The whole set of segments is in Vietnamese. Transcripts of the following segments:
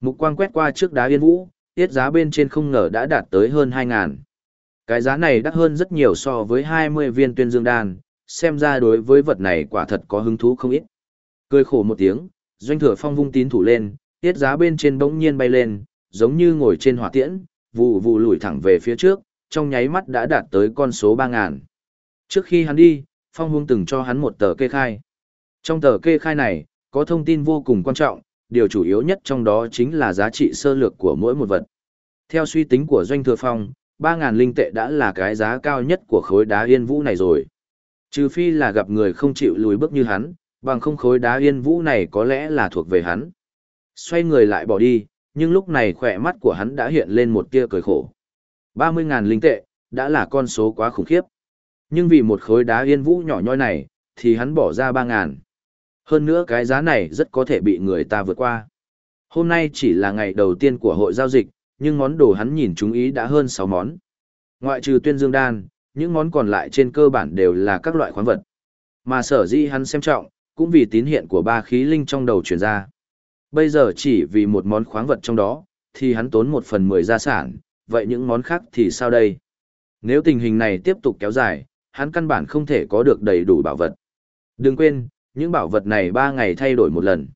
Mục quang quét qua trước đá yên vũ, tiết giá bên trên không ngờ đã đạt tới hơn 2.000. Cái giá này đắt hơn rất nhiều so với 20 viên tuyên dương đan, xem ra đối với vật này quả thật có hứng thú không ít. Cười khổ một tiếng, doanh thừa phong vung tín thủ lên, tiết giá bên trên bỗng nhiên bay lên, giống như ngồi trên hỏa tiễn, vụ vụ lùi thẳng về phía trước, trong nháy mắt đã đạt tới con số 3.000. Trước khi hắn đi, phong hung từng cho hắn một tờ kê khai. Trong tờ kê khai này, có thông tin vô cùng quan trọng, điều chủ yếu nhất trong đó chính là giá trị sơ lược của mỗi một vật. Theo suy tính của doanh thừa phong, 3.000 linh tệ đã là cái giá cao nhất của khối đá yên vũ này rồi. Trừ phi là gặp người không chịu lùi bước như hắn, bằng không khối đá yên vũ này có lẽ là thuộc về hắn. Xoay người lại bỏ đi, nhưng lúc này khỏe mắt của hắn đã hiện lên một tia cười khổ. 30.000 linh tệ, đã là con số quá khủng khiếp. Nhưng vì một khối đá yên vũ nhỏ nhoi này, thì hắn bỏ ra 3.000. Hơn nữa cái giá này rất có thể bị người ta vượt qua. Hôm nay chỉ là ngày đầu tiên của hội giao dịch, nhưng món đồ hắn nhìn chúng ý đã hơn 6 món. Ngoại trừ tuyên dương đan, những món còn lại trên cơ bản đều là các loại khoáng vật. Mà sở dĩ hắn xem trọng, cũng vì tín hiện của ba khí linh trong đầu truyền ra. Bây giờ chỉ vì một món khoáng vật trong đó, thì hắn tốn một phần mười gia sản, vậy những món khác thì sao đây? Nếu tình hình này tiếp tục kéo dài, hắn căn bản không thể có được đầy đủ bảo vật. Đừng quên, những bảo vật này ba ngày thay đổi một lần.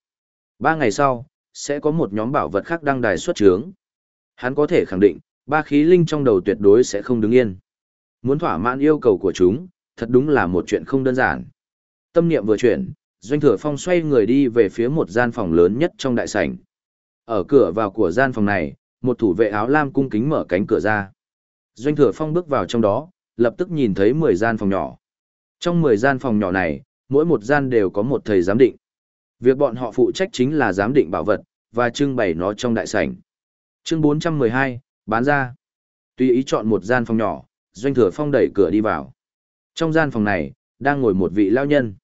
Ba ngày sau, sẽ có một nhóm bảo vật khác đăng đài xuất trướng. Hắn có thể khẳng định, ba khí linh trong đầu tuyệt đối sẽ không đứng yên. Muốn thỏa mãn yêu cầu của chúng, thật đúng là một chuyện không đơn giản. Tâm niệm vừa chuyển, Doanh Thừa Phong xoay người đi về phía một gian phòng lớn nhất trong đại sảnh. Ở cửa vào của gian phòng này, một thủ vệ áo lam cung kính mở cánh cửa ra. Doanh Thừa Phong bước vào trong đó, lập tức nhìn thấy 10 gian phòng nhỏ. Trong 10 gian phòng nhỏ này, mỗi một gian đều có một thầy giám định. Việc bọn họ phụ trách chính là giám định bảo vật, và trưng bày nó trong đại sảnh. Chương 412, bán ra. Tùy ý chọn một gian phòng nhỏ, Doanh Thừa Phong đẩy cửa đi vào. Trong gian phòng này, đang ngồi một vị lao nhân.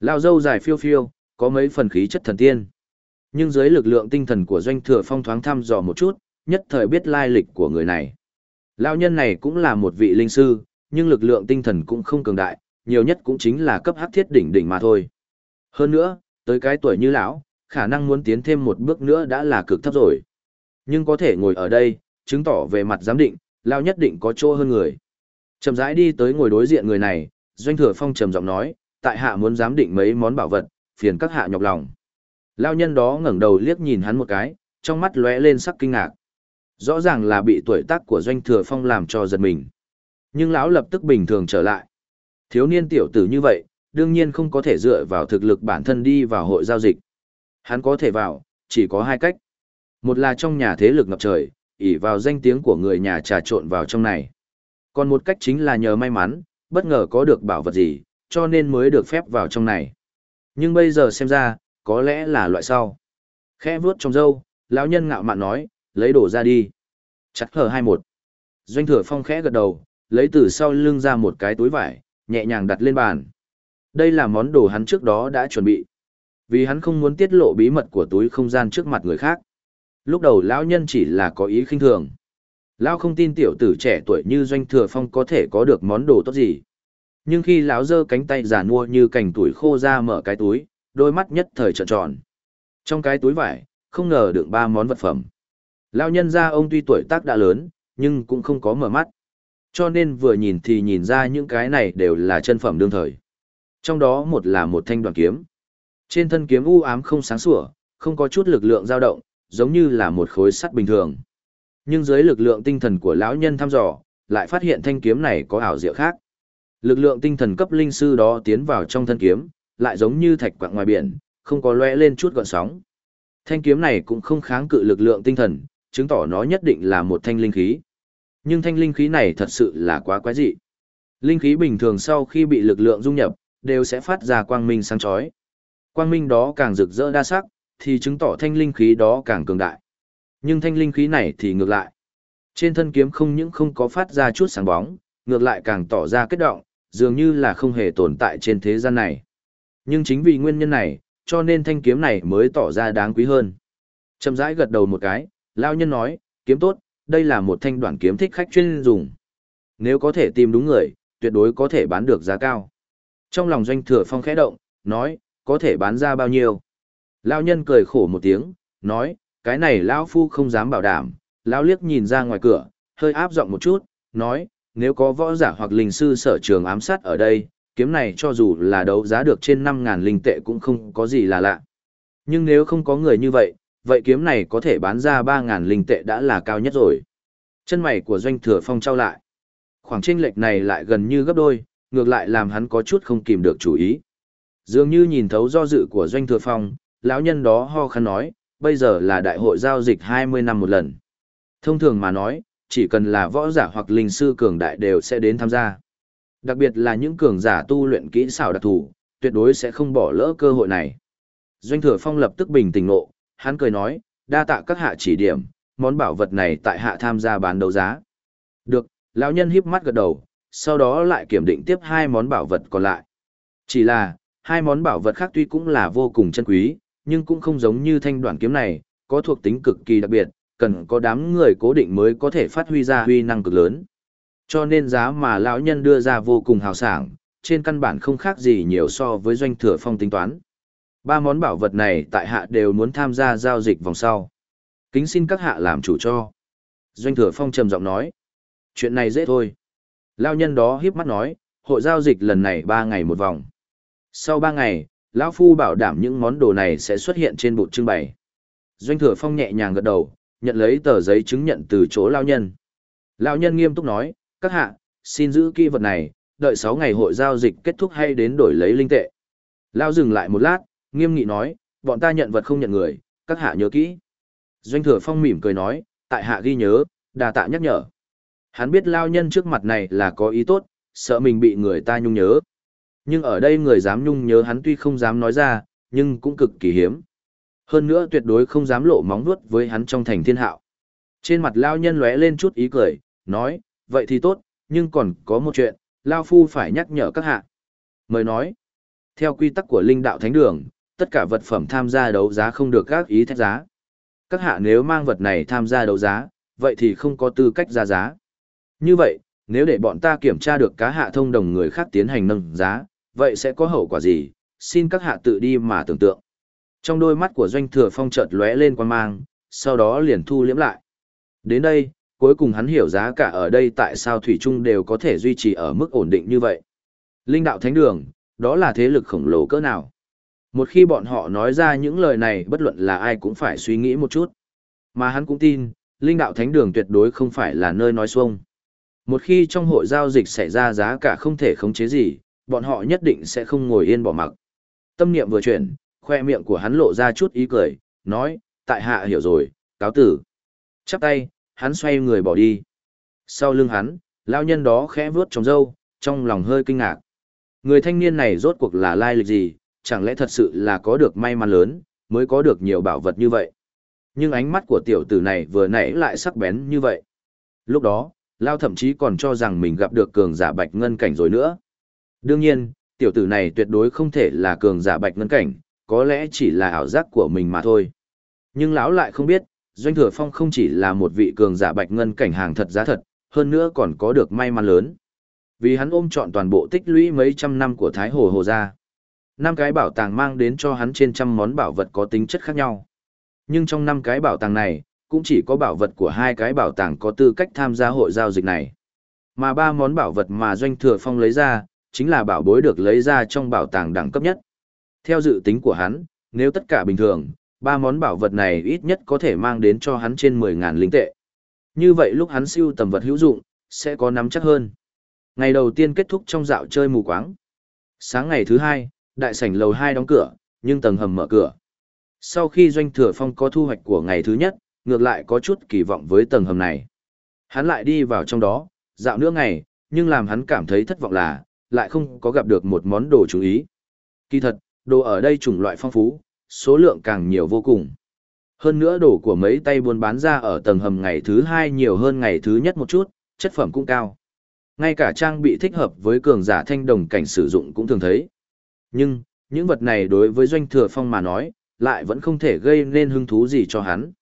Lao dâu dài phiêu phiêu, có mấy phần khí chất thần tiên. Nhưng dưới lực lượng tinh thần của Doanh Thừa Phong thoáng thăm dò một chút, nhất thời biết lai lịch của người này. Lao nhân này cũng là một vị linh sư, nhưng lực lượng tinh thần cũng không cường đại, nhiều nhất cũng chính là cấp hắc thiết đỉnh đỉnh mà thôi. Hơn nữa, tới cái tuổi như lão, khả năng muốn tiến thêm một bước nữa đã là cực thấp rồi. Nhưng có thể ngồi ở đây, chứng tỏ về mặt giám định, lão nhất định có chỗ hơn người. Chậm rãi đi tới ngồi đối diện người này, Doanh Thừa Phong trầm giọng nói, tại hạ muốn giám định mấy món bảo vật, phiền các hạ nhọc lòng. Lão nhân đó ngẩng đầu liếc nhìn hắn một cái, trong mắt lóe lên sắc kinh ngạc. Rõ ràng là bị tuổi tác của Doanh Thừa Phong làm cho giật mình. Nhưng lão lập tức bình thường trở lại. Thiếu niên tiểu tử như vậy, đương nhiên không có thể dựa vào thực lực bản thân đi vào hội giao dịch. Hắn có thể vào, chỉ có hai cách. Một là trong nhà thế lực ngập trời, ỷ vào danh tiếng của người nhà trà trộn vào trong này. Còn một cách chính là nhờ may mắn, bất ngờ có được bảo vật gì, cho nên mới được phép vào trong này. Nhưng bây giờ xem ra, có lẽ là loại sau. Khẽ vuốt trong râu, lão nhân ngạo mạn nói, lấy đồ ra đi. Chặt hở hai một. Doanh thừa phong khẽ gật đầu, lấy từ sau lưng ra một cái túi vải, nhẹ nhàng đặt lên bàn. Đây là món đồ hắn trước đó đã chuẩn bị. Vì hắn không muốn tiết lộ bí mật của túi không gian trước mặt người khác. Lúc đầu lão nhân chỉ là có ý khinh thường. Lão không tin tiểu tử trẻ tuổi như Doanh Thừa Phong có thể có được món đồ tốt gì. Nhưng khi lão giơ cánh tay giả mua như cành tuổi khô ra mở cái túi, đôi mắt nhất thời trợn tròn. Trong cái túi vải, không ngờ đựng ba món vật phẩm. Lão nhân ra ông tuy tuổi tác đã lớn, nhưng cũng không có mở mắt. Cho nên vừa nhìn thì nhìn ra những cái này đều là chân phẩm đương thời. Trong đó một là một thanh đoàn kiếm. Trên thân kiếm u ám không sáng sủa, không có chút lực lượng dao động, giống như là một khối sắt bình thường. Nhưng dưới lực lượng tinh thần của lão nhân thăm dò, lại phát hiện thanh kiếm này có ảo diệu khác. Lực lượng tinh thần cấp linh sư đó tiến vào trong thân kiếm, lại giống như thạch quạng ngoài biển, không có lóe lên chút gợn sóng. Thanh kiếm này cũng không kháng cự lực lượng tinh thần, chứng tỏ nó nhất định là một thanh linh khí. Nhưng thanh linh khí này thật sự là quá quái dị. Linh khí bình thường sau khi bị lực lượng dung nhập, đều sẽ phát ra quang minh sáng chói. Quang minh đó càng rực rỡ đa sắc, thì chứng tỏ thanh linh khí đó càng cường đại. Nhưng thanh linh khí này thì ngược lại. Trên thân kiếm không những không có phát ra chút sáng bóng, ngược lại càng tỏ ra kết động, dường như là không hề tồn tại trên thế gian này. Nhưng chính vì nguyên nhân này, cho nên thanh kiếm này mới tỏ ra đáng quý hơn. Chậm rãi gật đầu một cái, lao nhân nói, kiếm tốt, đây là một thanh đoạn kiếm thích khách chuyên dùng. Nếu có thể tìm đúng người, tuyệt đối có thể bán được giá cao. Trong lòng doanh thừa phong khẽ động, nói, có thể bán ra bao nhiêu. Lao nhân cười khổ một tiếng, nói, cái này lão phu không dám bảo đảm, lão liếc nhìn ra ngoài cửa, hơi áp giọng một chút, nói, nếu có võ giả hoặc linh sư sở trường ám sát ở đây, kiếm này cho dù là đấu giá được trên 5.000 linh tệ cũng không có gì là lạ. Nhưng nếu không có người như vậy, vậy kiếm này có thể bán ra 3.000 linh tệ đã là cao nhất rồi. Chân mày của doanh thừa phong trao lại. Khoảng chênh lệch này lại gần như gấp đôi, ngược lại làm hắn có chút không kìm được chủ ý. Dường như nhìn thấu do dự của doanh thừa phong, lão nhân đó ho khăn nói, bây giờ là đại hội giao dịch 20 năm một lần. Thông thường mà nói, chỉ cần là võ giả hoặc linh sư cường đại đều sẽ đến tham gia. Đặc biệt là những cường giả tu luyện kỹ xảo đặc thù, tuyệt đối sẽ không bỏ lỡ cơ hội này. Doanh thừa phong lập tức bình tĩnh nộ, hắn cười nói, đa tạ các hạ chỉ điểm, món bảo vật này tại hạ tham gia bán đấu giá. Được, lão nhân híp mắt gật đầu, sau đó lại kiểm định tiếp hai món bảo vật còn lại. Chỉ là, hai món bảo vật khác tuy cũng là vô cùng chân quý, nhưng cũng không giống như thanh đoạn kiếm này, có thuộc tính cực kỳ đặc biệt, cần có đám người cố định mới có thể phát huy ra huy năng cực lớn. Cho nên giá mà lão nhân đưa ra vô cùng hào sảng, trên căn bản không khác gì nhiều so với doanh thừa phong tính toán. Ba món bảo vật này tại hạ đều muốn tham gia giao dịch vòng sau. Kính xin các hạ làm chủ cho. Doanh thừa phong trầm giọng nói. Chuyện này dễ thôi. Lao nhân đó hiếp mắt nói, hội giao dịch lần này ba ngày một vòng. Sau ba ngày, lão Phu bảo đảm những món đồ này sẽ xuất hiện trên bột trưng bày. Doanh thừa phong nhẹ nhàng gật đầu, nhận lấy tờ giấy chứng nhận từ chỗ lao nhân. Lao nhân nghiêm túc nói, các hạ, xin giữ kỹ vật này, đợi 6 ngày hội giao dịch kết thúc hay đến đổi lấy linh tệ. Lao dừng lại một lát, nghiêm nghị nói, bọn ta nhận vật không nhận người, các hạ nhớ kỹ. Doanh thừa phong mỉm cười nói, tại hạ ghi nhớ, đà tạ nhắc nhở. Hắn biết lao nhân trước mặt này là có ý tốt, sợ mình bị người ta nhung nhớ. Nhưng ở đây người dám nhung nhớ hắn tuy không dám nói ra, nhưng cũng cực kỳ hiếm. Hơn nữa tuyệt đối không dám lộ móng vuốt với hắn trong thành thiên hạo. Trên mặt lao nhân lóe lên chút ý cười, nói, vậy thì tốt, nhưng còn có một chuyện, lao phu phải nhắc nhở các hạ. Mời nói, theo quy tắc của linh đạo thánh đường, tất cả vật phẩm tham gia đấu giá không được các ý thách giá. Các hạ nếu mang vật này tham gia đấu giá, vậy thì không có tư cách ra giá. Như vậy, nếu để bọn ta kiểm tra được cá hạ thông đồng người khác tiến hành nâng giá, vậy sẽ có hậu quả gì? Xin các hạ tự đi mà tưởng tượng. Trong đôi mắt của doanh thừa phong chợt lóe lên quan mang, sau đó liền thu liễm lại. Đến đây, cuối cùng hắn hiểu giá cả ở đây tại sao Thủy Trung đều có thể duy trì ở mức ổn định như vậy. Linh đạo thánh đường, đó là thế lực khổng lồ cỡ nào? Một khi bọn họ nói ra những lời này bất luận là ai cũng phải suy nghĩ một chút. Mà hắn cũng tin, linh đạo thánh đường tuyệt đối không phải là nơi nói xuông. Một khi trong hội giao dịch xảy ra giá cả không thể khống chế gì, bọn họ nhất định sẽ không ngồi yên bỏ mặc. Tâm niệm vừa chuyển, khoe miệng của hắn lộ ra chút ý cười, nói, tại hạ hiểu rồi, cáo tử. Chắp tay, hắn xoay người bỏ đi. Sau lưng hắn, lao nhân đó khẽ vướt trong râu, trong lòng hơi kinh ngạc. Người thanh niên này rốt cuộc là lai lịch gì, chẳng lẽ thật sự là có được may mắn lớn, mới có được nhiều bảo vật như vậy. Nhưng ánh mắt của tiểu tử này vừa nãy lại sắc bén như vậy. Lúc đó, Lao thậm chí còn cho rằng mình gặp được cường giả bạch ngân cảnh rồi nữa. Đương nhiên, tiểu tử này tuyệt đối không thể là cường giả bạch ngân cảnh, có lẽ chỉ là ảo giác của mình mà thôi. Nhưng lão lại không biết, Doanh Thừa Phong không chỉ là một vị cường giả bạch ngân cảnh hàng thật giá thật, hơn nữa còn có được may mắn lớn. Vì hắn ôm trọn toàn bộ tích lũy mấy trăm năm của Thái Hồ Hồ gia. Năm cái bảo tàng mang đến cho hắn trên trăm món bảo vật có tính chất khác nhau. Nhưng trong năm cái bảo tàng này, cũng chỉ có bảo vật của hai cái bảo tàng có tư cách tham gia hội giao dịch này. Mà ba món bảo vật mà Doanh Thừa Phong lấy ra, chính là bảo bối được lấy ra trong bảo tàng đẳng cấp nhất. Theo dự tính của hắn, nếu tất cả bình thường, ba món bảo vật này ít nhất có thể mang đến cho hắn trên 10.000 linh tệ. Như vậy lúc hắn siêu tầm vật hữu dụng, sẽ có nắm chắc hơn. Ngày đầu tiên kết thúc trong dạo chơi mù quáng. Sáng ngày thứ hai, đại sảnh lầu 2 đóng cửa, nhưng tầng hầm mở cửa. Sau khi doanh thừa phong có thu hoạch của ngày thứ nhất, ngược lại có chút kỳ vọng với tầng hầm này. Hắn lại đi vào trong đó, dạo nữa ngày, nhưng làm hắn cảm thấy thất vọng là, lại không có gặp được một món đồ chú ý. Kỳ thật, đồ ở đây chủng loại phong phú, số lượng càng nhiều vô cùng. Hơn nữa đồ của mấy tay buôn bán ra ở tầng hầm ngày thứ hai nhiều hơn ngày thứ nhất một chút, chất phẩm cũng cao. Ngay cả trang bị thích hợp với cường giả thanh đồng cảnh sử dụng cũng thường thấy. Nhưng, những vật này đối với doanh thừa phong mà nói, lại vẫn không thể gây nên hứng thú gì cho hắn.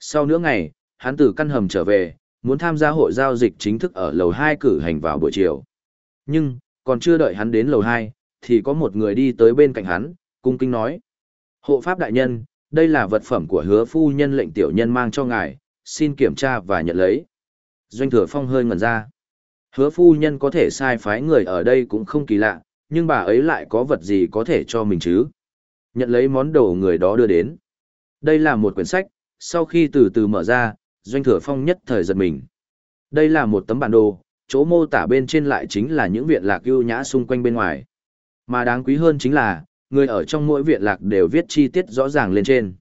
Sau nửa ngày, hắn từ căn hầm trở về, muốn tham gia hội giao dịch chính thức ở lầu 2 cử hành vào buổi chiều. Nhưng, còn chưa đợi hắn đến lầu 2, thì có một người đi tới bên cạnh hắn, cung kinh nói. Hộ pháp đại nhân, Đây là vật phẩm của hứa phu nhân lệnh tiểu nhân mang cho ngài, xin kiểm tra và nhận lấy. Doanh thừa phong hơi ngẩn ra. Hứa phu nhân có thể sai phái người ở đây cũng không kỳ lạ, nhưng bà ấy lại có vật gì có thể cho mình chứ? Nhận lấy món đồ người đó đưa đến. Đây là một quyển sách, sau khi từ từ mở ra, doanh thừa phong nhất thời giật mình. Đây là một tấm bản đồ, chỗ mô tả bên trên lại chính là những viện lạc ưu nhã xung quanh bên ngoài. Mà đáng quý hơn chính là, người ở trong mỗi viện lạc đều viết chi tiết rõ ràng lên trên.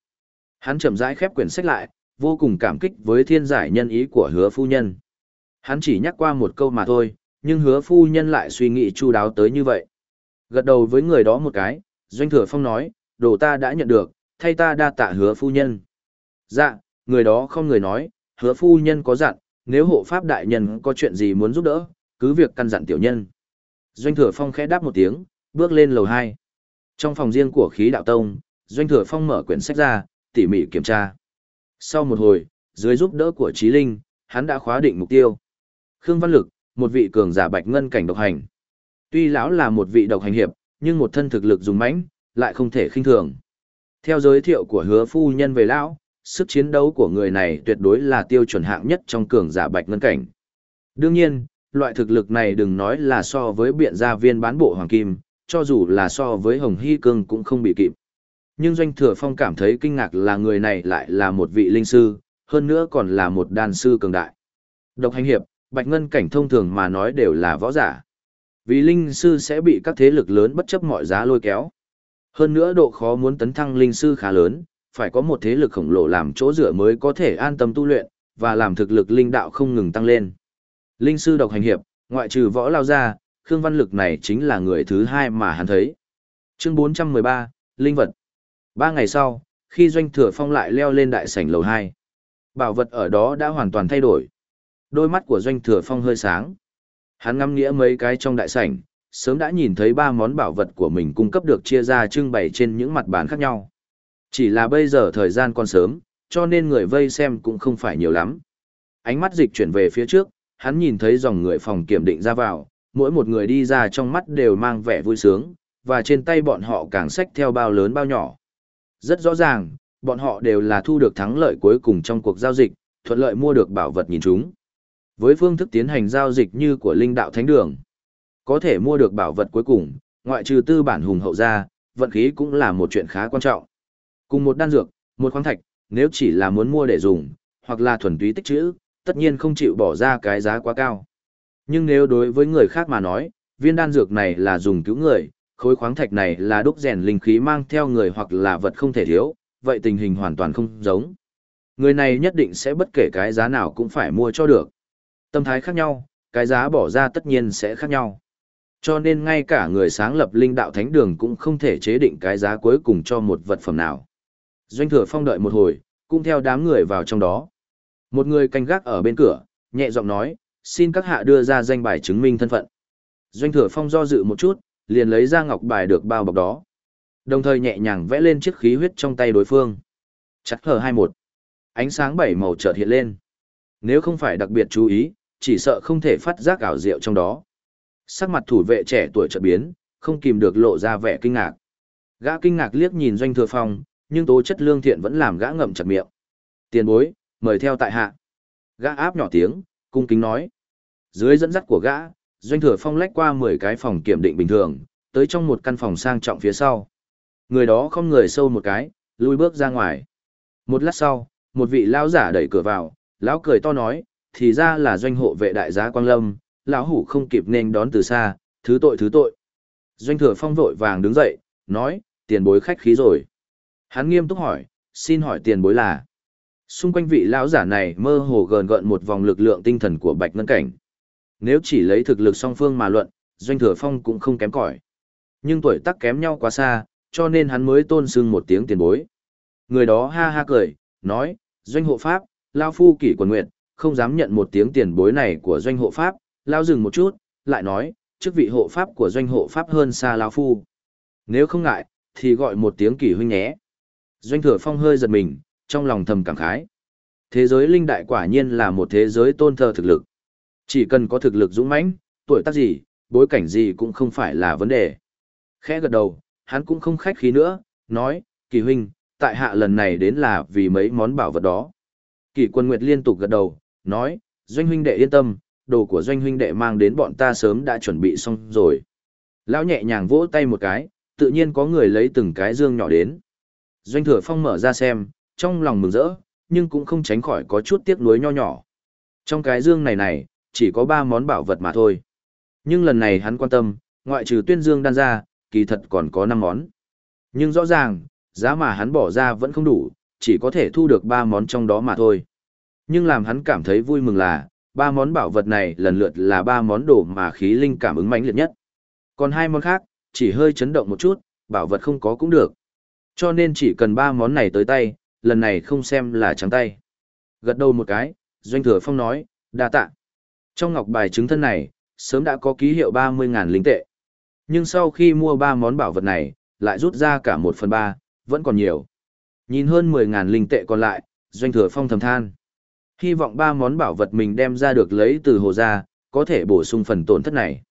Hắn chậm rãi khép quyển sách lại, vô cùng cảm kích với thiên giải nhân ý của hứa phu nhân. Hắn chỉ nhắc qua một câu mà thôi, nhưng hứa phu nhân lại suy nghĩ chu đáo tới như vậy. Gật đầu với người đó một cái, Doanh Thừa Phong nói, đồ ta đã nhận được, thay ta đa tạ hứa phu nhân. Dạ, người đó không người nói, hứa phu nhân có dặn, nếu hộ pháp đại nhân có chuyện gì muốn giúp đỡ, cứ việc căn dặn tiểu nhân. Doanh Thừa Phong khẽ đáp một tiếng, bước lên lầu 2. Trong phòng riêng của khí đạo tông, Doanh Thừa Phong mở quyển sách ra, tỉ mỉ kiểm tra. Sau một hồi, dưới giúp đỡ của Trí Linh, hắn đã khóa định mục tiêu. Khương Văn Lực, một vị cường giả bạch ngân cảnh độc hành. Tuy lão là một vị độc hành hiệp, nhưng một thân thực lực dùng mãnh, lại không thể khinh thường. Theo giới thiệu của hứa phu nhân về lão, sức chiến đấu của người này tuyệt đối là tiêu chuẩn hạng nhất trong cường giả bạch ngân cảnh. Đương nhiên, loại thực lực này đừng nói là so với biện gia viên bán bộ hoàng kim, cho dù là so với hồng hy cương cũng không bị kịp. Nhưng doanh thừa phong cảm thấy kinh ngạc là người này lại là một vị linh sư, hơn nữa còn là một đan sư cường đại. Độc hành hiệp, bạch ngân cảnh thông thường mà nói đều là võ giả. Vì linh sư sẽ bị các thế lực lớn bất chấp mọi giá lôi kéo. Hơn nữa độ khó muốn tấn thăng linh sư khá lớn, phải có một thế lực khổng lồ làm chỗ dựa mới có thể an tâm tu luyện, và làm thực lực linh đạo không ngừng tăng lên. Linh sư độc hành hiệp, ngoại trừ võ lao ra, Khương Văn Lực này chính là người thứ hai mà hắn thấy. Chương 413, Linh vật. Ba ngày sau, khi Doanh Thừa Phong lại leo lên đại sảnh lầu 2, bảo vật ở đó đã hoàn toàn thay đổi. Đôi mắt của Doanh Thừa Phong hơi sáng. Hắn ngắm nghĩa mấy cái trong đại sảnh, sớm đã nhìn thấy ba món bảo vật của mình cung cấp được chia ra trưng bày trên những mặt bàn khác nhau. Chỉ là bây giờ thời gian còn sớm, cho nên người vây xem cũng không phải nhiều lắm. Ánh mắt dịch chuyển về phía trước, hắn nhìn thấy dòng người phòng kiểm định ra vào, mỗi một người đi ra trong mắt đều mang vẻ vui sướng, và trên tay bọn họ càng xách theo bao lớn bao nhỏ. Rất rõ ràng, bọn họ đều là thu được thắng lợi cuối cùng trong cuộc giao dịch, thuận lợi mua được bảo vật nhìn chúng. Với phương thức tiến hành giao dịch như của linh đạo thánh đường, có thể mua được bảo vật cuối cùng, ngoại trừ tư bản hùng hậu ra, vận khí cũng là một chuyện khá quan trọng. Cùng một đan dược, một khoáng thạch, nếu chỉ là muốn mua để dùng, hoặc là thuần túy tích trữ, tất nhiên không chịu bỏ ra cái giá quá cao. Nhưng nếu đối với người khác mà nói, viên đan dược này là dùng cứu người, khối khoáng thạch này là đúc rèn linh khí mang theo người hoặc là vật không thể thiếu, vậy tình hình hoàn toàn không giống. Người này nhất định sẽ bất kể cái giá nào cũng phải mua cho được. Tâm thái khác nhau, cái giá bỏ ra tất nhiên sẽ khác nhau. Cho nên ngay cả người sáng lập linh đạo thánh đường cũng không thể chế định cái giá cuối cùng cho một vật phẩm nào. Doanh thừa phong đợi một hồi, cũng theo đám người vào trong đó. Một người canh gác ở bên cửa, nhẹ giọng nói, xin các hạ đưa ra danh bài chứng minh thân phận. Doanh thừa phong do dự một chút, liền lấy ra ngọc bài được bao bọc đó. Đồng thời nhẹ nhàng vẽ lên chiếc khí huyết trong tay đối phương. Chặt hờ 21. Ánh sáng bảy màu chợt hiện lên. Nếu không phải đặc biệt chú ý, chỉ sợ không thể phát giác ảo diệu trong đó. Sắc mặt thủ vệ trẻ tuổi chợt biến, không kìm được lộ ra vẻ kinh ngạc. Gã kinh ngạc liếc nhìn doanh thừa phong, nhưng tố chất lương thiện vẫn làm gã ngậm chặt miệng. Tiền bối, mời theo tại hạ. Gã áp nhỏ tiếng, cung kính nói. Dưới dẫn dắt của gã, doanh thừa phong lách qua 10 cái phòng kiểm định bình thường, tới trong một căn phòng sang trọng phía sau. Người đó không người sâu một cái, lui bước ra ngoài. Một lát sau, một vị lão giả đẩy cửa vào, lão cười to nói, thì ra là doanh hộ vệ đại giá Quang Lâm, lão hủ không kịp nên đón từ xa, thứ tội thứ tội. Doanh thừa phong vội vàng đứng dậy, nói, tiền bối khách khí rồi. Hắn nghiêm túc hỏi, xin hỏi tiền bối là. Xung quanh vị lão giả này mơ hồ gần gợn một vòng lực lượng tinh thần của bạch ngân cảnh. Nếu chỉ lấy thực lực song phương mà luận, doanh thừa phong cũng không kém cỏi. Nhưng tuổi tác kém nhau quá xa, cho nên hắn mới tôn sưng một tiếng tiền bối. Người đó ha ha cười, nói, doanh hộ pháp, lao phu kỷ quần nguyện, không dám nhận một tiếng tiền bối này của doanh hộ pháp, lao dừng một chút, lại nói, chức vị hộ pháp của doanh hộ pháp hơn xa lao phu. Nếu không ngại, thì gọi một tiếng kỳ huynh nhé. Doanh thừa phong hơi giật mình, trong lòng thầm cảm khái. Thế giới linh đại quả nhiên là một thế giới tôn thờ thực lực. Chỉ cần có thực lực dũng mãnh, tuổi tác gì, bối cảnh gì cũng không phải là vấn đề. Khẽ gật đầu, hắn cũng không khách khí nữa, nói, kỳ huynh, tại hạ lần này đến là vì mấy món bảo vật đó. Kỳ quân nguyệt liên tục gật đầu, nói, doanh huynh đệ yên tâm, đồ của doanh huynh đệ mang đến bọn ta sớm đã chuẩn bị xong rồi. Lão nhẹ nhàng vỗ tay một cái, tự nhiên có người lấy từng cái dương nhỏ đến. Doanh thừa phong mở ra xem, trong lòng mừng rỡ, nhưng cũng không tránh khỏi có chút tiếc nuối nho nhỏ. Trong cái dương này này, chỉ có ba món bảo vật mà thôi. Nhưng lần này hắn quan tâm, ngoại trừ tuyên dương đan ra, kỳ thật còn có năm món. Nhưng rõ ràng, giá mà hắn bỏ ra vẫn không đủ, chỉ có thể thu được ba món trong đó mà thôi. Nhưng làm hắn cảm thấy vui mừng là, ba món bảo vật này lần lượt là ba món đồ mà khí linh cảm ứng mãnh liệt nhất. Còn hai món khác, chỉ hơi chấn động một chút, bảo vật không có cũng được. Cho nên chỉ cần ba món này tới tay, lần này không xem là trắng tay. Gật đầu một cái, Doanh Thừa Phong nói, đa tạ. Trong ngọc bài chứng thân này, sớm đã có ký hiệu 30.000 linh tệ. Nhưng sau khi mua ba món bảo vật này, lại rút ra cả một phần ba, vẫn còn nhiều. Nhìn hơn 10.000 linh tệ còn lại, Doanh Thừa Phong thầm than. Hy vọng ba món bảo vật mình đem ra được lấy từ hồ gia, có thể bổ sung phần tổn thất này.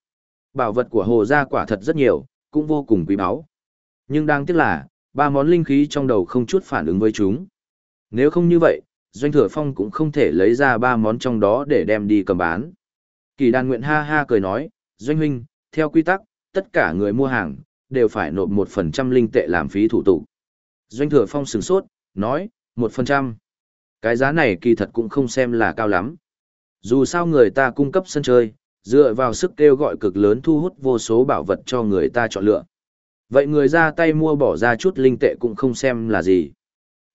Bảo vật của hồ gia quả thật rất nhiều, cũng vô cùng quý báu. Nhưng đáng tiếc là, ba món linh khí trong đầu không chút phản ứng với chúng. Nếu không như vậy, Doanh Thừa Phong cũng không thể lấy ra ba món trong đó để đem đi cầm bán. Kỳ đàn nguyện ha ha cười nói, Doanh huynh, theo quy tắc, tất cả người mua hàng, đều phải nộp một phần trăm linh tệ làm phí thủ tục. Doanh Thừa Phong sửng sốt, nói, một phần trăm. Cái giá này kỳ thật cũng không xem là cao lắm. Dù sao người ta cung cấp sân chơi, dựa vào sức kêu gọi cực lớn thu hút vô số bảo vật cho người ta chọn lựa. Vậy người ra tay mua bỏ ra chút linh tệ cũng không xem là gì.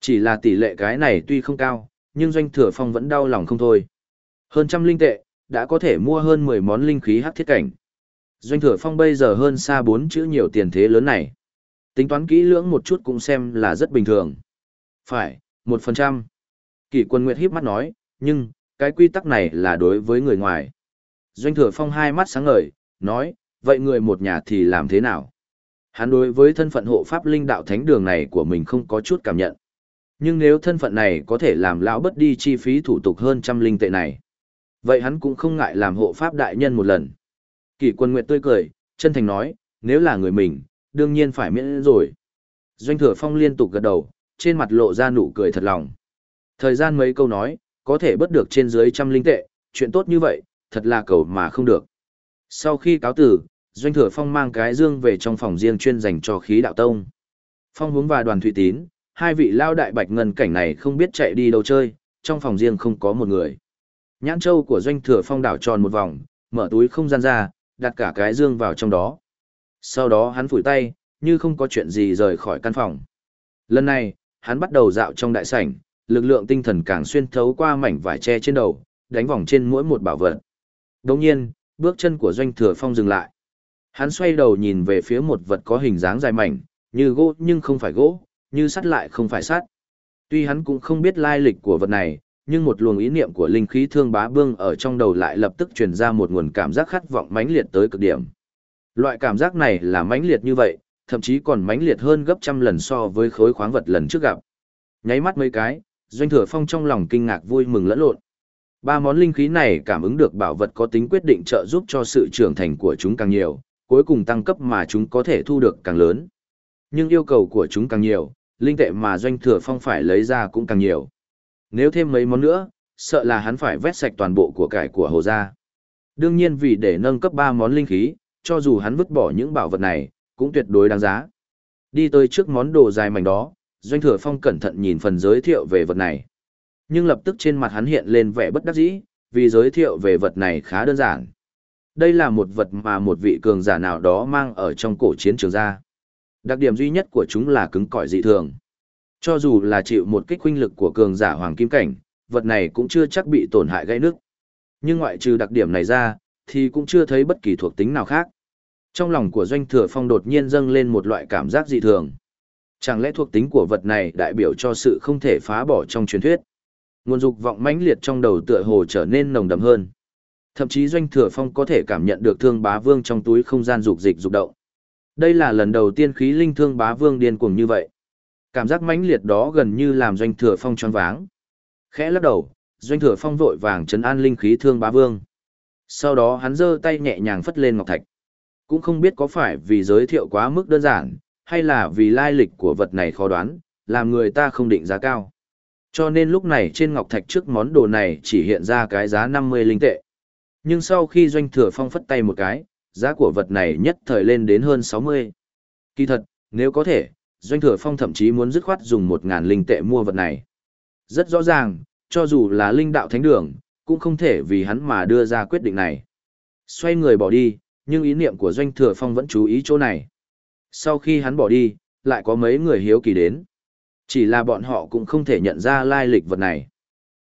Chỉ là tỷ lệ cái này tuy không cao, nhưng doanh thừa phong vẫn đau lòng không thôi. Hơn trăm linh tệ, đã có thể mua hơn 10 món linh khí hắc thiết cảnh. Doanh thừa phong bây giờ hơn xa bốn chữ nhiều tiền thế lớn này. Tính toán kỹ lưỡng một chút cũng xem là rất bình thường. Phải, một phần trăm. Kỷ quân Nguyệt híp mắt nói, nhưng, cái quy tắc này là đối với người ngoài. Doanh thừa phong hai mắt sáng ngời, nói, vậy người một nhà thì làm thế nào? Hắn đối với thân phận hộ pháp linh đạo thánh đường này của mình không có chút cảm nhận. Nhưng nếu thân phận này có thể làm lão bất đi chi phí thủ tục hơn trăm linh tệ này, vậy hắn cũng không ngại làm hộ pháp đại nhân một lần. Kỷ quân Nguyệt tươi cười, chân thành nói, nếu là người mình, đương nhiên phải miễn rồi. Doanh thừa phong liên tục gật đầu, trên mặt lộ ra nụ cười thật lòng. Thời gian mấy câu nói, có thể bất được trên dưới trăm linh tệ, chuyện tốt như vậy, thật là cầu mà không được. Sau khi cáo tử, Doanh Thừa Phong mang cái dương về trong phòng riêng chuyên dành cho khí đạo tông. Phong hướng và đoàn thủy tín, hai vị lao đại bạch ngân cảnh này không biết chạy đi đâu chơi, trong phòng riêng không có một người. Nhãn châu của Doanh Thừa Phong đảo tròn một vòng, mở túi không gian ra, đặt cả cái dương vào trong đó. Sau đó hắn phủi tay, như không có chuyện gì rời khỏi căn phòng. Lần này, hắn bắt đầu dạo trong đại sảnh, lực lượng tinh thần càng xuyên thấu qua mảnh vải tre trên đầu, đánh vòng trên mỗi một bảo vật. Đồng nhiên, bước chân của Doanh Thừa Phong dừng lại. Hắn xoay đầu nhìn về phía một vật có hình dáng dài mảnh, như gỗ nhưng không phải gỗ, như sắt lại không phải sắt. Tuy hắn cũng không biết lai lịch của vật này, nhưng một luồng ý niệm của linh khí thương bá vương ở trong đầu lại lập tức truyền ra một nguồn cảm giác khát vọng mãnh liệt tới cực điểm. Loại cảm giác này là mãnh liệt như vậy, thậm chí còn mãnh liệt hơn gấp trăm lần so với khối khoáng vật lần trước gặp. Nháy mắt mấy cái, Doanh Thừa Phong trong lòng kinh ngạc vui mừng lẫn lộn. Ba món linh khí này cảm ứng được bảo vật có tính quyết định trợ giúp cho sự trưởng thành của chúng càng nhiều, cuối cùng tăng cấp mà chúng có thể thu được càng lớn. Nhưng yêu cầu của chúng càng nhiều, linh tệ mà doanh thừa phong phải lấy ra cũng càng nhiều. Nếu thêm mấy món nữa, sợ là hắn phải vét sạch toàn bộ của cải của hồ gia. Đương nhiên vì để nâng cấp ba món linh khí, cho dù hắn vứt bỏ những bảo vật này, cũng tuyệt đối đáng giá. Đi tới trước món đồ dài mảnh đó, Doanh Thừa Phong cẩn thận nhìn phần giới thiệu về vật này. Nhưng lập tức trên mặt hắn hiện lên vẻ bất đắc dĩ, vì giới thiệu về vật này khá đơn giản. Đây là một vật mà một vị cường giả nào đó mang ở trong cổ chiến trường ra. Đặc điểm duy nhất của chúng là cứng cỏi dị thường. Cho dù là chịu một kích huynh lực của cường giả hoàng kim cảnh, vật này cũng chưa chắc bị tổn hại gây nước. Nhưng ngoại trừ đặc điểm này ra, thì cũng chưa thấy bất kỳ thuộc tính nào khác. Trong lòng của doanh thừa phong đột nhiên dâng lên một loại cảm giác dị thường. Chẳng lẽ thuộc tính của vật này đại biểu cho sự không thể phá bỏ trong truyền thuyết? Nguồn dục vọng mãnh liệt trong đầu tựa hồ trở nên nồng đậm hơn. Thậm chí Doanh Thừa Phong có thể cảm nhận được thương bá vương trong túi không gian dục dịch dục động. Đây là lần đầu tiên khí linh thương bá vương điên cuồng như vậy. Cảm giác mãnh liệt đó gần như làm Doanh Thừa Phong choáng váng. Khẽ lắc đầu, Doanh Thừa Phong vội vàng trấn an linh khí thương bá vương. Sau đó hắn giơ tay nhẹ nhàng phất lên ngọc thạch. Cũng không biết có phải vì giới thiệu quá mức đơn giản, hay là vì lai lịch của vật này khó đoán, làm người ta không định giá cao. Cho nên lúc này trên ngọc thạch trước món đồ này chỉ hiện ra cái giá 50 linh tệ. Nhưng sau khi doanh thừa phong phất tay một cái, giá của vật này nhất thời lên đến hơn 60. Kỳ thật, nếu có thể, doanh thừa phong thậm chí muốn dứt khoát dùng 1.000 linh tệ mua vật này. Rất rõ ràng, cho dù là linh đạo thánh đường, cũng không thể vì hắn mà đưa ra quyết định này. Xoay người bỏ đi, nhưng ý niệm của doanh thừa phong vẫn chú ý chỗ này. Sau khi hắn bỏ đi, lại có mấy người hiếu kỳ đến. Chỉ là bọn họ cũng không thể nhận ra lai lịch vật này.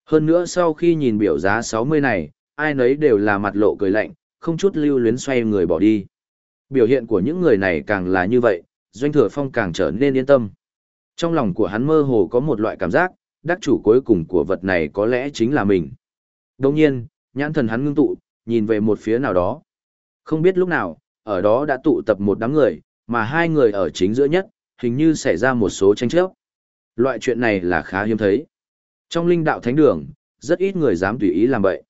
Hơn nữa sau khi nhìn biểu giá 60 này, ai nấy đều là mặt lộ cười lạnh, không chút lưu luyến xoay người bỏ đi. Biểu hiện của những người này càng là như vậy, doanh thừa phong càng trở nên yên tâm. Trong lòng của hắn mơ hồ có một loại cảm giác, đắc chủ cuối cùng của vật này có lẽ chính là mình. Đồng nhiên, nhãn thần hắn ngưng tụ, nhìn về một phía nào đó. Không biết lúc nào, ở đó đã tụ tập một đám người, mà hai người ở chính giữa nhất, hình như xảy ra một số tranh chấp. Loại chuyện này là khá hiếm thấy. Trong linh đạo thánh đường, rất ít người dám tùy ý làm vậy.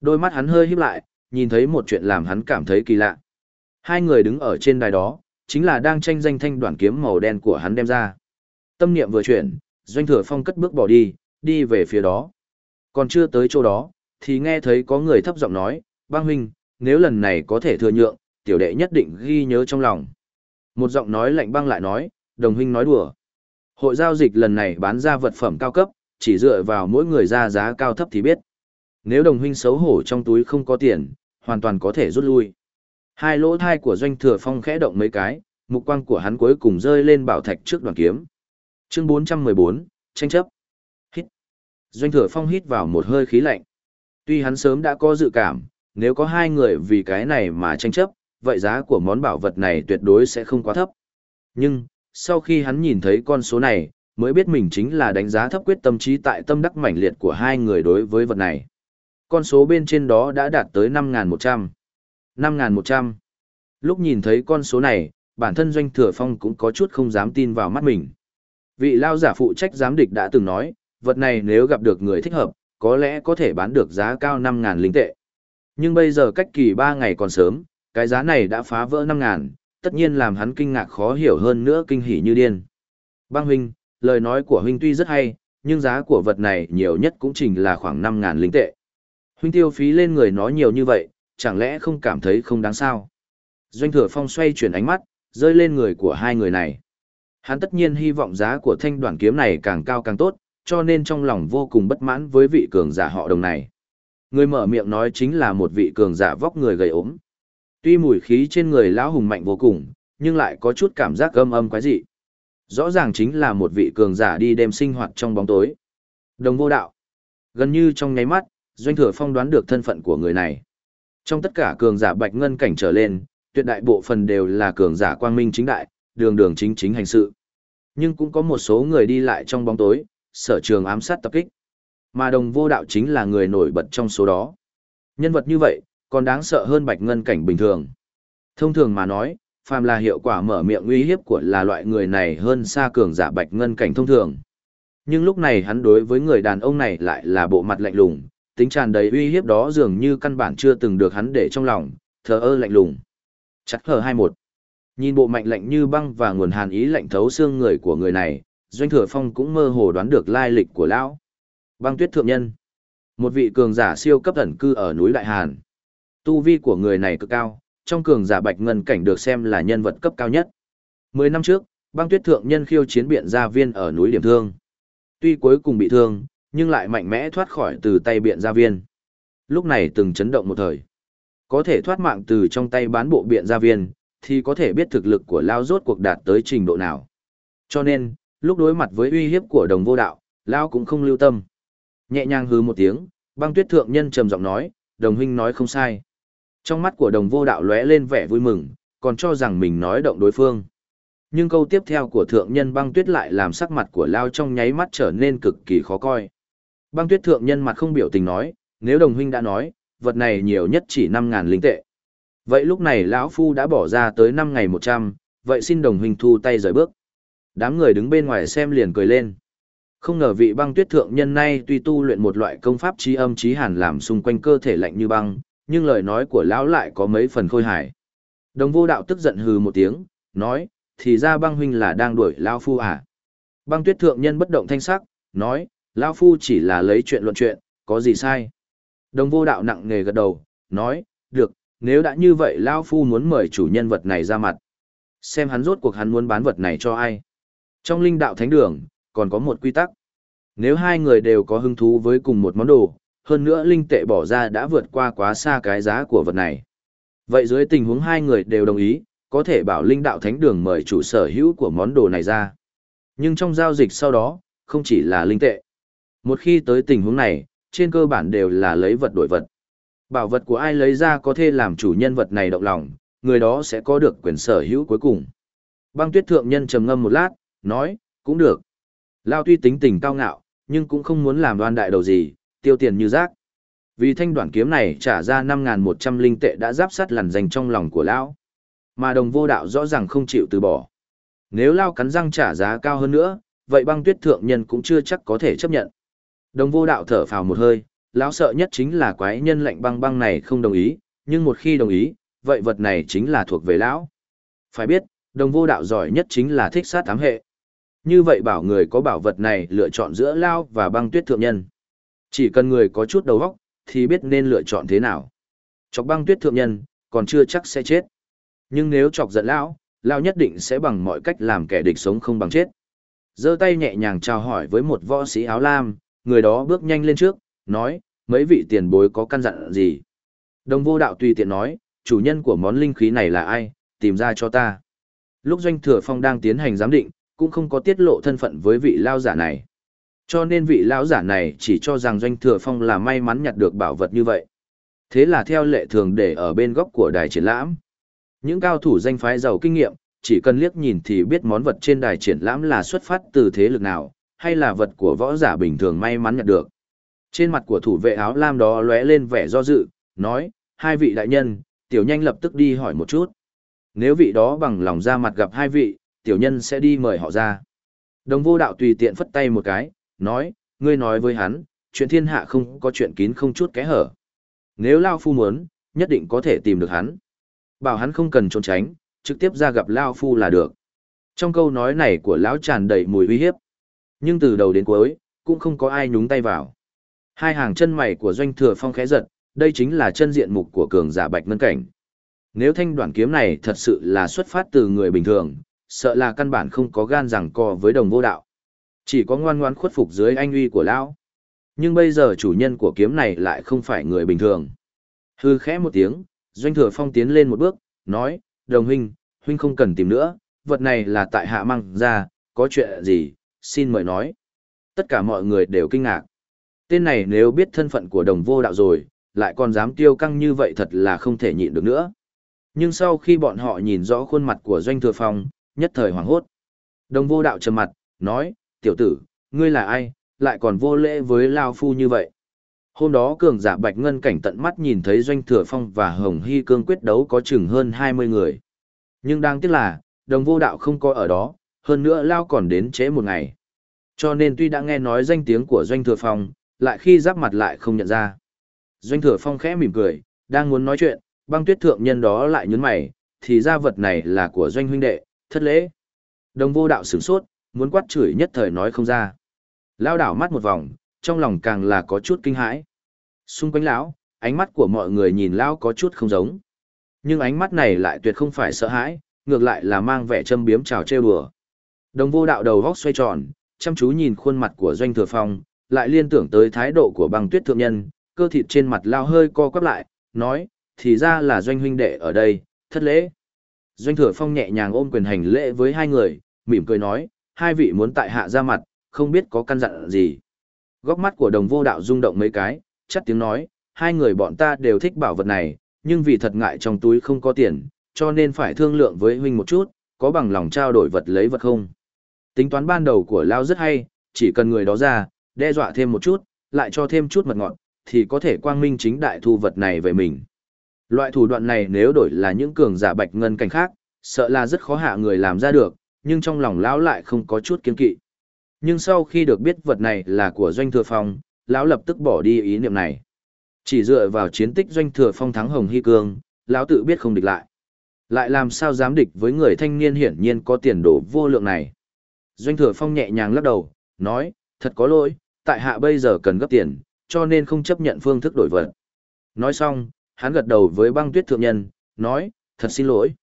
Đôi mắt hắn hơi híp lại, nhìn thấy một chuyện làm hắn cảm thấy kỳ lạ. Hai người đứng ở trên đài đó, chính là đang tranh danh thanh đoạn kiếm màu đen của hắn đem ra. Tâm niệm vừa chuyển, doanh thừa phong cất bước bỏ đi, đi về phía đó. Còn chưa tới chỗ đó, thì nghe thấy có người thấp giọng nói, băng huynh, nếu lần này có thể thừa nhượng, tiểu đệ nhất định ghi nhớ trong lòng. Một giọng nói lạnh băng lại nói, đồng huynh nói đùa. Hội giao dịch lần này bán ra vật phẩm cao cấp, chỉ dựa vào mỗi người ra giá cao thấp thì biết. Nếu đồng huynh xấu hổ trong túi không có tiền, hoàn toàn có thể rút lui. Hai lỗ thai của doanh thừa phong khẽ động mấy cái, mục quang của hắn cuối cùng rơi lên bảo thạch trước đoàn kiếm. Chương 414, tranh chấp. Hít. Doanh thừa phong hít vào một hơi khí lạnh. Tuy hắn sớm đã có dự cảm, nếu có hai người vì cái này mà tranh chấp, vậy giá của món bảo vật này tuyệt đối sẽ không quá thấp. Nhưng, sau khi hắn nhìn thấy con số này, mới biết mình chính là đánh giá thấp quyết tâm trí tại tâm đắc mãnh liệt của hai người đối với vật này. Con số bên trên đó đã đạt tới 5.100. 5.100. Lúc nhìn thấy con số này, bản thân Doanh Thừa Phong cũng có chút không dám tin vào mắt mình. Vị lao giả phụ trách giám địch đã từng nói, vật này nếu gặp được người thích hợp, có lẽ có thể bán được giá cao 5.000 linh tệ. Nhưng bây giờ cách kỳ 3 ngày còn sớm, cái giá này đã phá vỡ năm ngàn, tất nhiên làm hắn kinh ngạc khó hiểu hơn nữa kinh hỉ như điên. Bang huynh, lời nói của huynh tuy rất hay, nhưng giá của vật này nhiều nhất cũng chỉ là khoảng năm ngàn linh tệ. Huynh tiêu phí lên người nó nhiều như vậy, chẳng lẽ không cảm thấy không đáng sao? Doanh thừa phong xoay chuyển ánh mắt, rơi lên người của hai người này. Hắn tất nhiên hy vọng giá của thanh đoạn kiếm này càng cao càng tốt, cho nên trong lòng vô cùng bất mãn với vị cường giả họ đồng này. Người mở miệng nói chính là một vị cường giả vóc người gầy ốm. Tuy mùi khí trên người lão hùng mạnh vô cùng, nhưng lại có chút cảm giác âm âm quái dị. Rõ ràng chính là một vị cường giả đi đêm sinh hoạt trong bóng tối. Đồng vô đạo. Gần như trong nháy mắt, Doanh Thừa Phong đoán được thân phận của người này. Trong tất cả cường giả bạch ngân cảnh trở lên, tuyệt đại bộ phần đều là cường giả quang minh chính đại, đường đường chính chính hành sự. Nhưng cũng có một số người đi lại trong bóng tối, sở trường ám sát tập kích. Mà đồng vô đạo chính là người nổi bật trong số đó. Nhân vật như vậy, còn đáng sợ hơn bạch ngân cảnh bình thường. Thông thường mà nói, phàm là hiệu quả mở miệng uy hiếp của là loại người này hơn xa cường giả bạch ngân cảnh thông thường. Nhưng lúc này hắn đối với người đàn ông này lại là bộ mặt lạnh lùng, tính tràn đầy uy hiếp đó dường như căn bản chưa từng được hắn để trong lòng, thờ ơ lạnh lùng. Chắc hờ 21. Nhìn bộ mạnh lạnh như băng và nguồn hàn ý lạnh thấu xương người của người này, Doanh Thừa Phong cũng mơ hồ đoán được lai lịch của lão. Băng Tuyết thượng nhân, một vị cường giả siêu cấp ẩn cư ở núi Đại Hàn. Tu vi của người này cực cao, trong cường giả Bạch Ngân cảnh được xem là nhân vật cấp cao nhất. Mười năm trước, Băng Tuyết thượng nhân khiêu chiến biện gia viên ở núi Điểm Thương. Tuy cuối cùng bị thương, nhưng lại mạnh mẽ thoát khỏi từ tay biện gia viên. Lúc này từng chấn động một thời. Có thể thoát mạng từ trong tay bán bộ biện gia viên, thì có thể biết thực lực của Lao rốt cuộc đạt tới trình độ nào. Cho nên, lúc đối mặt với uy hiếp của đồng vô đạo, Lao cũng không lưu tâm. Nhẹ nhàng hứ một tiếng, băng tuyết thượng nhân trầm giọng nói, đồng huynh nói không sai. Trong mắt của đồng vô đạo lóe lên vẻ vui mừng, còn cho rằng mình nói động đối phương. Nhưng câu tiếp theo của thượng nhân băng tuyết lại làm sắc mặt của Lao trong nháy mắt trở nên cực kỳ khó coi. Băng tuyết thượng nhân mặt không biểu tình nói, nếu đồng huynh đã nói, vật này nhiều nhất chỉ 5.000 linh tệ. Vậy lúc này lão Phu đã bỏ ra tới 5 ngày 100, vậy xin đồng huynh thu tay rời bước. Đám người đứng bên ngoài xem liền cười lên. Không ngờ vị băng tuyết thượng nhân nay tuy tu luyện một loại công pháp trí âm trí hàn làm xung quanh cơ thể lạnh như băng, nhưng lời nói của lão lại có mấy phần khôi hài. Đồng vô đạo tức giận hừ một tiếng, nói, thì ra băng huynh là đang đuổi lão phu à. Băng tuyết thượng nhân bất động thanh sắc, nói, lão phu chỉ là lấy chuyện luận chuyện, có gì sai. Đồng vô đạo nặng nề gật đầu, nói, được, nếu đã như vậy lão phu muốn mời chủ nhân vật này ra mặt. Xem hắn rốt cuộc hắn muốn bán vật này cho ai. Trong linh đạo thánh đường, còn có một quy tắc. Nếu hai người đều có hứng thú với cùng một món đồ, hơn nữa linh tệ bỏ ra đã vượt qua quá xa cái giá của vật này. Vậy dưới tình huống hai người đều đồng ý, có thể bảo linh đạo thánh đường mời chủ sở hữu của món đồ này ra. Nhưng trong giao dịch sau đó, không chỉ là linh tệ. Một khi tới tình huống này, trên cơ bản đều là lấy vật đổi vật. Bảo vật của ai lấy ra có thể làm chủ nhân vật này động lòng, người đó sẽ có được quyền sở hữu cuối cùng. Băng tuyết thượng nhân trầm ngâm một lát, nói, cũng được. Lao tuy tính tình cao ngạo, nhưng cũng không muốn làm đoan đại đầu gì, tiêu tiền như rác. Vì thanh đoạn kiếm này trả ra 5.100 linh tệ đã giáp sắt lằn dành trong lòng của Lão. Mà đồng vô đạo rõ ràng không chịu từ bỏ. Nếu Lao cắn răng trả giá cao hơn nữa, vậy băng tuyết thượng nhân cũng chưa chắc có thể chấp nhận. Đồng vô đạo thở phào một hơi, lão sợ nhất chính là quái nhân lạnh băng băng này không đồng ý, nhưng một khi đồng ý, vậy vật này chính là thuộc về lão. Phải biết, đồng vô đạo giỏi nhất chính là thích sát thám hệ. Như vậy bảo người có bảo vật này lựa chọn giữa lao và băng tuyết thượng nhân. Chỉ cần người có chút đầu óc, thì biết nên lựa chọn thế nào. Chọc băng tuyết thượng nhân, còn chưa chắc sẽ chết. Nhưng nếu chọc giận lão, lão nhất định sẽ bằng mọi cách làm kẻ địch sống không bằng chết. giơ tay nhẹ nhàng chào hỏi với một võ sĩ áo lam, người đó bước nhanh lên trước, nói, mấy vị tiền bối có căn dặn gì. Đồng vô đạo tùy tiện nói, chủ nhân của món linh khí này là ai, tìm ra cho ta. Lúc doanh thừa phong đang tiến hành giám định, cũng không có tiết lộ thân phận với vị lao giả này. Cho nên vị lão giả này chỉ cho rằng doanh thừa phong là may mắn nhặt được bảo vật như vậy. Thế là theo lệ thường để ở bên góc của đài triển lãm. Những cao thủ danh phái giàu kinh nghiệm, chỉ cần liếc nhìn thì biết món vật trên đài triển lãm là xuất phát từ thế lực nào, hay là vật của võ giả bình thường may mắn nhặt được. Trên mặt của thủ vệ áo lam đó lóe lên vẻ do dự, nói, hai vị đại nhân, tiểu nhanh lập tức đi hỏi một chút. Nếu vị đó bằng lòng ra mặt gặp hai vị, tiểu nhân sẽ đi mời họ ra. Đồng vô đạo tùy tiện phất tay một cái, nói, ngươi nói với hắn, chuyện thiên hạ không có chuyện kín không chút kẽ hở. Nếu Lao Phu muốn, nhất định có thể tìm được hắn. Bảo hắn không cần trốn tránh, trực tiếp ra gặp Lao Phu là được. Trong câu nói này của lão tràn đầy mùi uy hiếp. Nhưng từ đầu đến cuối, cũng không có ai nhúng tay vào. Hai hàng chân mày của doanh thừa phong khẽ giật, đây chính là chân diện mục của cường giả bạch ngân cảnh. Nếu thanh đoạn kiếm này thật sự là xuất phát từ người bình thường, sợ là căn bản không có gan rằng co với đồng vô đạo. Chỉ có ngoan ngoan khuất phục dưới anh uy của lão. Nhưng bây giờ chủ nhân của kiếm này lại không phải người bình thường. Hư khẽ một tiếng, doanh thừa phong tiến lên một bước, nói, đồng huynh, huynh không cần tìm nữa, vật này là tại hạ mang ra, có chuyện gì, xin mời nói. Tất cả mọi người đều kinh ngạc. Tên này nếu biết thân phận của đồng vô đạo rồi, lại còn dám tiêu căng như vậy thật là không thể nhịn được nữa. Nhưng sau khi bọn họ nhìn rõ khuôn mặt của Doanh Thừa Phong, nhất thời hoảng hốt. Đồng vô đạo trầm mặt, nói, tiểu tử, ngươi là ai, lại còn vô lễ với Lao Phu như vậy. Hôm đó cường giả Bạch Ngân cảnh tận mắt nhìn thấy Doanh Thừa Phong và Hồng Hy Cương quyết đấu có chừng hơn 20 người. Nhưng đáng tiếc là, đồng vô đạo không có ở đó, hơn nữa Lao còn đến trễ một ngày. Cho nên tuy đã nghe nói danh tiếng của Doanh Thừa Phong, lại khi giáp mặt lại không nhận ra. Doanh Thừa Phong khẽ mỉm cười, đang muốn nói chuyện, băng tuyết thượng nhân đó lại nhấn mày, thì ra vật này là của Doanh huynh đệ, thất lễ. Đồng vô đạo sửng sốt, muốn quát chửi nhất thời nói không ra. Lao đảo mắt một vòng, trong lòng càng là có chút kinh hãi. Xung quanh lão, ánh mắt của mọi người nhìn lão có chút không giống. Nhưng ánh mắt này lại tuyệt không phải sợ hãi, ngược lại là mang vẻ châm biếm trào trêu đùa. Đồng vô đạo đầu góc xoay tròn, chăm chú nhìn khuôn mặt của Doanh Thừa Phong, lại liên tưởng tới thái độ của băng tuyết thượng nhân, cơ thịt trên mặt lao hơi co quắp lại, nói, thì ra là Doanh huynh đệ ở đây, thất lễ. Doanh Thừa Phong nhẹ nhàng ôm quyền hành lễ với hai người, mỉm cười nói, hai vị muốn tại hạ ra mặt, không biết có căn dặn gì. Góc mắt của đồng vô đạo rung động mấy cái, chắc tiếng nói, hai người bọn ta đều thích bảo vật này, nhưng vì thật ngại trong túi không có tiền, cho nên phải thương lượng với huynh một chút, có bằng lòng trao đổi vật lấy vật không. Tính toán ban đầu của Lao rất hay, chỉ cần người đó ra, đe dọa thêm một chút, lại cho thêm chút mật ngọt, thì có thể quang minh chính đại thu vật này về mình. Loại thủ đoạn này nếu đổi là những cường giả bạch ngân cảnh khác, sợ là rất khó hạ người làm ra được, nhưng trong lòng lão lại không có chút kiên kỵ. Nhưng sau khi được biết vật này là của doanh thừa phong, lão lập tức bỏ đi ý niệm này. Chỉ dựa vào chiến tích doanh thừa phong thắng hồng hy cương, lão tự biết không địch lại. Lại làm sao dám địch với người thanh niên hiển nhiên có tiền đồ vô lượng này. Doanh thừa phong nhẹ nhàng lắc đầu, nói, thật có lỗi, tại hạ bây giờ cần gấp tiền, cho nên không chấp nhận phương thức đổi vật. Nói xong, hắn gật đầu với băng tuyết thượng nhân, nói, thật xin lỗi.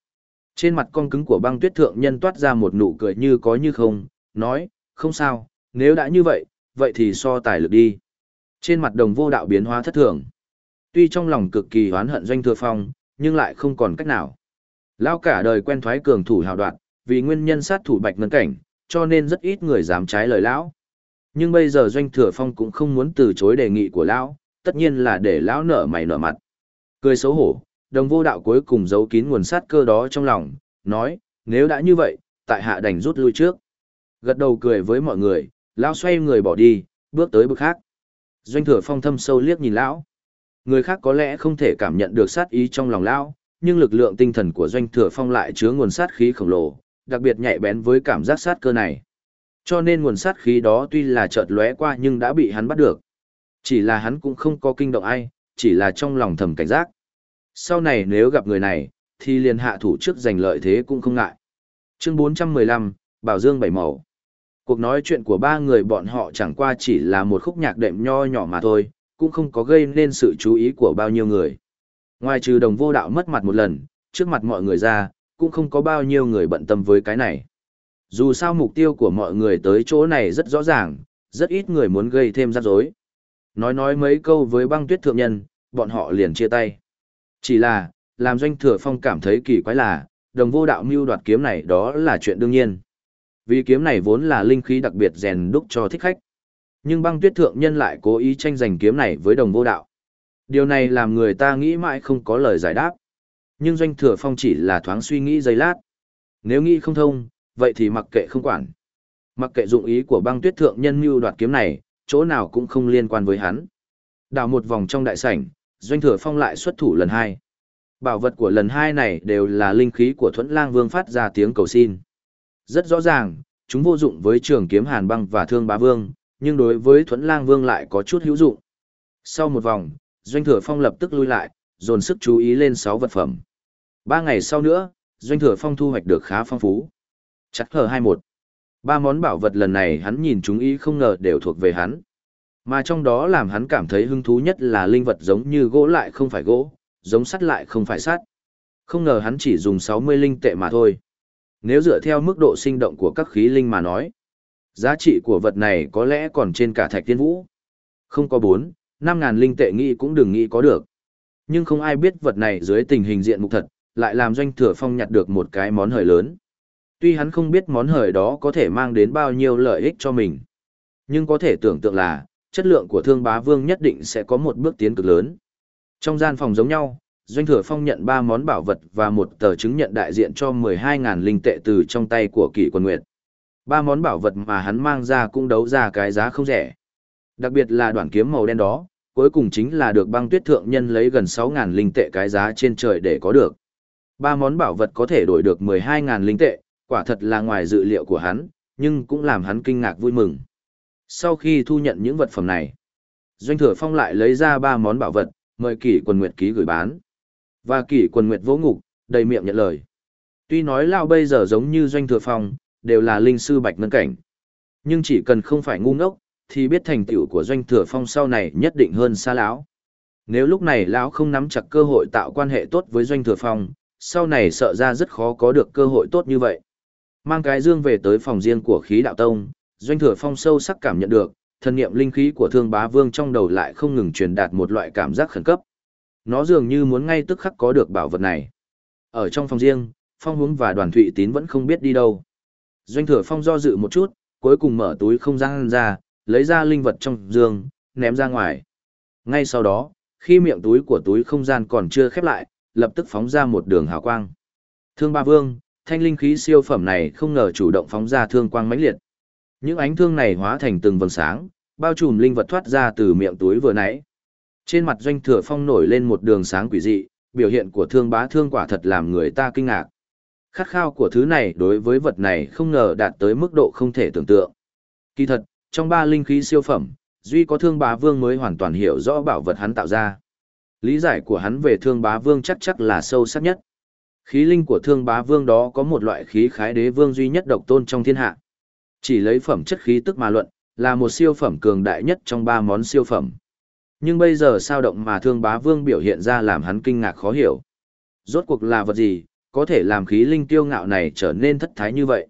Trên mặt con cứng của băng tuyết thượng nhân toát ra một nụ cười như có như không, nói, không sao, nếu đã như vậy, vậy thì so tài lực đi. Trên mặt đồng vô đạo biến hóa thất thường. Tuy trong lòng cực kỳ oán hận doanh thừa phong, nhưng lại không còn cách nào. Lao cả đời quen thoái cường thủ hào đoạn, vì nguyên nhân sát thủ bạch ngân cảnh, cho nên rất ít người dám trái lời lão. Nhưng bây giờ doanh thừa phong cũng không muốn từ chối đề nghị của lão, tất nhiên là để lão nở mày nở mặt. Cười xấu hổ, đồng vô đạo cuối cùng giấu kín nguồn sát cơ đó trong lòng, nói, nếu đã như vậy, tại hạ đành rút lui trước. Gật đầu cười với mọi người, lão xoay người bỏ đi, bước tới bước khác. Doanh thừa phong thâm sâu liếc nhìn lão. Người khác có lẽ không thể cảm nhận được sát ý trong lòng lão, nhưng lực lượng tinh thần của doanh thừa phong lại chứa nguồn sát khí khổng lồ, đặc biệt nhạy bén với cảm giác sát cơ này. Cho nên nguồn sát khí đó tuy là chợt lóe qua nhưng đã bị hắn bắt được. Chỉ là hắn cũng không có kinh động ai, chỉ là trong lòng thầm cảnh giác. Sau này nếu gặp người này, thì liền hạ thủ trước giành lợi thế cũng không ngại. Chương 415, Bảo Dương bảy màu. Cuộc nói chuyện của ba người bọn họ chẳng qua chỉ là một khúc nhạc đệm nho nhỏ mà thôi, cũng không có gây nên sự chú ý của bao nhiêu người. Ngoài trừ đồng vô đạo mất mặt một lần, trước mặt mọi người ra, cũng không có bao nhiêu người bận tâm với cái này. Dù sao mục tiêu của mọi người tới chỗ này rất rõ ràng, rất ít người muốn gây thêm rắc rối. Nói nói mấy câu với băng tuyết thượng nhân, bọn họ liền chia tay. Chỉ là, làm doanh thừa phong cảm thấy kỳ quái là, đồng vô đạo mưu đoạt kiếm này đó là chuyện đương nhiên. Vì kiếm này vốn là linh khí đặc biệt rèn đúc cho thích khách. Nhưng băng tuyết thượng nhân lại cố ý tranh giành kiếm này với đồng vô đạo. Điều này làm người ta nghĩ mãi không có lời giải đáp. Nhưng doanh thừa phong chỉ là thoáng suy nghĩ giây lát. Nếu nghĩ không thông, vậy thì mặc kệ không quản. Mặc kệ dụng ý của băng tuyết thượng nhân mưu đoạt kiếm này, chỗ nào cũng không liên quan với hắn. Đào một vòng trong đại sảnh, doanh thừa phong lại xuất thủ lần hai. Bảo vật của lần hai này đều là linh khí của thuẫn lang vương phát ra tiếng cầu xin. Rất rõ ràng, chúng vô dụng với trường kiếm hàn băng và thương bá vương, nhưng đối với thuẫn lang vương lại có chút hữu dụng. Sau một vòng, doanh thừa phong lập tức lui lại, dồn sức chú ý lên sáu vật phẩm. Ba ngày sau nữa, doanh thừa phong thu hoạch được khá phong phú. Chắc hờ hai một. Ba món bảo vật lần này hắn nhìn chúng ý không ngờ đều thuộc về hắn. Mà trong đó làm hắn cảm thấy hứng thú nhất là linh vật giống như gỗ lại không phải gỗ, giống sắt lại không phải sắt. Không ngờ hắn chỉ dùng 60 linh tệ mà thôi. Nếu dựa theo mức độ sinh động của các khí linh mà nói, giá trị của vật này có lẽ còn trên cả thạch tiên vũ. Không có 4, 5 ngàn linh tệ nghĩ cũng đừng nghĩ có được. Nhưng không ai biết vật này dưới tình hình diện mục thật, lại làm doanh thừa phong nhặt được một cái món hời lớn. Tuy hắn không biết món hời đó có thể mang đến bao nhiêu lợi ích cho mình, nhưng có thể tưởng tượng là, chất lượng của thương bá vương nhất định sẽ có một bước tiến cực lớn. Trong gian phòng giống nhau, Doanh Thừa Phong nhận 3 món bảo vật và một tờ chứng nhận đại diện cho 12.000 linh tệ từ trong tay của Kỷ Quân Nguyệt. Ba món bảo vật mà hắn mang ra cũng đấu ra cái giá không rẻ. Đặc biệt là đoạn kiếm màu đen đó, cuối cùng chính là được băng tuyết thượng nhân lấy gần 6.000 linh tệ cái giá trên trời để có được. Ba món bảo vật có thể đổi được 12.000 linh tệ, quả thật là ngoài dự liệu của hắn, nhưng cũng làm hắn kinh ngạc vui mừng. Sau khi thu nhận những vật phẩm này, Doanh Thừa Phong lại lấy ra ba món bảo vật, mời kỷ quần nguyệt ký gửi bán. Và kỷ quần nguyệt vỗ ngục, đầy miệng nhận lời. Tuy nói lao bây giờ giống như Doanh Thừa Phong, đều là linh sư bạch ngân cảnh. Nhưng chỉ cần không phải ngu ngốc, thì biết thành tựu của Doanh Thừa Phong sau này nhất định hơn xa lão. Nếu lúc này lão không nắm chặt cơ hội tạo quan hệ tốt với Doanh Thừa Phong, sau này sợ ra rất khó có được cơ hội tốt như vậy. Mang cái dương về tới phòng riêng của khí đạo tông, Doanh Thừa Phong sâu sắc cảm nhận được, thần niệm linh khí của Thương Bá Vương trong đầu lại không ngừng truyền đạt một loại cảm giác khẩn cấp. Nó dường như muốn ngay tức khắc có được bảo vật này. Ở trong phòng riêng, Phong Hướng và Đoàn Thụy Tín vẫn không biết đi đâu. Doanh Thừa Phong do dự một chút, cuối cùng mở túi không gian ra, lấy ra linh vật trong giường, ném ra ngoài. Ngay sau đó, khi miệng túi của túi không gian còn chưa khép lại, lập tức phóng ra một đường hào quang. Thương Ba Vương, thanh linh khí siêu phẩm này không ngờ chủ động phóng ra thương quang mãnh liệt. Những ánh thương này hóa thành từng vầng sáng, bao trùm linh vật thoát ra từ miệng túi vừa nãy. Trên mặt doanh thừa phong nổi lên một đường sáng quỷ dị, biểu hiện của thương bá thương quả thật làm người ta kinh ngạc. Khát khao của thứ này đối với vật này không ngờ đạt tới mức độ không thể tưởng tượng. Kỳ thật, trong ba linh khí siêu phẩm, duy có thương bá vương mới hoàn toàn hiểu rõ bảo vật hắn tạo ra. Lý giải của hắn về thương bá vương chắc chắc là sâu sắc nhất. Khí linh của thương bá vương đó có một loại khí khái đế vương duy nhất độc tôn trong thiên hạ. Chỉ lấy phẩm chất khí tức mà luận, là một siêu phẩm cường đại nhất trong ba món siêu phẩm. Nhưng bây giờ sao động mà thương bá vương biểu hiện ra làm hắn kinh ngạc khó hiểu. Rốt cuộc là vật gì, có thể làm khí linh tiêu ngạo này trở nên thất thái như vậy?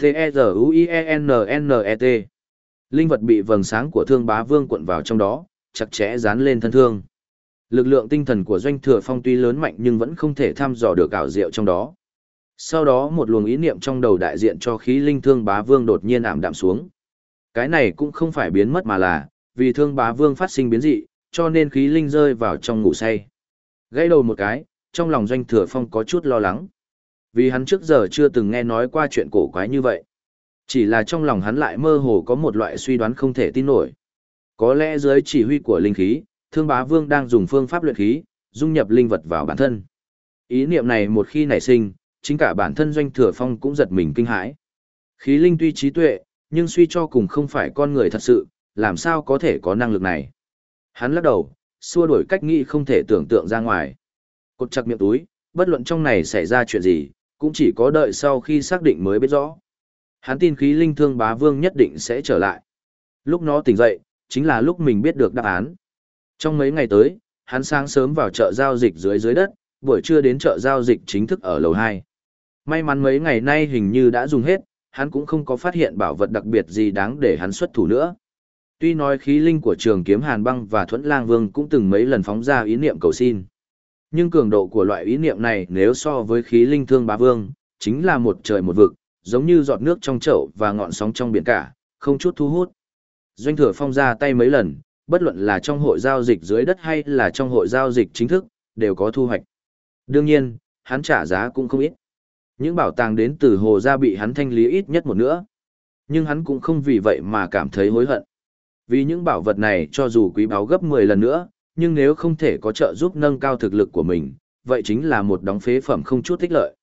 T-E-Z-U-I-E-N-N-E-T Linh vật bị vầng sáng của thương bá vương cuộn vào trong đó, chặt chẽ dán lên thân thương. Lực lượng tinh thần của doanh thừa phong tuy lớn mạnh nhưng vẫn không thể thăm dò được ảo diệu trong đó. Sau đó một luồng ý niệm trong đầu đại diện cho khí linh thương bá vương đột nhiên ảm đạm xuống. Cái này cũng không phải biến mất mà là, vì thương bá vương phát sinh biến dị, cho nên khí linh rơi vào trong ngủ say. Gãy đầu một cái, trong lòng doanh thừa phong có chút lo lắng. Vì hắn trước giờ chưa từng nghe nói qua chuyện cổ quái như vậy. Chỉ là trong lòng hắn lại mơ hồ có một loại suy đoán không thể tin nổi. Có lẽ dưới chỉ huy của linh khí, thương bá vương đang dùng phương pháp luyện khí, dung nhập linh vật vào bản thân. Ý niệm này một khi nảy sinh, chính cả bản thân doanh thừa phong cũng giật mình kinh hãi. Khí linh tuy trí tuệ, nhưng suy cho cùng không phải con người thật sự, làm sao có thể có năng lực này. Hắn lắc đầu, xua đuổi cách nghĩ không thể tưởng tượng ra ngoài. Cột chặt miệng túi, bất luận trong này xảy ra chuyện gì, cũng chỉ có đợi sau khi xác định mới biết rõ. Hắn tin khí linh thương bá vương nhất định sẽ trở lại. Lúc nó tỉnh dậy, chính là lúc mình biết được đáp án. Trong mấy ngày tới, hắn sáng sớm vào chợ giao dịch dưới dưới đất, buổi trưa đến chợ giao dịch chính thức ở lầu 2. May mắn mấy ngày nay hình như đã dùng hết, hắn cũng không có phát hiện bảo vật đặc biệt gì đáng để hắn xuất thủ nữa. Tuy nói khí linh của trường kiếm Hàn Băng và Thuẫn Lang Vương cũng từng mấy lần phóng ra ý niệm cầu xin. Nhưng cường độ của loại ý niệm này nếu so với khí linh thương bá vương, chính là một trời một vực, giống như giọt nước trong chậu và ngọn sóng trong biển cả, không chút thu hút. Doanh thừa phong ra tay mấy lần, bất luận là trong hội giao dịch dưới đất hay là trong hội giao dịch chính thức, đều có thu hoạch. Đương nhiên, hắn trả giá cũng không ít. Những bảo tàng đến từ hồ gia bị hắn thanh lý ít nhất một nữa. Nhưng hắn cũng không vì vậy mà cảm thấy hối hận. Vì những bảo vật này cho dù quý báu gấp 10 lần nữa, nhưng nếu không thể có trợ giúp nâng cao thực lực của mình, vậy chính là một đóng phế phẩm không chút tích lợi.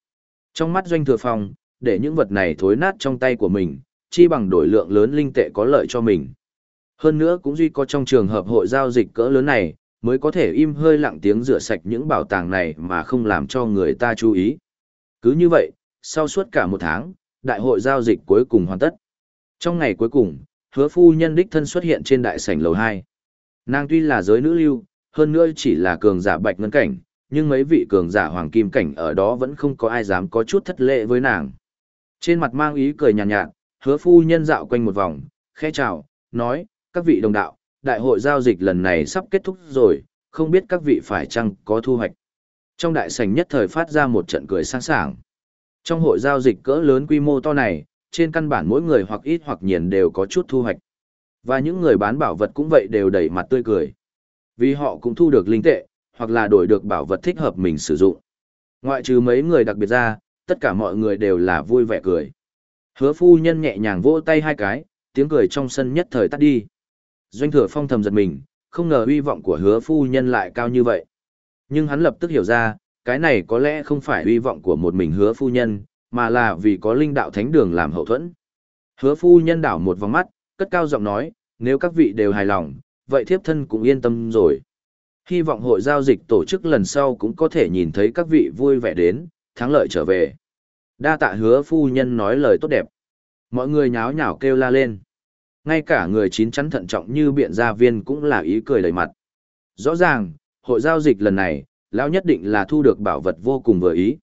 Trong mắt doanh thừa phong, để những vật này thối nát trong tay của mình, chi bằng đổi lượng lớn linh tệ có lợi cho mình. Hơn nữa cũng duy có trong trường hợp hội giao dịch cỡ lớn này, mới có thể im hơi lặng tiếng rửa sạch những bảo tàng này mà không làm cho người ta chú ý. Cứ như vậy, sau suốt cả một tháng, đại hội giao dịch cuối cùng hoàn tất. Trong ngày cuối cùng, hứa phu nhân đích thân xuất hiện trên đại sảnh lầu 2. Nàng tuy là giới nữ lưu, hơn nữa chỉ là cường giả bạch ngân cảnh, nhưng mấy vị cường giả hoàng kim cảnh ở đó vẫn không có ai dám có chút thất lễ với nàng. Trên mặt mang ý cười nhàn nhạt, nhạt, hứa phu nhân dạo quanh một vòng, khẽ chào, nói, các vị đồng đạo, đại hội giao dịch lần này sắp kết thúc rồi, không biết các vị phải chăng có thu hoạch. Trong đại sảnh nhất thời phát ra một trận cười sáng sảng. Trong hội giao dịch cỡ lớn quy mô to này, trên căn bản mỗi người hoặc ít hoặc nhiều đều có chút thu hoạch. Và những người bán bảo vật cũng vậy đều đầy mặt tươi cười. Vì họ cũng thu được linh tệ, hoặc là đổi được bảo vật thích hợp mình sử dụng. Ngoại trừ mấy người đặc biệt ra, tất cả mọi người đều là vui vẻ cười. Hứa phu nhân nhẹ nhàng vỗ tay hai cái, tiếng cười trong sân nhất thời tắt đi. Doanh thừa phong thầm giật mình, không ngờ uy vọng của hứa phu nhân lại cao như vậy. Nhưng hắn lập tức hiểu ra, cái này có lẽ không phải hy vọng của một mình hứa phu nhân, mà là vì có linh đạo thánh đường làm hậu thuẫn. Hứa phu nhân đảo một vòng mắt, cất cao giọng nói, nếu các vị đều hài lòng, vậy thiếp thân cũng yên tâm rồi. Hy vọng hội giao dịch tổ chức lần sau cũng có thể nhìn thấy các vị vui vẻ đến, thắng lợi trở về. Đa tạ hứa phu nhân nói lời tốt đẹp. Mọi người nháo nhào kêu la lên. Ngay cả người chín chắn thận trọng như biện gia viên cũng là ý cười đầy mặt. Rõ ràng, hội giao dịch lần này, lão nhất định là thu được bảo vật vô cùng vừa ý.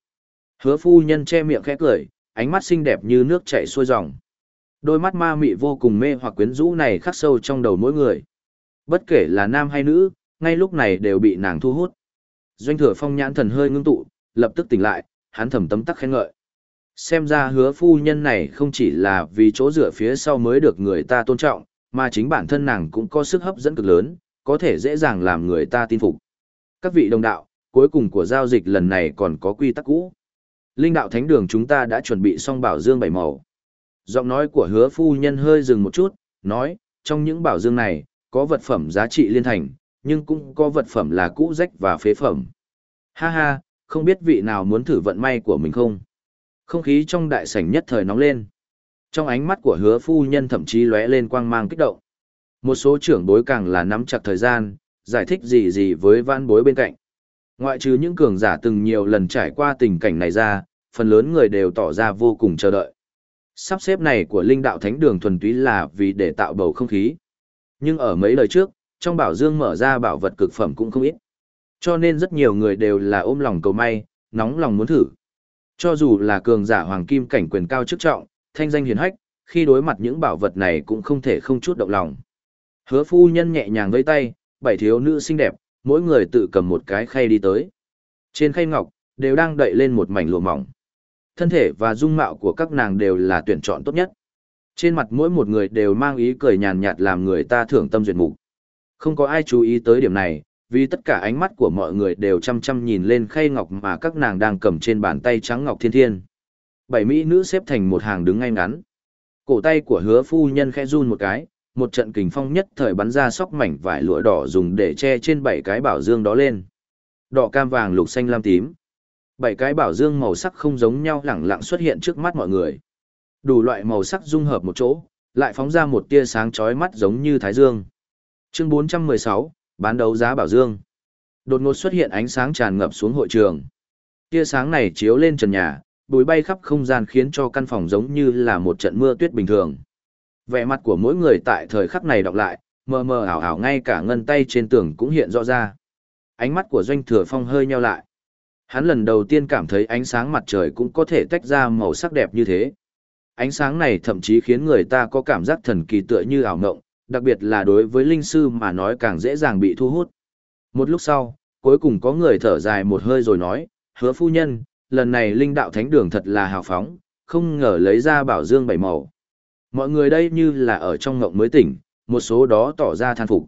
Hứa phu nhân che miệng khẽ cười, ánh mắt xinh đẹp như nước chảy xuôi dòng. Đôi mắt ma mị vô cùng mê hoặc quyến rũ này khắc sâu trong đầu mỗi người. Bất kể là nam hay nữ, ngay lúc này đều bị nàng thu hút. Doanh thừa phong nhãn thần hơi ngưng tụ, lập tức tỉnh lại, hắn thầm tấm tắc khen ngợi. Xem ra hứa phu nhân này không chỉ là vì chỗ dựa phía sau mới được người ta tôn trọng, mà chính bản thân nàng cũng có sức hấp dẫn cực lớn, có thể dễ dàng làm người ta tin phục. Các vị đồng đạo, cuối cùng của giao dịch lần này còn có quy tắc cũ. Linh đạo thánh đường chúng ta đã chuẩn bị xong bảo dương bảy màu. Giọng nói của hứa phu nhân hơi dừng một chút, nói, trong những bảo dương này, có vật phẩm giá trị liên thành, nhưng cũng có vật phẩm là cũ rách và phế phẩm. Ha ha, không biết vị nào muốn thử vận may của mình không? Không khí trong đại sảnh nhất thời nóng lên. Trong ánh mắt của hứa phu nhân thậm chí lóe lên quang mang kích động. Một số trưởng bối càng là nắm chặt thời gian, giải thích gì gì với văn bối bên cạnh. Ngoại trừ những cường giả từng nhiều lần trải qua tình cảnh này ra, phần lớn người đều tỏ ra vô cùng chờ đợi. Sắp xếp này của linh đạo thánh đường thuần túy là vì để tạo bầu không khí. Nhưng ở mấy lời trước, trong bảo dương mở ra bảo vật cực phẩm cũng không ít. Cho nên rất nhiều người đều là ôm lòng cầu may, nóng lòng muốn thử. Cho dù là cường giả hoàng kim cảnh quyền cao chức trọng, thanh danh hiền hách, khi đối mặt những bảo vật này cũng không thể không chút động lòng. Hứa phu nhân nhẹ nhàng vẫy tay, bảy thiếu nữ xinh đẹp, mỗi người tự cầm một cái khay đi tới. Trên khay ngọc, đều đang đậy lên một mảnh lụa mỏng. Thân thể và dung mạo của các nàng đều là tuyển chọn tốt nhất. Trên mặt mỗi một người đều mang ý cười nhàn nhạt làm người ta thưởng tâm duyệt mục. Không có ai chú ý tới điểm này, vì tất cả ánh mắt của mọi người đều chăm chăm nhìn lên khay ngọc mà các nàng đang cầm trên bàn tay trắng ngọc thiên thiên. Bảy mỹ nữ xếp thành một hàng đứng ngay ngắn. Cổ tay của hứa phu nhân khẽ run một cái, một trận kình phong nhất thời bắn ra sóc mảnh vải lụa đỏ dùng để che trên bảy cái bảo dương đó lên. Đỏ cam vàng lục xanh lam tím. Bảy cái bảo dương màu sắc không giống nhau lẳng lặng xuất hiện trước mắt mọi người. Đủ loại màu sắc dung hợp một chỗ, lại phóng ra một tia sáng chói mắt giống như thái dương. Chương 416, bán đấu giá bảo dương. Đột ngột xuất hiện ánh sáng tràn ngập xuống hội trường. Tia sáng này chiếu lên trần nhà, bụi bay khắp không gian khiến cho căn phòng giống như là một trận mưa tuyết bình thường. Vẻ mặt của mỗi người tại thời khắc này đọc lại, mờ mờ ảo ảo ngay cả ngân tay trên tường cũng hiện rõ ra. Ánh mắt của Doanh Thừa Phong hơi nheo lại. Hắn lần đầu tiên cảm thấy ánh sáng mặt trời cũng có thể tách ra màu sắc đẹp như thế. Ánh sáng này thậm chí khiến người ta có cảm giác thần kỳ tựa như ảo ngộng, đặc biệt là đối với linh sư mà nói càng dễ dàng bị thu hút. Một lúc sau, cuối cùng có người thở dài một hơi rồi nói, hứa phu nhân, lần này linh đạo thánh đường thật là hào phóng, không ngờ lấy ra bảo dương bảy màu. Mọi người đây như là ở trong ngộng mới tỉnh, một số đó tỏ ra than phục.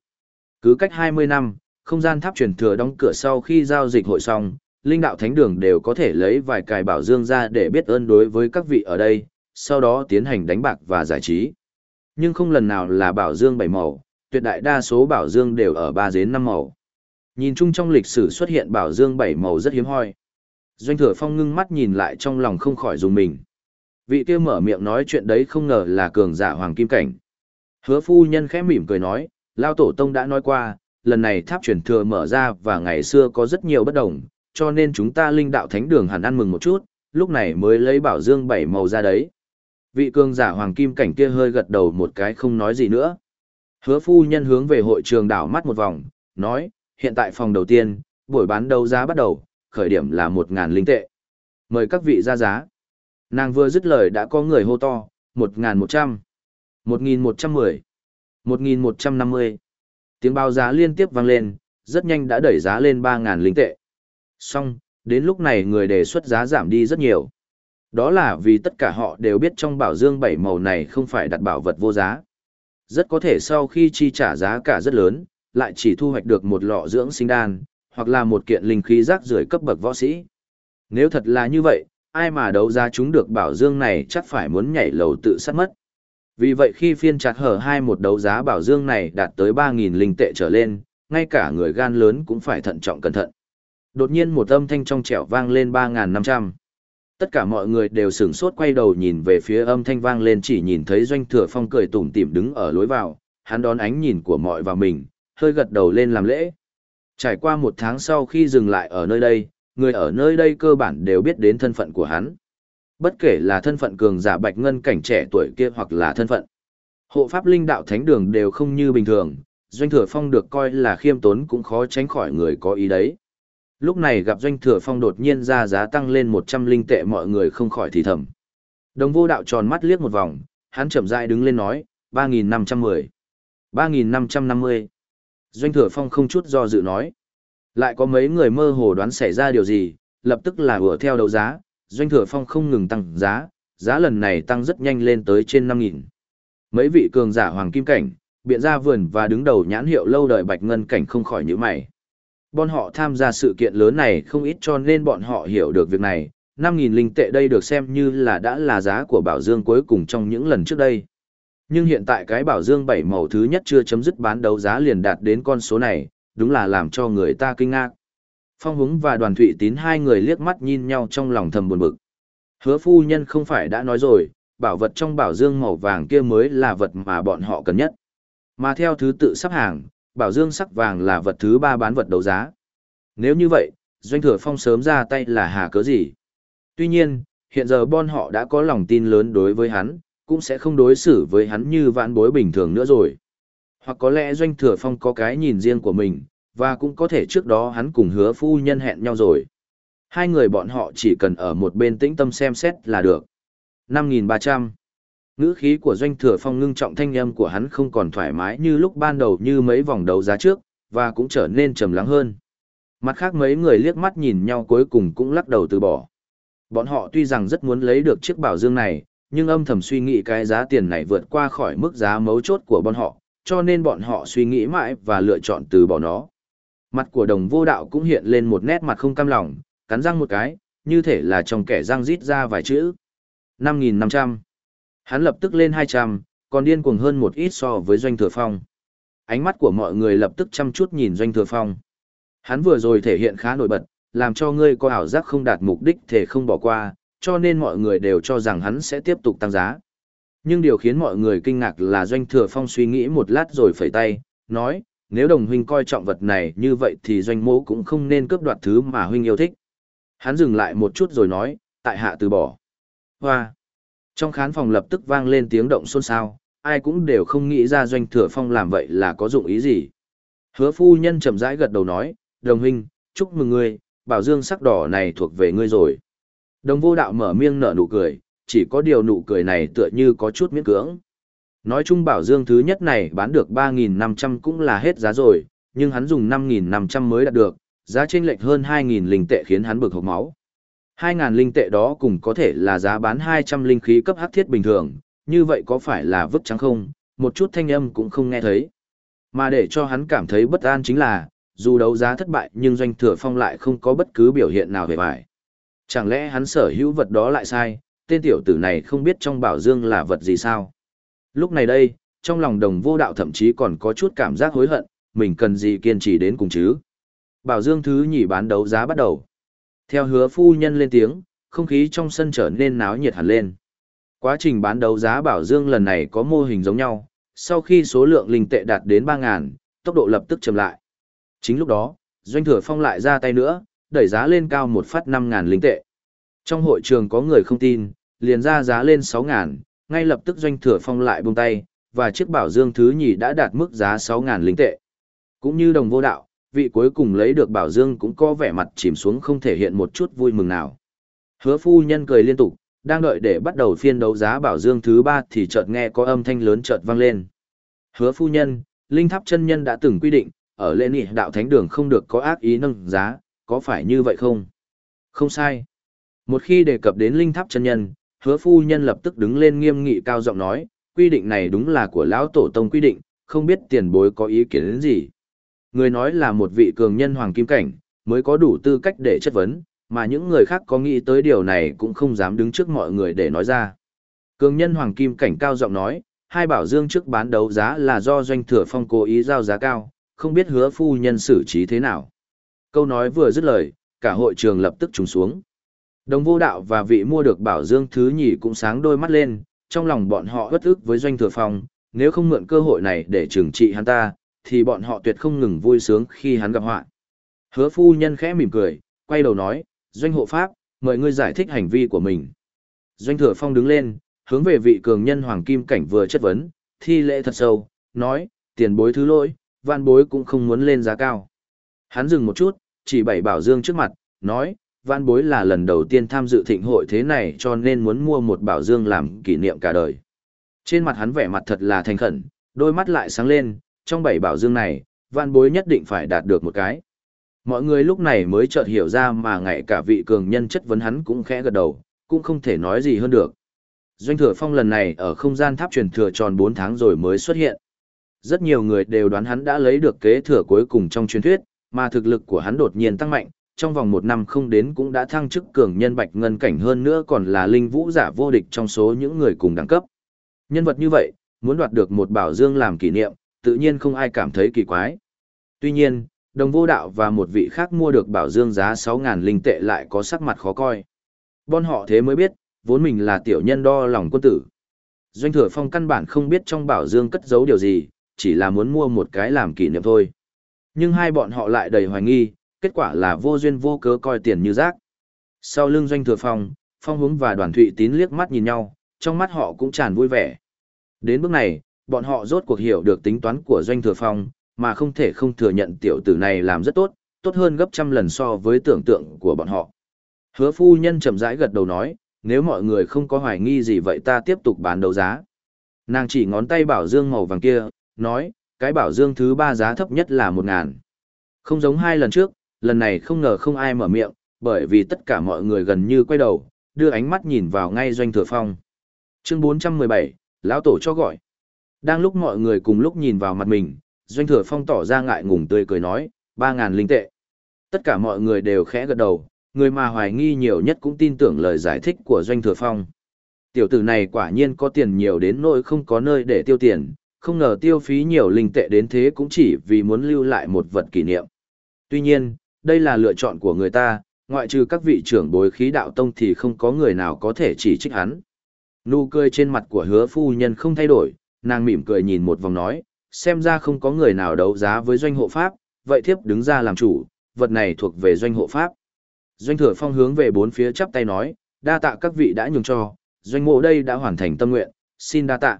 Cứ cách 20 năm, không gian tháp truyền thừa đóng cửa sau khi giao dịch hội xong, linh đạo thánh đường đều có thể lấy vài cài bảo dương ra để biết ơn đối với các vị ở đây, sau đó tiến hành đánh bạc và giải trí. Nhưng không lần nào là bảo dương bảy màu, tuyệt đại đa số bảo dương đều ở ba đến năm màu. Nhìn chung trong lịch sử xuất hiện bảo dương bảy màu rất hiếm hoi. Doanh thừa phong ngưng mắt nhìn lại trong lòng không khỏi dùng mình. Vị kia mở miệng nói chuyện đấy không ngờ là cường giả hoàng kim cảnh. Hứa phu nhân khẽ mỉm cười nói, Lao Tổ Tông đã nói qua, lần này tháp truyền thừa mở ra và ngày xưa có rất nhiều bất đồng, cho nên chúng ta linh đạo thánh đường hẳn ăn mừng một chút, lúc này mới lấy bảo dương bảy màu ra đấy. Vị cường giả hoàng kim cảnh kia hơi gật đầu một cái không nói gì nữa. Hứa phu nhân hướng về hội trường đảo mắt một vòng, nói, hiện tại phòng đầu tiên, buổi bán đấu giá bắt đầu, khởi điểm là một ngàn linh tệ. Mời các vị ra giá. Nàng vừa dứt lời đã có người hô to, một ngàn một trăm, một nghìn một trăm mười, một nghìn một trăm năm mươi. Tiếng báo giá liên tiếp vang lên, rất nhanh đã đẩy giá lên ba ngàn linh tệ. Xong, đến lúc này người đề xuất giá giảm đi rất nhiều. Đó là vì tất cả họ đều biết trong bảo dương bảy màu này không phải đặt bảo vật vô giá. Rất có thể sau khi chi trả giá cả rất lớn, lại chỉ thu hoạch được một lọ dưỡng sinh đan, hoặc là một kiện linh khí rác rưởi cấp bậc võ sĩ. Nếu thật là như vậy, ai mà đấu giá chúng được bảo dương này chắc phải muốn nhảy lầu tự sát mất. Vì vậy khi phiên chặt hở hai một đấu giá bảo dương này đạt tới 3.000 linh tệ trở lên, ngay cả người gan lớn cũng phải thận trọng cẩn thận. Đột nhiên một âm thanh trong trẻo vang lên 3.500. Tất cả mọi người đều sửng sốt quay đầu nhìn về phía âm thanh vang lên chỉ nhìn thấy doanh thừa phong cười tủm tỉm đứng ở lối vào, hắn đón ánh nhìn của mọi vào mình, hơi gật đầu lên làm lễ. Trải qua một tháng sau khi dừng lại ở nơi đây, người ở nơi đây cơ bản đều biết đến thân phận của hắn. Bất kể là thân phận cường giả bạch ngân cảnh trẻ tuổi kia hoặc là thân phận. Hộ pháp linh đạo thánh đường đều không như bình thường, doanh thừa phong được coi là khiêm tốn cũng khó tránh khỏi người có ý đấy. Lúc này gặp doanh thừa phong đột nhiên ra giá tăng lên 100 linh tệ mọi người không khỏi thì thầm. Đồng vô đạo tròn mắt liếc một vòng, hắn chậm rãi đứng lên nói, 3.510, 3.550. Doanh thừa phong không chút do dự nói. Lại có mấy người mơ hồ đoán xảy ra điều gì, lập tức là vừa theo đấu giá, doanh thừa phong không ngừng tăng giá, giá lần này tăng rất nhanh lên tới trên 5.000. Mấy vị cường giả hoàng kim cảnh, biện ra vườn và đứng đầu nhãn hiệu lâu đời bạch ngân cảnh không khỏi nhíu mày. Bọn họ tham gia sự kiện lớn này không ít cho nên bọn họ hiểu được việc này, 5.000 linh tệ đây được xem như là đã là giá của bảo dương cuối cùng trong những lần trước đây. Nhưng hiện tại cái bảo dương bảy màu thứ nhất chưa chấm dứt bán đấu giá liền đạt đến con số này, đúng là làm cho người ta kinh ngạc. Phong húng và đoàn thụy tín hai người liếc mắt nhìn nhau trong lòng thầm buồn bực. Hứa phu nhân không phải đã nói rồi, bảo vật trong bảo dương màu vàng kia mới là vật mà bọn họ cần nhất. Mà theo thứ tự sắp hàng, bảo dương sắc vàng là vật thứ ba bán vật đấu giá. Nếu như vậy, doanh thừa phong sớm ra tay là hà cớ gì? Tuy nhiên, hiện giờ bọn họ đã có lòng tin lớn đối với hắn, cũng sẽ không đối xử với hắn như vãn bối bình thường nữa rồi. Hoặc có lẽ doanh thừa phong có cái nhìn riêng của mình, và cũng có thể trước đó hắn cùng hứa phu nhân hẹn nhau rồi. Hai người bọn họ chỉ cần ở một bên tĩnh tâm xem xét là được. 5.300 Ngữ khí của doanh thừa phong ngưng trọng thanh âm của hắn không còn thoải mái như lúc ban đầu như mấy vòng đấu giá trước, và cũng trở nên trầm lắng hơn. Mặt khác mấy người liếc mắt nhìn nhau cuối cùng cũng lắc đầu từ bỏ. Bọn họ tuy rằng rất muốn lấy được chiếc bảo dương này, nhưng âm thầm suy nghĩ cái giá tiền này vượt qua khỏi mức giá mấu chốt của bọn họ, cho nên bọn họ suy nghĩ mãi và lựa chọn từ bỏ nó. Mặt của đồng vô đạo cũng hiện lên một nét mặt không cam lòng, cắn răng một cái, như thể là trong kẻ răng rít ra vài chữ. 5.500. Hắn lập tức lên 200, còn điên cuồng hơn một ít so với Doanh Thừa Phong. Ánh mắt của mọi người lập tức chăm chút nhìn Doanh Thừa Phong. Hắn vừa rồi thể hiện khá nổi bật, làm cho ngươi có ảo giác không đạt mục đích thể không bỏ qua, cho nên mọi người đều cho rằng hắn sẽ tiếp tục tăng giá. Nhưng điều khiến mọi người kinh ngạc là Doanh Thừa Phong suy nghĩ một lát rồi phẩy tay, nói, nếu đồng huynh coi trọng vật này như vậy thì Doanh Mỗ cũng không nên cướp đoạt thứ mà huynh yêu thích. Hắn dừng lại một chút rồi nói, tại hạ từ bỏ. Hoa! Trong khán phòng lập tức vang lên tiếng động xôn xao, ai cũng đều không nghĩ ra Doanh Thừa Phong làm vậy là có dụng ý gì. Hứa phu nhân chậm rãi gật đầu nói, đồng huynh, chúc mừng ngươi, bảo dương sắc đỏ này thuộc về ngươi rồi. Đồng vô đạo mở miệng nở nụ cười, chỉ có điều nụ cười này tựa như có chút miễn cưỡng. Nói chung bảo dương thứ nhất này bán được 3.500 cũng là hết giá rồi, nhưng hắn dùng 5.500 mới đạt được, giá chênh lệch hơn 2.000 linh tệ khiến hắn bực hộc máu. 2.000 linh tệ đó cũng có thể là giá bán 200 linh khí cấp hắc thiết bình thường, như vậy có phải là vứt trắng không, một chút thanh âm cũng không nghe thấy. Mà để cho hắn cảm thấy bất an chính là, dù đấu giá thất bại nhưng doanh thừa phong lại không có bất cứ biểu hiện nào về bài. Chẳng lẽ hắn sở hữu vật đó lại sai, tên tiểu tử này không biết trong bảo dương là vật gì sao? Lúc này đây, trong lòng đồng vô đạo thậm chí còn có chút cảm giác hối hận, mình cần gì kiên trì đến cùng chứ? Bảo dương thứ nhì bán đấu giá bắt đầu. Theo hứa phu nhân lên tiếng, không khí trong sân trở nên náo nhiệt hẳn lên. Quá trình bán đấu giá bảo dương lần này có mô hình giống nhau, sau khi số lượng linh tệ đạt đến 3.000, tốc độ lập tức chậm lại. Chính lúc đó, Doanh Thừa Phong lại ra tay nữa, đẩy giá lên cao một phát 5.000 linh tệ. Trong hội trường có người không tin, liền ra giá lên 6.000, ngay lập tức Doanh Thừa Phong lại buông tay, và chiếc bảo dương thứ nhì đã đạt mức giá 6.000 linh tệ. Cũng như đồng vô đạo, vị cuối cùng lấy được bảo dương cũng có vẻ mặt chìm xuống không thể hiện một chút vui mừng nào. Hứa phu nhân cười liên tục, đang đợi để bắt đầu phiên đấu giá bảo dương thứ ba thì chợt nghe có âm thanh lớn chợt vang lên. Hứa phu nhân, linh tháp chân nhân đã từng quy định, ở lễ nghị đạo thánh đường không được có ác ý nâng giá, có phải như vậy không? Không sai. Một khi đề cập đến linh tháp chân nhân, hứa phu nhân lập tức đứng lên nghiêm nghị cao giọng nói, quy định này đúng là của lão tổ tông quy định, không biết tiền bối có ý kiến đến gì. Người nói là một vị cường nhân hoàng kim cảnh, mới có đủ tư cách để chất vấn, mà những người khác có nghĩ tới điều này cũng không dám đứng trước mọi người để nói ra. Cường nhân hoàng kim cảnh cao giọng nói, hai bảo dương trước bán đấu giá là do doanh thừa phong cố ý giao giá cao, không biết hứa phu nhân xử trí thế nào. Câu nói vừa dứt lời, cả hội trường lập tức trùng xuống. Đồng vô đạo và vị mua được bảo dương thứ nhì cũng sáng đôi mắt lên, trong lòng bọn họ bất ức với doanh thừa phong, nếu không mượn cơ hội này để trừng trị hắn ta, thì bọn họ tuyệt không ngừng vui sướng khi hắn gặp họa. Hứa phu nhân khẽ mỉm cười, quay đầu nói, doanh hộ pháp, mời ngươi giải thích hành vi của mình. Doanh thừa phong đứng lên, hướng về vị cường nhân hoàng kim cảnh vừa chất vấn, thi lễ thật sâu, nói, tiền bối thứ lỗi, vạn bối cũng không muốn lên giá cao. Hắn dừng một chút, chỉ bảy bảo dương trước mặt, nói, Văn bối là lần đầu tiên tham dự thịnh hội thế này cho nên muốn mua một bảo dương làm kỷ niệm cả đời. Trên mặt hắn vẻ mặt thật là thành khẩn, đôi mắt lại sáng lên, trong bảy bảo dương này, Văn bối nhất định phải đạt được một cái. Mọi người lúc này mới chợt hiểu ra mà ngay cả vị cường nhân chất vấn hắn cũng khẽ gật đầu, cũng không thể nói gì hơn được. Doanh thừa phong lần này ở không gian tháp truyền thừa tròn 4 tháng rồi mới xuất hiện. Rất nhiều người đều đoán hắn đã lấy được kế thừa cuối cùng trong truyền thuyết, mà thực lực của hắn đột nhiên tăng mạnh, trong vòng một năm không đến cũng đã thăng chức cường nhân bạch ngân cảnh hơn nữa còn là linh vũ giả vô địch trong số những người cùng đẳng cấp. Nhân vật như vậy, muốn đoạt được một bảo dương làm kỷ niệm, tự nhiên không ai cảm thấy kỳ quái. Tuy nhiên, đồng vô đạo và một vị khác mua được bảo dương giá 6.000 linh tệ lại có sắc mặt khó coi. Bọn họ thế mới biết, vốn mình là tiểu nhân đo lòng quân tử. Doanh thừa phong căn bản không biết trong bảo dương cất giấu điều gì, chỉ là muốn mua một cái làm kỷ niệm thôi. Nhưng hai bọn họ lại đầy hoài nghi, kết quả là vô duyên vô cớ coi tiền như rác. Sau lưng doanh thừa phong, Phong hướng và đoàn thụy tín liếc mắt nhìn nhau, trong mắt họ cũng tràn vui vẻ. Đến bước này, bọn họ rốt cuộc hiểu được tính toán của doanh thừa phong, mà không thể không thừa nhận tiểu tử này làm rất tốt, tốt hơn gấp trăm lần so với tưởng tượng của bọn họ. Hứa phu nhân chậm rãi gật đầu nói, nếu mọi người không có hoài nghi gì vậy ta tiếp tục bán đấu giá. Nàng chỉ ngón tay bảo dương màu vàng kia, nói, cái bảo dương thứ ba giá thấp nhất là một ngàn. Không giống hai lần trước, lần này không ngờ không ai mở miệng, bởi vì tất cả mọi người gần như quay đầu, đưa ánh mắt nhìn vào ngay doanh thừa phong. Chương 417, lão tổ cho gọi. Đang lúc mọi người cùng lúc nhìn vào mặt mình, doanh thừa phong tỏ ra ngại ngùng tươi cười nói, ba ngàn linh tệ. Tất cả mọi người đều khẽ gật đầu, người mà hoài nghi nhiều nhất cũng tin tưởng lời giải thích của doanh thừa phong. Tiểu tử này quả nhiên có tiền nhiều đến nỗi không có nơi để tiêu tiền, không ngờ tiêu phí nhiều linh tệ đến thế cũng chỉ vì muốn lưu lại một vật kỷ niệm. Tuy nhiên, đây là lựa chọn của người ta, ngoại trừ các vị trưởng bối khí đạo tông thì không có người nào có thể chỉ trích hắn. Nụ cười trên mặt của hứa phu nhân không thay đổi, nàng mỉm cười nhìn một vòng nói, xem ra không có người nào đấu giá với doanh hộ pháp, vậy thiếp đứng ra làm chủ, vật này thuộc về doanh hộ pháp. Doanh thừa phong hướng về bốn phía chắp tay nói, đa tạ các vị đã nhường cho, doanh mộ đây đã hoàn thành tâm nguyện, xin đa tạ.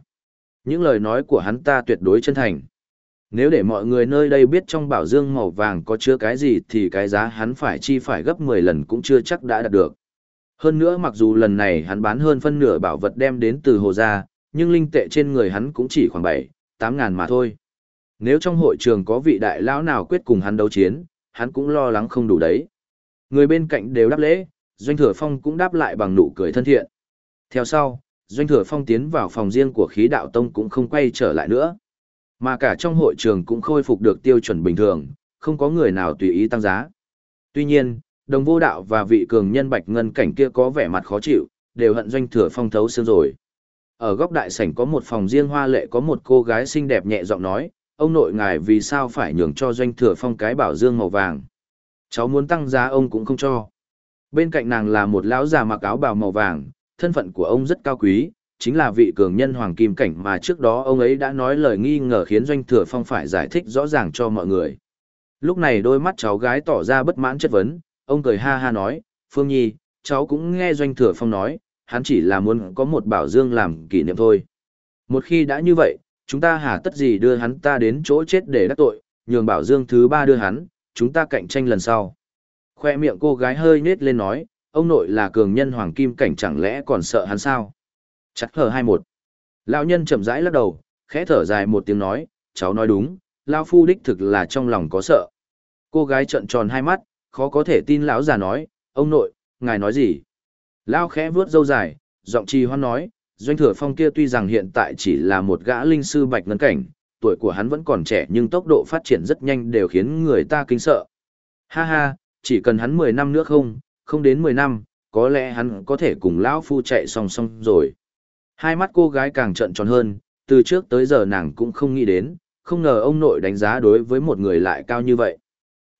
Những lời nói của hắn ta tuyệt đối chân thành. Nếu để mọi người nơi đây biết trong bảo dương màu vàng có chứa cái gì thì cái giá hắn phải chi phải gấp 10 lần cũng chưa chắc đã đạt được. Hơn nữa mặc dù lần này hắn bán hơn phân nửa bảo vật đem đến từ hồ gia, nhưng linh tệ trên người hắn cũng chỉ khoảng 7, 8 ngàn mà thôi. Nếu trong hội trường có vị đại lão nào quyết cùng hắn đấu chiến, hắn cũng lo lắng không đủ đấy. Người bên cạnh đều đáp lễ, Doanh Thừa Phong cũng đáp lại bằng nụ cười thân thiện. Theo sau, Doanh Thừa Phong tiến vào phòng riêng của khí đạo tông cũng không quay trở lại nữa. Mà cả trong hội trường cũng khôi phục được tiêu chuẩn bình thường, không có người nào tùy ý tăng giá. Tuy nhiên, đồng vô đạo và vị cường nhân bạch ngân cảnh kia có vẻ mặt khó chịu, đều hận Doanh Thừa Phong thấu xương rồi. Ở góc đại sảnh có một phòng riêng hoa lệ có một cô gái xinh đẹp nhẹ giọng nói, ông nội ngài vì sao phải nhường cho Doanh Thừa Phong cái bảo dương màu vàng. Cháu muốn tăng giá ông cũng không cho. Bên cạnh nàng là một lão già mặc áo bào màu vàng, thân phận của ông rất cao quý, chính là vị cường nhân hoàng kim cảnh mà trước đó ông ấy đã nói lời nghi ngờ khiến doanh thừa phong phải giải thích rõ ràng cho mọi người. Lúc này đôi mắt cháu gái tỏ ra bất mãn chất vấn, ông cười ha ha nói, Phương Nhi, cháu cũng nghe doanh thừa phong nói, hắn chỉ là muốn có một bảo dương làm kỷ niệm thôi. Một khi đã như vậy, chúng ta hà tất gì đưa hắn ta đến chỗ chết để đắc tội, nhường bảo dương thứ ba đưa hắn, chúng ta cạnh tranh lần sau. Khoe miệng cô gái hơi nết lên nói, ông nội là cường nhân hoàng kim cảnh chẳng lẽ còn sợ hắn sao? Chặt hờ hai một. Lão nhân chậm rãi lắc đầu, khẽ thở dài một tiếng nói, cháu nói đúng, lão phu đích thực là trong lòng có sợ. Cô gái trợn tròn hai mắt, khó có thể tin lão già nói, ông nội, ngài nói gì? Lão khẽ vuốt râu dài, giọng trì hoan nói, doanh thừa phong kia tuy rằng hiện tại chỉ là một gã linh sư bạch ngân cảnh, tuổi của hắn vẫn còn trẻ nhưng tốc độ phát triển rất nhanh đều khiến người ta kinh sợ. Ha ha, chỉ cần hắn 10 năm nữa không, không đến 10 năm, có lẽ hắn có thể cùng lão phu chạy song song rồi. Hai mắt cô gái càng trợn tròn hơn, từ trước tới giờ nàng cũng không nghĩ đến, không ngờ ông nội đánh giá đối với một người lại cao như vậy.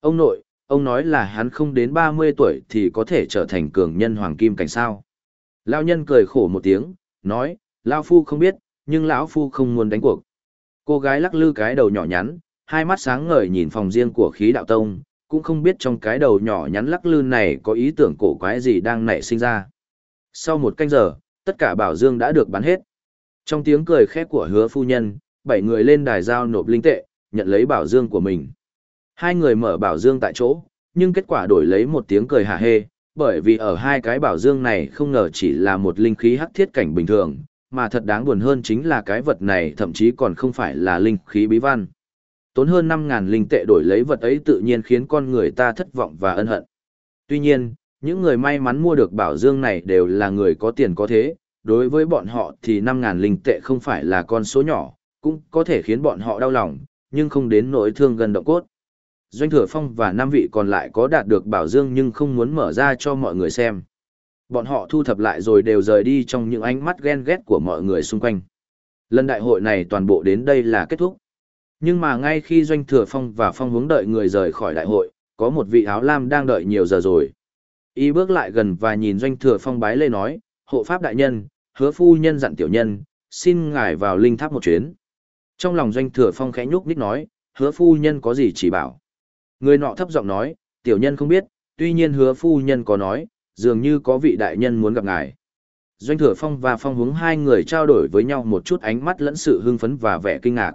Ông nội, ông nói là hắn không đến 30 tuổi thì có thể trở thành cường nhân hoàng kim cảnh sao. Lão nhân cười khổ một tiếng, nói, lão phu không biết, nhưng lão phu không muốn đánh cuộc. Cô gái lắc lư cái đầu nhỏ nhắn, hai mắt sáng ngời nhìn phòng riêng của khí đạo tông, cũng không biết trong cái đầu nhỏ nhắn lắc lư này có ý tưởng cổ quái gì đang nảy sinh ra. Sau một canh giờ, tất cả bảo dương đã được bán hết. Trong tiếng cười khẽ của hứa phu nhân, bảy người lên đài giao nộp linh tệ, nhận lấy bảo dương của mình. Hai người mở bảo dương tại chỗ, nhưng kết quả đổi lấy một tiếng cười hà hê, bởi vì ở hai cái bảo dương này không ngờ chỉ là một linh khí hắc thiết cảnh bình thường, mà thật đáng buồn hơn chính là cái vật này thậm chí còn không phải là linh khí bí văn. Tốn hơn 5.000 linh tệ đổi lấy vật ấy tự nhiên khiến con người ta thất vọng và ân hận. Tuy nhiên, những người may mắn mua được bảo dương này đều là người có tiền có thế, đối với bọn họ thì 5.000 linh tệ không phải là con số nhỏ, cũng có thể khiến bọn họ đau lòng, nhưng không đến nỗi thương gần động cốt. Doanh Thừa Phong và năm vị còn lại có đạt được bảo dương nhưng không muốn mở ra cho mọi người xem. Bọn họ thu thập lại rồi đều rời đi trong những ánh mắt ghen ghét của mọi người xung quanh. Lần đại hội này toàn bộ đến đây là kết thúc. Nhưng mà ngay khi Doanh Thừa Phong và Phong hướng đợi người rời khỏi đại hội, có một vị áo lam đang đợi nhiều giờ rồi. Y bước lại gần và nhìn Doanh Thừa Phong bái lê nói, hộ pháp đại nhân, hứa phu nhân dặn tiểu nhân, xin ngài vào linh tháp một chuyến. Trong lòng Doanh Thừa Phong khẽ nhúc nhích nói, hứa phu nhân có gì chỉ bảo. Người nọ thấp giọng nói, tiểu nhân không biết, tuy nhiên hứa phu nhân có nói, dường như có vị đại nhân muốn gặp ngài. Doanh Thừa Phong và Phong Hướng hai người trao đổi với nhau một chút ánh mắt lẫn sự hưng phấn và vẻ kinh ngạc.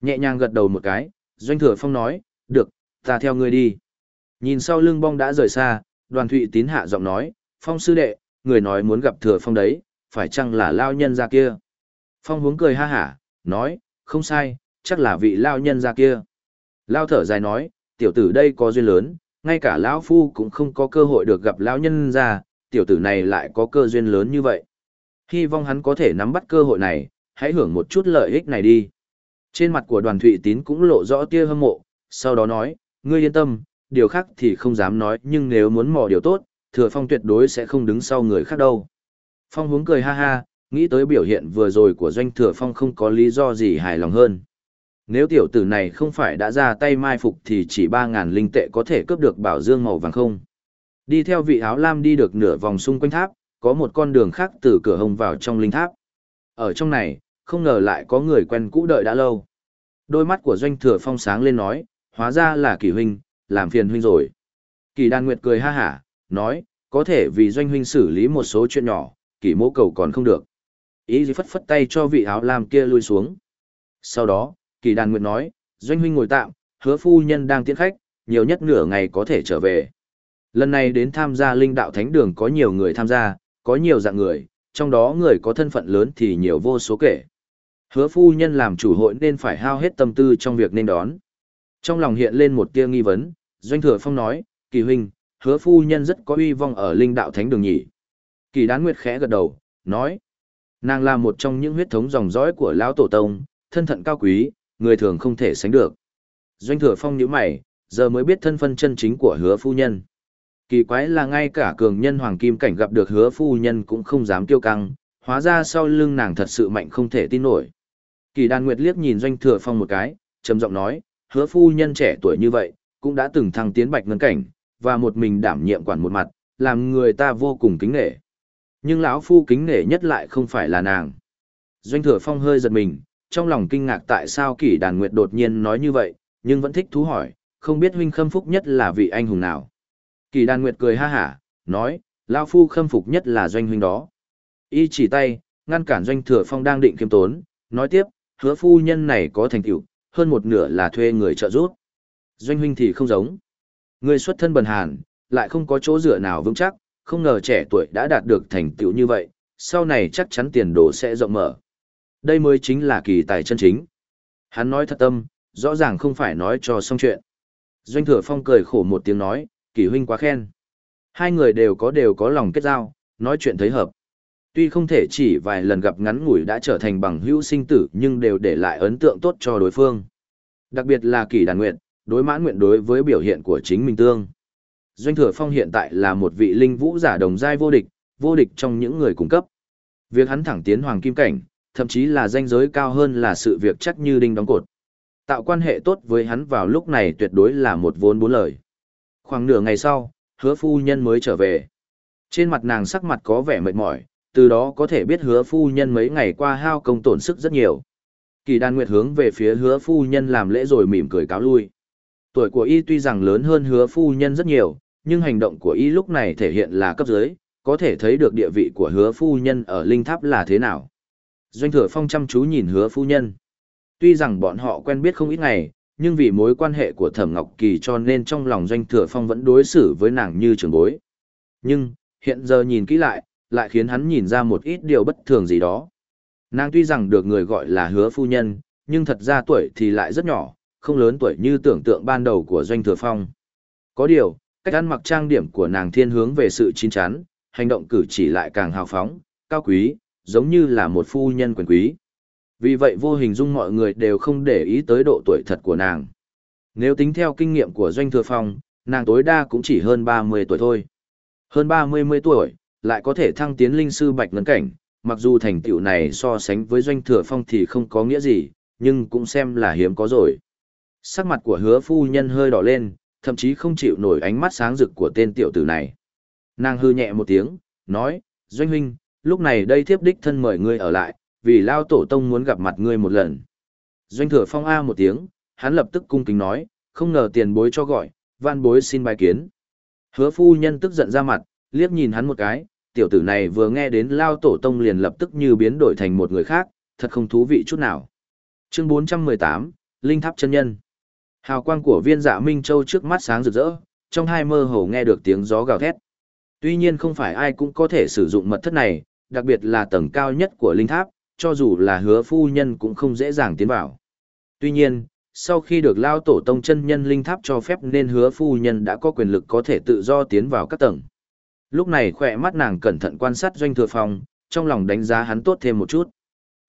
Nhẹ nhàng gật đầu một cái, Doanh Thừa Phong nói, được, ta theo ngươi đi. Nhìn sau lưng bong đã rời xa, đoàn thụy tín hạ giọng nói, Phong sư đệ, người nói muốn gặp Thừa Phong đấy, phải chăng là lao nhân ra kia? Phong Hướng cười ha hả, nói, không sai, chắc là vị lao nhân ra kia. Lao thở dài nói, tiểu tử đây có duyên lớn, ngay cả lão phu cũng không có cơ hội được gặp lão nhân ra, tiểu tử này lại có cơ duyên lớn như vậy. Hy vọng hắn có thể nắm bắt cơ hội này, hãy hưởng một chút lợi ích này đi. Trên mặt của đoàn thụy tín cũng lộ rõ tia hâm mộ, sau đó nói, ngươi yên tâm, điều khác thì không dám nói nhưng nếu muốn mò điều tốt, thừa phong tuyệt đối sẽ không đứng sau người khác đâu. Phong hướng cười ha ha, nghĩ tới biểu hiện vừa rồi của doanh thừa phong không có lý do gì hài lòng hơn. Nếu tiểu tử này không phải đã ra tay mai phục thì chỉ 3.000 linh tệ có thể cướp được bảo dương màu vàng không. Đi theo vị áo lam đi được nửa vòng xung quanh tháp, có một con đường khác từ cửa hông vào trong linh tháp. Ở trong này, không ngờ lại có người quen cũ đợi đã lâu. Đôi mắt của doanh thừa phong sáng lên nói, hóa ra là kỳ huynh, làm phiền huynh rồi. Kỳ đan nguyệt cười ha hả, nói, có thể vì doanh huynh xử lý một số chuyện nhỏ, kỳ mỗ cầu còn không được. Ý gì phất phất tay cho vị áo lam kia lui xuống. Sau đó, kỳ đàn nguyệt nói, doanh huynh ngồi tạm, hứa phu nhân đang tiễn khách, nhiều nhất nửa ngày có thể trở về. Lần này đến tham gia linh đạo thánh đường có nhiều người tham gia, có nhiều dạng người, trong đó người có thân phận lớn thì nhiều vô số kể. Hứa phu nhân làm chủ hội nên phải hao hết tâm tư trong việc nên đón. Trong lòng hiện lên một tia nghi vấn, Doanh Thừa Phong nói, kỳ huynh, hứa phu nhân rất có uy vong ở linh đạo thánh đường nhỉ. Kỳ đán nguyệt khẽ gật đầu, nói, nàng là một trong những huyết thống dòng dõi của lão tổ tông, thân thận cao quý, người thường không thể sánh được. Doanh Thừa Phong nhíu mày, giờ mới biết thân phân chân chính của hứa phu nhân. Kỳ quái là ngay cả cường nhân hoàng kim cảnh gặp được hứa phu nhân cũng không dám kiêu căng, hóa ra sau lưng nàng thật sự mạnh không thể tin nổi. Kỳ đàn nguyệt liếc nhìn doanh thừa phong một cái, trầm giọng nói, hứa phu nhân trẻ tuổi như vậy, cũng đã từng thăng tiến bạch ngân cảnh, và một mình đảm nhiệm quản một mặt, làm người ta vô cùng kính nể. Nhưng lão phu kính nể nhất lại không phải là nàng. Doanh thừa phong hơi giật mình, trong lòng kinh ngạc tại sao kỷ đàn nguyệt đột nhiên nói như vậy, nhưng vẫn thích thú hỏi, không biết huynh khâm phúc nhất là vị anh hùng nào. Kỳ đàn nguyệt cười ha hả, nói, lão Phu khâm phục nhất là doanh huynh đó. Y chỉ tay, ngăn cản doanh thừa phong đang định kiêm tốn, nói tiếp, hứa phu nhân này có thành tựu, hơn một nửa là thuê người trợ giúp. Doanh huynh thì không giống. Người xuất thân bần hàn, lại không có chỗ dựa nào vững chắc, không ngờ trẻ tuổi đã đạt được thành tựu như vậy, sau này chắc chắn tiền đồ sẽ rộng mở. Đây mới chính là kỳ tài chân chính. Hắn nói thật tâm, rõ ràng không phải nói cho xong chuyện. Doanh thừa phong cười khổ một tiếng nói, kỳ huynh quá khen. Hai người đều có đều có lòng kết giao, nói chuyện thấy hợp. Tuy không thể chỉ vài lần gặp ngắn ngủi đã trở thành bằng hữu sinh tử nhưng đều để lại ấn tượng tốt cho đối phương. Đặc biệt là kỳ đàn nguyện, đối mãn nguyện đối với biểu hiện của chính mình tương. Doanh thừa phong hiện tại là một vị linh vũ giả đồng giai vô địch, vô địch trong những người cung cấp. Việc hắn thẳng tiến hoàng kim cảnh, thậm chí là danh giới cao hơn là sự việc chắc như đinh đóng cột. Tạo quan hệ tốt với hắn vào lúc này tuyệt đối là một vốn bốn lời. Khoảng nửa ngày sau, hứa phu nhân mới trở về. Trên mặt nàng sắc mặt có vẻ mệt mỏi, từ đó có thể biết hứa phu nhân mấy ngày qua hao công tổn sức rất nhiều. Kỳ đàn nguyệt hướng về phía hứa phu nhân làm lễ rồi mỉm cười cáo lui. Tuổi của y tuy rằng lớn hơn hứa phu nhân rất nhiều, nhưng hành động của y lúc này thể hiện là cấp dưới, có thể thấy được địa vị của hứa phu nhân ở linh tháp là thế nào. Doanh thừa phong chăm chú nhìn hứa phu nhân. Tuy rằng bọn họ quen biết không ít ngày, nhưng vì mối quan hệ của Thẩm Ngọc Kỳ cho nên trong lòng Doanh Thừa Phong vẫn đối xử với nàng như trường bối. Nhưng, hiện giờ nhìn kỹ lại, lại khiến hắn nhìn ra một ít điều bất thường gì đó. Nàng tuy rằng được người gọi là hứa phu nhân, nhưng thật ra tuổi thì lại rất nhỏ, không lớn tuổi như tưởng tượng ban đầu của Doanh Thừa Phong. Có điều, cách ăn mặc trang điểm của nàng thiên hướng về sự chín chắn, hành động cử chỉ lại càng hào phóng, cao quý, giống như là một phu nhân quyền quý. Vì vậy vô hình dung mọi người đều không để ý tới độ tuổi thật của nàng. Nếu tính theo kinh nghiệm của Doanh Thừa Phong, nàng tối đa cũng chỉ hơn 30 tuổi thôi. Hơn 30 mươi tuổi, lại có thể thăng tiến linh sư bạch ngân cảnh, mặc dù thành tựu này so sánh với Doanh Thừa Phong thì không có nghĩa gì, nhưng cũng xem là hiếm có rồi. Sắc mặt của hứa phu nhân hơi đỏ lên, thậm chí không chịu nổi ánh mắt sáng rực của tên tiểu tử này. Nàng hư nhẹ một tiếng, nói, Doanh huynh, lúc này đây thiếp đích thân mời ngươi ở lại, vì lao tổ tông muốn gặp mặt ngươi một lần. Doanh thừa phong A một tiếng, hắn lập tức cung kính nói, không ngờ tiền bối cho gọi, van bối xin bài kiến. Hứa phu nhân tức giận ra mặt, liếc nhìn hắn một cái, tiểu tử này vừa nghe đến Lao Tổ Tông liền lập tức như biến đổi thành một người khác, thật không thú vị chút nào. Chương 418, Linh Tháp chân nhân. Hào quang của viên dạ Minh Châu trước mắt sáng rực rỡ, trong hai mơ hồ nghe được tiếng gió gào thét. Tuy nhiên không phải ai cũng có thể sử dụng mật thất này, đặc biệt là tầng cao nhất của linh tháp, cho dù là hứa phu nhân cũng không dễ dàng tiến vào. Tuy nhiên, sau khi được lao tổ tông chân nhân linh tháp cho phép nên hứa phu nhân đã có quyền lực có thể tự do tiến vào các tầng. Lúc này khỏe mắt nàng cẩn thận quan sát doanh thừa phòng, trong lòng đánh giá hắn tốt thêm một chút.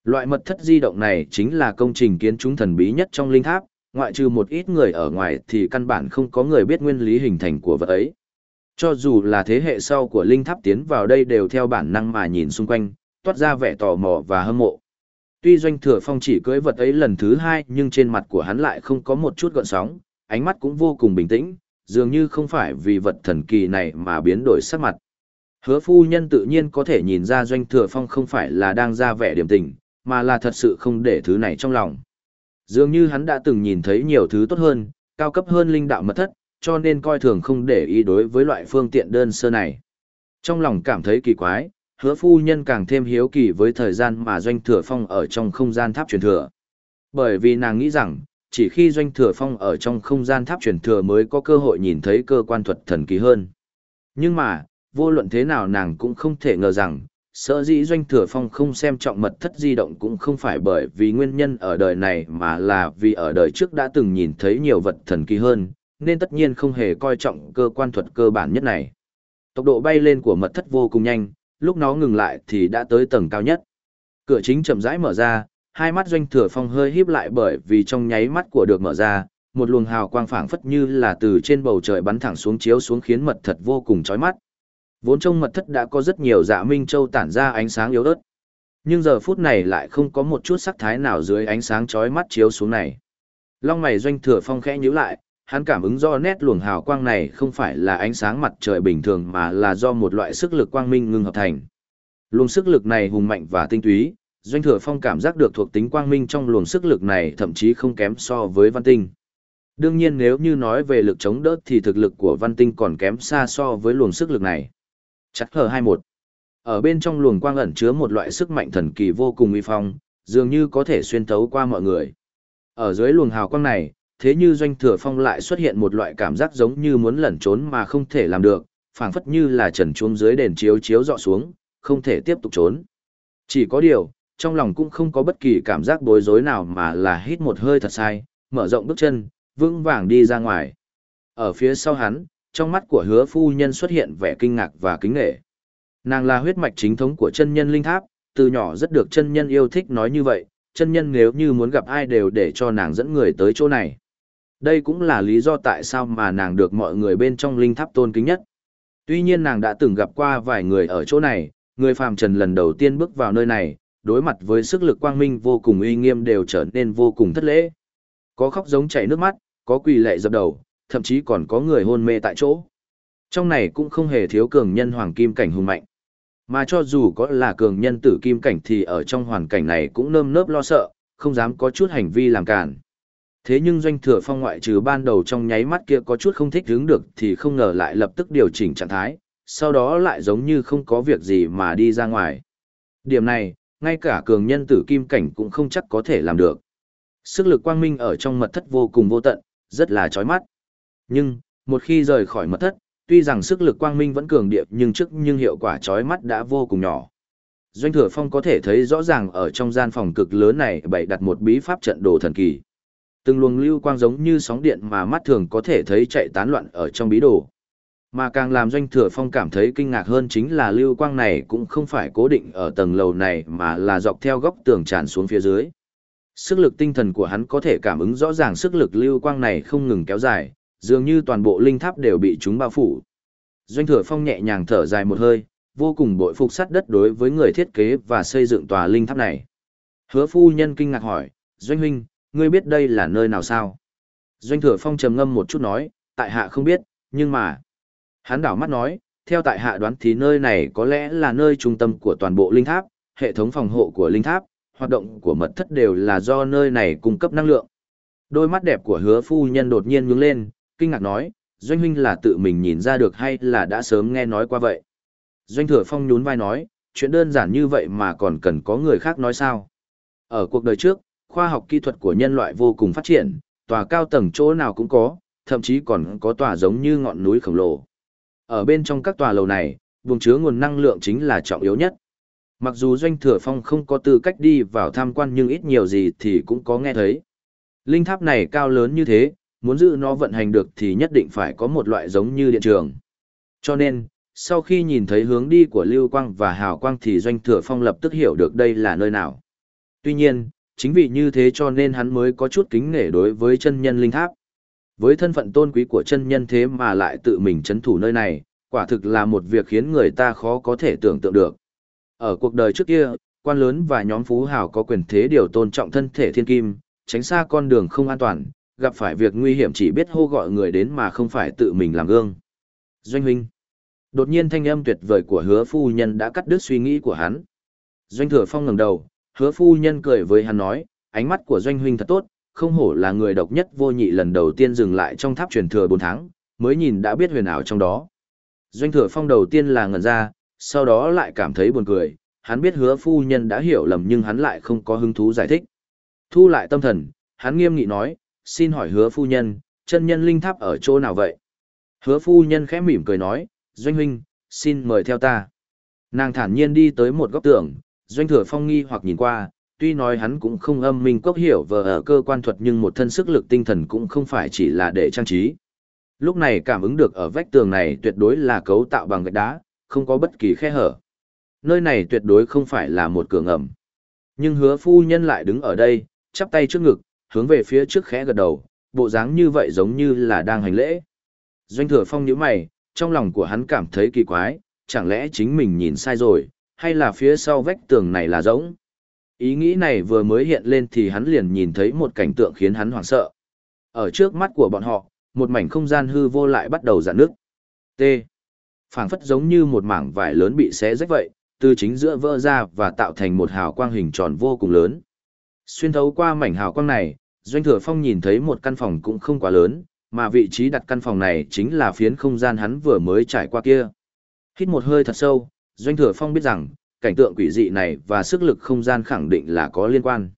Loại mật thất di động này chính là công trình kiến trúc thần bí nhất trong linh tháp, ngoại trừ một ít người ở ngoài thì căn bản không có người biết nguyên lý hình thành của vật ấy. Cho dù là thế hệ sau của linh tháp tiến vào đây đều theo bản năng mà nhìn xung quanh, toát ra vẻ tò mò và hâm mộ. Tuy doanh thừa phong chỉ cưới vật ấy lần thứ hai nhưng trên mặt của hắn lại không có một chút gợn sóng, ánh mắt cũng vô cùng bình tĩnh, dường như không phải vì vật thần kỳ này mà biến đổi sắc mặt. Hứa phu nhân tự nhiên có thể nhìn ra doanh thừa phong không phải là đang ra vẻ điểm tình, mà là thật sự không để thứ này trong lòng. Dường như hắn đã từng nhìn thấy nhiều thứ tốt hơn, cao cấp hơn linh đạo mật thất, cho nên coi thường không để ý đối với loại phương tiện đơn sơ này. Trong lòng cảm thấy kỳ quái, hứa phu nhân càng thêm hiếu kỳ với thời gian mà doanh thừa phong ở trong không gian tháp truyền thừa. Bởi vì nàng nghĩ rằng, chỉ khi doanh thừa phong ở trong không gian tháp truyền thừa mới có cơ hội nhìn thấy cơ quan thuật thần kỳ hơn. Nhưng mà, vô luận thế nào nàng cũng không thể ngờ rằng, sở dĩ doanh thừa phong không xem trọng mật thất di động cũng không phải bởi vì nguyên nhân ở đời này mà là vì ở đời trước đã từng nhìn thấy nhiều vật thần kỳ hơn, nên tất nhiên không hề coi trọng cơ quan thuật cơ bản nhất này. Tốc độ bay lên của mật thất vô cùng nhanh, lúc nó ngừng lại thì đã tới tầng cao nhất. Cửa chính chậm rãi mở ra, hai mắt doanh thừa phong hơi híp lại bởi vì trong nháy mắt của được mở ra, một luồng hào quang phảng phất như là từ trên bầu trời bắn thẳng xuống chiếu xuống khiến mật thật vô cùng chói mắt. Vốn trong mật thất đã có rất nhiều dạ minh châu tản ra ánh sáng yếu ớt. Nhưng giờ phút này lại không có một chút sắc thái nào dưới ánh sáng chói mắt chiếu xuống này. Long mày doanh thừa phong khẽ nhíu lại, hắn cảm ứng do nét luồng hào quang này không phải là ánh sáng mặt trời bình thường mà là do một loại sức lực quang minh ngưng hợp thành. Luồng sức lực này hùng mạnh và tinh túy, doanh thừa phong cảm giác được thuộc tính quang minh trong luồng sức lực này thậm chí không kém so với văn tinh. Đương nhiên nếu như nói về lực chống đỡ thì thực lực của văn tinh còn kém xa so với luồng sức lực này. Chắc hờ 21. Ở bên trong luồng quang ẩn chứa một loại sức mạnh thần kỳ vô cùng uy phong, dường như có thể xuyên thấu qua mọi người. Ở dưới luồng hào quang này, thế như doanh thừa phong lại xuất hiện một loại cảm giác giống như muốn lẩn trốn mà không thể làm được, phảng phất như là trần chuông dưới đèn chiếu chiếu dọ xuống, không thể tiếp tục trốn. Chỉ có điều, trong lòng cũng không có bất kỳ cảm giác bối rối nào mà là hít một hơi thật sai, mở rộng bước chân, vững vàng đi ra ngoài. Ở phía sau hắn, trong mắt của hứa phu nhân xuất hiện vẻ kinh ngạc và kính nghệ. Nàng là huyết mạch chính thống của chân nhân linh tháp, từ nhỏ rất được chân nhân yêu thích nói như vậy, chân nhân nếu như muốn gặp ai đều để cho nàng dẫn người tới chỗ này. Đây cũng là lý do tại sao mà nàng được mọi người bên trong linh tháp tôn kính nhất. Tuy nhiên nàng đã từng gặp qua vài người ở chỗ này, người phàm trần lần đầu tiên bước vào nơi này, đối mặt với sức lực quang minh vô cùng uy nghiêm đều trở nên vô cùng thất lễ. Có khóc giống chảy nước mắt, có quỳ lệ dập đầu, thậm chí còn có người hôn mê tại chỗ. Trong này cũng không hề thiếu cường nhân hoàng kim cảnh hùng mạnh. Mà cho dù có là cường nhân tử kim cảnh thì ở trong hoàn cảnh này cũng nơm nớp lo sợ, không dám có chút hành vi làm cản. Thế nhưng doanh thừa phong ngoại trừ ban đầu trong nháy mắt kia có chút không thích hướng được thì không ngờ lại lập tức điều chỉnh trạng thái, sau đó lại giống như không có việc gì mà đi ra ngoài. Điểm này, ngay cả cường nhân tử kim cảnh cũng không chắc có thể làm được. Sức lực quang minh ở trong mật thất vô cùng vô tận, rất là chói mắt. Nhưng, một khi rời khỏi mật thất, tuy rằng sức lực quang minh vẫn cường điệp nhưng trước nhưng hiệu quả chói mắt đã vô cùng nhỏ. Doanh thừa phong có thể thấy rõ ràng ở trong gian phòng cực lớn này bày đặt một bí pháp trận đồ thần kỳ. Từng luồng lưu quang giống như sóng điện mà mắt thường có thể thấy chạy tán loạn ở trong bí đồ. Mà càng làm doanh thừa phong cảm thấy kinh ngạc hơn chính là lưu quang này cũng không phải cố định ở tầng lầu này mà là dọc theo góc tường tràn xuống phía dưới. Sức lực tinh thần của hắn có thể cảm ứng rõ ràng sức lực lưu quang này không ngừng kéo dài, dường như toàn bộ linh tháp đều bị chúng bao phủ. Doanh thừa phong nhẹ nhàng thở dài một hơi, vô cùng bội phục sắt đất đối với người thiết kế và xây dựng tòa linh tháp này. Hứa phu nhân kinh ngạc hỏi, Doanh huynh, ngươi biết đây là nơi nào sao? Doanh thừa phong trầm ngâm một chút nói, tại hạ không biết, nhưng mà... Hắn đảo mắt nói, theo tại hạ đoán thì nơi này có lẽ là nơi trung tâm của toàn bộ linh tháp, hệ thống phòng hộ của linh tháp, hoạt động của mật thất đều là do nơi này cung cấp năng lượng. Đôi mắt đẹp của hứa phu nhân đột nhiên nhướng lên, kinh ngạc nói, Doanh huynh là tự mình nhìn ra được hay là đã sớm nghe nói qua vậy? Doanh thừa phong nhún vai nói, chuyện đơn giản như vậy mà còn cần có người khác nói sao. Ở cuộc đời trước, khoa học kỹ thuật của nhân loại vô cùng phát triển, tòa cao tầng chỗ nào cũng có, thậm chí còn có tòa giống như ngọn núi khổng lồ. Ở bên trong các tòa lầu này, vùng chứa nguồn năng lượng chính là trọng yếu nhất. Mặc dù Doanh Thừa Phong không có tư cách đi vào tham quan nhưng ít nhiều gì thì cũng có nghe thấy. Linh tháp này cao lớn như thế, muốn giữ nó vận hành được thì nhất định phải có một loại giống như điện trường. Cho nên, sau khi nhìn thấy hướng đi của Lưu Quang và Hào Quang thì Doanh Thừa Phong lập tức hiểu được đây là nơi nào. Tuy nhiên, chính vì như thế cho nên hắn mới có chút kính nể đối với chân nhân linh tháp. Với thân phận tôn quý của chân nhân thế mà lại tự mình chấn thủ nơi này, quả thực là một việc khiến người ta khó có thể tưởng tượng được. Ở cuộc đời trước kia, quan lớn và nhóm phú hào có quyền thế điều tôn trọng thân thể thiên kim, tránh xa con đường không an toàn, gặp phải việc nguy hiểm chỉ biết hô gọi người đến mà không phải tự mình làm gương. Doanh huynh. Đột nhiên thanh âm tuyệt vời của hứa phu nhân đã cắt đứt suy nghĩ của hắn. Doanh thừa phong ngẩng đầu, hứa phu nhân cười với hắn nói, ánh mắt của doanh huynh thật tốt, không hổ là người độc nhất vô nhị lần đầu tiên dừng lại trong tháp truyền thừa 4 tháng, mới nhìn đã biết huyền ảo trong đó. Doanh thừa phong đầu tiên là ngẩn ra, sau đó lại cảm thấy buồn cười, hắn biết hứa phu nhân đã hiểu lầm nhưng hắn lại không có hứng thú giải thích. Thu lại tâm thần, hắn nghiêm nghị nói, xin hỏi hứa phu nhân, chân nhân linh tháp ở chỗ nào vậy? Hứa phu nhân khẽ mỉm cười nói, Doanh huynh, xin mời theo ta. Nàng thản nhiên đi tới một góc tường, Doanh thừa phong nghi hoặc nhìn qua, tuy nói hắn cũng không âm minh cốc hiểu vờ ở cơ quan thuật nhưng một thân sức lực tinh thần cũng không phải chỉ là để trang trí. Lúc này cảm ứng được ở vách tường này tuyệt đối là cấu tạo bằng gạch đá, không có bất kỳ khe hở. Nơi này tuyệt đối không phải là một cửa ngầm. Nhưng hứa phu nhân lại đứng ở đây, chắp tay trước ngực, hướng về phía trước khẽ gật đầu, bộ dáng như vậy giống như là đang hành lễ. Doanh thừa phong nhíu mày, trong lòng của hắn cảm thấy kỳ quái, chẳng lẽ chính mình nhìn sai rồi, hay là phía sau vách tường này là giống. Ý nghĩ này vừa mới hiện lên thì hắn liền nhìn thấy một cảnh tượng khiến hắn hoảng sợ. Ở trước mắt của bọn họ, một mảnh không gian hư vô lại bắt đầu giãn nước. T. phảng phất giống như một mảng vải lớn bị xé rách vậy, từ chính giữa vỡ ra và tạo thành một hào quang hình tròn vô cùng lớn. Xuyên thấu qua mảnh hào quang này, Doanh Thừa Phong nhìn thấy một căn phòng cũng không quá lớn, mà vị trí đặt căn phòng này chính là phiến không gian hắn vừa mới trải qua kia. Hít một hơi thật sâu, Doanh Thừa Phong biết rằng, cảnh tượng quỷ dị này và sức lực không gian khẳng định là có liên quan.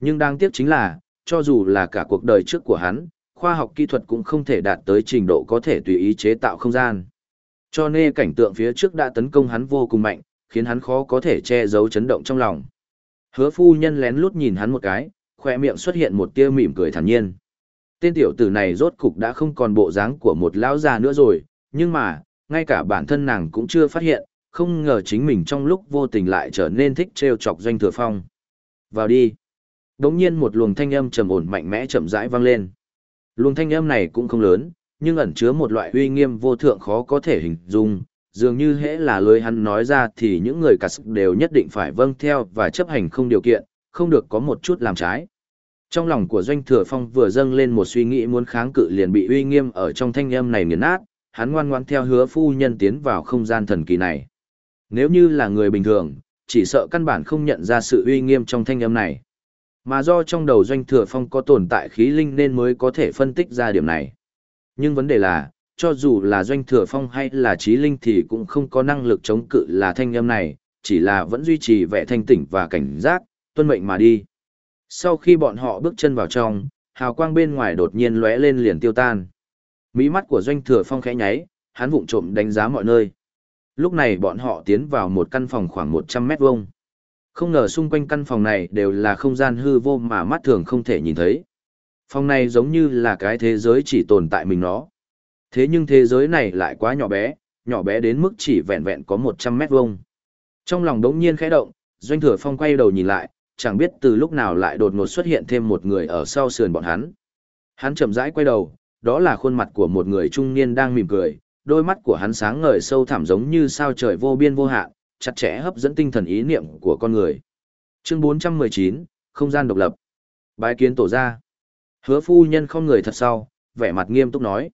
Nhưng đáng tiếc chính là, cho dù là cả cuộc đời trước của hắn, khoa học kỹ thuật cũng không thể đạt tới trình độ có thể tùy ý chế tạo không gian. Cho nên cảnh tượng phía trước đã tấn công hắn vô cùng mạnh, khiến hắn khó có thể che giấu chấn động trong lòng. Hứa phu nhân lén lút nhìn hắn một cái, khoe miệng xuất hiện một tia mỉm cười thản nhiên. Tên tiểu tử này rốt cục đã không còn bộ dáng của một lão già nữa rồi, nhưng mà, ngay cả bản thân nàng cũng chưa phát hiện, không ngờ chính mình trong lúc vô tình lại trở nên thích trêu chọc doanh thừa phong. Vào đi. Đống nhiên một luồng thanh âm trầm ổn mạnh mẽ chậm rãi vang lên. Luồng thanh âm này cũng không lớn, nhưng ẩn chứa một loại uy nghiêm vô thượng khó có thể hình dung, dường như hễ là lời hắn nói ra thì những người cả sức đều nhất định phải vâng theo và chấp hành không điều kiện, không được có một chút làm trái. Trong lòng của Doanh Thừa Phong vừa dâng lên một suy nghĩ muốn kháng cự liền bị uy nghiêm ở trong thanh âm này nghiền nát, hắn ngoan ngoãn theo hứa phu nhân tiến vào không gian thần kỳ này. Nếu như là người bình thường, chỉ sợ căn bản không nhận ra sự uy nghiêm trong thanh âm này. Mà do trong đầu Doanh Thừa Phong có tồn tại khí linh nên mới có thể phân tích ra điểm này. Nhưng vấn đề là, cho dù là Doanh Thừa Phong hay là trí linh thì cũng không có năng lực chống cự là thanh âm này, chỉ là vẫn duy trì vẻ thanh tỉnh và cảnh giác, tuân mệnh mà đi. Sau khi bọn họ bước chân vào trong, hào quang bên ngoài đột nhiên lóe lên liền tiêu tan. Mí mắt của Doanh Thừa Phong khẽ nháy, hắn vụng trộm đánh giá mọi nơi. Lúc này bọn họ tiến vào một căn phòng khoảng 100 mét vuông. Không ngờ xung quanh căn phòng này đều là không gian hư vô mà mắt thường không thể nhìn thấy. Phòng này giống như là cái thế giới chỉ tồn tại mình nó. Thế nhưng thế giới này lại quá nhỏ bé, nhỏ bé đến mức chỉ vẹn vẹn có 100 mét vuông. Trong lòng đống nhiên khẽ động, Doanh Thừa Phong quay đầu nhìn lại, chẳng biết từ lúc nào lại đột ngột xuất hiện thêm một người ở sau sườn bọn hắn. Hắn chậm rãi quay đầu, đó là khuôn mặt của một người trung niên đang mỉm cười, đôi mắt của hắn sáng ngời sâu thẳm giống như sao trời vô biên vô hạn, chặt chẽ hấp dẫn tinh thần ý niệm của con người. Chương 419, không gian độc lập. Bái kiến tổ gia. Hứa phu nhân không người thật sau, vẻ mặt nghiêm túc nói.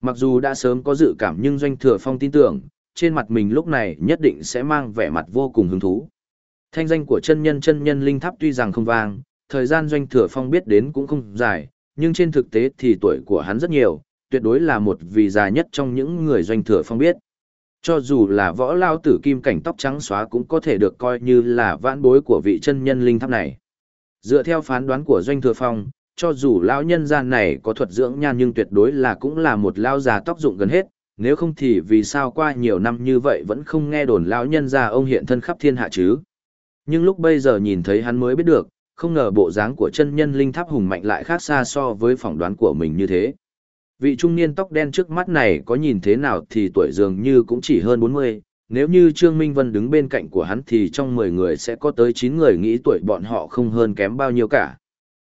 Mặc dù đã sớm có dự cảm nhưng doanh thừa phong tin tưởng, trên mặt mình lúc này nhất định sẽ mang vẻ mặt vô cùng hứng thú. Thanh danh của chân nhân chân nhân linh tháp tuy rằng không vang, thời gian doanh thừa phong biết đến cũng không dài, nhưng trên thực tế thì tuổi của hắn rất nhiều, tuyệt đối là một vị già nhất trong những người doanh thừa phong biết. Cho dù là võ lao tử kim cảnh tóc trắng xóa cũng có thể được coi như là vãn bối của vị chân nhân linh tháp này. Dựa theo phán đoán của Doanh Thừa Phong, cho dù lão nhân gian này có thuật dưỡng nhan nhưng tuyệt đối là cũng là một lao già tóc dụng gần hết, nếu không thì vì sao qua nhiều năm như vậy vẫn không nghe đồn lão nhân gia ông hiện thân khắp thiên hạ chứ. Nhưng lúc bây giờ nhìn thấy hắn mới biết được, không ngờ bộ dáng của chân nhân linh tháp hùng mạnh lại khác xa so với phỏng đoán của mình như thế. Vị trung niên tóc đen trước mắt này có nhìn thế nào thì tuổi dường như cũng chỉ hơn 40, nếu như Trương Minh Vân đứng bên cạnh của hắn thì trong 10 người sẽ có tới 9 người nghĩ tuổi bọn họ không hơn kém bao nhiêu cả.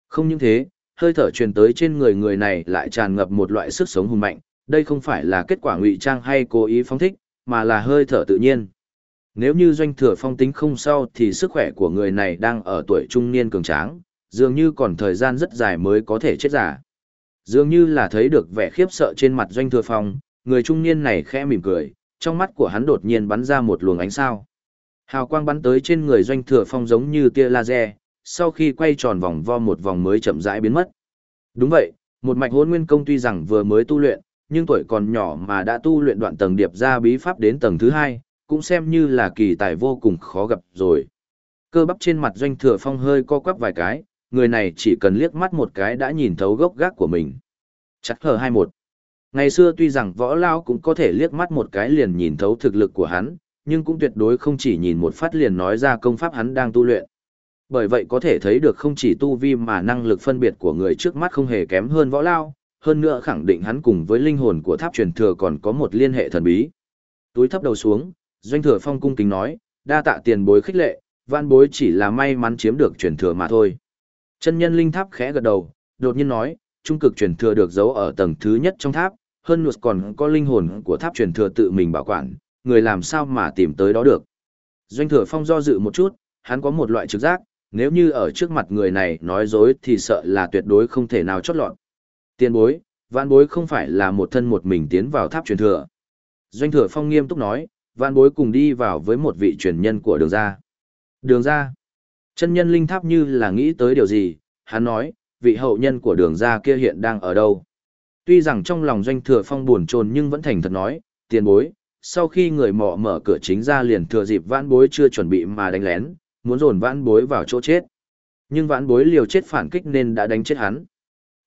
Không những thế, hơi thở truyền tới trên người người này lại tràn ngập một loại sức sống hùng mạnh, đây không phải là kết quả ngụy trang hay cố ý phóng thích, mà là hơi thở tự nhiên. Nếu như doanh thừa phong tính không sau thì sức khỏe của người này đang ở tuổi trung niên cường tráng, dường như còn thời gian rất dài mới có thể chết giả. Dường như là thấy được vẻ khiếp sợ trên mặt doanh thừa phong, người trung niên này khẽ mỉm cười, trong mắt của hắn đột nhiên bắn ra một luồng ánh sao. Hào quang bắn tới trên người doanh thừa phong giống như tia laser, sau khi quay tròn vòng vo một vòng mới chậm rãi biến mất. Đúng vậy, một mạch hôn nguyên công tuy rằng vừa mới tu luyện, nhưng tuổi còn nhỏ mà đã tu luyện đoạn tầng điệp ra bí pháp đến tầng thứ hai, cũng xem như là kỳ tài vô cùng khó gặp rồi. Cơ bắp trên mặt doanh thừa phong hơi co quắp vài cái, người này chỉ cần liếc mắt một cái đã nhìn thấu gốc gác của mình. Chắc hờ 21. Ngày xưa tuy rằng võ lao cũng có thể liếc mắt một cái liền nhìn thấu thực lực của hắn, nhưng cũng tuyệt đối không chỉ nhìn một phát liền nói ra công pháp hắn đang tu luyện. Bởi vậy có thể thấy được không chỉ tu vi mà năng lực phân biệt của người trước mắt không hề kém hơn võ lao, hơn nữa khẳng định hắn cùng với linh hồn của tháp truyền thừa còn có một liên hệ thần bí. Túi thấp đầu xuống, doanh thừa phong cung kính nói, đa tạ tiền bối khích lệ, văn bối chỉ là may mắn chiếm được truyền thừa mà thôi. Chân nhân linh tháp khẽ gật đầu, đột nhiên nói, trung cực truyền thừa được giấu ở tầng thứ nhất trong tháp, hơn nữa còn có linh hồn của tháp truyền thừa tự mình bảo quản, người làm sao mà tìm tới đó được. Doanh thừa phong do dự một chút, hắn có một loại trực giác, nếu như ở trước mặt người này nói dối thì sợ là tuyệt đối không thể nào chót lọt. Tiền bối, vạn bối không phải là một thân một mình tiến vào tháp truyền thừa. Doanh thừa phong nghiêm túc nói, vạn bối cùng đi vào với một vị truyền nhân của đường gia. Đường gia. Chân nhân linh tháp như là nghĩ tới điều gì, hắn nói, vị hậu nhân của đường gia kia hiện đang ở đâu. Tuy rằng trong lòng doanh thừa phong buồn chồn nhưng vẫn thành thật nói, tiền bối, sau khi người mọ mở cửa chính ra liền thừa dịp vãn bối chưa chuẩn bị mà đánh lén, muốn dồn vãn bối vào chỗ chết. Nhưng vãn bối liều chết phản kích nên đã đánh chết hắn.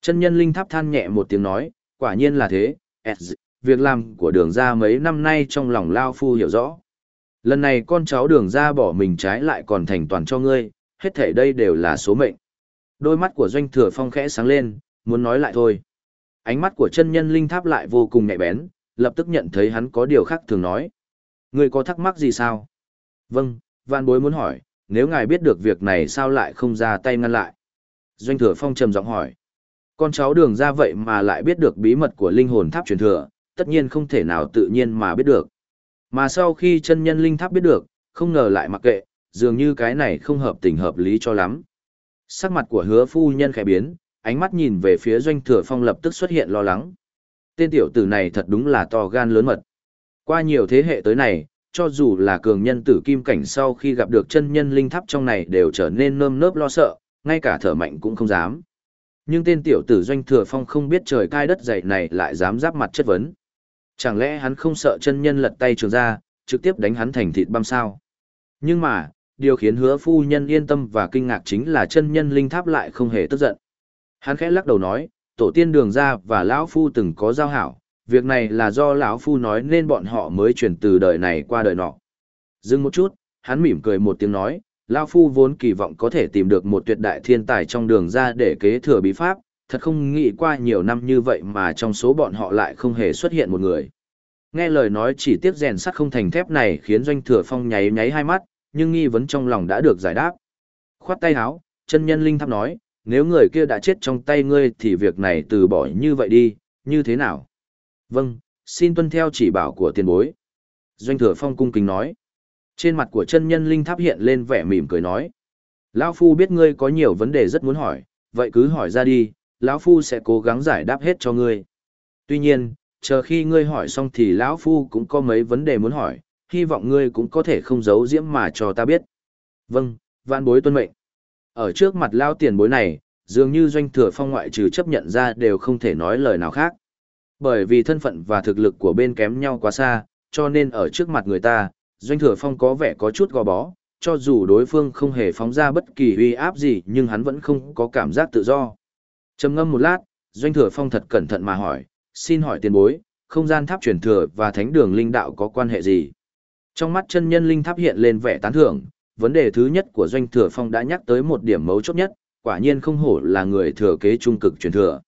Chân nhân linh tháp than nhẹ một tiếng nói, quả nhiên là thế, việc làm của đường ra mấy năm nay trong lòng Lao Phu hiểu rõ. Lần này con cháu đường ra bỏ mình trái lại còn thành toàn cho ngươi, hết thể đây đều là số mệnh. Đôi mắt của doanh thừa phong khẽ sáng lên, muốn nói lại thôi. Ánh mắt của chân nhân linh tháp lại vô cùng nhạy bén, lập tức nhận thấy hắn có điều khác thường nói. Ngươi có thắc mắc gì sao? Vâng, van bối muốn hỏi, nếu ngài biết được việc này sao lại không ra tay ngăn lại? Doanh thừa phong trầm giọng hỏi. Con cháu đường ra vậy mà lại biết được bí mật của linh hồn tháp truyền thừa, tất nhiên không thể nào tự nhiên mà biết được. Mà sau khi chân nhân linh tháp biết được, không ngờ lại mặc kệ, dường như cái này không hợp tình hợp lý cho lắm. Sắc mặt của hứa phu nhân khẽ biến, ánh mắt nhìn về phía doanh thừa phong lập tức xuất hiện lo lắng. Tên tiểu tử này thật đúng là to gan lớn mật. Qua nhiều thế hệ tới này, cho dù là cường nhân tử kim cảnh sau khi gặp được chân nhân linh tháp trong này đều trở nên nơm nớp lo sợ, ngay cả thở mạnh cũng không dám. Nhưng tên tiểu tử doanh thừa phong không biết trời cai đất dày này lại dám giáp mặt chất vấn. Chẳng lẽ hắn không sợ chân nhân lật tay trường ra, trực tiếp đánh hắn thành thịt băm sao? Nhưng mà, điều khiến hứa phu nhân yên tâm và kinh ngạc chính là chân nhân linh tháp lại không hề tức giận. Hắn khẽ lắc đầu nói, tổ tiên đường ra và lão phu từng có giao hảo, việc này là do lão phu nói nên bọn họ mới chuyển từ đời này qua đời nọ. Dừng một chút, hắn mỉm cười một tiếng nói, lão phu vốn kỳ vọng có thể tìm được một tuyệt đại thiên tài trong đường ra để kế thừa bí pháp, thật không nghĩ qua nhiều năm như vậy mà trong số bọn họ lại không hề xuất hiện một người. Nghe lời nói chỉ tiếc rèn sắt không thành thép này khiến doanh thừa phong nháy nháy hai mắt, nhưng nghi vấn trong lòng đã được giải đáp. Khoát tay áo, chân nhân linh tháp nói, nếu người kia đã chết trong tay ngươi thì việc này từ bỏ như vậy đi, như thế nào? Vâng, xin tuân theo chỉ bảo của tiền bối. Doanh thừa phong cung kính nói. Trên mặt của chân nhân linh tháp hiện lên vẻ mỉm cười nói. Lão Phu biết ngươi có nhiều vấn đề rất muốn hỏi, vậy cứ hỏi ra đi, lão Phu sẽ cố gắng giải đáp hết cho ngươi. Tuy nhiên, chờ khi ngươi hỏi xong thì lão Phu cũng có mấy vấn đề muốn hỏi, hy vọng ngươi cũng có thể không giấu diễm mà cho ta biết. Vâng, vạn bối tuân mệnh. Ở trước mặt lao tiền bối này, dường như doanh thừa phong ngoại trừ chấp nhận ra đều không thể nói lời nào khác. Bởi vì thân phận và thực lực của bên kém nhau quá xa, cho nên ở trước mặt người ta, Doanh Thừa Phong có vẻ có chút gò bó, cho dù đối phương không hề phóng ra bất kỳ uy áp gì nhưng hắn vẫn không có cảm giác tự do trầm ngâm một lát, Doanh Thừa Phong thật cẩn thận mà hỏi, xin hỏi tiền bối, không gian tháp truyền thừa và thánh đường linh đạo có quan hệ gì? Trong mắt chân nhân linh tháp hiện lên vẻ tán thưởng, vấn đề thứ nhất của Doanh Thừa Phong đã nhắc tới một điểm mấu chốt nhất, quả nhiên không hổ là người thừa kế trung cực truyền thừa.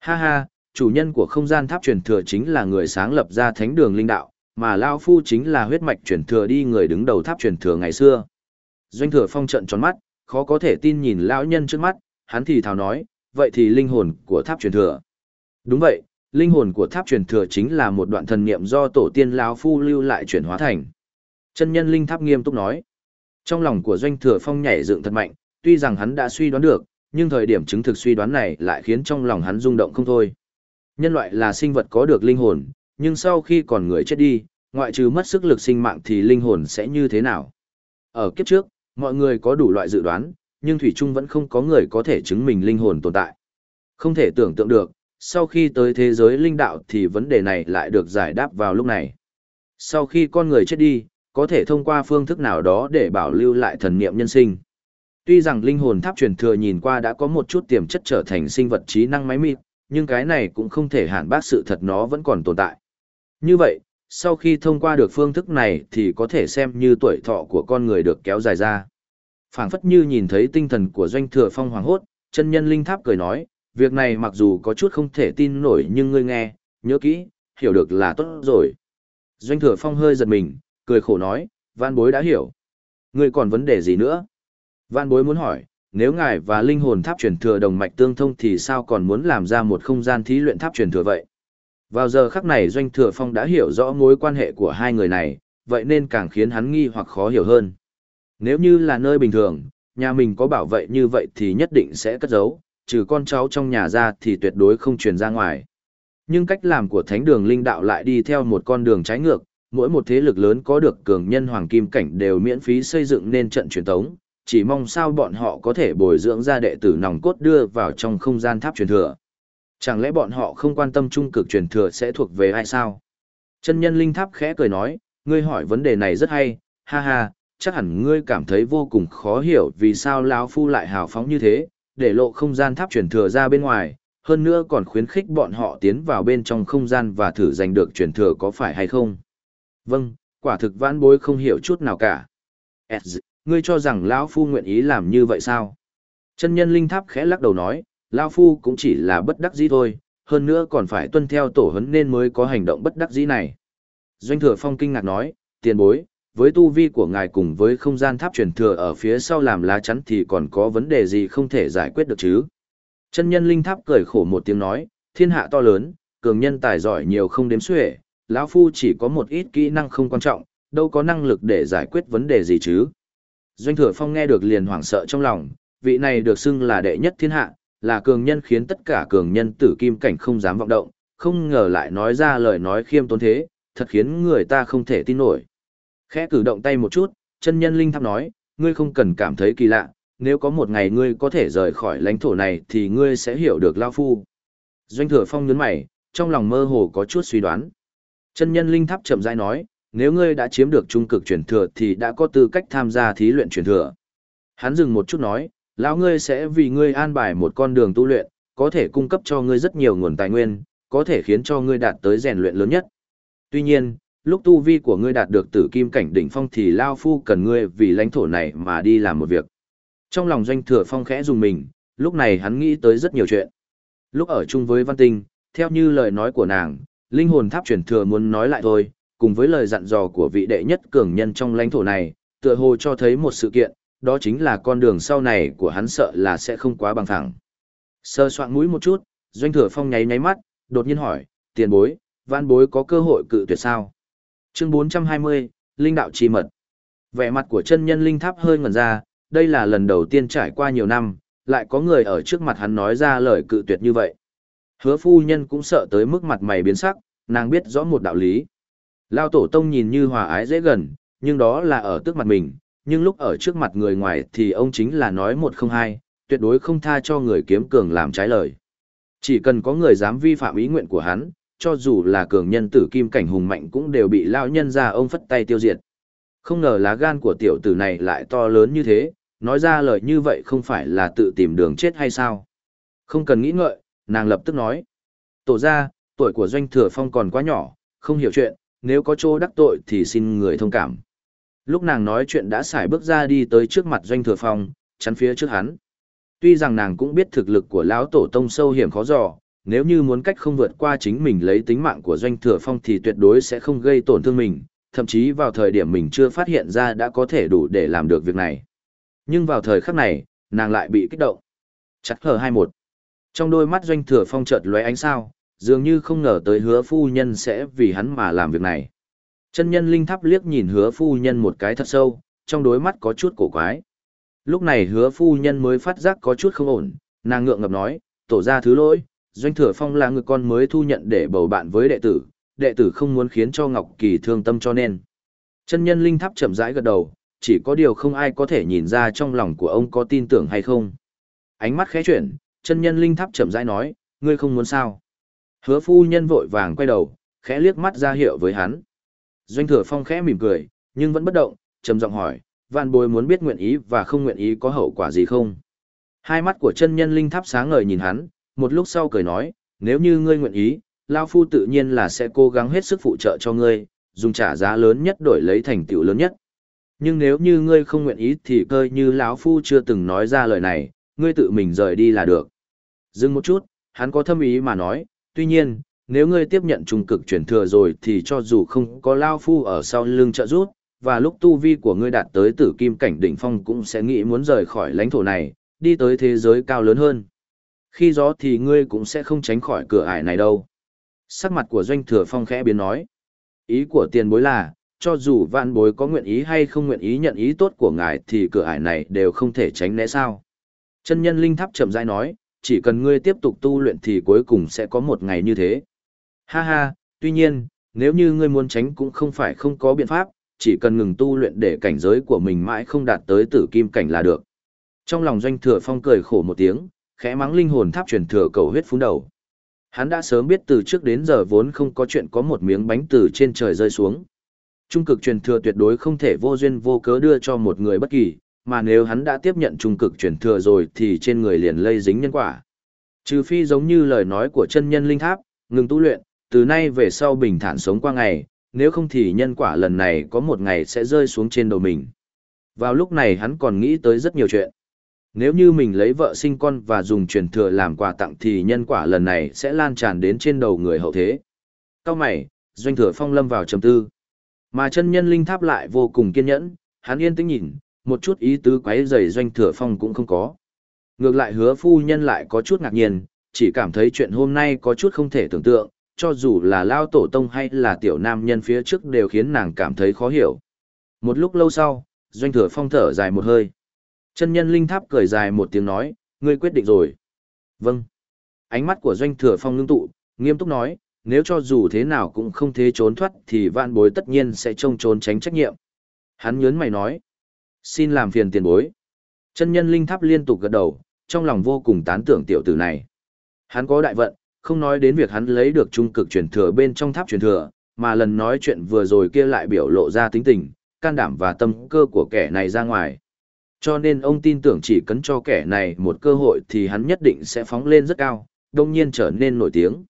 Ha ha, chủ nhân của không gian tháp truyền thừa chính là người sáng lập ra thánh đường linh đạo, mà Lao Phu chính là huyết mạch truyền thừa đi người đứng đầu tháp truyền thừa ngày xưa. Doanh thừa phong trận tròn mắt, khó có thể tin nhìn lão nhân trước mắt, hắn thì thào nói, vậy thì linh hồn của tháp truyền thừa. Đúng vậy, linh hồn của tháp truyền thừa chính là một đoạn thần niệm do tổ tiên lão phu lưu lại chuyển hóa thành. Chân nhân linh tháp nghiêm túc nói. Trong lòng của doanh thừa phong nhảy dựng thật mạnh, tuy rằng hắn đã suy đoán được, nhưng thời điểm chứng thực suy đoán này lại khiến trong lòng hắn rung động không thôi. Nhân loại là sinh vật có được linh hồn, nhưng sau khi còn người chết đi, ngoại trừ mất sức lực sinh mạng thì linh hồn sẽ như thế nào? Ở kiếp trước, mọi người có đủ loại dự đoán, nhưng Thủy Trung vẫn không có người có thể chứng minh linh hồn tồn tại. Không thể tưởng tượng được, sau khi tới thế giới linh đạo thì vấn đề này lại được giải đáp vào lúc này. Sau khi con người chết đi, có thể thông qua phương thức nào đó để bảo lưu lại thần niệm nhân sinh. Tuy rằng linh hồn tháp truyền thừa nhìn qua đã có một chút tiềm chất trở thành sinh vật trí năng máy mịt, nhưng cái này cũng không thể hạn bác sự thật nó vẫn còn tồn tại. Như vậy, sau khi thông qua được phương thức này thì có thể xem như tuổi thọ của con người được kéo dài ra phảng phất như nhìn thấy tinh thần của doanh thừa phong hoàng hốt, chân nhân linh tháp cười nói, việc này mặc dù có chút không thể tin nổi nhưng ngươi nghe, nhớ kỹ, hiểu được là tốt rồi. Doanh thừa phong hơi giật mình, cười khổ nói, Van bối đã hiểu. Ngươi còn vấn đề gì nữa? Van bối muốn hỏi, nếu ngài và linh hồn tháp truyền thừa đồng mạch tương thông thì sao còn muốn làm ra một không gian thí luyện tháp truyền thừa vậy? Vào giờ khắc này Doanh Thừa Phong đã hiểu rõ mối quan hệ của hai người này, vậy nên càng khiến hắn nghi hoặc khó hiểu hơn. Nếu như là nơi bình thường, nhà mình có bảo vệ như vậy thì nhất định sẽ cất giấu, trừ con cháu trong nhà ra thì tuyệt đối không truyền ra ngoài. Nhưng cách làm của thánh đường linh đạo lại đi theo một con đường trái ngược, mỗi một thế lực lớn có được cường nhân hoàng kim cảnh đều miễn phí xây dựng nên trận truyền thống, chỉ mong sao bọn họ có thể bồi dưỡng ra đệ tử nòng cốt đưa vào trong không gian tháp truyền thừa. Chẳng lẽ bọn họ không quan tâm trung cực truyền thừa sẽ thuộc về ai sao? Chân nhân linh tháp khẽ cười nói, ngươi hỏi vấn đề này rất hay, ha ha, chắc hẳn ngươi cảm thấy vô cùng khó hiểu vì sao lão phu lại hào phóng như thế, để lộ không gian tháp truyền thừa ra bên ngoài, hơn nữa còn khuyến khích bọn họ tiến vào bên trong không gian và thử giành được truyền thừa có phải hay không? Vâng, quả thực vãn bối không hiểu chút nào cả. Ez, ngươi cho rằng lão phu nguyện ý làm như vậy sao? Chân nhân linh tháp khẽ lắc đầu nói, lão phu cũng chỉ là bất đắc dĩ thôi, hơn nữa còn phải tuân theo tổ huấn nên mới có hành động bất đắc dĩ này. Doanh thừa phong kinh ngạc nói, tiền bối, với tu vi của ngài cùng với không gian tháp truyền thừa ở phía sau làm lá chắn thì còn có vấn đề gì không thể giải quyết được chứ? Chân nhân linh tháp cười khổ một tiếng nói, thiên hạ to lớn, cường nhân tài giỏi nhiều không đếm xuể, lão phu chỉ có một ít kỹ năng không quan trọng, đâu có năng lực để giải quyết vấn đề gì chứ? Doanh thừa phong nghe được liền hoảng sợ trong lòng, vị này được xưng là đệ nhất thiên hạ, là cường nhân khiến tất cả cường nhân tử kim cảnh không dám vọng động, không ngờ lại nói ra lời nói khiêm tốn thế, thật khiến người ta không thể tin nổi. Khẽ cử động tay một chút, chân nhân linh tháp nói, ngươi không cần cảm thấy kỳ lạ, nếu có một ngày ngươi có thể rời khỏi lãnh thổ này thì ngươi sẽ hiểu được Lao Phu. Doanh thừa phong nhấn mày, trong lòng mơ hồ có chút suy đoán. Chân nhân linh tháp chậm rãi nói, nếu ngươi đã chiếm được trung cực truyền thừa thì đã có tư cách tham gia thí luyện truyền thừa. Hắn dừng một chút nói, lão ngươi sẽ vì ngươi an bài một con đường tu luyện, có thể cung cấp cho ngươi rất nhiều nguồn tài nguyên, có thể khiến cho ngươi đạt tới rèn luyện lớn nhất. Tuy nhiên, lúc tu vi của ngươi đạt được tử kim cảnh đỉnh phong thì Lao Phu cần ngươi vì lãnh thổ này mà đi làm một việc. Trong lòng doanh thừa phong khẽ dùng mình, lúc này hắn nghĩ tới rất nhiều chuyện. Lúc ở chung với Văn Tinh, theo như lời nói của nàng, linh hồn tháp truyền thừa muốn nói lại thôi, cùng với lời dặn dò của vị đệ nhất cường nhân trong lãnh thổ này, tựa hồ cho thấy một sự kiện, đó chính là con đường sau này của hắn sợ là sẽ không quá bằng thẳng. Sơ soạn mũi một chút, doanh thừa phong nháy nháy mắt, đột nhiên hỏi, tiền bối, văn bối có cơ hội cự tuyệt sao? Chương 420, Linh đạo chi mật. Vẻ mặt của chân nhân linh tháp hơi ngẩn ra, đây là lần đầu tiên trải qua nhiều năm, lại có người ở trước mặt hắn nói ra lời cự tuyệt như vậy. Hứa phu nhân cũng sợ tới mức mặt mày biến sắc, nàng biết rõ một đạo lý. Lao tổ tông nhìn như hòa ái dễ gần, nhưng đó là ở trước mặt mình, nhưng lúc ở trước mặt người ngoài thì ông chính là nói một không hai, tuyệt đối không tha cho người kiếm cường làm trái lời. Chỉ cần có người dám vi phạm ý nguyện của hắn, cho dù là cường nhân tử kim cảnh hùng mạnh cũng đều bị lão nhân ra ông phất tay tiêu diệt. Không ngờ lá gan của tiểu tử này lại to lớn như thế, nói ra lời như vậy không phải là tự tìm đường chết hay sao? Không cần nghĩ ngợi, nàng lập tức nói. Tổ ra, tuổi của doanh thừa phong còn quá nhỏ, không hiểu chuyện, nếu có chỗ đắc tội thì xin người thông cảm. Lúc nàng nói chuyện đã xài bước ra đi tới trước mặt doanh thừa phong, chắn phía trước hắn. Tuy rằng nàng cũng biết thực lực của lão tổ tông sâu hiểm khó dò, nếu như muốn cách không vượt qua chính mình lấy tính mạng của doanh thừa phong thì tuyệt đối sẽ không gây tổn thương mình, thậm chí vào thời điểm mình chưa phát hiện ra đã có thể đủ để làm được việc này. Nhưng vào thời khắc này, nàng lại bị kích động. Chặt hờ hai một. Trong đôi mắt doanh thừa phong chợt lóe ánh sao, dường như không ngờ tới hứa phu nhân sẽ vì hắn mà làm việc này. Chân nhân linh tháp liếc nhìn hứa phu nhân một cái thật sâu, trong đôi mắt có chút cổ quái. Lúc này hứa phu nhân mới phát giác có chút không ổn, nàng ngượng ngập nói, tổ ra thứ lỗi, doanh thừa phong là người con mới thu nhận để bầu bạn với đệ tử, đệ tử không muốn khiến cho Ngọc Kỳ thương tâm cho nên. Chân nhân linh tháp chậm rãi gật đầu, chỉ có điều không ai có thể nhìn ra trong lòng của ông có tin tưởng hay không. Ánh mắt khẽ chuyển, chân nhân linh tháp chậm rãi nói, ngươi không muốn sao. Hứa phu nhân vội vàng quay đầu, khẽ liếc mắt ra hiệu với hắn. Doanh thừa phong khẽ mỉm cười, nhưng vẫn bất động, trầm giọng hỏi, vạn bối muốn biết nguyện ý và không nguyện ý có hậu quả gì không. Hai mắt của chân nhân linh tháp sáng ngời nhìn hắn, một lúc sau cười nói, nếu như ngươi nguyện ý, Lao Phu tự nhiên là sẽ cố gắng hết sức phụ trợ cho ngươi, dùng trả giá lớn nhất đổi lấy thành tựu lớn nhất. Nhưng nếu như ngươi không nguyện ý thì coi như lão Phu chưa từng nói ra lời này, ngươi tự mình rời đi là được. Dừng một chút, hắn có thâm ý mà nói, tuy nhiên, nếu ngươi tiếp nhận trung cực chuyển thừa rồi thì cho dù không có Lao Phu ở sau lưng trợ giúp, và lúc tu vi của ngươi đạt tới tử kim cảnh đỉnh phong cũng sẽ nghĩ muốn rời khỏi lãnh thổ này, đi tới thế giới cao lớn hơn. Khi gió thì ngươi cũng sẽ không tránh khỏi cửa ải này đâu. Sắc mặt của doanh thừa phong khẽ biến nói. Ý của tiền bối là, cho dù vạn bối có nguyện ý hay không nguyện ý nhận ý tốt của ngài thì cửa ải này đều không thể tránh né sao. Chân nhân linh tháp chậm rãi nói, chỉ cần ngươi tiếp tục tu luyện thì cuối cùng sẽ có một ngày như thế. Ha ha, tuy nhiên, nếu như ngươi muốn tránh cũng không phải không có biện pháp, chỉ cần ngừng tu luyện để cảnh giới của mình mãi không đạt tới tử kim cảnh là được. Trong lòng doanh thừa phong cười khổ một tiếng, khẽ mắng linh hồn tháp truyền thừa cầu huyết phún đầu. Hắn đã sớm biết từ trước đến giờ vốn không có chuyện có một miếng bánh từ trên trời rơi xuống. Trung cực truyền thừa tuyệt đối không thể vô duyên vô cớ đưa cho một người bất kỳ, mà nếu hắn đã tiếp nhận trung cực truyền thừa rồi thì trên người liền lây dính nhân quả. Trừ phi giống như lời nói của chân nhân linh tháp, ngừng tu luyện, từ nay về sau bình thản sống qua ngày, nếu không thì nhân quả lần này có một ngày sẽ rơi xuống trên đầu mình. Vào lúc này hắn còn nghĩ tới rất nhiều chuyện. Nếu như mình lấy vợ sinh con và dùng truyền thừa làm quà tặng thì nhân quả lần này sẽ lan tràn đến trên đầu người hậu thế. Cao mày, doanh thừa phong lâm vào trầm tư. Mà chân nhân linh tháp lại vô cùng kiên nhẫn, hắn yên tĩnh nhìn, một chút ý tứ quấy rầy doanh thừa phong cũng không có. Ngược lại hứa phu nhân lại có chút ngạc nhiên, chỉ cảm thấy chuyện hôm nay có chút không thể tưởng tượng, cho dù là lao tổ tông hay là tiểu nam nhân phía trước đều khiến nàng cảm thấy khó hiểu. Một lúc lâu sau, doanh thừa phong thở dài một hơi. Chân nhân linh tháp cười dài một tiếng nói, ngươi quyết định rồi. Vâng. Ánh mắt của doanh thừa phong ngưng tụ, nghiêm túc nói, nếu cho dù thế nào cũng không thế trốn thoát thì vạn bối tất nhiên sẽ trông trốn tránh trách nhiệm. Hắn nhớn mày nói, xin làm phiền tiền bối. Chân nhân linh tháp liên tục gật đầu, trong lòng vô cùng tán tưởng tiểu tử này. Hắn có đại vận, không nói đến việc hắn lấy được trung cực truyền thừa bên trong tháp truyền thừa, mà lần nói chuyện vừa rồi kia lại biểu lộ ra tính tình, can đảm và tâm cơ của kẻ này ra ngoài. Cho nên ông tin tưởng chỉ cấn cho kẻ này một cơ hội thì hắn nhất định sẽ phóng lên rất cao, đông nhiên trở nên nổi tiếng.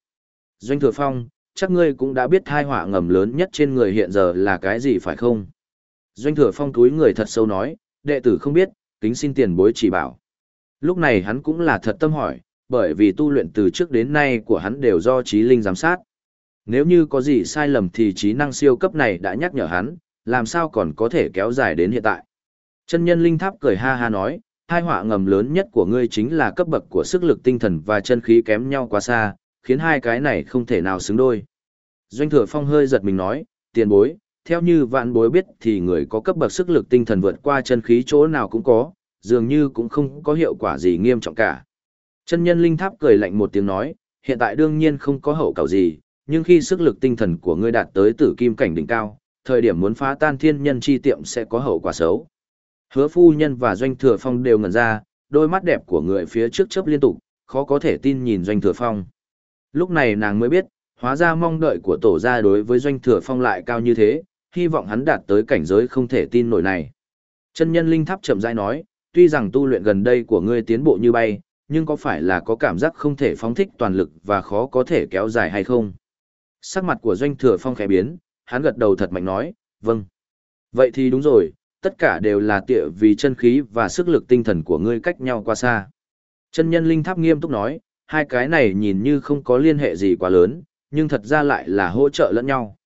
Doanh Thừa Phong, chắc ngươi cũng đã biết thai họa ngầm lớn nhất trên người hiện giờ là cái gì phải không? Doanh Thừa Phong túi người thật sâu nói, đệ tử không biết, kính xin tiền bối chỉ bảo. Lúc này hắn cũng là thật tâm hỏi, bởi vì tu luyện từ trước đến nay của hắn đều do trí linh giám sát. Nếu như có gì sai lầm thì trí năng siêu cấp này đã nhắc nhở hắn, làm sao còn có thể kéo dài đến hiện tại. Chân nhân linh tháp cười ha ha nói, hai họa ngầm lớn nhất của ngươi chính là cấp bậc của sức lực tinh thần và chân khí kém nhau quá xa, khiến hai cái này không thể nào xứng đôi. Doanh thừa phong hơi giật mình nói, tiền bối, theo như vạn bối biết thì người có cấp bậc sức lực tinh thần vượt qua chân khí chỗ nào cũng có, dường như cũng không có hiệu quả gì nghiêm trọng cả. Chân nhân linh tháp cười lạnh một tiếng nói, hiện tại đương nhiên không có hậu cầu gì, nhưng khi sức lực tinh thần của ngươi đạt tới tử kim cảnh đỉnh cao, thời điểm muốn phá tan thiên nhân chi tiệm sẽ có hậu quả xấu. Hứa phu nhân và doanh thừa phong đều ngẩn ra, đôi mắt đẹp của người phía trước chớp liên tục, khó có thể tin nhìn doanh thừa phong. Lúc này nàng mới biết, hóa ra mong đợi của tổ gia đối với doanh thừa phong lại cao như thế, hy vọng hắn đạt tới cảnh giới không thể tin nổi này. Chân nhân linh tháp chậm rãi nói, tuy rằng tu luyện gần đây của ngươi tiến bộ như bay, nhưng có phải là có cảm giác không thể phóng thích toàn lực và khó có thể kéo dài hay không? Sắc mặt của doanh thừa phong khẽ biến, hắn gật đầu thật mạnh nói, vâng. Vậy thì đúng rồi, tất cả đều là tịa vì chân khí và sức lực tinh thần của ngươi cách nhau quá xa. Chân nhân linh tháp nghiêm túc nói, hai cái này nhìn như không có liên hệ gì quá lớn, nhưng thật ra lại là hỗ trợ lẫn nhau.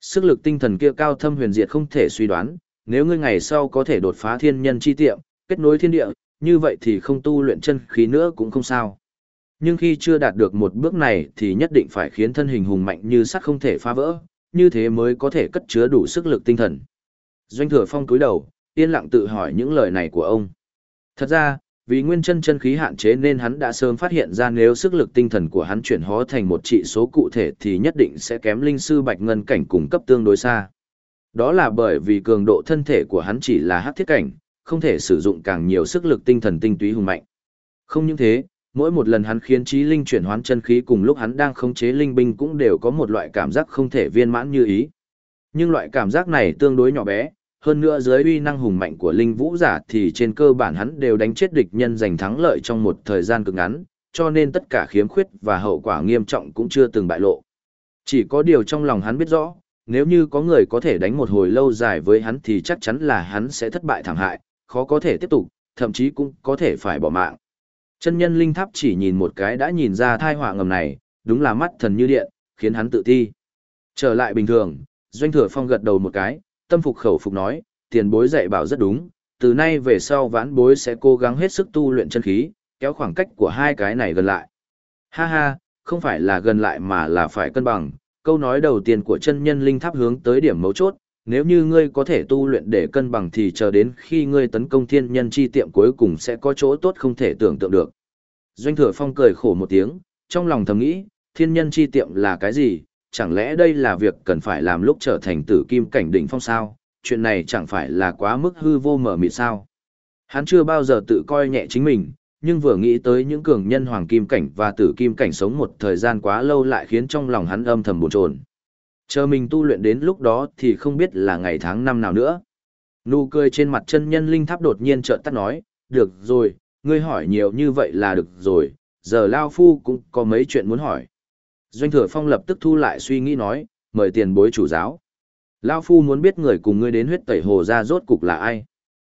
Sức lực tinh thần kia cao thâm huyền diệt không thể suy đoán, nếu ngươi ngày sau có thể đột phá thiên nhân chi tiệm, kết nối thiên địa, như vậy thì không tu luyện chân khí nữa cũng không sao. Nhưng khi chưa đạt được một bước này thì nhất định phải khiến thân hình hùng mạnh như sắt không thể phá vỡ, như thế mới có thể cất chứa đủ sức lực tinh thần. Doanh thừa phong cúi đầu, yên lặng tự hỏi những lời này của ông. Thật ra, vì nguyên chân chân khí hạn chế nên hắn đã sớm phát hiện ra nếu sức lực tinh thần của hắn chuyển hóa thành một trị số cụ thể thì nhất định sẽ kém linh sư bạch ngân cảnh cung cấp tương đối xa. Đó là bởi vì cường độ thân thể của hắn chỉ là hắc thiết cảnh, không thể sử dụng càng nhiều sức lực tinh thần tinh túy hùng mạnh. Không những thế, mỗi một lần hắn khiến trí linh chuyển hoán chân khí cùng lúc hắn đang khống chế linh binh cũng đều có một loại cảm giác không thể viên mãn như ý. Nhưng loại cảm giác này tương đối nhỏ bé, hơn nữa dưới uy năng hùng mạnh của linh vũ giả thì trên cơ bản hắn đều đánh chết địch nhân giành thắng lợi trong một thời gian cực ngắn, cho nên tất cả khiếm khuyết và hậu quả nghiêm trọng cũng chưa từng bại lộ. Chỉ có điều trong lòng hắn biết rõ, nếu như có người có thể đánh một hồi lâu dài với hắn thì chắc chắn là hắn sẽ thất bại thảm hại, khó có thể tiếp tục, thậm chí cũng có thể phải bỏ mạng. Chân nhân linh tháp chỉ nhìn một cái đã nhìn ra thai họa ngầm này, đúng là mắt thần như điện, khiến hắn tự ti. Trở lại bình thường, doanh thừa phong gật đầu một cái, tâm phục khẩu phục nói, tiền bối dạy bảo rất đúng, từ nay về sau vãn bối sẽ cố gắng hết sức tu luyện chân khí, kéo khoảng cách của hai cái này gần lại. Ha ha, không phải là gần lại mà là phải cân bằng, câu nói đầu tiên của chân nhân linh tháp hướng tới điểm mấu chốt, nếu như ngươi có thể tu luyện để cân bằng thì chờ đến khi ngươi tấn công thiên nhân chi tiệm cuối cùng sẽ có chỗ tốt không thể tưởng tượng được. Doanh thừa phong cười khổ một tiếng, trong lòng thầm nghĩ, thiên nhân chi tiệm là cái gì, chẳng lẽ đây là việc cần phải làm lúc trở thành tử kim cảnh đỉnh phong sao, chuyện này chẳng phải là quá mức hư vô mở mịt sao. Hắn chưa bao giờ tự coi nhẹ chính mình, nhưng vừa nghĩ tới những cường nhân hoàng kim cảnh và tử kim cảnh sống một thời gian quá lâu lại khiến trong lòng hắn âm thầm bồn chồn. Chờ mình tu luyện đến lúc đó thì không biết là ngày tháng năm nào nữa. Nụ cười trên mặt chân nhân linh tháp đột nhiên trợn tắt nói, được rồi, ngươi hỏi nhiều như vậy là được rồi, giờ Lao Phu cũng có mấy chuyện muốn hỏi. Doanh thừa phong lập tức thu lại suy nghĩ nói, mời tiền bối chủ giáo. Lao Phu muốn biết người cùng ngươi đến huyết tẩy hồ ra rốt cục là ai.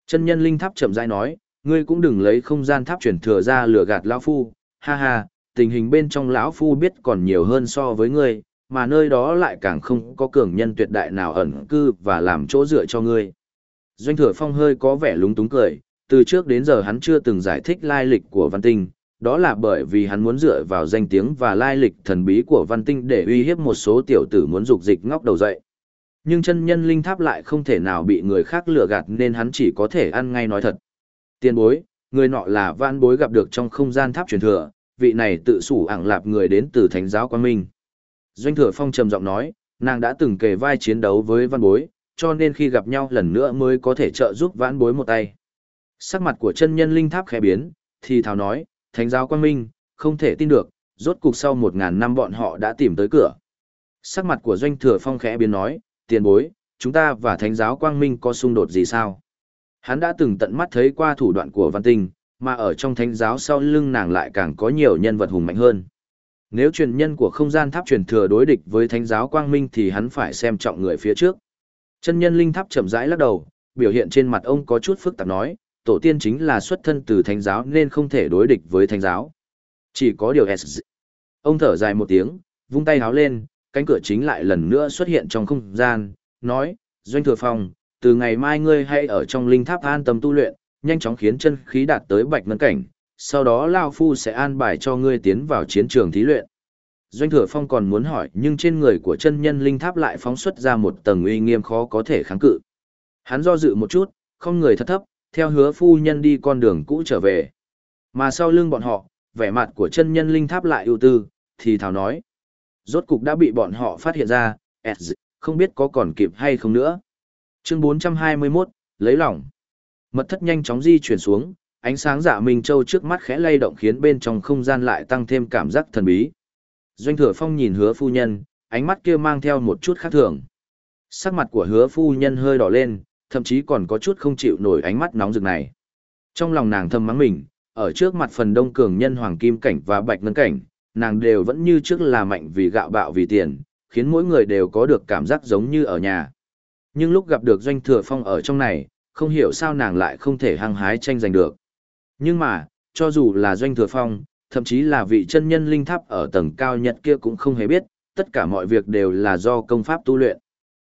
Chân nhân linh tháp chậm rãi nói, ngươi cũng đừng lấy không gian tháp chuyển thừa ra lừa gạt Lao Phu, ha ha, tình hình bên trong lão Phu biết còn nhiều hơn so với ngươi, mà nơi đó lại càng không có cường nhân tuyệt đại nào ẩn cư và làm chỗ dựa cho ngươi. Doanh thừa phong hơi có vẻ lúng túng cười, từ trước đến giờ hắn chưa từng giải thích lai lịch của văn tinh, đó là bởi vì hắn muốn dựa vào danh tiếng và lai lịch thần bí của văn tinh để uy hiếp một số tiểu tử muốn dục dịch ngóc đầu dậy. Nhưng chân nhân linh tháp lại không thể nào bị người khác lừa gạt nên hắn chỉ có thể ăn ngay nói thật. Tiên bối, người nọ là văn bối gặp được trong không gian tháp truyền thừa, vị này tự sủ ảng lạp người đến từ thánh giáo quang minh. Doanh thừa phong trầm giọng nói, nàng đã từng kề vai chiến đấu với văn bối, cho nên khi gặp nhau lần nữa mới có thể trợ giúp vãn bối một tay. Sắc mặt của chân nhân linh tháp khẽ biến, thì thào nói, thánh giáo quan minh, không thể tin được, rốt cục sau một ngàn năm bọn họ đã tìm tới cửa. Sắc mặt của doanh thừa phong khẽ biến nói, tiền bối, chúng ta và thánh giáo quang minh có xung đột gì sao? Hắn đã từng tận mắt thấy qua thủ đoạn của văn tinh, mà ở trong thánh giáo sau lưng nàng lại càng có nhiều nhân vật hùng mạnh hơn. Nếu truyền nhân của không gian tháp truyền thừa đối địch với thánh giáo quang minh thì hắn phải xem trọng người phía trước. Chân nhân linh tháp chậm rãi lắc đầu, biểu hiện trên mặt ông có chút phức tạp nói, tổ tiên chính là xuất thân từ thánh giáo nên không thể đối địch với thánh giáo. Chỉ có điều S. Ông thở dài một tiếng, vung tay háo lên, cánh cửa chính lại lần nữa xuất hiện trong không gian, nói, Doanh Thừa Phong, từ ngày mai ngươi hãy ở trong linh tháp an tâm tu luyện, nhanh chóng khiến chân khí đạt tới bạch ngân cảnh, sau đó Lao Phu sẽ an bài cho ngươi tiến vào chiến trường thí luyện. Doanh Thừa Phong còn muốn hỏi nhưng trên người của chân nhân linh tháp lại phóng xuất ra một tầng uy nghiêm khó có thể kháng cự. Hắn do dự một chút, không người thật thấp, theo hứa phu nhân đi con đường cũ trở về. Mà sau lưng bọn họ, vẻ mặt của chân nhân linh tháp lại ưu tư, thì thảo nói. Rốt cục đã bị bọn họ phát hiện ra, không biết có còn kịp hay không nữa. Chương 421, lấy lòng. Mật thất nhanh chóng di chuyển xuống, ánh sáng dạ Minh Châu trước mắt khẽ lay động khiến bên trong không gian lại tăng thêm cảm giác thần bí. Doanh Thừa Phong nhìn hứa phu nhân, ánh mắt kia mang theo một chút khác thường. Sắc mặt của hứa phu nhân hơi đỏ lên, thậm chí còn có chút không chịu nổi ánh mắt nóng rực này. Trong lòng nàng thầm mắng mình, ở trước mặt phần đông cường nhân hoàng kim cảnh và bạch ngân cảnh, nàng đều vẫn như trước là mạnh vì gạo bạo vì tiền, khiến mỗi người đều có được cảm giác giống như ở nhà. Nhưng lúc gặp được doanh thừa phong ở trong này, không hiểu sao nàng lại không thể hăng hái tranh giành được. Nhưng mà, cho dù là doanh thừa phong, thậm chí là vị chân nhân linh tháp ở tầng cao nhất kia cũng không hề biết, tất cả mọi việc đều là do công pháp tu luyện.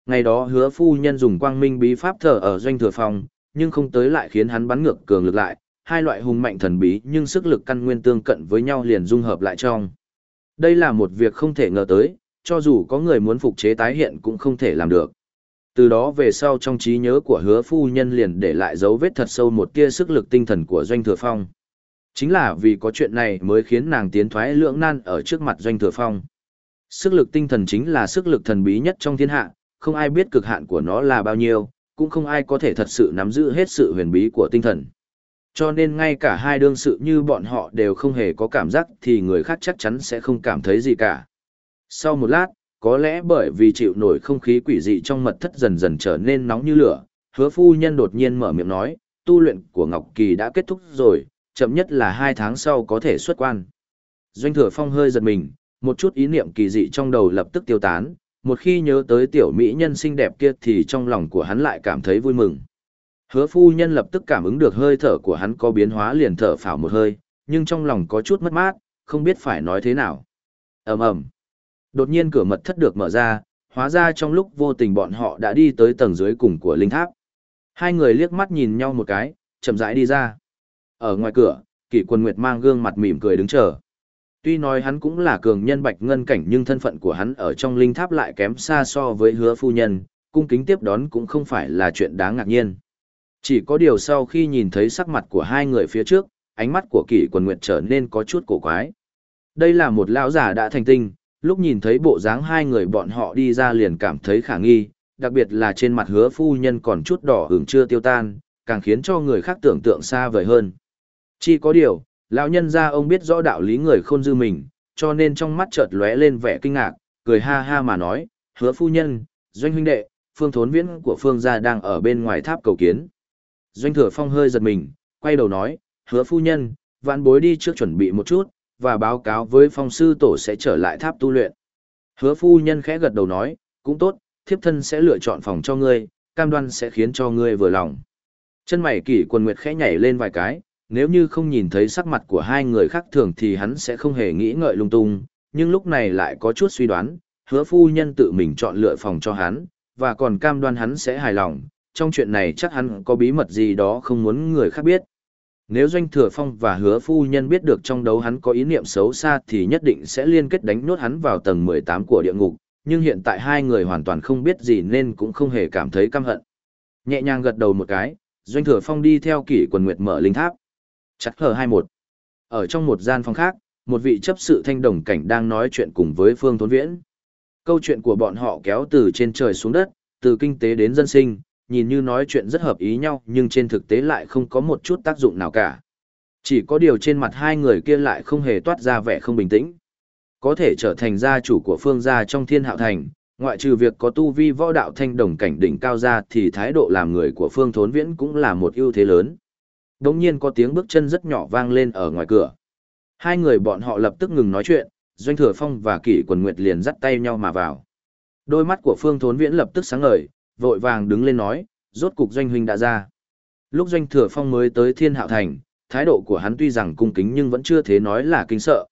Ngày đó hứa phu nhân dùng quang minh bí pháp thờ ở doanh thừa phong, nhưng không tới lại khiến hắn bắn ngược cường lực lại, hai loại hùng mạnh thần bí nhưng sức lực căn nguyên tương cận với nhau liền dung hợp lại trong. Đây là một việc không thể ngờ tới, cho dù có người muốn phục chế tái hiện cũng không thể làm được. Từ đó về sau trong trí nhớ của hứa phu nhân liền để lại dấu vết thật sâu một tia sức lực tinh thần của Doanh Thừa Phong. Chính là vì có chuyện này mới khiến nàng tiến thoái lưỡng nan ở trước mặt Doanh Thừa Phong. Sức lực tinh thần chính là sức lực thần bí nhất trong thiên hạ, không ai biết cực hạn của nó là bao nhiêu, cũng không ai có thể thật sự nắm giữ hết sự huyền bí của tinh thần. Cho nên ngay cả hai đương sự như bọn họ đều không hề có cảm giác thì người khác chắc chắn sẽ không cảm thấy gì cả. Sau một lát, có lẽ bởi vì chịu nổi không khí quỷ dị trong mật thất dần dần trở nên nóng như lửa, hứa phu nhân đột nhiên mở miệng nói, tu luyện của Ngọc Kỳ đã kết thúc rồi, chậm nhất là hai tháng sau có thể xuất quan. Doanh thừa phong hơi giật mình, một chút ý niệm kỳ dị trong đầu lập tức tiêu tán, một khi nhớ tới tiểu mỹ nhân xinh đẹp kia thì trong lòng của hắn lại cảm thấy vui mừng. Hứa phu nhân lập tức cảm ứng được hơi thở của hắn có biến hóa liền thở phào một hơi, nhưng trong lòng có chút mất mát, không biết phải nói thế nào. ầm ầm Đột nhiên cửa mật thất được mở ra, hóa ra trong lúc vô tình bọn họ đã đi tới tầng dưới cùng của linh tháp. Hai người liếc mắt nhìn nhau một cái, chậm rãi đi ra. Ở ngoài cửa, kỷ quân nguyệt mang gương mặt mỉm cười đứng chờ. Tuy nói hắn cũng là cường nhân bạch ngân cảnh nhưng thân phận của hắn ở trong linh tháp lại kém xa so với hứa phu nhân, cung kính tiếp đón cũng không phải là chuyện đáng ngạc nhiên. Chỉ có điều sau khi nhìn thấy sắc mặt của hai người phía trước, ánh mắt của kỷ quần nguyệt trở nên có chút cổ quái. Đây là một lão giả đã thành tinh, lúc nhìn thấy bộ dáng hai người bọn họ đi ra liền cảm thấy khả nghi, đặc biệt là trên mặt hứa phu nhân còn chút đỏ hưởng chưa tiêu tan, càng khiến cho người khác tưởng tượng xa vời hơn. Chỉ có điều, lão nhân ra ông biết rõ đạo lý người khôn dư mình, cho nên trong mắt chợt lóe lên vẻ kinh ngạc, cười ha ha mà nói, hứa phu nhân, doanh huynh đệ, phương thốn viễn của phương gia đang ở bên ngoài tháp cầu kiến. Doanh thừa phong hơi giật mình, quay đầu nói, hứa phu nhân, vạn bối đi trước chuẩn bị một chút, và báo cáo với phong sư tổ sẽ trở lại tháp tu luyện. Hứa phu nhân khẽ gật đầu nói, cũng tốt, thiếp thân sẽ lựa chọn phòng cho ngươi, cam đoan sẽ khiến cho ngươi vừa lòng. Chân mày kỷ quần nguyệt khẽ nhảy lên vài cái, nếu như không nhìn thấy sắc mặt của hai người khác thường thì hắn sẽ không hề nghĩ ngợi lung tung, nhưng lúc này lại có chút suy đoán, hứa phu nhân tự mình chọn lựa phòng cho hắn, và còn cam đoan hắn sẽ hài lòng, trong chuyện này chắc hắn có bí mật gì đó không muốn người khác biết. Nếu Doanh Thừa Phong và Hứa Phu Nhân biết được trong đấu hắn có ý niệm xấu xa thì nhất định sẽ liên kết đánh nốt hắn vào tầng 18 của địa ngục, nhưng hiện tại hai người hoàn toàn không biết gì nên cũng không hề cảm thấy căm hận. Nhẹ nhàng gật đầu một cái, Doanh Thừa Phong đi theo kỷ quần nguyệt mở linh tháp. Chặt hờ 21. Ở trong một gian phòng khác, một vị chấp sự thanh đồng cảnh đang nói chuyện cùng với Phương Thốn Viễn. Câu chuyện của bọn họ kéo từ trên trời xuống đất, từ kinh tế đến dân sinh, nhìn như nói chuyện rất hợp ý nhau nhưng trên thực tế lại không có một chút tác dụng nào cả. Chỉ có điều trên mặt hai người kia lại không hề toát ra vẻ không bình tĩnh. Có thể trở thành gia chủ của phương gia trong thiên hạo thành, ngoại trừ việc có tu vi võ đạo thanh đồng cảnh đỉnh cao ra thì thái độ làm người của phương thốn viễn cũng là một ưu thế lớn. Đồng nhiên có tiếng bước chân rất nhỏ vang lên ở ngoài cửa. Hai người bọn họ lập tức ngừng nói chuyện, Doanh Thừa Phong và Kỷ Quần Nguyệt liền dắt tay nhau mà vào. Đôi mắt của Phương Thốn Viễn lập tức sáng ngời, vội vàng đứng lên nói, rốt cục doanh huynh đã ra. Lúc doanh thừa phong mới tới thiên hạo thành, thái độ của hắn tuy rằng cung kính nhưng vẫn chưa thế nói là kinh sợ.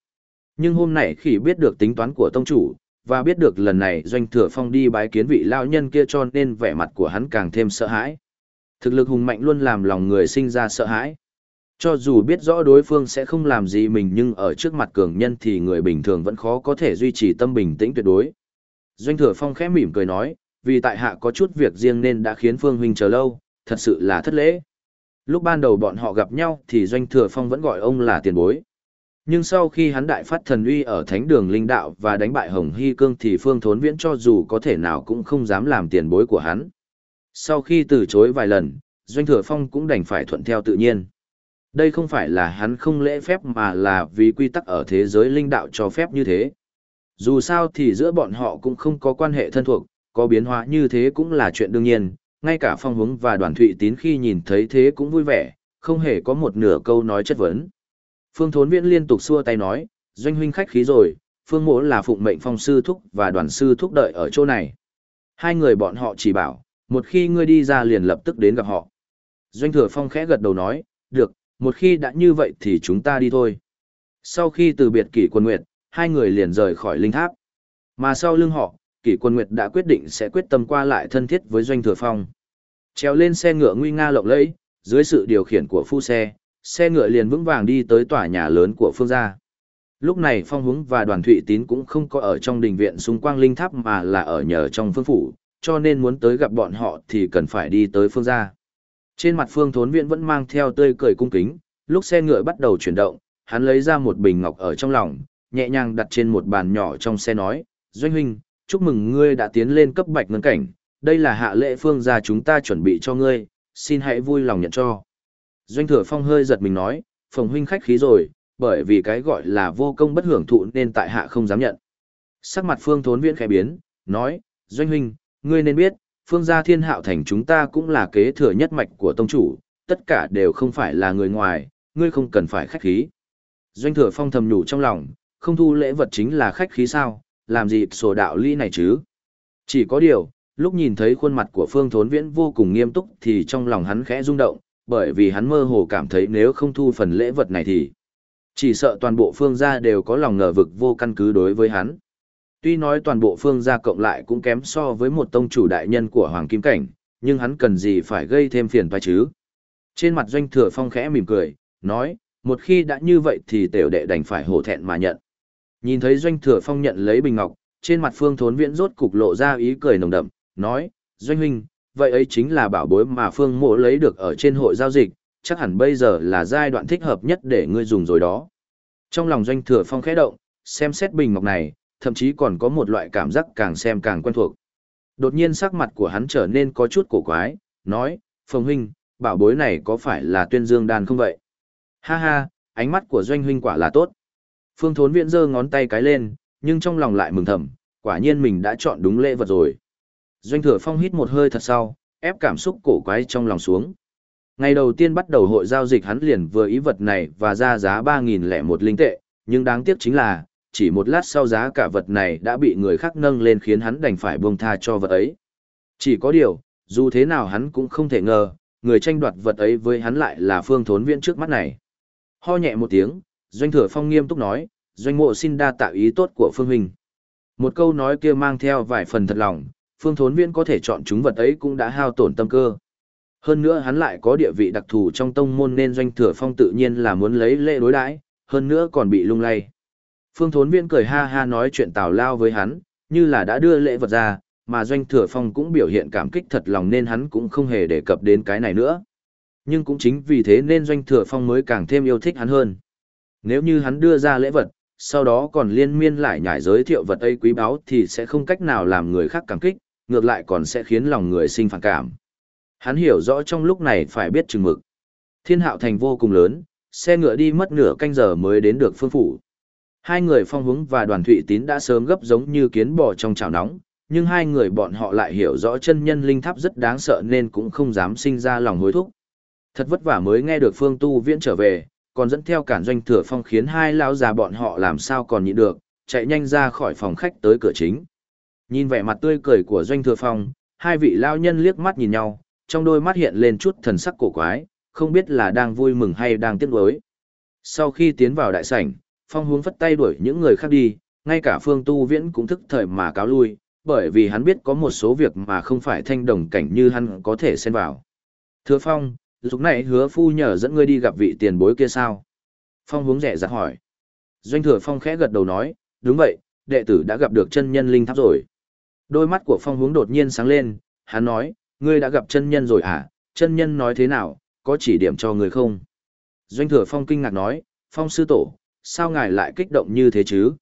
Nhưng hôm nay khi biết được tính toán của tông chủ, và biết được lần này doanh thừa phong đi bái kiến vị lao nhân kia cho nên vẻ mặt của hắn càng thêm sợ hãi. Thực lực hùng mạnh luôn làm lòng người sinh ra sợ hãi. Cho dù biết rõ đối phương sẽ không làm gì mình nhưng ở trước mặt cường nhân thì người bình thường vẫn khó có thể duy trì tâm bình tĩnh tuyệt đối. Doanh thừa phong khẽ mỉm cười nói, vì tại hạ có chút việc riêng nên đã khiến Phương Huynh chờ lâu, thật sự là thất lễ. Lúc ban đầu bọn họ gặp nhau thì Doanh Thừa Phong vẫn gọi ông là tiền bối. Nhưng sau khi hắn đại phát thần uy ở thánh đường linh đạo và đánh bại Hồng Hy Cương thì Phương Thốn Viễn cho dù có thể nào cũng không dám làm tiền bối của hắn. Sau khi từ chối vài lần, Doanh Thừa Phong cũng đành phải thuận theo tự nhiên. Đây không phải là hắn không lễ phép mà là vì quy tắc ở thế giới linh đạo cho phép như thế. Dù sao thì giữa bọn họ cũng không có quan hệ thân thuộc, có biến hóa như thế cũng là chuyện đương nhiên, ngay cả phong hướng và đoàn thụy tín khi nhìn thấy thế cũng vui vẻ, không hề có một nửa câu nói chất vấn. Phương Thốn Viễn liên tục xua tay nói, doanh huynh khách khí rồi, Phương Mỗ là phụng mệnh phong sư thúc và đoàn sư thúc đợi ở chỗ này. Hai người bọn họ chỉ bảo, một khi ngươi đi ra liền lập tức đến gặp họ. Doanh thừa phong khẽ gật đầu nói, được, một khi đã như vậy thì chúng ta đi thôi. Sau khi từ biệt kỷ quân nguyệt, hai người liền rời khỏi linh tháp. Mà sau lưng họ, kỷ quân nguyệt đã quyết định sẽ quyết tâm qua lại thân thiết với doanh thừa phong. Treo lên xe ngựa nguy nga lộng lẫy, dưới sự điều khiển của phu xe, xe ngựa liền vững vàng đi tới tòa nhà lớn của phương gia. Lúc này Phong Húng và Đoàn Thụy Tín cũng không có ở trong đình viện xung quanh linh tháp mà là ở nhờ trong phương phủ, cho nên muốn tới gặp bọn họ thì cần phải đi tới phương gia. Trên mặt phương thốn viện vẫn mang theo tươi cười cung kính, lúc xe ngựa bắt đầu chuyển động, hắn lấy ra một bình ngọc ở trong lòng, nhẹ nhàng đặt trên một bàn nhỏ trong xe nói, Doanh huynh, chúc mừng ngươi đã tiến lên cấp bạch ngân cảnh, đây là hạ lễ phương gia chúng ta chuẩn bị cho ngươi, xin hãy vui lòng nhận cho. Doanh thừa phong hơi giật mình nói, phòng huynh khách khí rồi, bởi vì cái gọi là vô công bất hưởng thụ nên tại hạ không dám nhận. Sắc mặt phương thốn viễn khẽ biến, nói, Doanh huynh, ngươi nên biết, phương gia thiên hạo thành chúng ta cũng là kế thừa nhất mạch của tông chủ, tất cả đều không phải là người ngoài, ngươi không cần phải khách khí. Doanh thừa phong thầm nhủ trong lòng, không thu lễ vật chính là khách khí sao, làm gì sổ đạo ly này chứ. Chỉ có điều, lúc nhìn thấy khuôn mặt của phương thốn viễn vô cùng nghiêm túc thì trong lòng hắn khẽ rung động, bởi vì hắn mơ hồ cảm thấy nếu không thu phần lễ vật này thì chỉ sợ toàn bộ phương gia đều có lòng ngờ vực vô căn cứ đối với hắn. Tuy nói toàn bộ phương gia cộng lại cũng kém so với một tông chủ đại nhân của Hoàng Kim Cảnh, nhưng hắn cần gì phải gây thêm phiền toái chứ. Trên mặt doanh thừa phong khẽ mỉm cười, nói, một khi đã như vậy thì tiểu đệ đành phải hổ thẹn mà nhận. Nhìn thấy doanh thừa phong nhận lấy bình ngọc, trên mặt phương thốn viễn rốt cục lộ ra ý cười nồng đậm, nói, doanh huynh, vậy ấy chính là bảo bối mà phương mộ lấy được ở trên hội giao dịch, chắc hẳn bây giờ là giai đoạn thích hợp nhất để ngươi dùng rồi đó. Trong lòng doanh thừa phong khẽ động, xem xét bình ngọc này, thậm chí còn có một loại cảm giác càng xem càng quen thuộc. Đột nhiên sắc mặt của hắn trở nên có chút cổ quái, nói, Phương huynh, bảo bối này có phải là tuyên dương đan không vậy? Ha ha, ánh mắt của doanh huynh quả là tốt. Phương Thốn Viễn giơ ngón tay cái lên, nhưng trong lòng lại mừng thầm, quả nhiên mình đã chọn đúng lễ vật rồi. Doanh Thừa Phong hít một hơi thật sâu, ép cảm xúc cổ quái trong lòng xuống. Ngày đầu tiên bắt đầu hội giao dịch hắn liền vừa ý vật này và ra giá 3.001 linh tệ, nhưng đáng tiếc chính là, chỉ một lát sau giá cả vật này đã bị người khác nâng lên khiến hắn đành phải buông tha cho vật ấy. Chỉ có điều, dù thế nào hắn cũng không thể ngờ, người tranh đoạt vật ấy với hắn lại là phương thốn viễn trước mắt này. Ho nhẹ một tiếng, Doanh Thừa Phong nghiêm túc nói, Doanh mộ xin đa tạo ý tốt của Phương Huynh. Một câu nói kia mang theo vài phần thật lòng, Phương Thốn Viễn có thể chọn chúng vật ấy cũng đã hao tổn tâm cơ. Hơn nữa hắn lại có địa vị đặc thù trong tông môn nên Doanh Thừa Phong tự nhiên là muốn lấy lễ đối đãi, hơn nữa còn bị lung lay. Phương Thốn Viễn cười ha ha nói chuyện tào lao với hắn, như là đã đưa lễ vật ra, mà Doanh Thừa Phong cũng biểu hiện cảm kích thật lòng nên hắn cũng không hề đề cập đến cái này nữa. Nhưng cũng chính vì thế nên Doanh Thừa Phong mới càng thêm yêu thích hắn hơn. Nếu như hắn đưa ra lễ vật, sau đó còn liên miên lại nhải giới thiệu vật ấy quý báu thì sẽ không cách nào làm người khác cảm kích, ngược lại còn sẽ khiến lòng người sinh phản cảm. Hắn hiểu rõ trong lúc này phải biết chừng mực. Thiên hạo thành vô cùng lớn, xe ngựa đi mất nửa canh giờ mới đến được phương phủ. Hai người phong hướng và đoàn thụy tín đã sớm gấp giống như kiến bò trong chảo nóng, nhưng hai người bọn họ lại hiểu rõ chân nhân linh tháp rất đáng sợ nên cũng không dám sinh ra lòng hối thúc. Thật vất vả mới nghe được phương tu viễn trở về, còn dẫn theo cản doanh thừa phong khiến hai lão già bọn họ làm sao còn nhịn được, chạy nhanh ra khỏi phòng khách tới cửa chính. Nhìn vẻ mặt tươi cười của doanh thừa phong, hai vị lao nhân liếc mắt nhìn nhau, trong đôi mắt hiện lên chút thần sắc cổ quái, không biết là đang vui mừng hay đang tiếc nuối. Sau khi tiến vào đại sảnh, phong hướng phất tay đuổi những người khác đi, ngay cả phương tu viễn cũng thức thời mà cáo lui, bởi vì hắn biết có một số việc mà không phải thanh đồng cảnh như hắn có thể xen vào. Thừa phong, lúc này hứa phu nhờ dẫn ngươi đi gặp vị tiền bối kia sao? Phong hướng rẻ rặt hỏi. Doanh thừa phong khẽ gật đầu nói, đúng vậy, đệ tử đã gặp được chân nhân linh tháp rồi. Đôi mắt của phong hướng đột nhiên sáng lên, hắn nói, ngươi đã gặp chân nhân rồi à, chân nhân nói thế nào, có chỉ điểm cho người không? Doanh thừa phong kinh ngạc nói, phong sư tổ, sao ngài lại kích động như thế chứ?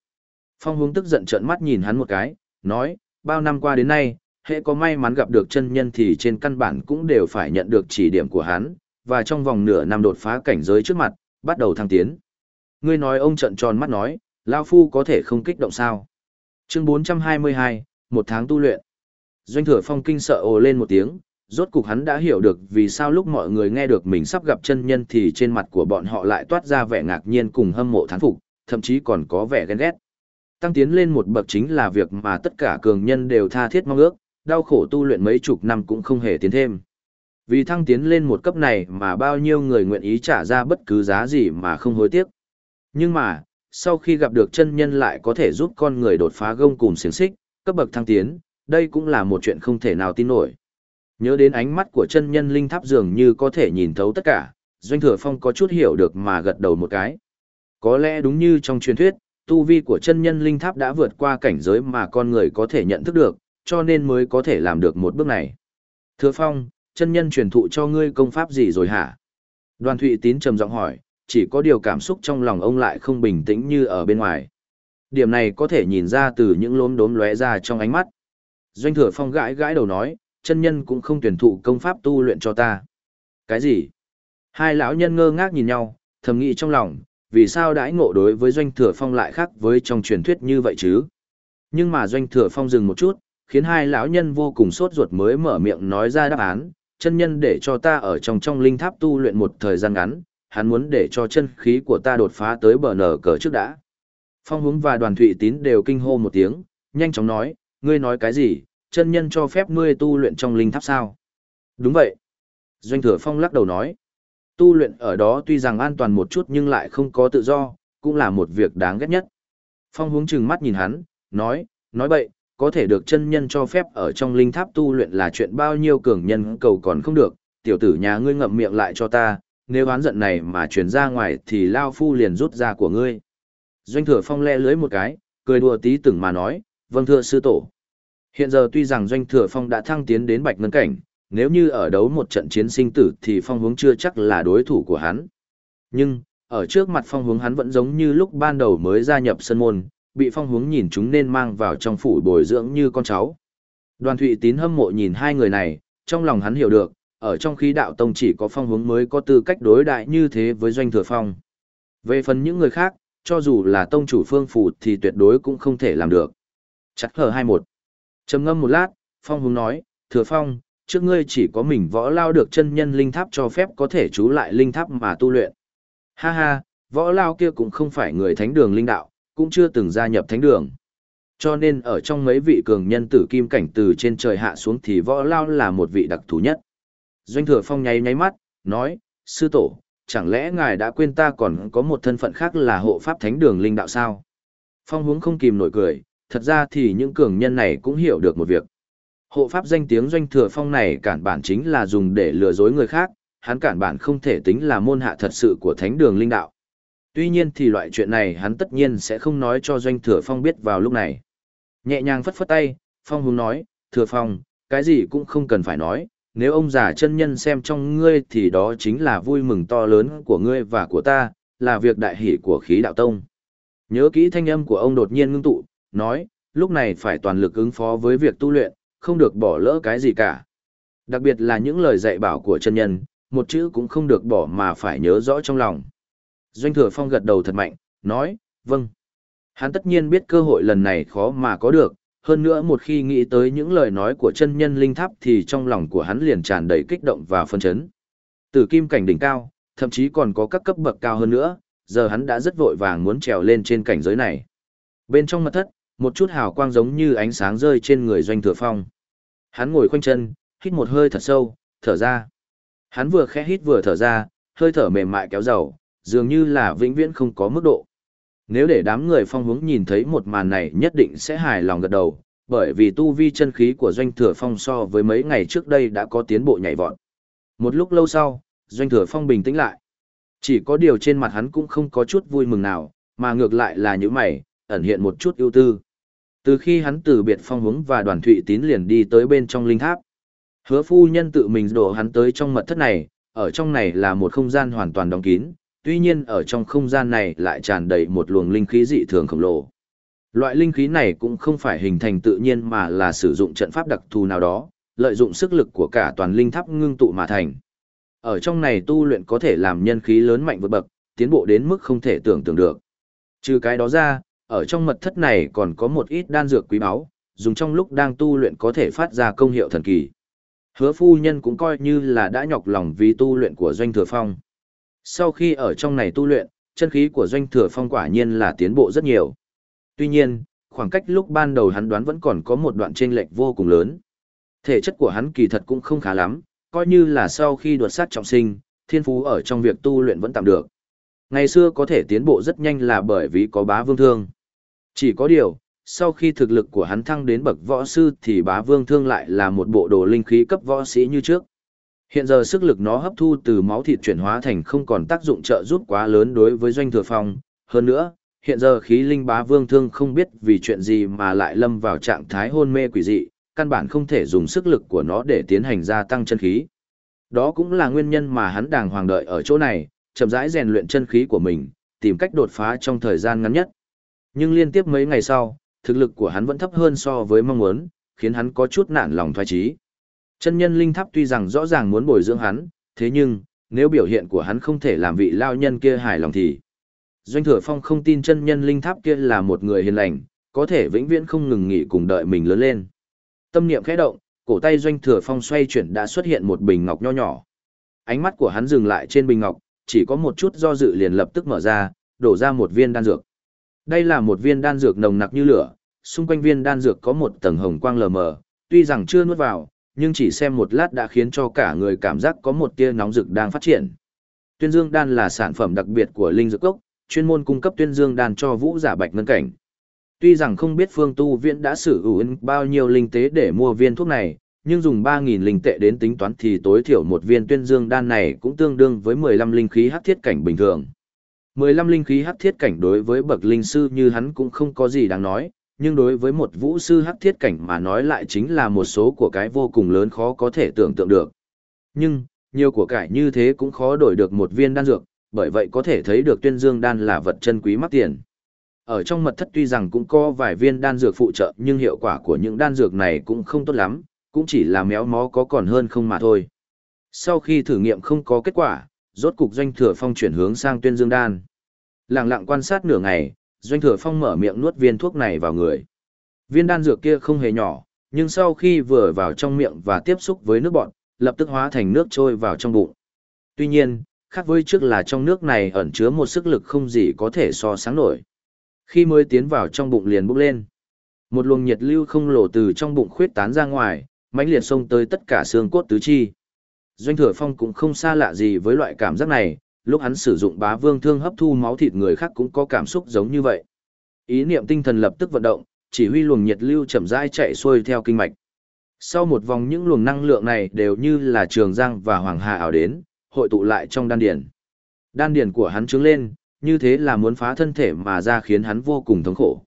Phong hướng tức giận trợn mắt nhìn hắn một cái, nói, bao năm qua đến nay, hệ có may mắn gặp được chân nhân thì trên căn bản cũng đều phải nhận được chỉ điểm của hắn, và trong vòng nửa năm đột phá cảnh giới trước mặt, bắt đầu thăng tiến. Ngươi nói ông trận tròn mắt nói, Lao Phu có thể không kích động sao? Chương 422, một tháng tu luyện. Doanh thừa phong kinh sợ ồ lên một tiếng, rốt cục hắn đã hiểu được vì sao lúc mọi người nghe được mình sắp gặp chân nhân thì trên mặt của bọn họ lại toát ra vẻ ngạc nhiên cùng hâm mộ thán phục, thậm chí còn có vẻ ghen ghét. Tăng tiến lên một bậc chính là việc mà tất cả cường nhân đều tha thiết mong ước, đau khổ tu luyện mấy chục năm cũng không hề tiến thêm. Vì thăng tiến lên một cấp này mà bao nhiêu người nguyện ý trả ra bất cứ giá gì mà không hối tiếc. Nhưng mà, sau khi gặp được chân nhân lại có thể giúp con người đột phá gông cùng xiềng xích, cấp bậc thăng tiến, đây cũng là một chuyện không thể nào tin nổi. Nhớ đến ánh mắt của chân nhân linh tháp dường như có thể nhìn thấu tất cả, Doanh Thừa Phong có chút hiểu được mà gật đầu một cái. Có lẽ đúng như trong truyền thuyết, tu vi của chân nhân linh tháp đã vượt qua cảnh giới mà con người có thể nhận thức được, cho nên mới có thể làm được một bước này. Thừa Phong, chân nhân truyền thụ cho ngươi công pháp gì rồi hả? Đoàn Thụy Tín trầm giọng hỏi, chỉ có điều cảm xúc trong lòng ông lại không bình tĩnh như ở bên ngoài. Điểm này có thể nhìn ra từ những lốm đốm lóe ra trong ánh mắt. Doanh Thừa Phong gãi gãi đầu nói, chân nhân cũng không tuyển thụ công pháp tu luyện cho ta. Cái gì? Hai lão nhân ngơ ngác nhìn nhau, thầm nghĩ trong lòng, vì sao đãi ngộ đối với Doanh Thừa Phong lại khác với trong truyền thuyết như vậy chứ? Nhưng mà Doanh Thừa Phong dừng một chút, khiến hai lão nhân vô cùng sốt ruột mới mở miệng nói ra đáp án, chân nhân để cho ta ở trong trong linh tháp tu luyện một thời gian ngắn, hắn muốn để cho chân khí của ta đột phá tới bờ nở cờ trước đã. Phong hướng và đoàn thụy tín đều kinh hô một tiếng, nhanh chóng nói, ngươi nói cái gì, chân nhân cho phép ngươi tu luyện trong linh tháp sao? Đúng vậy. Doanh thừa phong lắc đầu nói, tu luyện ở đó tuy rằng an toàn một chút nhưng lại không có tự do, cũng là một việc đáng ghét nhất. Phong hướng chừng mắt nhìn hắn, nói, nói bậy, có thể được chân nhân cho phép ở trong linh tháp tu luyện là chuyện bao nhiêu cường nhân cầu còn không được, tiểu tử nhà ngươi ngậm miệng lại cho ta, nếu oán giận này mà truyền ra ngoài thì Lao Phu liền rút ra của ngươi. Doanh thừa phong le lưới một cái, cười đùa tí từng mà nói, vâng thưa sư tổ. Hiện giờ tuy rằng Doanh thừa phong đã thăng tiến đến bạch ngân cảnh, nếu như ở đấu một trận chiến sinh tử thì phong hướng chưa chắc là đối thủ của hắn. Nhưng, ở trước mặt phong hướng hắn vẫn giống như lúc ban đầu mới gia nhập sân môn, bị phong hướng nhìn chúng nên mang vào trong phủ bồi dưỡng như con cháu. Đoàn Thụy Tín hâm mộ nhìn hai người này, trong lòng hắn hiểu được, ở trong khí đạo tông chỉ có phong hướng mới có tư cách đối đại như thế với doanh thừa phong. Về phần những người khác, cho dù là tông chủ phương phủ thì tuyệt đối cũng không thể làm được. Chặt hờ 21 trầm ngâm một lát, phong hùng nói, thừa phong, trước ngươi chỉ có mình võ lao được chân nhân linh tháp cho phép có thể trú lại linh tháp mà tu luyện. Ha ha, võ lao kia cũng không phải người thánh đường linh đạo, cũng chưa từng gia nhập thánh đường. Cho nên ở trong mấy vị cường nhân tử kim cảnh từ trên trời hạ xuống thì võ lao là một vị đặc thù nhất. Doanh thừa phong nháy nháy mắt, nói, sư tổ, chẳng lẽ ngài đã quên ta còn có một thân phận khác là hộ pháp thánh đường linh đạo sao? Phong huống không kìm nổi cười, thật ra thì những cường nhân này cũng hiểu được một việc. Hộ pháp danh tiếng doanh thừa phong này cản bản chính là dùng để lừa dối người khác, hắn cản bản không thể tính là môn hạ thật sự của thánh đường linh đạo. Tuy nhiên thì loại chuyện này hắn tất nhiên sẽ không nói cho doanh thừa phong biết vào lúc này. Nhẹ nhàng phất phất tay, phong hùng nói, thừa phong, cái gì cũng không cần phải nói, nếu ông già chân nhân xem trong ngươi thì đó chính là vui mừng to lớn của ngươi và của ta, là việc đại hỷ của khí đạo tông. Nhớ kỹ thanh âm của ông đột nhiên ngưng tụ, nói, lúc này phải toàn lực ứng phó với việc tu luyện, không được bỏ lỡ cái gì cả. Đặc biệt là những lời dạy bảo của chân nhân, một chữ cũng không được bỏ mà phải nhớ rõ trong lòng. Doanh thừa phong gật đầu thật mạnh, nói, vâng. Hắn tất nhiên biết cơ hội lần này khó mà có được, hơn nữa một khi nghĩ tới những lời nói của chân nhân linh tháp thì trong lòng của hắn liền tràn đầy kích động và phân chấn. Từ kim cảnh đỉnh cao, thậm chí còn có các cấp bậc cao hơn nữa, giờ hắn đã rất vội vàng muốn trèo lên trên cảnh giới này. Bên trong mật thất, một chút hào quang giống như ánh sáng rơi trên người doanh thừa phong. Hắn ngồi khoanh chân, hít một hơi thật sâu, thở ra. Hắn vừa khẽ hít vừa thở ra, hơi thở mềm mại kéo dầu, dường như là vĩnh viễn không có mức độ. Nếu để đám người phong hướng nhìn thấy một màn này nhất định sẽ hài lòng gật đầu, bởi vì tu vi chân khí của doanh thừa phong so với mấy ngày trước đây đã có tiến bộ nhảy vọt. Một lúc lâu sau, doanh thừa phong bình tĩnh lại. Chỉ có điều trên mặt hắn cũng không có chút vui mừng nào, mà ngược lại là những mày, ẩn hiện một chút ưu tư. Từ khi hắn từ biệt phong hướng và đoàn thụy tín liền đi tới bên trong linh tháp. Hứa phu nhân tự mình đổ hắn tới trong mật thất này, ở trong này là một không gian hoàn toàn đóng kín, tuy nhiên ở trong không gian này lại tràn đầy một luồng linh khí dị thường khổng lồ. Loại linh khí này cũng không phải hình thành tự nhiên mà là sử dụng trận pháp đặc thù nào đó, lợi dụng sức lực của cả toàn linh tháp ngưng tụ mà thành. Ở trong này tu luyện có thể làm nhân khí lớn mạnh vượt bậc, tiến bộ đến mức không thể tưởng tượng được. Trừ cái đó ra, ở trong mật thất này còn có một ít đan dược quý báu, dùng trong lúc đang tu luyện có thể phát ra công hiệu thần kỳ. Hứa phu nhân cũng coi như là đã nhọc lòng vì tu luyện của Doanh Thừa Phong. Sau khi ở trong này tu luyện, chân khí của Doanh Thừa Phong quả nhiên là tiến bộ rất nhiều. Tuy nhiên, khoảng cách lúc ban đầu hắn đoán vẫn còn có một đoạn chênh lệch vô cùng lớn. Thể chất của hắn kỳ thật cũng không khá lắm, coi như là sau khi đột sát trọng sinh, thiên phú ở trong việc tu luyện vẫn tạm được. Ngày xưa có thể tiến bộ rất nhanh là bởi vì có bá vương thương. Chỉ có điều, sau khi thực lực của hắn thăng đến bậc võ sư thì bá vương thương lại là một bộ đồ linh khí cấp võ sĩ như trước. Hiện giờ sức lực nó hấp thu từ máu thịt chuyển hóa thành không còn tác dụng trợ giúp quá lớn đối với doanh thừa phong. Hơn nữa, hiện giờ khí linh bá vương thương không biết vì chuyện gì mà lại lâm vào trạng thái hôn mê quỷ dị, căn bản không thể dùng sức lực của nó để tiến hành gia tăng chân khí. Đó cũng là nguyên nhân mà hắn đàng hoàng đợi ở chỗ này, chậm rãi rèn luyện chân khí của mình, tìm cách đột phá trong thời gian ngắn nhất. Nhưng liên tiếp mấy ngày sau, thực lực của hắn vẫn thấp hơn so với mong muốn, khiến hắn có chút nản lòng thoái trí. Chân nhân linh tháp tuy rằng rõ ràng muốn bồi dưỡng hắn, thế nhưng, nếu biểu hiện của hắn không thể làm vị lao nhân kia hài lòng thì... Doanh thừa phong không tin chân nhân linh tháp kia là một người hiền lành, có thể vĩnh viễn không ngừng nghỉ cùng đợi mình lớn lên. Tâm niệm khẽ động, cổ tay doanh thừa phong xoay chuyển đã xuất hiện một bình ngọc nho nhỏ. Ánh mắt của hắn dừng lại trên bình ngọc, chỉ có một chút do dự liền lập tức mở ra, đổ ra một viên đan dược. Đây là một viên đan dược nồng nặc như lửa, xung quanh viên đan dược có một tầng hồng quang lờ mờ, tuy rằng chưa nuốt vào, nhưng chỉ xem một lát đã khiến cho cả người cảm giác có một tia nóng rực đang phát triển. Tuyên Dương đan là sản phẩm đặc biệt của Linh Dược Cốc, chuyên môn cung cấp Tuyên Dương đan cho Vũ Giả Bạch Ngân Cảnh. Tuy rằng không biết Phương Tu Viễn đã sử dụng bao nhiêu linh tế để mua viên thuốc này, nhưng dùng 3.000 linh tệ đến tính toán thì tối thiểu một viên tuyên dương đan này cũng tương đương với 15 linh khí hắc thiết cảnh bình thường. 15 linh khí hắc thiết cảnh đối với bậc linh sư như hắn cũng không có gì đáng nói, nhưng đối với một vũ sư hắc thiết cảnh mà nói lại chính là một số của cái vô cùng lớn khó có thể tưởng tượng được. Nhưng, nhiều của cải như thế cũng khó đổi được một viên đan dược, bởi vậy có thể thấy được tuyên dương đan là vật chân quý mắc tiền. Ở trong mật thất tuy rằng cũng có vài viên đan dược phụ trợ nhưng hiệu quả của những đan dược này cũng không tốt lắm, cũng chỉ là méo mó có còn hơn không mà thôi. Sau khi thử nghiệm không có kết quả, rốt cục doanh thừa phong chuyển hướng sang tuyên dương đan. Lặng lặng quan sát nửa ngày, doanh thừa phong mở miệng nuốt viên thuốc này vào người. Viên đan dược kia không hề nhỏ, nhưng sau khi vừa vào trong miệng và tiếp xúc với nước bọt, lập tức hóa thành nước trôi vào trong bụng. Tuy nhiên, khác với trước là trong nước này ẩn chứa một sức lực không gì có thể so sáng nổi. Khi mới tiến vào trong bụng liền bốc lên. Một luồng nhiệt lưu không lộ từ trong bụng khuyết tán ra ngoài, mãnh liệt xông tới tất cả xương cốt tứ chi. Doanh Thừa Phong cũng không xa lạ gì với loại cảm giác này, lúc hắn sử dụng bá vương thương hấp thu máu thịt người khác cũng có cảm xúc giống như vậy. Ý niệm tinh thần lập tức vận động, chỉ huy luồng nhiệt lưu chậm rãi chạy xuôi theo kinh mạch. Sau một vòng những luồng năng lượng này đều như là trường giang và hoàng hà ảo đến, hội tụ lại trong đan điển. Đan điển của hắn trướng lên, như thế là muốn phá thân thể mà ra khiến hắn vô cùng thống khổ.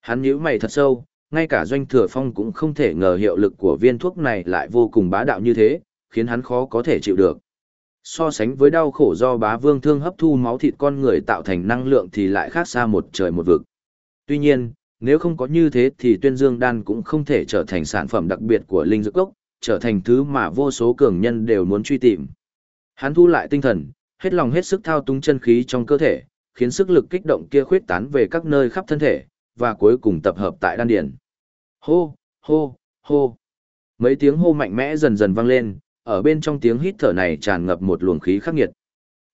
Hắn nhíu mày thật sâu, ngay cả doanh thừa phong cũng không thể ngờ hiệu lực của viên thuốc này lại vô cùng bá đạo như thế, khiến hắn khó có thể chịu được. So sánh với đau khổ do bá vương thương hấp thu máu thịt con người tạo thành năng lượng thì lại khác xa một trời một vực. Tuy nhiên, nếu không có như thế thì tuyên dương đan cũng không thể trở thành sản phẩm đặc biệt của linh dược cốc, trở thành thứ mà vô số cường nhân đều muốn truy tìm. Hắn thu lại tinh thần, hết lòng hết sức thao túng chân khí trong cơ thể, khiến sức lực kích động kia khuyết tán về các nơi khắp thân thể, và cuối cùng tập hợp tại đan điển. Hô, hô, hô. Mấy tiếng hô mạnh mẽ dần dần vang lên, ở bên trong tiếng hít thở này tràn ngập một luồng khí khắc nghiệt.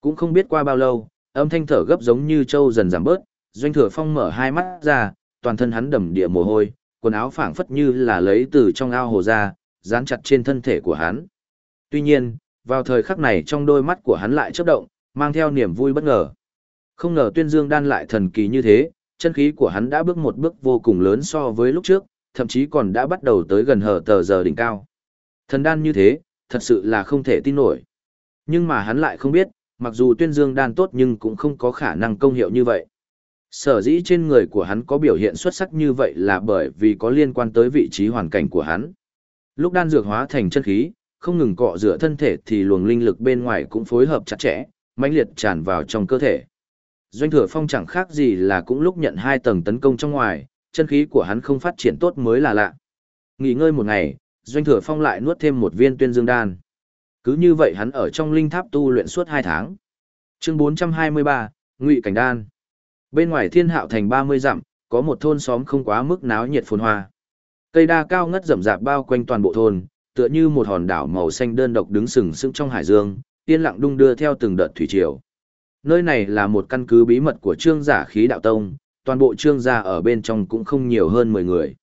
Cũng không biết qua bao lâu, âm thanh thở gấp giống như trâu dần giảm bớt, doanh thừa phong mở hai mắt ra, toàn thân hắn đầm địa mồ hôi, quần áo phảng phất như là lấy từ trong ao hồ ra, dán chặt trên thân thể của hắn. Tuy nhiên, vào thời khắc này trong đôi mắt của hắn lại chớp động, mang theo niềm vui bất ngờ. Không ngờ tuyên dương đan lại thần kỳ như thế, chân khí của hắn đã bước một bước vô cùng lớn so với lúc trước, thậm chí còn đã bắt đầu tới gần hở tờ giờ đỉnh cao. Thần đan như thế, thật sự là không thể tin nổi. Nhưng mà hắn lại không biết, mặc dù tuyên dương đan tốt nhưng cũng không có khả năng công hiệu như vậy. Sở dĩ trên người của hắn có biểu hiện xuất sắc như vậy là bởi vì có liên quan tới vị trí hoàn cảnh của hắn. Lúc đan dược hóa thành chân khí, không ngừng cọ rửa thân thể thì luồng linh lực bên ngoài cũng phối hợp chặt chẽ, mãnh liệt tràn vào trong cơ thể. Doanh thừa phong chẳng khác gì là cũng lúc nhận hai tầng tấn công trong ngoài, chân khí của hắn không phát triển tốt mới là lạ. Nghỉ ngơi một ngày, Doanh thừa phong lại nuốt thêm một viên tuyên dương đan. Cứ như vậy hắn ở trong linh tháp tu luyện suốt hai tháng. Chương 423, Ngụy Cảnh Đan. Bên ngoài thiên hạo thành 30 dặm, có một thôn xóm không quá mức náo nhiệt phồn hoa. Cây đa cao ngất rậm rạp bao quanh toàn bộ thôn, tựa như một hòn đảo màu xanh đơn độc đứng sừng sững trong hải dương, yên lặng đung đưa theo từng đợt thủy triều. Nơi này là một căn cứ bí mật của trương giả khí đạo tông, toàn bộ trương gia ở bên trong cũng không nhiều hơn 10 người.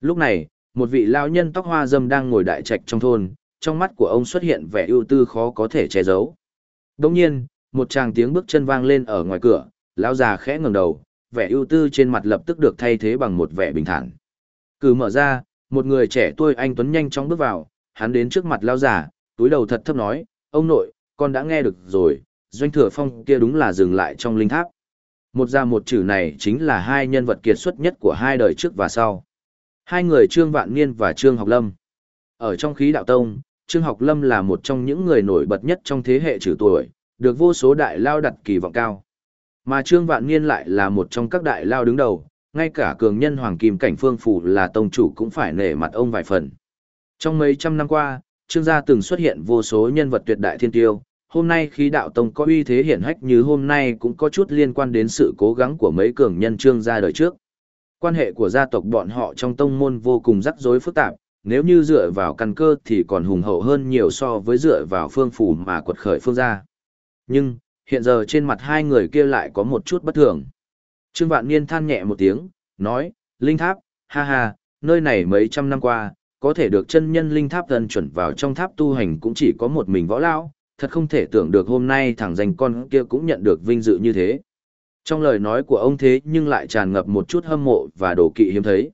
Lúc này, một vị lão nhân tóc hoa dâm đang ngồi đại trạch trong thôn, trong mắt của ông xuất hiện vẻ ưu tư khó có thể che giấu. Đồng nhiên, một tràng tiếng bước chân vang lên ở ngoài cửa, lão già khẽ ngẩng đầu, vẻ ưu tư trên mặt lập tức được thay thế bằng một vẻ bình thản. Cử mở ra, một người trẻ tuổi anh Tuấn nhanh chóng bước vào, hắn đến trước mặt lão già, túi đầu thật thấp nói, ông nội, con đã nghe được rồi, doanh thừa phong kia đúng là dừng lại trong linh tháp. Một ra một chữ này chính là hai nhân vật kiệt xuất nhất của hai đời trước và sau. Hai người Trương Vạn Niên và Trương Học Lâm. Ở trong khí đạo tông, Trương Học Lâm là một trong những người nổi bật nhất trong thế hệ trừ tuổi, được vô số đại lao đặt kỳ vọng cao. Mà Trương Vạn Niên lại là một trong các đại lao đứng đầu, ngay cả cường nhân Hoàng Kim Cảnh Phương Phủ là tông chủ cũng phải nể mặt ông vài phần. Trong mấy trăm năm qua, Trương gia từng xuất hiện vô số nhân vật tuyệt đại thiên tiêu, hôm nay khí đạo tông có uy thế hiển hách như hôm nay cũng có chút liên quan đến sự cố gắng của mấy cường nhân Trương gia đời trước. Quan hệ của gia tộc bọn họ trong tông môn vô cùng rắc rối phức tạp, nếu như dựa vào căn cơ thì còn hùng hậu hơn nhiều so với dựa vào phương phủ mà quật khởi phương gia. Nhưng, hiện giờ trên mặt hai người kia lại có một chút bất thường. Trương Vạn Niên than nhẹ một tiếng, nói, Linh Tháp, ha ha, nơi này mấy trăm năm qua, có thể được chân nhân Linh Tháp gần chuẩn vào trong tháp tu hành cũng chỉ có một mình võ lão, thật không thể tưởng được hôm nay thằng danh con kia cũng nhận được vinh dự như thế. Trong lời nói của ông thế nhưng lại tràn ngập một chút hâm mộ và đổ kỵ hiếm thấy.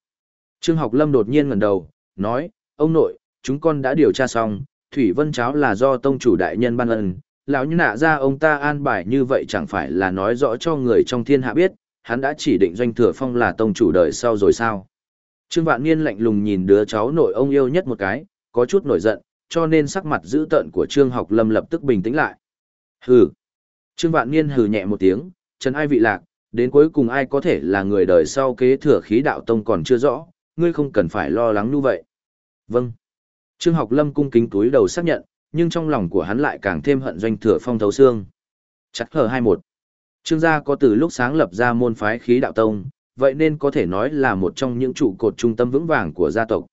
Trương Học Lâm đột nhiên ngẩng đầu, nói, ông nội, chúng con đã điều tra xong, Thủy Vân Cháo là do tông chủ đại nhân ban ân, lão như nạ ra ông ta an bài như vậy chẳng phải là nói rõ cho người trong thiên hạ biết, hắn đã chỉ định doanh thừa phong là tông chủ đời sau rồi sao. Trương Vạn Niên lạnh lùng nhìn đứa cháu nội ông yêu nhất một cái, có chút nổi giận, cho nên sắc mặt dữ tợn của Trương Học Lâm lập tức bình tĩnh lại. Hừ. Trương Vạn Niên hừ nhẹ một tiếng, trần ai vị lạc, đến cuối cùng ai có thể là người đời sau kế thừa khí đạo tông còn chưa rõ, ngươi không cần phải lo lắng như vậy. Vâng. Trương học lâm cung kính túi đầu xác nhận, nhưng trong lòng của hắn lại càng thêm hận doanh thừa phong thấu xương. Chắc hờ 21. Trương gia có từ lúc sáng lập ra môn phái khí đạo tông, vậy nên có thể nói là một trong những trụ cột trung tâm vững vàng của gia tộc.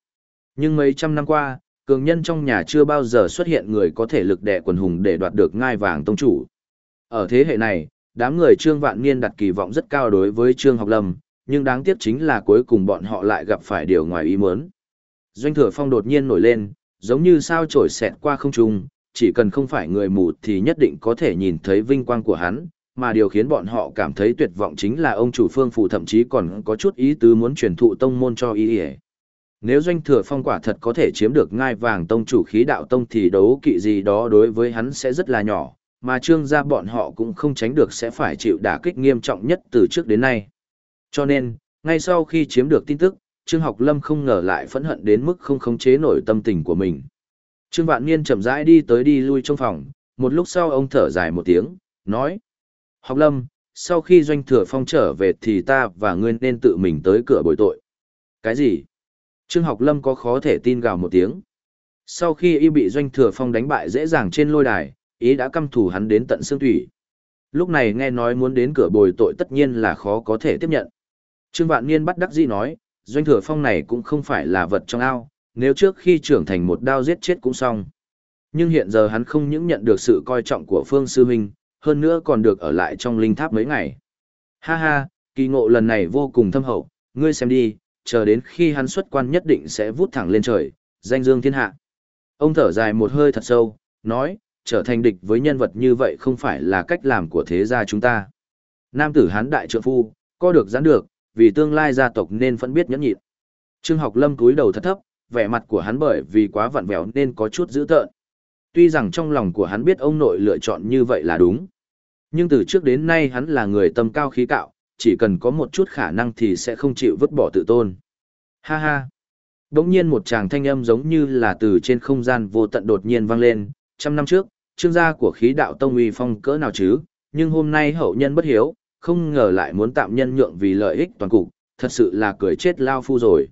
Nhưng mấy trăm năm qua, cường nhân trong nhà chưa bao giờ xuất hiện người có thể lực đè quần hùng để đoạt được ngai vàng tông chủ. Ở thế hệ này, đám người Trương Vạn Niên đặt kỳ vọng rất cao đối với Trương Học Lâm, nhưng đáng tiếc chính là cuối cùng bọn họ lại gặp phải điều ngoài ý muốn. Doanh Thừa Phong đột nhiên nổi lên, giống như sao trổi xẹt qua không trung, chỉ cần không phải người mù thì nhất định có thể nhìn thấy vinh quang của hắn, mà điều khiến bọn họ cảm thấy tuyệt vọng chính là ông chủ phương phụ thậm chí còn có chút ý tứ muốn truyền thụ tông môn cho ý ý. Nếu doanh thừa phong quả thật có thể chiếm được ngai vàng tông chủ khí đạo tông thì đấu kỵ gì đó đối với hắn sẽ rất là nhỏ, mà trương gia bọn họ cũng không tránh được sẽ phải chịu đả kích nghiêm trọng nhất từ trước đến nay. Cho nên, ngay sau khi chiếm được tin tức, Trương Học Lâm không ngờ lại phẫn hận đến mức không khống chế nổi tâm tình của mình. Trương Vạn Niên chậm rãi đi tới đi lui trong phòng, một lúc sau ông thở dài một tiếng, nói. Học Lâm, sau khi doanh thừa phong trở về thì ta và ngươi nên tự mình tới cửa bồi tội. Cái gì? Trương Học Lâm có khó thể tin gào một tiếng. Sau khi y bị doanh thừa phong đánh bại dễ dàng trên lôi đài, ý đã căm thù hắn đến tận xương thủy. Lúc này nghe nói muốn đến cửa bồi tội tất nhiên là khó có thể tiếp nhận. Trương Vạn Niên bắt đắc dĩ nói, doanh thừa phong này cũng không phải là vật trong ao, nếu trước khi trưởng thành một đao giết chết cũng xong. Nhưng hiện giờ hắn không những nhận được sự coi trọng của Phương Sư Minh, hơn nữa còn được ở lại trong linh tháp mấy ngày. Ha ha, kỳ ngộ lần này vô cùng thâm hậu, ngươi xem đi, chờ đến khi hắn xuất quan nhất định sẽ vút thẳng lên trời, danh dương thiên hạ. Ông thở dài một hơi thật sâu, nói, trở thành địch với nhân vật như vậy không phải là cách làm của thế gia chúng ta. Nam tử hán đại trượng phu, có được gián được, vì tương lai gia tộc nên vẫn biết nhẫn nhịn. Trương học lâm cúi đầu thật thấp, vẻ mặt của hắn bởi vì quá vặn vẹo nên có chút dữ tợn. Tuy rằng trong lòng của hắn biết ông nội lựa chọn như vậy là đúng. Nhưng từ trước đến nay hắn là người tâm cao khí cạo, chỉ cần có một chút khả năng thì sẽ không chịu vứt bỏ tự tôn. Ha ha! Đống nhiên một chàng thanh âm giống như là từ trên không gian vô tận đột nhiên vang lên, trăm năm trước, trương gia của khí đạo tông uy phong cỡ nào chứ, nhưng hôm nay hậu nhân bất hiếu, không ngờ lại muốn tạm nhân nhượng vì lợi ích toàn cục, thật sự là cười chết lao phu rồi.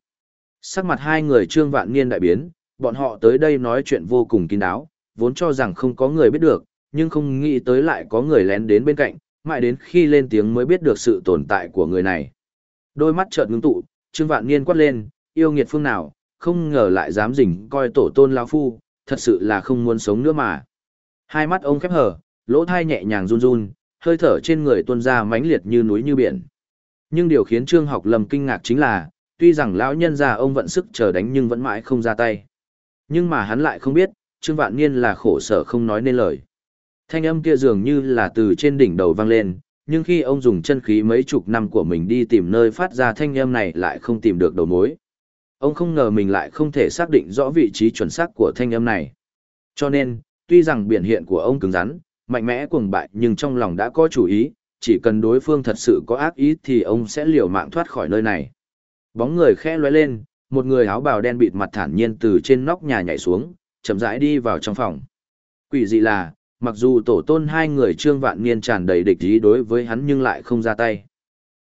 Sắc mặt hai người trương vạn niên đại biến, bọn họ tới đây nói chuyện vô cùng kín đáo, vốn cho rằng không có người biết được, nhưng không nghĩ tới lại có người lén đến bên cạnh, mãi đến khi lên tiếng mới biết được sự tồn tại của người này. Đôi mắt chợt ngưng tụ, Trương Vạn Niên quát lên, yêu nghiệt phương nào, không ngờ lại dám rình coi tổ tôn lão phu, thật sự là không muốn sống nữa mà. Hai mắt ông khép hờ, lỗ thai nhẹ nhàng run run, hơi thở trên người tuôn ra mãnh liệt như núi như biển. Nhưng điều khiến Trương Học Lâm kinh ngạc chính là, tuy rằng lão nhân già ông vận sức chờ đánh nhưng vẫn mãi không ra tay. Nhưng mà hắn lại không biết, Trương Vạn Niên là khổ sở không nói nên lời. Thanh âm kia dường như là từ trên đỉnh đầu vang lên, nhưng khi ông dùng chân khí mấy chục năm của mình đi tìm nơi phát ra thanh âm này lại không tìm được đầu mối. Ông không ngờ mình lại không thể xác định rõ vị trí chuẩn xác của thanh âm này. Cho nên, tuy rằng biểu hiện của ông cứng rắn, mạnh mẽ cuồng bại nhưng trong lòng đã có chủ ý, chỉ cần đối phương thật sự có ác ý thì ông sẽ liều mạng thoát khỏi nơi này. Bóng người khẽ lóe lên, một người áo bào đen bịt mặt thản nhiên từ trên nóc nhà nhảy xuống, chậm rãi đi vào trong phòng. Quỷ dị là, mặc dù tổ tôn hai người trương vạn niên tràn đầy địch ý đối với hắn nhưng lại không ra tay.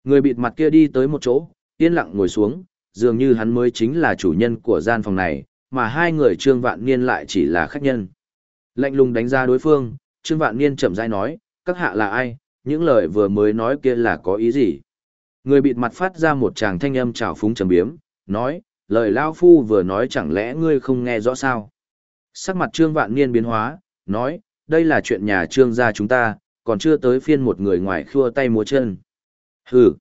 Người bịt mặt kia đi tới một chỗ, yên lặng ngồi xuống, dường như hắn mới chính là chủ nhân của gian phòng này, mà hai người trương vạn niên lại chỉ là khách nhân. Lạnh lùng đánh ra đối phương, trương vạn niên chậm rãi nói, các hạ là ai, những lời vừa mới nói kia là có ý gì. Người bịt mặt phát ra một tràng thanh âm trào phúng trầm biếm, nói, lời lao phu vừa nói chẳng lẽ ngươi không nghe rõ sao. Sắc mặt trương vạn niên biến hóa, nói, đây là chuyện nhà trương gia chúng ta, còn chưa tới phiên một người ngoài khua tay múa chân. Hừ.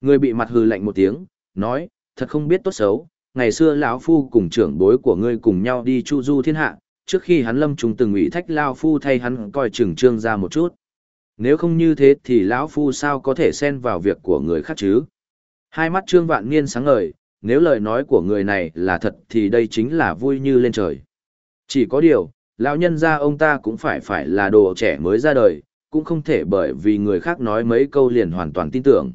Người bị mặt hừ lạnh một tiếng, nói, thật không biết tốt xấu, ngày xưa lão phu cùng trưởng bối của ngươi cùng nhau đi chu du thiên hạ, trước khi hắn lâm trùng từng ủy thách lao phu thay hắn coi chừng trương gia một chút. Nếu không như thế thì lão phu sao có thể xen vào việc của người khác chứ? Hai mắt trương vạn niên sáng ngời, nếu lời nói của người này là thật thì đây chính là vui như lên trời. Chỉ có điều, lão nhân gia ông ta cũng phải phải là đồ trẻ mới ra đời, cũng không thể bởi vì người khác nói mấy câu liền hoàn toàn tin tưởng.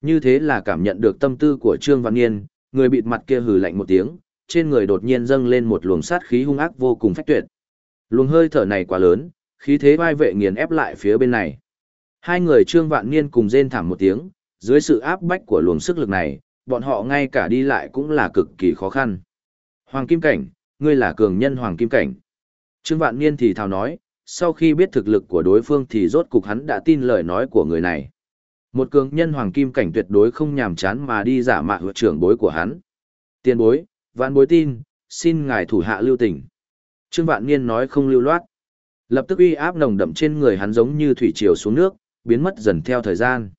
Như thế là cảm nhận được tâm tư của Trương vạn niên, người bịt mặt kia hừ lạnh một tiếng, trên người đột nhiên dâng lên một luồng sát khí hung ác vô cùng phách tuyệt. Luồng hơi thở này quá lớn, khí thế vai vệ nghiền ép lại phía bên này. Hai người Trương Vạn Niên cùng rên thảm một tiếng, dưới sự áp bách của luồng sức lực này, bọn họ ngay cả đi lại cũng là cực kỳ khó khăn. Hoàng Kim Cảnh, ngươi là cường nhân Hoàng Kim Cảnh. Trương Vạn Niên thì thào nói, sau khi biết thực lực của đối phương thì rốt cục hắn đã tin lời nói của người này. Một cường nhân Hoàng Kim Cảnh tuyệt đối không nhàm chán mà đi giả mạo trưởng bối của hắn. tiên bối, vạn bối tin, xin ngài thủ hạ lưu tình. Trương Vạn Niên nói không lưu loát. Lập tức uy áp nồng đậm trên người hắn giống như thủy triều xuống nước, biến mất dần theo thời gian.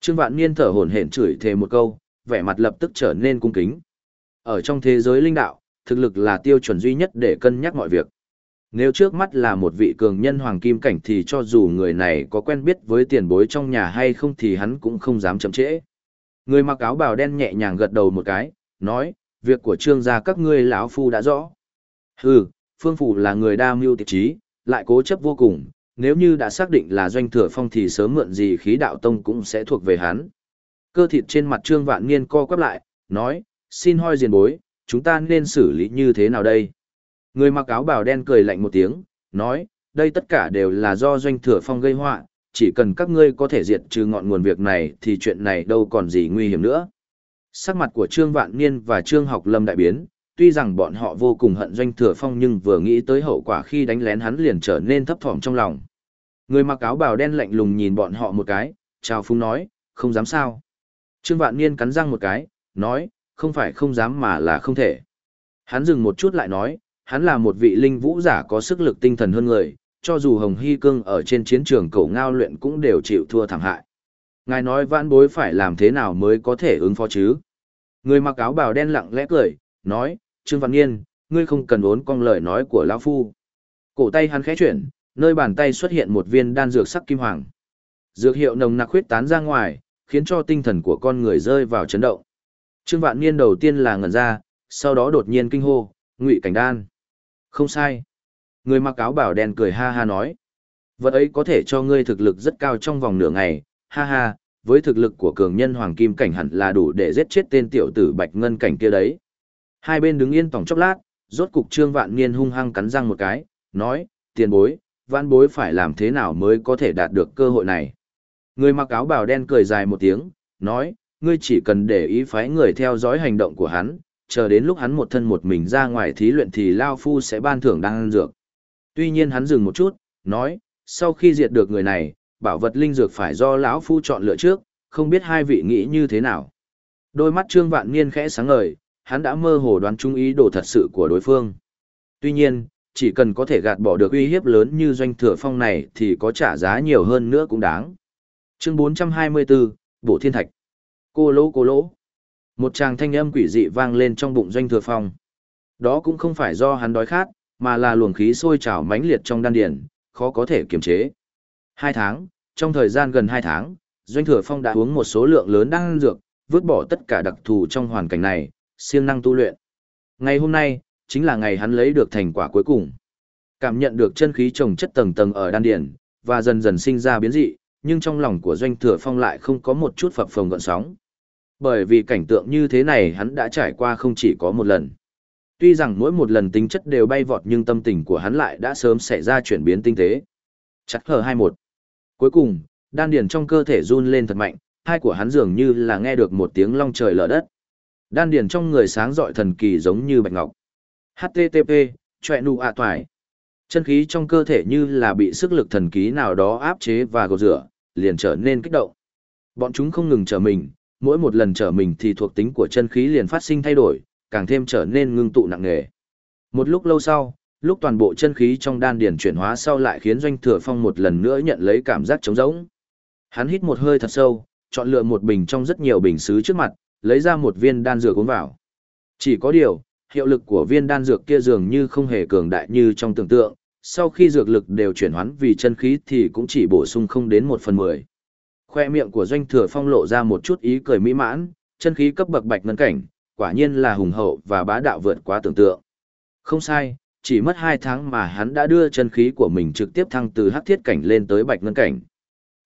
Trương Vạn Niên thở hổn hển chửi thề một câu, vẻ mặt lập tức trở nên cung kính. Ở trong thế giới linh đạo, thực lực là tiêu chuẩn duy nhất để cân nhắc mọi việc. Nếu trước mắt là một vị cường nhân hoàng kim cảnh thì cho dù người này có quen biết với tiền bối trong nhà hay không thì hắn cũng không dám chậm trễ. Người mặc áo bào đen nhẹ nhàng gật đầu một cái, nói, việc của trương gia các ngươi lão phu đã rõ. Hừ, phương phủ là người đa mưu tiệp trí, lại cố chấp vô cùng, nếu như đã xác định là doanh thừa phong thì sớm muộn gì khí đạo tông cũng sẽ thuộc về hắn. Cơ thịt trên mặt trương vạn niên co quắp lại, nói, xin hoi diền bối, chúng ta nên xử lý như thế nào đây? Người mặc áo bào đen cười lạnh một tiếng, nói, đây tất cả đều là do doanh thừa phong gây họa, chỉ cần các ngươi có thể diệt trừ ngọn nguồn việc này thì chuyện này đâu còn gì nguy hiểm nữa. Sắc mặt của Trương Vạn Niên và Trương Học Lâm đại biến, tuy rằng bọn họ vô cùng hận doanh thừa phong nhưng vừa nghĩ tới hậu quả khi đánh lén hắn liền trở nên thấp thỏm trong lòng. Người mặc áo bào đen lạnh lùng nhìn bọn họ một cái, chào phúng nói, không dám sao. Trương Vạn Niên cắn răng một cái, nói, không phải không dám mà là không thể. Hắn dừng một chút lại nói, hắn là một vị linh vũ giả có sức lực tinh thần hơn người, cho dù Hồng Hy Cương ở trên chiến trường cầu ngao luyện cũng đều chịu thua thảm hại. Ngài nói vãn bối phải làm thế nào mới có thể ứng phó chứ? Người mặc áo bào đen lặng lẽ cười, nói, Trương Văn Nghiên, ngươi không cần ốn cong lời nói của lão Phu. Cổ tay hắn khẽ chuyển, nơi bàn tay xuất hiện một viên đan dược sắc kim hoàng. Dược hiệu nồng nặc huyết tán ra ngoài, khiến cho tinh thần của con người rơi vào chấn động. Trương Vạn Niên đầu tiên là ngẩn ra, sau đó đột nhiên kinh hô, ngụy cảnh đan. Không sai. Người mặc áo bảo đen cười ha ha nói. Vật ấy có thể cho ngươi thực lực rất cao trong vòng nửa ngày, ha ha, với thực lực của cường nhân hoàng kim cảnh hẳn là đủ để giết chết tên tiểu tử bạch ngân cảnh kia đấy. Hai bên đứng yên tòng chốc lát, rốt cục trương vạn niên hung hăng cắn răng một cái, nói, tiền bối, vạn bối phải làm thế nào mới có thể đạt được cơ hội này. Người mặc áo bào đen cười dài một tiếng, nói, ngươi chỉ cần để ý phái người theo dõi hành động của hắn, chờ đến lúc hắn một thân một mình ra ngoài thí luyện thì Lao Phu sẽ ban thưởng đang ăn dược. Tuy nhiên hắn dừng một chút, nói, sau khi diệt được người này, bảo vật linh dược phải do lão Phu chọn lựa trước, không biết hai vị nghĩ như thế nào. Đôi mắt Trương Vạn Niên khẽ sáng ngời, hắn đã mơ hồ đoán trung ý đồ thật sự của đối phương. Tuy nhiên, chỉ cần có thể gạt bỏ được uy hiếp lớn như doanh thừa phong này thì có trả giá nhiều hơn nữa cũng đáng. Chương 424, bộ Thiên Thạch. Cô lỗ cô lỗ. Một tràng thanh âm quỷ dị vang lên trong bụng doanh thừa phong. Đó cũng không phải do hắn đói khát, mà là luồng khí sôi trào mãnh liệt trong đan điền, khó có thể kiềm chế. Hai tháng, trong thời gian gần hai tháng, doanh thừa phong đã uống một số lượng lớn đan dược, vứt bỏ tất cả đặc thù trong hoàn cảnh này, siêng năng tu luyện. Ngày hôm nay, chính là ngày hắn lấy được thành quả cuối cùng. Cảm nhận được chân khí trồng chất tầng tầng ở đan điền, và dần dần sinh ra biến dị, nhưng trong lòng của doanh thừa phong lại không có một chút phập phồng gợn sóng. Bởi vì cảnh tượng như thế này hắn đã trải qua không chỉ có một lần. Tuy rằng mỗi một lần tính chất đều bay vọt nhưng tâm tình của hắn lại đã sớm xảy ra chuyển biến tinh tế. Chắc hờ 21. Cuối cùng, đan điền trong cơ thể run lên thật mạnh, hai của hắn dường như là nghe được một tiếng long trời lở đất. Đan điền trong người sáng rọi thần kỳ giống như bạch ngọc. HTTP, chọe nụ ạ toài. Chân khí trong cơ thể như là bị sức lực thần ký nào đó áp chế và gột rửa, liền trở nên kích động. Bọn chúng không ngừng trở mình, mỗi một lần trở mình thì thuộc tính của chân khí liền phát sinh thay đổi, càng thêm trở nên ngưng tụ nặng nề. Một lúc lâu sau, lúc toàn bộ chân khí trong đan điền chuyển hóa sau lại khiến doanh thừa phong một lần nữa nhận lấy cảm giác trống rỗng. Hắn hít một hơi thật sâu, chọn lựa một bình trong rất nhiều bình sứ trước mặt, lấy ra một viên đan dược uống vào. Chỉ có điều, hiệu lực của viên đan dược kia dường như không hề cường đại như trong tưởng tượng, sau khi dược lực đều chuyển hoán vì chân khí thì cũng chỉ bổ sung không đến một phần mười. Khoe miệng của doanh thừa phong lộ ra một chút ý cười mỹ mãn, chân khí cấp bậc bạch ngân cảnh, quả nhiên là hùng hậu và bá đạo vượt quá tưởng tượng. Không sai, chỉ mất hai tháng mà hắn đã đưa chân khí của mình trực tiếp thăng từ hắc thiết cảnh lên tới bạch ngân cảnh.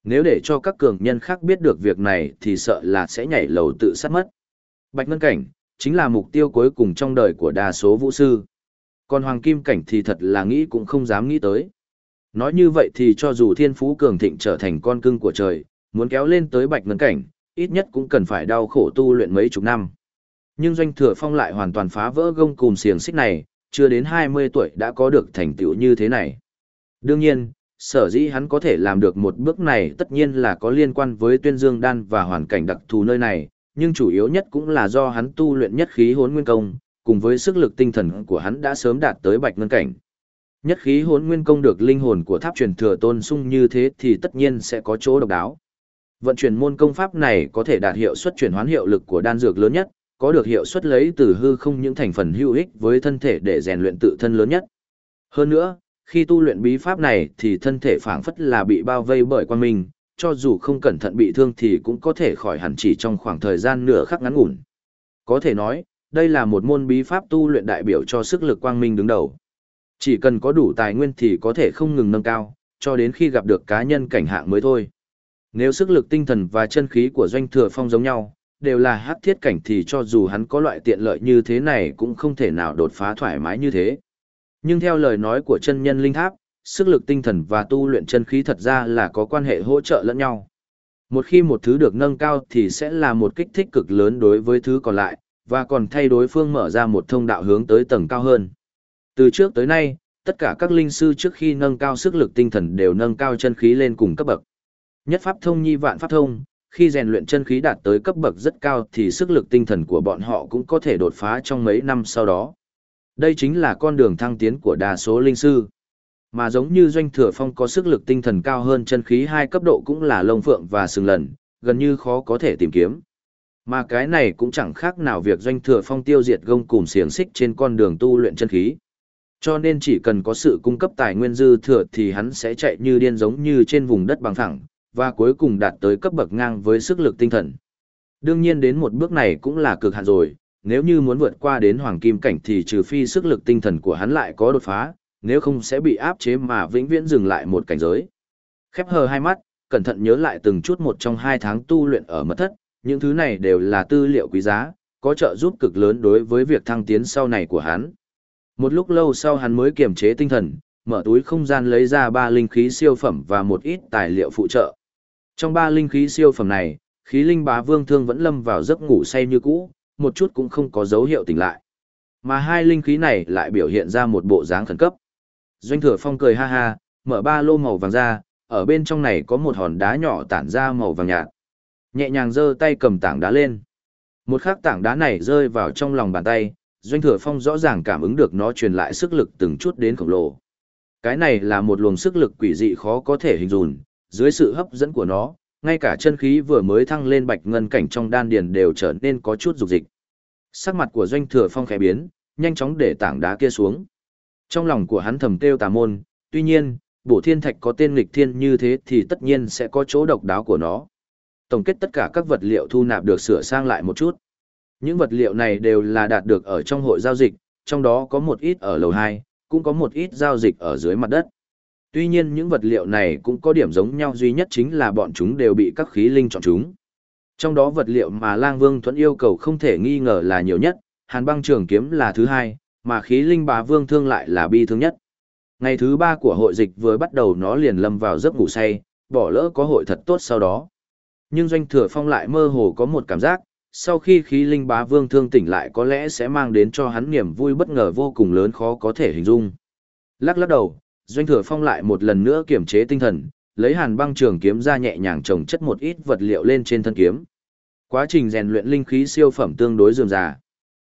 Nếu để cho các cường nhân khác biết được việc này thì sợ là sẽ nhảy lầu tự sát mất. Bạch ngân cảnh, chính là mục tiêu cuối cùng trong đời của đa số vũ sư. Còn hoàng kim cảnh thì thật là nghĩ cũng không dám nghĩ tới. Nói như vậy thì cho dù thiên phú cường thịnh trở thành con cưng của trời, muốn kéo lên tới bạch ngân cảnh, ít nhất cũng cần phải đau khổ tu luyện mấy chục năm. Nhưng doanh thừa phong lại hoàn toàn phá vỡ gông cùm xiềng xích này, chưa đến 20 tuổi đã có được thành tựu như thế này. Đương nhiên, sở dĩ hắn có thể làm được một bước này tất nhiên là có liên quan với tuyên dương đan và hoàn cảnh đặc thù nơi này, nhưng chủ yếu nhất cũng là do hắn tu luyện nhất khí hốn nguyên công, cùng với sức lực tinh thần của hắn đã sớm đạt tới bạch ngân cảnh. Nhất khí hốn nguyên công được linh hồn của tháp truyền thừa tôn sung như thế thì tất nhiên sẽ có chỗ độc đáo. Vận chuyển môn công pháp này có thể đạt hiệu suất chuyển hoán hiệu lực của đan dược lớn nhất, có được hiệu suất lấy từ hư không những thành phần hữu ích với thân thể để rèn luyện tự thân lớn nhất. Hơn nữa, khi tu luyện bí pháp này thì thân thể phảng phất là bị bao vây bởi quan minh, cho dù không cẩn thận bị thương thì cũng có thể khỏi hẳn chỉ trong khoảng thời gian nửa khắc ngắn ngủn. Có thể nói, đây là một môn bí pháp tu luyện đại biểu cho sức lực quang minh đứng đầu. Chỉ cần có đủ tài nguyên thì có thể không ngừng nâng cao, cho đến khi gặp được cá nhân cảnh hạng mới thôi. Nếu sức lực tinh thần và chân khí của doanh thừa phong giống nhau, đều là hắc thiết cảnh thì cho dù hắn có loại tiện lợi như thế này cũng không thể nào đột phá thoải mái như thế. Nhưng theo lời nói của chân nhân linh tháp, sức lực tinh thần và tu luyện chân khí thật ra là có quan hệ hỗ trợ lẫn nhau. Một khi một thứ được nâng cao thì sẽ là một kích thích cực lớn đối với thứ còn lại, và còn thay đối phương mở ra một thông đạo hướng tới tầng cao hơn. Từ trước tới nay, tất cả các linh sư trước khi nâng cao sức lực tinh thần đều nâng cao chân khí lên cùng cấp bậc. Nhất pháp thông nhi vạn pháp thông, khi rèn luyện chân khí đạt tới cấp bậc rất cao thì sức lực tinh thần của bọn họ cũng có thể đột phá trong mấy năm sau đó. Đây chính là con đường thăng tiến của đa số linh sư. Mà giống như doanh thừa phong có sức lực tinh thần cao hơn chân khí hai cấp độ cũng là lông phượng và sừng lần, gần như khó có thể tìm kiếm. Mà cái này cũng chẳng khác nào việc doanh thừa phong tiêu diệt gông cùng xiềng xích trên con đường tu luyện chân khí. Cho nên chỉ cần có sự cung cấp tài nguyên dư thừa thì hắn sẽ chạy như điên giống như trên vùng đất bằng phẳng, và cuối cùng đạt tới cấp bậc ngang với sức lực tinh thần. Đương nhiên đến một bước này cũng là cực hạn rồi, nếu như muốn vượt qua đến hoàng kim cảnh thì trừ phi sức lực tinh thần của hắn lại có đột phá, nếu không sẽ bị áp chế mà vĩnh viễn dừng lại một cảnh giới. Khép hờ hai mắt, cẩn thận nhớ lại từng chút một trong hai tháng tu luyện ở mật thất, những thứ này đều là tư liệu quý giá, có trợ giúp cực lớn đối với việc thăng tiến sau này của hắn. Một lúc lâu sau hắn mới kiềm chế tinh thần, mở túi không gian lấy ra ba linh khí siêu phẩm và một ít tài liệu phụ trợ. Trong ba linh khí siêu phẩm này, khí linh bá vương thương vẫn lâm vào giấc ngủ say như cũ, một chút cũng không có dấu hiệu tỉnh lại. Mà hai linh khí này lại biểu hiện ra một bộ dáng khẩn cấp. Doanh thừa phong cười ha ha, mở ba lô màu vàng ra, ở bên trong này có một hòn đá nhỏ tản ra màu vàng nhạt. Nhẹ nhàng giơ tay cầm tảng đá lên. Một khắc tảng đá này rơi vào trong lòng bàn tay, Doanh Thừa Phong rõ ràng cảm ứng được nó truyền lại sức lực từng chút đến khổng lồ. Cái này là một luồng sức lực quỷ dị khó có thể hình dung, dưới sự hấp dẫn của nó, ngay cả chân khí vừa mới thăng lên bạch ngân cảnh trong đan điền đều trở nên có chút dục dịch. Sắc mặt của Doanh Thừa Phong khẽ biến, nhanh chóng để tảng đá kia xuống. Trong lòng của hắn thầm kêu tà môn, tuy nhiên, bổ thiên thạch có tên nghịch thiên như thế thì tất nhiên sẽ có chỗ độc đáo của nó. Tổng kết tất cả các vật liệu thu nạp được sửa sang lại một chút. Những vật liệu này đều là đạt được ở trong hội giao dịch, trong đó có một ít ở lầu 2, cũng có một ít giao dịch ở dưới mặt đất. Tuy nhiên những vật liệu này cũng có điểm giống nhau duy nhất chính là bọn chúng đều bị các khí linh chọn chúng. Trong đó vật liệu mà Lang Vương Thuẫn yêu cầu không thể nghi ngờ là nhiều nhất, Hàn băng trường kiếm là thứ hai, mà khí linh bá vương thương lại là bi thương nhất. Ngày thứ ba của hội dịch vừa bắt đầu nó liền lâm vào giấc ngủ say, bỏ lỡ có hội thật tốt sau đó. Nhưng doanh thừa phong lại mơ hồ có một cảm giác, sau khi khí linh bá vương thương tỉnh lại có lẽ sẽ mang đến cho hắn niềm vui bất ngờ vô cùng lớn khó có thể hình dung. Lắc lắc đầu, doanh thừa phong lại một lần nữa kiểm chế tinh thần, lấy hàn băng trường kiếm ra nhẹ nhàng trồng chất một ít vật liệu lên trên thân kiếm. Quá trình rèn luyện linh khí siêu phẩm tương đối dườm già.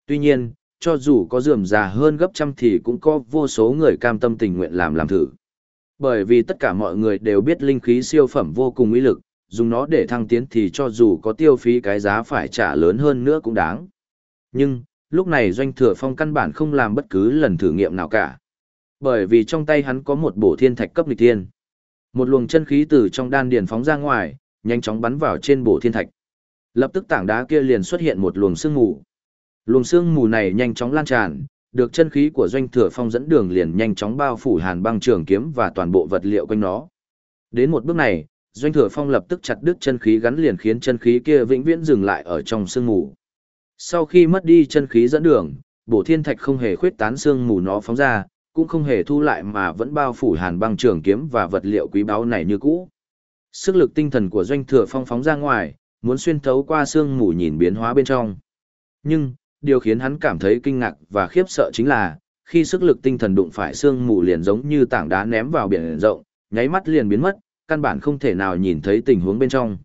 Tuy nhiên, cho dù có dườm già hơn gấp trăm thì cũng có vô số người cam tâm tình nguyện làm làm thử. Bởi vì tất cả mọi người đều biết linh khí siêu phẩm vô cùng uy lực, dùng nó để thăng tiến thì cho dù có tiêu phí cái giá phải trả lớn hơn nữa cũng đáng. Nhưng, lúc này doanh thừa phong căn bản không làm bất cứ lần thử nghiệm nào cả. Bởi vì trong tay hắn có một bổ thiên thạch cấp lịch thiên. Một luồng chân khí từ trong đan điền phóng ra ngoài, nhanh chóng bắn vào trên bổ thiên thạch. Lập tức tảng đá kia liền xuất hiện một luồng sương mù. Luồng sương mù này nhanh chóng lan tràn, được chân khí của doanh thừa phong dẫn đường liền nhanh chóng bao phủ hàn băng trường kiếm và toàn bộ vật liệu quanh nó. Đến một bước này, doanh thừa phong lập tức chặt đứt chân khí gắn liền khiến chân khí kia vĩnh viễn dừng lại ở trong sương mù. Sau khi mất đi chân khí dẫn đường, bổ thiên thạch không hề khuyết tán sương mù nó phóng ra, cũng không hề thu lại mà vẫn bao phủ hàn băng trường kiếm và vật liệu quý báu này như cũ. Sức lực tinh thần của doanh thừa phong phóng ra ngoài, muốn xuyên thấu qua xương mù nhìn biến hóa bên trong. Nhưng, điều khiến hắn cảm thấy kinh ngạc và khiếp sợ chính là, khi sức lực tinh thần đụng phải xương mù liền giống như tảng đá ném vào biển rộng, nháy mắt liền biến mất, căn bản không thể nào nhìn thấy tình huống bên trong.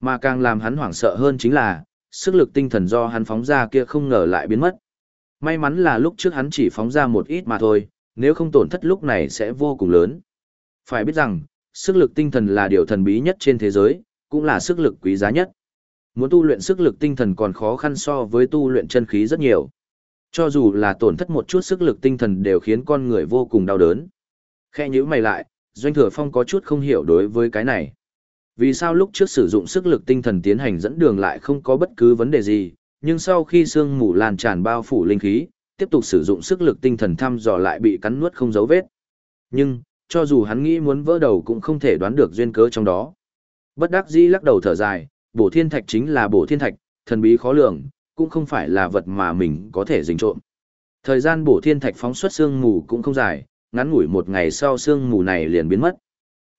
Mà càng làm hắn hoảng sợ hơn chính là, sức lực tinh thần do hắn phóng ra kia không ngờ lại biến mất. May mắn là lúc trước hắn chỉ phóng ra một ít mà thôi, nếu không tổn thất lúc này sẽ vô cùng lớn. Phải biết rằng, sức lực tinh thần là điều thần bí nhất trên thế giới, cũng là sức lực quý giá nhất. Muốn tu luyện sức lực tinh thần còn khó khăn so với tu luyện chân khí rất nhiều. Cho dù là tổn thất một chút sức lực tinh thần đều khiến con người vô cùng đau đớn. Khe nhữ mày lại, Doanh Thừa Phong có chút không hiểu đối với cái này. Vì sao lúc trước sử dụng sức lực tinh thần tiến hành dẫn đường lại không có bất cứ vấn đề gì, nhưng sau khi sương mù lan tràn bao phủ linh khí, tiếp tục sử dụng sức lực tinh thần thăm dò lại bị cắn nuốt không dấu vết. Nhưng, cho dù hắn nghĩ muốn vỡ đầu cũng không thể đoán được duyên cớ trong đó. Bất đắc dĩ lắc đầu thở dài, bổ thiên thạch chính là bổ thiên thạch, thần bí khó lường, cũng không phải là vật mà mình có thể dính trộm. Thời gian bổ thiên thạch phóng xuất sương mù cũng không dài, ngắn ngủi một ngày sau sương mù này liền biến mất.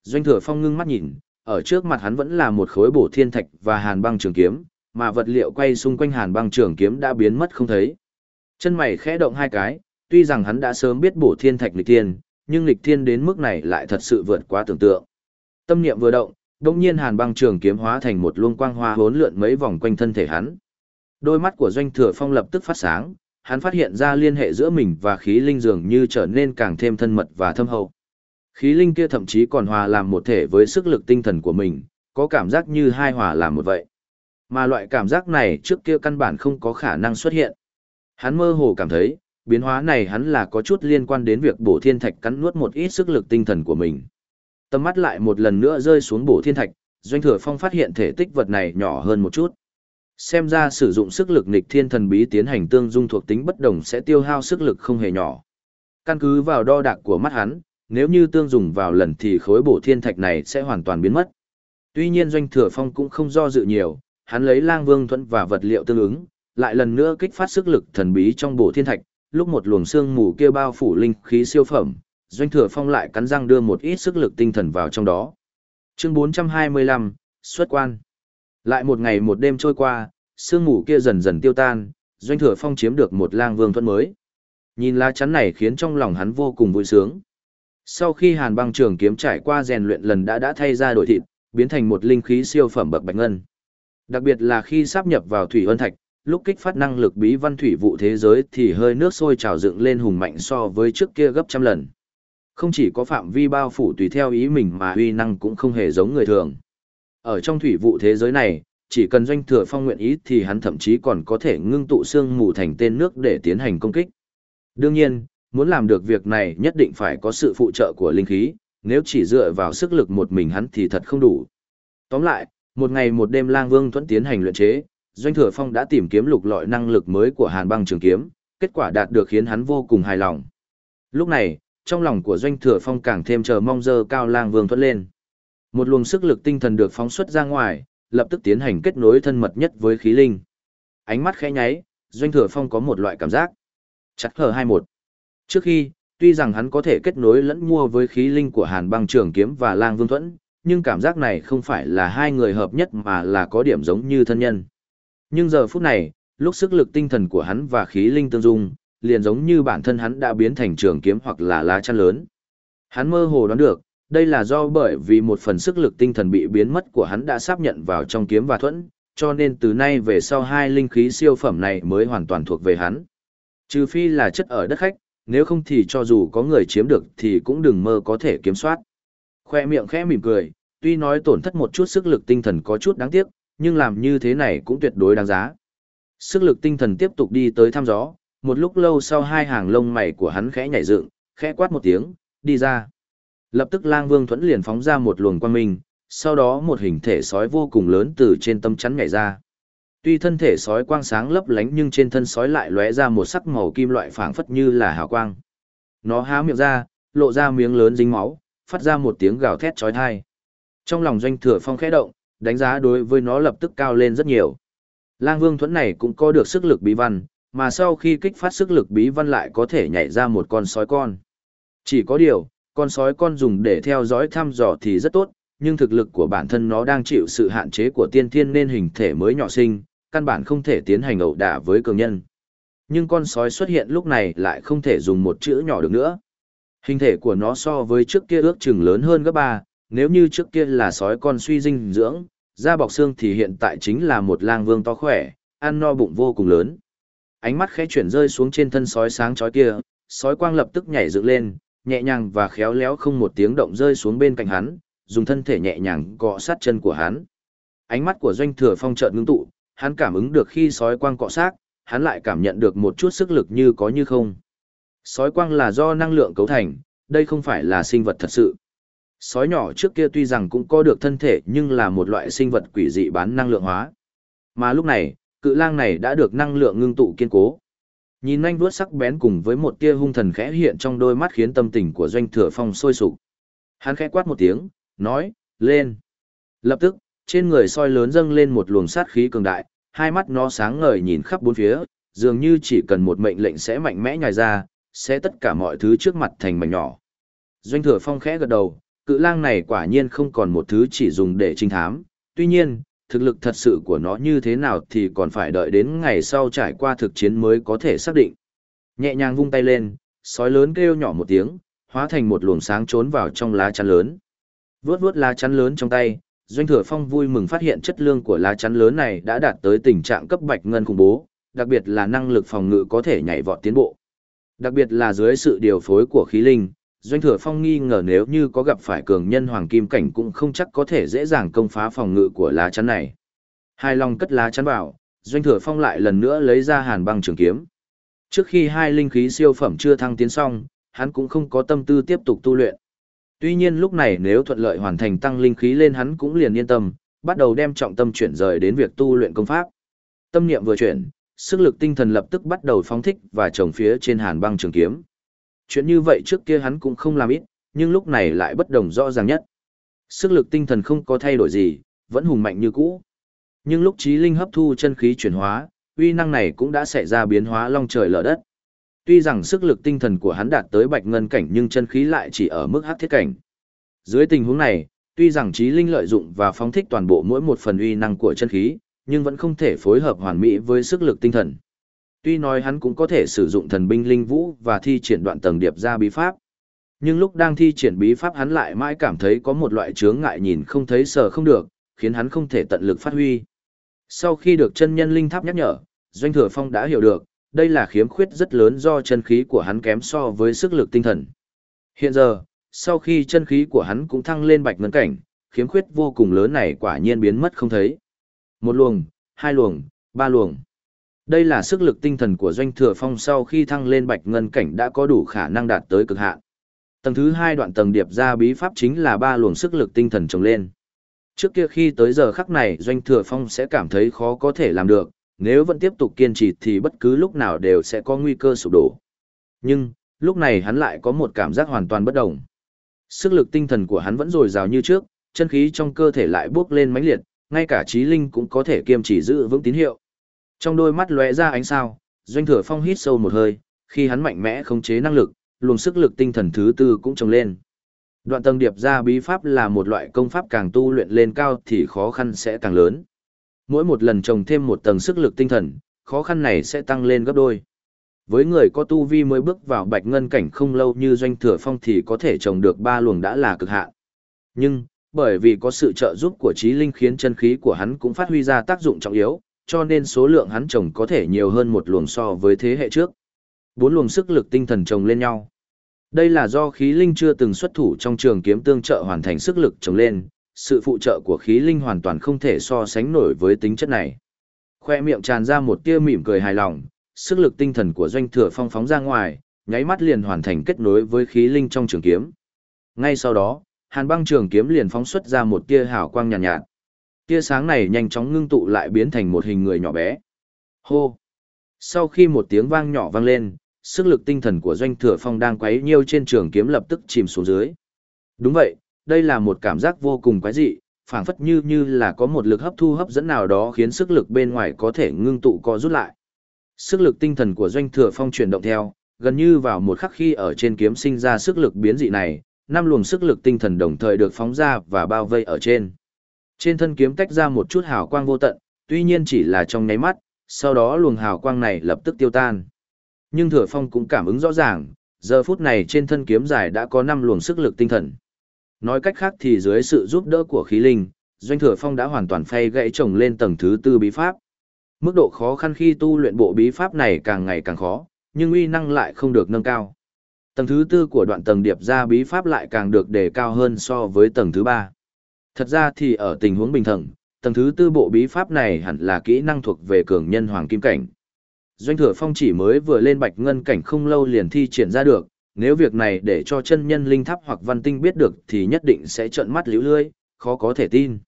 Doanh thừa phong ngưng mắt nhìn, ở trước mặt hắn vẫn là một khối bổ thiên thạch và hàn băng trường kiếm, mà vật liệu quay xung quanh hàn băng trường kiếm đã biến mất không thấy. Chân mày khẽ động hai cái, tuy rằng hắn đã sớm biết bổ thiên thạch lịch thiên, nhưng lịch thiên đến mức này lại thật sự vượt quá tưởng tượng. Tâm niệm vừa động, đông nhiên hàn băng trường kiếm hóa thành một luông quang hoa hốn lượn mấy vòng quanh thân thể hắn. Đôi mắt của doanh thừa phong lập tức phát sáng, hắn phát hiện ra liên hệ giữa mình và khí linh dường như trở nên càng thêm thân mật và thâm hậu. Khí linh kia thậm chí còn hòa làm một thể với sức lực tinh thần của mình, có cảm giác như hai hòa làm một vậy. Mà loại cảm giác này trước kia căn bản không có khả năng xuất hiện. Hắn mơ hồ cảm thấy, biến hóa này hắn là có chút liên quan đến việc bổ thiên thạch cắn nuốt một ít sức lực tinh thần của mình. Tầm mắt lại một lần nữa rơi xuống bổ thiên thạch, doanh thừa phong phát hiện thể tích vật này nhỏ hơn một chút. Xem ra sử dụng sức lực nghịch thiên thần bí tiến hành tương dung thuộc tính bất đồng sẽ tiêu hao sức lực không hề nhỏ. Căn cứ vào đo đạc của mắt hắn, nếu như tương dùng vào lần thì khối bổ thiên thạch này sẽ hoàn toàn biến mất. Tuy nhiên doanh thừa phong cũng không do dự nhiều, hắn lấy lang vương thuẫn và vật liệu tương ứng, lại lần nữa kích phát sức lực thần bí trong bộ thiên thạch, lúc một luồng xương mù kia bao phủ linh khí siêu phẩm, doanh thừa phong lại cắn răng đưa một ít sức lực tinh thần vào trong đó. Chương 425, xuất quan. Lại một ngày một đêm trôi qua, sương mù kia dần dần tiêu tan, doanh thừa phong chiếm được một lang vương thuẫn mới. Nhìn lá chắn này khiến trong lòng hắn vô cùng vui sướng. Sau khi hàn băng trường kiếm trải qua rèn luyện lần đã đã thay ra đổi thịt, biến thành một linh khí siêu phẩm bậc bạch ngân. Đặc biệt là khi sắp nhập vào thủy ân thạch, lúc kích phát năng lực bí văn thủy vụ thế giới thì hơi nước sôi trào dựng lên hùng mạnh so với trước kia gấp trăm lần. Không chỉ có phạm vi bao phủ tùy theo ý mình mà uy năng cũng không hề giống người thường. Ở trong thủy vụ thế giới này, chỉ cần doanh thừa phong nguyện ý thì hắn thậm chí còn có thể ngưng tụ xương mù thành tên nước để tiến hành công kích. Đương nhiên, muốn làm được việc này nhất định phải có sự phụ trợ của linh khí, nếu chỉ dựa vào sức lực một mình hắn thì thật không đủ. Tóm lại, một ngày một đêm lang vương thuẫn tiến hành luyện chế, doanh thừa phong đã tìm kiếm lục lọi năng lực mới của hàn băng trường kiếm, kết quả đạt được khiến hắn vô cùng hài lòng. Lúc này, trong lòng của doanh thừa phong càng thêm chờ mong dơ cao lang vương Thuận lên. Một luồng sức lực tinh thần được phóng xuất ra ngoài, lập tức tiến hành kết nối thân mật nhất với khí linh. Ánh mắt khẽ nháy, doanh thừa phong có một loại cảm giác. Chặt hờ 21. Trước khi, tuy rằng hắn có thể kết nối lẫn mua với khí linh của hàn băng trường kiếm và lang vương thuẫn, nhưng cảm giác này không phải là hai người hợp nhất mà là có điểm giống như thân nhân. Nhưng giờ phút này, lúc sức lực tinh thần của hắn và khí linh tương dung, liền giống như bản thân hắn đã biến thành trường kiếm hoặc là lá chắn lớn. Hắn mơ hồ đoán được, đây là do bởi vì một phần sức lực tinh thần bị biến mất của hắn đã sắp nhận vào trong kiếm và thuẫn, cho nên từ nay về sau hai linh khí siêu phẩm này mới hoàn toàn thuộc về hắn. Trừ phi là chất ở đất khách, nếu không thì cho dù có người chiếm được thì cũng đừng mơ có thể kiểm soát. Khoe miệng khẽ mỉm cười, tuy nói tổn thất một chút sức lực tinh thần có chút đáng tiếc, nhưng làm như thế này cũng tuyệt đối đáng giá. Sức lực tinh thần tiếp tục đi tới thăm gió, một lúc lâu sau hai hàng lông mày của hắn khẽ nhảy dựng, khẽ quát một tiếng, đi ra. Lập tức lang vương thuẫn liền phóng ra một luồng quang minh, sau đó một hình thể sói vô cùng lớn từ trên tâm chắn nhảy ra. Tuy thân thể sói quang sáng lấp lánh nhưng trên thân sói lại lóe ra một sắc màu kim loại phảng phất như là hào quang. Nó há miệng ra, lộ ra miếng lớn dính máu, phát ra một tiếng gào thét chói tai. Trong lòng doanh thừa phong khẽ động, đánh giá đối với nó lập tức cao lên rất nhiều. Lang Vương thuẫn này cũng có được sức lực bí văn, mà sau khi kích phát sức lực bí văn lại có thể nhảy ra một con sói con. Chỉ có điều, con sói con dùng để theo dõi thăm dò thì rất tốt, nhưng thực lực của bản thân nó đang chịu sự hạn chế của tiên thiên nên hình thể mới nhỏ sinh, căn bản không thể tiến hành ẩu đả với cường nhân. Nhưng con sói xuất hiện lúc này lại không thể dùng một chữ nhỏ được nữa. Hình thể của nó so với trước kia ước chừng lớn hơn gấp ba, nếu như trước kia là sói con suy dinh dưỡng, da bọc xương thì hiện tại chính là một lang vương to khỏe, ăn no bụng vô cùng lớn. Ánh mắt khẽ chuyển rơi xuống trên thân sói sáng chói kia, sói quang lập tức nhảy dựng lên, nhẹ nhàng và khéo léo không một tiếng động rơi xuống bên cạnh hắn, dùng thân thể nhẹ nhàng cọ sát chân của hắn. Ánh mắt của doanh thừa phong chợt ngưng tụ, hắn cảm ứng được khi sói quang cọ sát, hắn lại cảm nhận được một chút sức lực như có như không. Sói quang là do năng lượng cấu thành, đây không phải là sinh vật thật sự. Sói nhỏ trước kia tuy rằng cũng có được thân thể nhưng là một loại sinh vật quỷ dị bán năng lượng hóa. Mà lúc này, cự lang này đã được năng lượng ngưng tụ kiên cố. Nhìn nhanh vuốt sắc bén cùng với một tia hung thần khẽ hiện trong đôi mắt khiến tâm tình của doanh thừa phong sôi sục. Hắn khẽ quát một tiếng, nói, lên. Lập tức, trên người soi lớn dâng lên một luồng sát khí cường đại, hai mắt nó sáng ngời nhìn khắp bốn phía, dường như chỉ cần một mệnh lệnh sẽ mạnh mẽ nhài ra, sẽ tất cả mọi thứ trước mặt thành mảnh nhỏ. Doanh thừa phong khẽ gật đầu, cự lang này quả nhiên không còn một thứ chỉ dùng để trinh thám, tuy nhiên, thực lực thật sự của nó như thế nào thì còn phải đợi đến ngày sau trải qua thực chiến mới có thể xác định. Nhẹ nhàng vung tay lên, sói lớn kêu nhỏ một tiếng, hóa thành một luồng sáng trốn vào trong lá chắn lớn. Vướt vướt lá chắn lớn trong tay, Doanh Thừa Phong vui mừng phát hiện chất lương của lá chắn lớn này đã đạt tới tình trạng cấp bạch ngân khủng bố, đặc biệt là năng lực phòng ngự có thể nhảy vọt tiến bộ. Đặc biệt là dưới sự điều phối của khí linh, Doanh Thừa Phong nghi ngờ nếu như có gặp phải cường nhân hoàng kim cảnh cũng không chắc có thể dễ dàng công phá phòng ngự của lá chắn này. Hai lòng cất lá chắn vào, Doanh Thừa Phong lại lần nữa lấy ra hàn băng trường kiếm. Trước khi hai linh khí siêu phẩm chưa thăng tiến xong, hắn cũng không có tâm tư tiếp tục tu luyện. Tuy nhiên lúc này nếu thuận lợi hoàn thành tăng linh khí lên hắn cũng liền yên tâm, bắt đầu đem trọng tâm chuyển rời đến việc tu luyện công pháp. Tâm niệm vừa chuyển, sức lực tinh thần lập tức bắt đầu phóng thích và trồng phía trên hàn băng trường kiếm. Chuyện như vậy trước kia hắn cũng không làm ít, nhưng lúc này lại bất đồng rõ ràng nhất. Sức lực tinh thần không có thay đổi gì, vẫn hùng mạnh như cũ. Nhưng lúc trí linh hấp thu chân khí chuyển hóa, uy năng này cũng đã xảy ra biến hóa long trời lở đất. Tuy rằng sức lực tinh thần của hắn đạt tới bạch ngân cảnh nhưng chân khí lại chỉ ở mức hắc thiết cảnh. Dưới tình huống này, tuy rằng trí linh lợi dụng và phóng thích toàn bộ mỗi một phần uy năng của chân khí, nhưng vẫn không thể phối hợp hoàn mỹ với sức lực tinh thần. Tuy nói hắn cũng có thể sử dụng thần binh linh vũ và thi triển đoạn tầng điệp ra bí pháp. Nhưng lúc đang thi triển bí pháp hắn lại mãi cảm thấy có một loại chướng ngại nhìn không thấy sờ không được, khiến hắn không thể tận lực phát huy. Sau khi được chân nhân linh tháp nhắc nhở, Doanh Thừa Phong đã hiểu được, đây là khiếm khuyết rất lớn do chân khí của hắn kém so với sức lực tinh thần. Hiện giờ, sau khi chân khí của hắn cũng thăng lên bạch ngân cảnh, khiếm khuyết vô cùng lớn này quả nhiên biến mất không thấy. Một luồng, hai luồng, ba luồng. Đây là sức lực tinh thần của Doanh Thừa Phong sau khi thăng lên bạch ngân cảnh đã có đủ khả năng đạt tới cực hạn. Tầng thứ hai đoạn tầng điệp ra bí pháp chính là ba luồng sức lực tinh thần trồng lên. Trước kia khi tới giờ khắc này Doanh Thừa Phong sẽ cảm thấy khó có thể làm được, nếu vẫn tiếp tục kiên trì thì bất cứ lúc nào đều sẽ có nguy cơ sụp đổ. Nhưng, lúc này hắn lại có một cảm giác hoàn toàn bất động. Sức lực tinh thần của hắn vẫn dồi dào như trước, chân khí trong cơ thể lại bước lên mãnh liệt, ngay cả trí linh cũng có thể kiêm chỉ giữ vững tín hiệu. Trong đôi mắt lóe ra ánh sao, Doanh Thừa Phong hít sâu một hơi, khi hắn mạnh mẽ khống chế năng lực, luồng sức lực tinh thần thứ tư cũng trồng lên. Đoạn tầng điệp ra bí pháp là một loại công pháp càng tu luyện lên cao thì khó khăn sẽ càng lớn. Mỗi một lần trồng thêm một tầng sức lực tinh thần, khó khăn này sẽ tăng lên gấp đôi. Với người có tu vi mới bước vào bạch ngân cảnh không lâu như doanh thừa phong thì có thể trồng được ba luồng đã là cực hạn. Nhưng, bởi vì có sự trợ giúp của trí linh khiến chân khí của hắn cũng phát huy ra tác dụng trọng yếu, cho nên số lượng hắn trồng có thể nhiều hơn một luồng so với thế hệ trước. Bốn luồng sức lực tinh thần trồng lên nhau. Đây là do khí linh chưa từng xuất thủ trong trường kiếm tương trợ hoàn thành sức lực trồng lên, sự phụ trợ của khí linh hoàn toàn không thể so sánh nổi với tính chất này. Khoe miệng tràn ra một tia mỉm cười hài lòng, sức lực tinh thần của doanh thừa phong phóng ra ngoài, nháy mắt liền hoàn thành kết nối với khí linh trong trường kiếm. Ngay sau đó, hàn băng trường kiếm liền phóng xuất ra một tia hào quang nhàn nhạt, nhạt. Tia sáng này nhanh chóng ngưng tụ lại biến thành một hình người nhỏ bé. Hô! Sau khi một tiếng vang nhỏ vang lên, sức lực tinh thần của doanh thừa phong đang quấy nhiêu trên trường kiếm lập tức chìm xuống dưới. Đúng vậy, đây là một cảm giác vô cùng quái dị, phảng phất như như là có một lực hấp thu hấp dẫn nào đó khiến sức lực bên ngoài có thể ngưng tụ co rút lại. Sức lực tinh thần của doanh thừa phong chuyển động theo, gần như vào một khắc khi ở trên kiếm sinh ra sức lực biến dị này, năm luồng sức lực tinh thần đồng thời được phóng ra và bao vây ở trên. Trên thân kiếm tách ra một chút hào quang vô tận, tuy nhiên chỉ là trong nháy mắt, sau đó luồng hào quang này lập tức tiêu tan. Nhưng Thừa Phong cũng cảm ứng rõ ràng, giờ phút này trên thân kiếm dài đã có năm luồng sức lực tinh thần. Nói cách khác thì dưới sự giúp đỡ của khí linh, Doanh Thừa Phong đã hoàn toàn phay gãy trồng lên tầng thứ tư bí pháp. Mức độ khó khăn khi tu luyện bộ bí pháp này càng ngày càng khó, nhưng uy năng lại không được nâng cao. Tầng thứ tư của đoạn tầng điệp ra bí pháp lại càng được đề cao hơn so với tầng thứ ba. Thật ra thì ở tình huống bình thường, tầng thứ tư bộ bí pháp này hẳn là kỹ năng thuộc về cường nhân hoàng kim cảnh. Doanh thừa phong chỉ mới vừa lên bạch ngân cảnh không lâu liền thi triển ra được, nếu việc này để cho chân nhân linh tháp hoặc văn tinh biết được thì nhất định sẽ trợn mắt liễu lươi, khó có thể tin.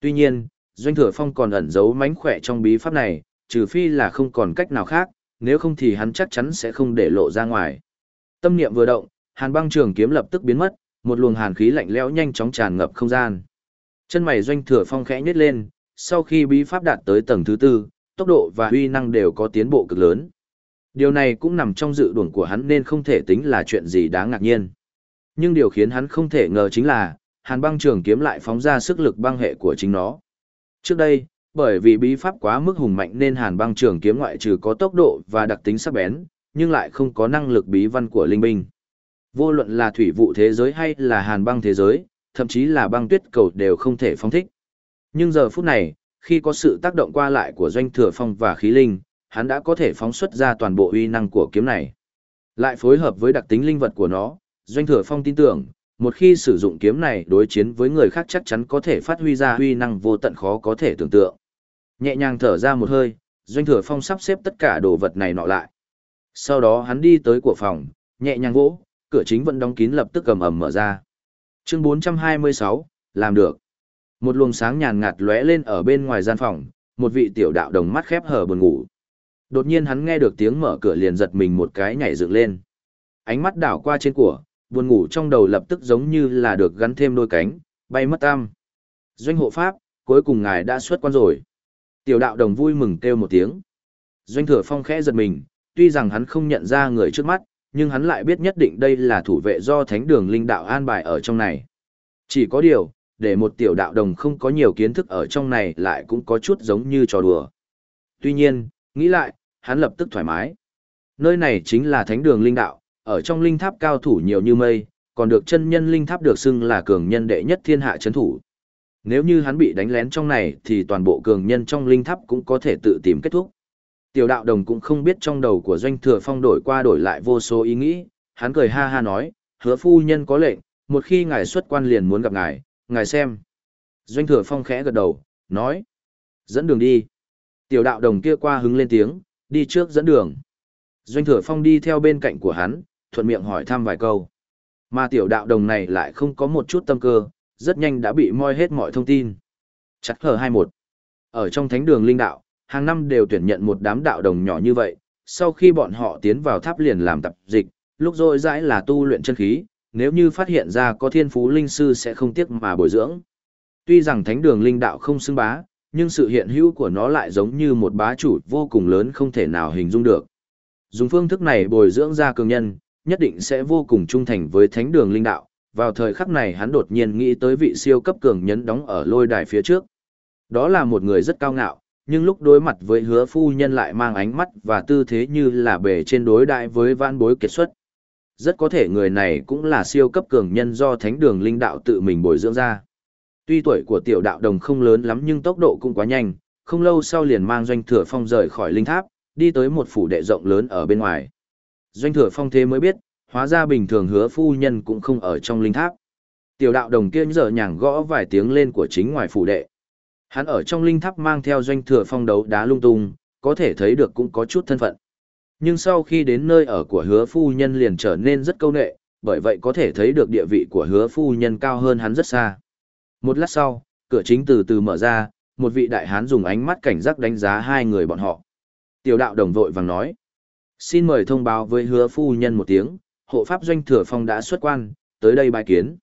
Tuy nhiên, Doanh Thừa Phong còn ẩn giấu mánh khỏe trong bí pháp này, trừ phi là không còn cách nào khác, nếu không thì hắn chắc chắn sẽ không để lộ ra ngoài. Tâm niệm vừa động, hàn băng trường kiếm lập tức biến mất, một luồng hàn khí lạnh lẽo nhanh chóng tràn ngập không gian. Chân mày Doanh Thừa Phong khẽ nhếch lên, sau khi bí pháp đạt tới tầng thứ tư, tốc độ và uy năng đều có tiến bộ cực lớn. Điều này cũng nằm trong dự đoán của hắn nên không thể tính là chuyện gì đáng ngạc nhiên. Nhưng điều khiến hắn không thể ngờ chính là, hàn băng trường kiếm lại phóng ra sức lực băng hệ của chính nó. Trước đây, bởi vì bí pháp quá mức hùng mạnh nên hàn băng trường kiếm ngoại trừ có tốc độ và đặc tính sắc bén, nhưng lại không có năng lực bí văn của linh binh. Vô luận là thủy vụ thế giới hay là hàn băng thế giới, thậm chí là băng tuyết cầu đều không thể phóng thích. Nhưng giờ phút này, khi có sự tác động qua lại của doanh thừa phong và khí linh, hắn đã có thể phóng xuất ra toàn bộ uy năng của kiếm này. Lại phối hợp với đặc tính linh vật của nó, doanh thừa phong tin tưởng, một khi sử dụng kiếm này đối chiến với người khác chắc chắn có thể phát huy ra uy năng vô tận khó có thể tưởng tượng. Nhẹ nhàng thở ra một hơi, doanh thừa phong sắp xếp tất cả đồ vật này nọ lại. Sau đó hắn đi tới của phòng, nhẹ nhàng vỗ, cửa chính vẫn đóng kín lập tức cầm ầm mở ra. Chương 426, làm được. Một luồng sáng nhàn ngạt lóe lên ở bên ngoài gian phòng, một vị tiểu đạo đồng mắt khép hở buồn ngủ. Đột nhiên hắn nghe được tiếng mở cửa liền giật mình một cái nhảy dựng lên. Ánh mắt đảo qua trên của, buồn ngủ trong đầu lập tức giống như là được gắn thêm đôi cánh, bay mất tam. Doanh hộ pháp, cuối cùng ngài đã xuất quan rồi. Tiểu đạo đồng vui mừng kêu một tiếng. Doanh thừa phong khẽ giật mình, tuy rằng hắn không nhận ra người trước mắt, nhưng hắn lại biết nhất định đây là thủ vệ do thánh đường linh đạo an bài ở trong này. Chỉ có điều, để một tiểu đạo đồng không có nhiều kiến thức ở trong này lại cũng có chút giống như trò đùa. Tuy nhiên, nghĩ lại, hắn lập tức thoải mái. Nơi này chính là thánh đường linh đạo, ở trong linh tháp cao thủ nhiều như mây, còn được chân nhân linh tháp được xưng là cường nhân đệ nhất thiên hạ chấn thủ. Nếu như hắn bị đánh lén trong này thì toàn bộ cường nhân trong linh tháp cũng có thể tự tìm kết thúc. Tiểu đạo đồng cũng không biết trong đầu của doanh thừa phong đổi qua đổi lại vô số ý nghĩ, hắn cười ha ha nói, hứa phu nhân có lệnh, một khi ngài xuất quan liền muốn gặp ngài, ngài xem. Doanh thừa phong khẽ gật đầu, nói, dẫn đường đi. Tiểu đạo đồng kia qua hứng lên tiếng, đi trước dẫn đường. Doanh thừa phong đi theo bên cạnh của hắn, thuận miệng hỏi thăm vài câu. Mà tiểu đạo đồng này lại không có một chút tâm cơ, rất nhanh đã bị moi hết mọi thông tin. Chặt hờ 21. Ở trong thánh đường linh đạo, hàng năm đều tuyển nhận một đám đạo đồng nhỏ như vậy, sau khi bọn họ tiến vào tháp liền làm tập dịch, lúc rồi rãi là tu luyện chân khí, nếu như phát hiện ra có thiên phú linh sư sẽ không tiếc mà bồi dưỡng. Tuy rằng thánh đường linh đạo không xưng bá, nhưng sự hiện hữu của nó lại giống như một bá chủ vô cùng lớn không thể nào hình dung được. Dùng phương thức này bồi dưỡng ra cường nhân, nhất định sẽ vô cùng trung thành với thánh đường linh đạo. Vào thời khắc này hắn đột nhiên nghĩ tới vị siêu cấp cường nhân đóng ở lôi đài phía trước. Đó là một người rất cao ngạo, nhưng lúc đối mặt với hứa phu nhân lại mang ánh mắt và tư thế như là bề trên đối đại với vãn bối kiệt xuất. Rất có thể người này cũng là siêu cấp cường nhân do thánh đường linh đạo tự mình bồi dưỡng ra. Tuy tuổi của tiểu đạo đồng không lớn lắm nhưng tốc độ cũng quá nhanh, không lâu sau liền mang doanh thừa phong rời khỏi linh tháp, đi tới một phủ đệ rộng lớn ở bên ngoài. Doanh thừa phong thế mới biết, hóa ra bình thường hứa phu nhân cũng không ở trong linh tháp. Tiểu đạo đồng kia giờ nhàng gõ vài tiếng lên của chính ngoài phủ đệ. Hắn ở trong linh tháp mang theo doanh thừa phong đấu đá lung tung, có thể thấy được cũng có chút thân phận. Nhưng sau khi đến nơi ở của hứa phu nhân liền trở nên rất câu nệ, bởi vậy có thể thấy được địa vị của hứa phu nhân cao hơn hắn rất xa. Một lát sau, cửa chính từ từ mở ra, một vị đại hán dùng ánh mắt cảnh giác đánh giá hai người bọn họ. Tiểu đạo đồng vội vàng nói. Xin mời thông báo với hứa phu nhân một tiếng, hộ pháp doanh thừa phong đã xuất quan, tới đây bài kiến.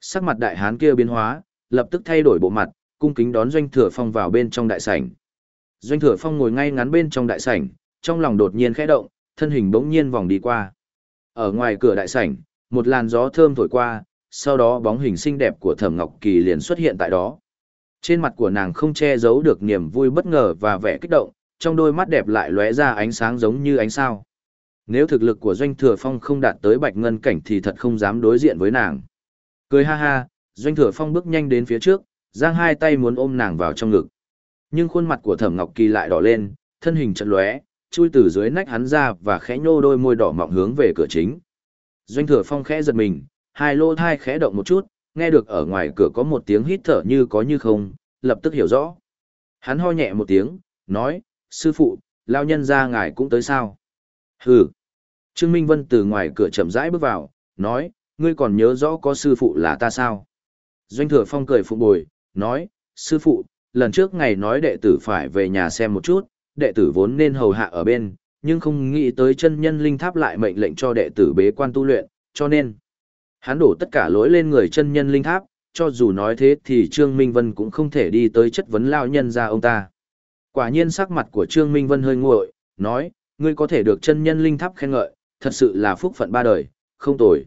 Sắc mặt đại hán kia biến hóa, lập tức thay đổi bộ mặt, cung kính đón doanh thừa phong vào bên trong đại sảnh. Doanh thừa phong ngồi ngay ngắn bên trong đại sảnh, trong lòng đột nhiên khẽ động, thân hình bỗng nhiên vòng đi qua. Ở ngoài cửa đại sảnh, một làn gió thơm thổi qua, sau đó bóng hình xinh đẹp của Thẩm Ngọc Kỳ liền xuất hiện tại đó. Trên mặt của nàng không che giấu được niềm vui bất ngờ và vẻ kích động, trong đôi mắt đẹp lại lóe ra ánh sáng giống như ánh sao. Nếu thực lực của Doanh Thừa Phong không đạt tới bạch ngân cảnh thì thật không dám đối diện với nàng. Cười ha ha, Doanh Thừa Phong bước nhanh đến phía trước, giang hai tay muốn ôm nàng vào trong ngực. Nhưng khuôn mặt của Thẩm Ngọc Kỳ lại đỏ lên, thân hình chật lóe, chui từ dưới nách hắn ra và khẽ nhô đôi môi đỏ mọng hướng về cửa chính. Doanh Thừa Phong khẽ giật mình, hai lô thai khẽ động một chút, nghe được ở ngoài cửa có một tiếng hít thở như có như không, lập tức hiểu rõ. Hắn ho nhẹ một tiếng, nói, sư phụ, lao nhân ra ngài cũng tới sao? Hừ. Trương Minh Vân từ ngoài cửa chậm rãi bước vào, nói, ngươi còn nhớ rõ có sư phụ là ta sao? Doanh thừa phong cười phụ bồi, nói, sư phụ, lần trước ngày nói đệ tử phải về nhà xem một chút, đệ tử vốn nên hầu hạ ở bên, nhưng không nghĩ tới chân nhân linh tháp lại mệnh lệnh cho đệ tử bế quan tu luyện, cho nên hắn đổ tất cả lỗi lên người chân nhân linh tháp, cho dù nói thế thì Trương Minh Vân cũng không thể đi tới chất vấn lao nhân ra ông ta. Quả nhiên sắc mặt của Trương Minh Vân hơi nguội, nói, ngươi có thể được chân nhân linh tháp khen ngợi, thật sự là phúc phận ba đời, không tồi.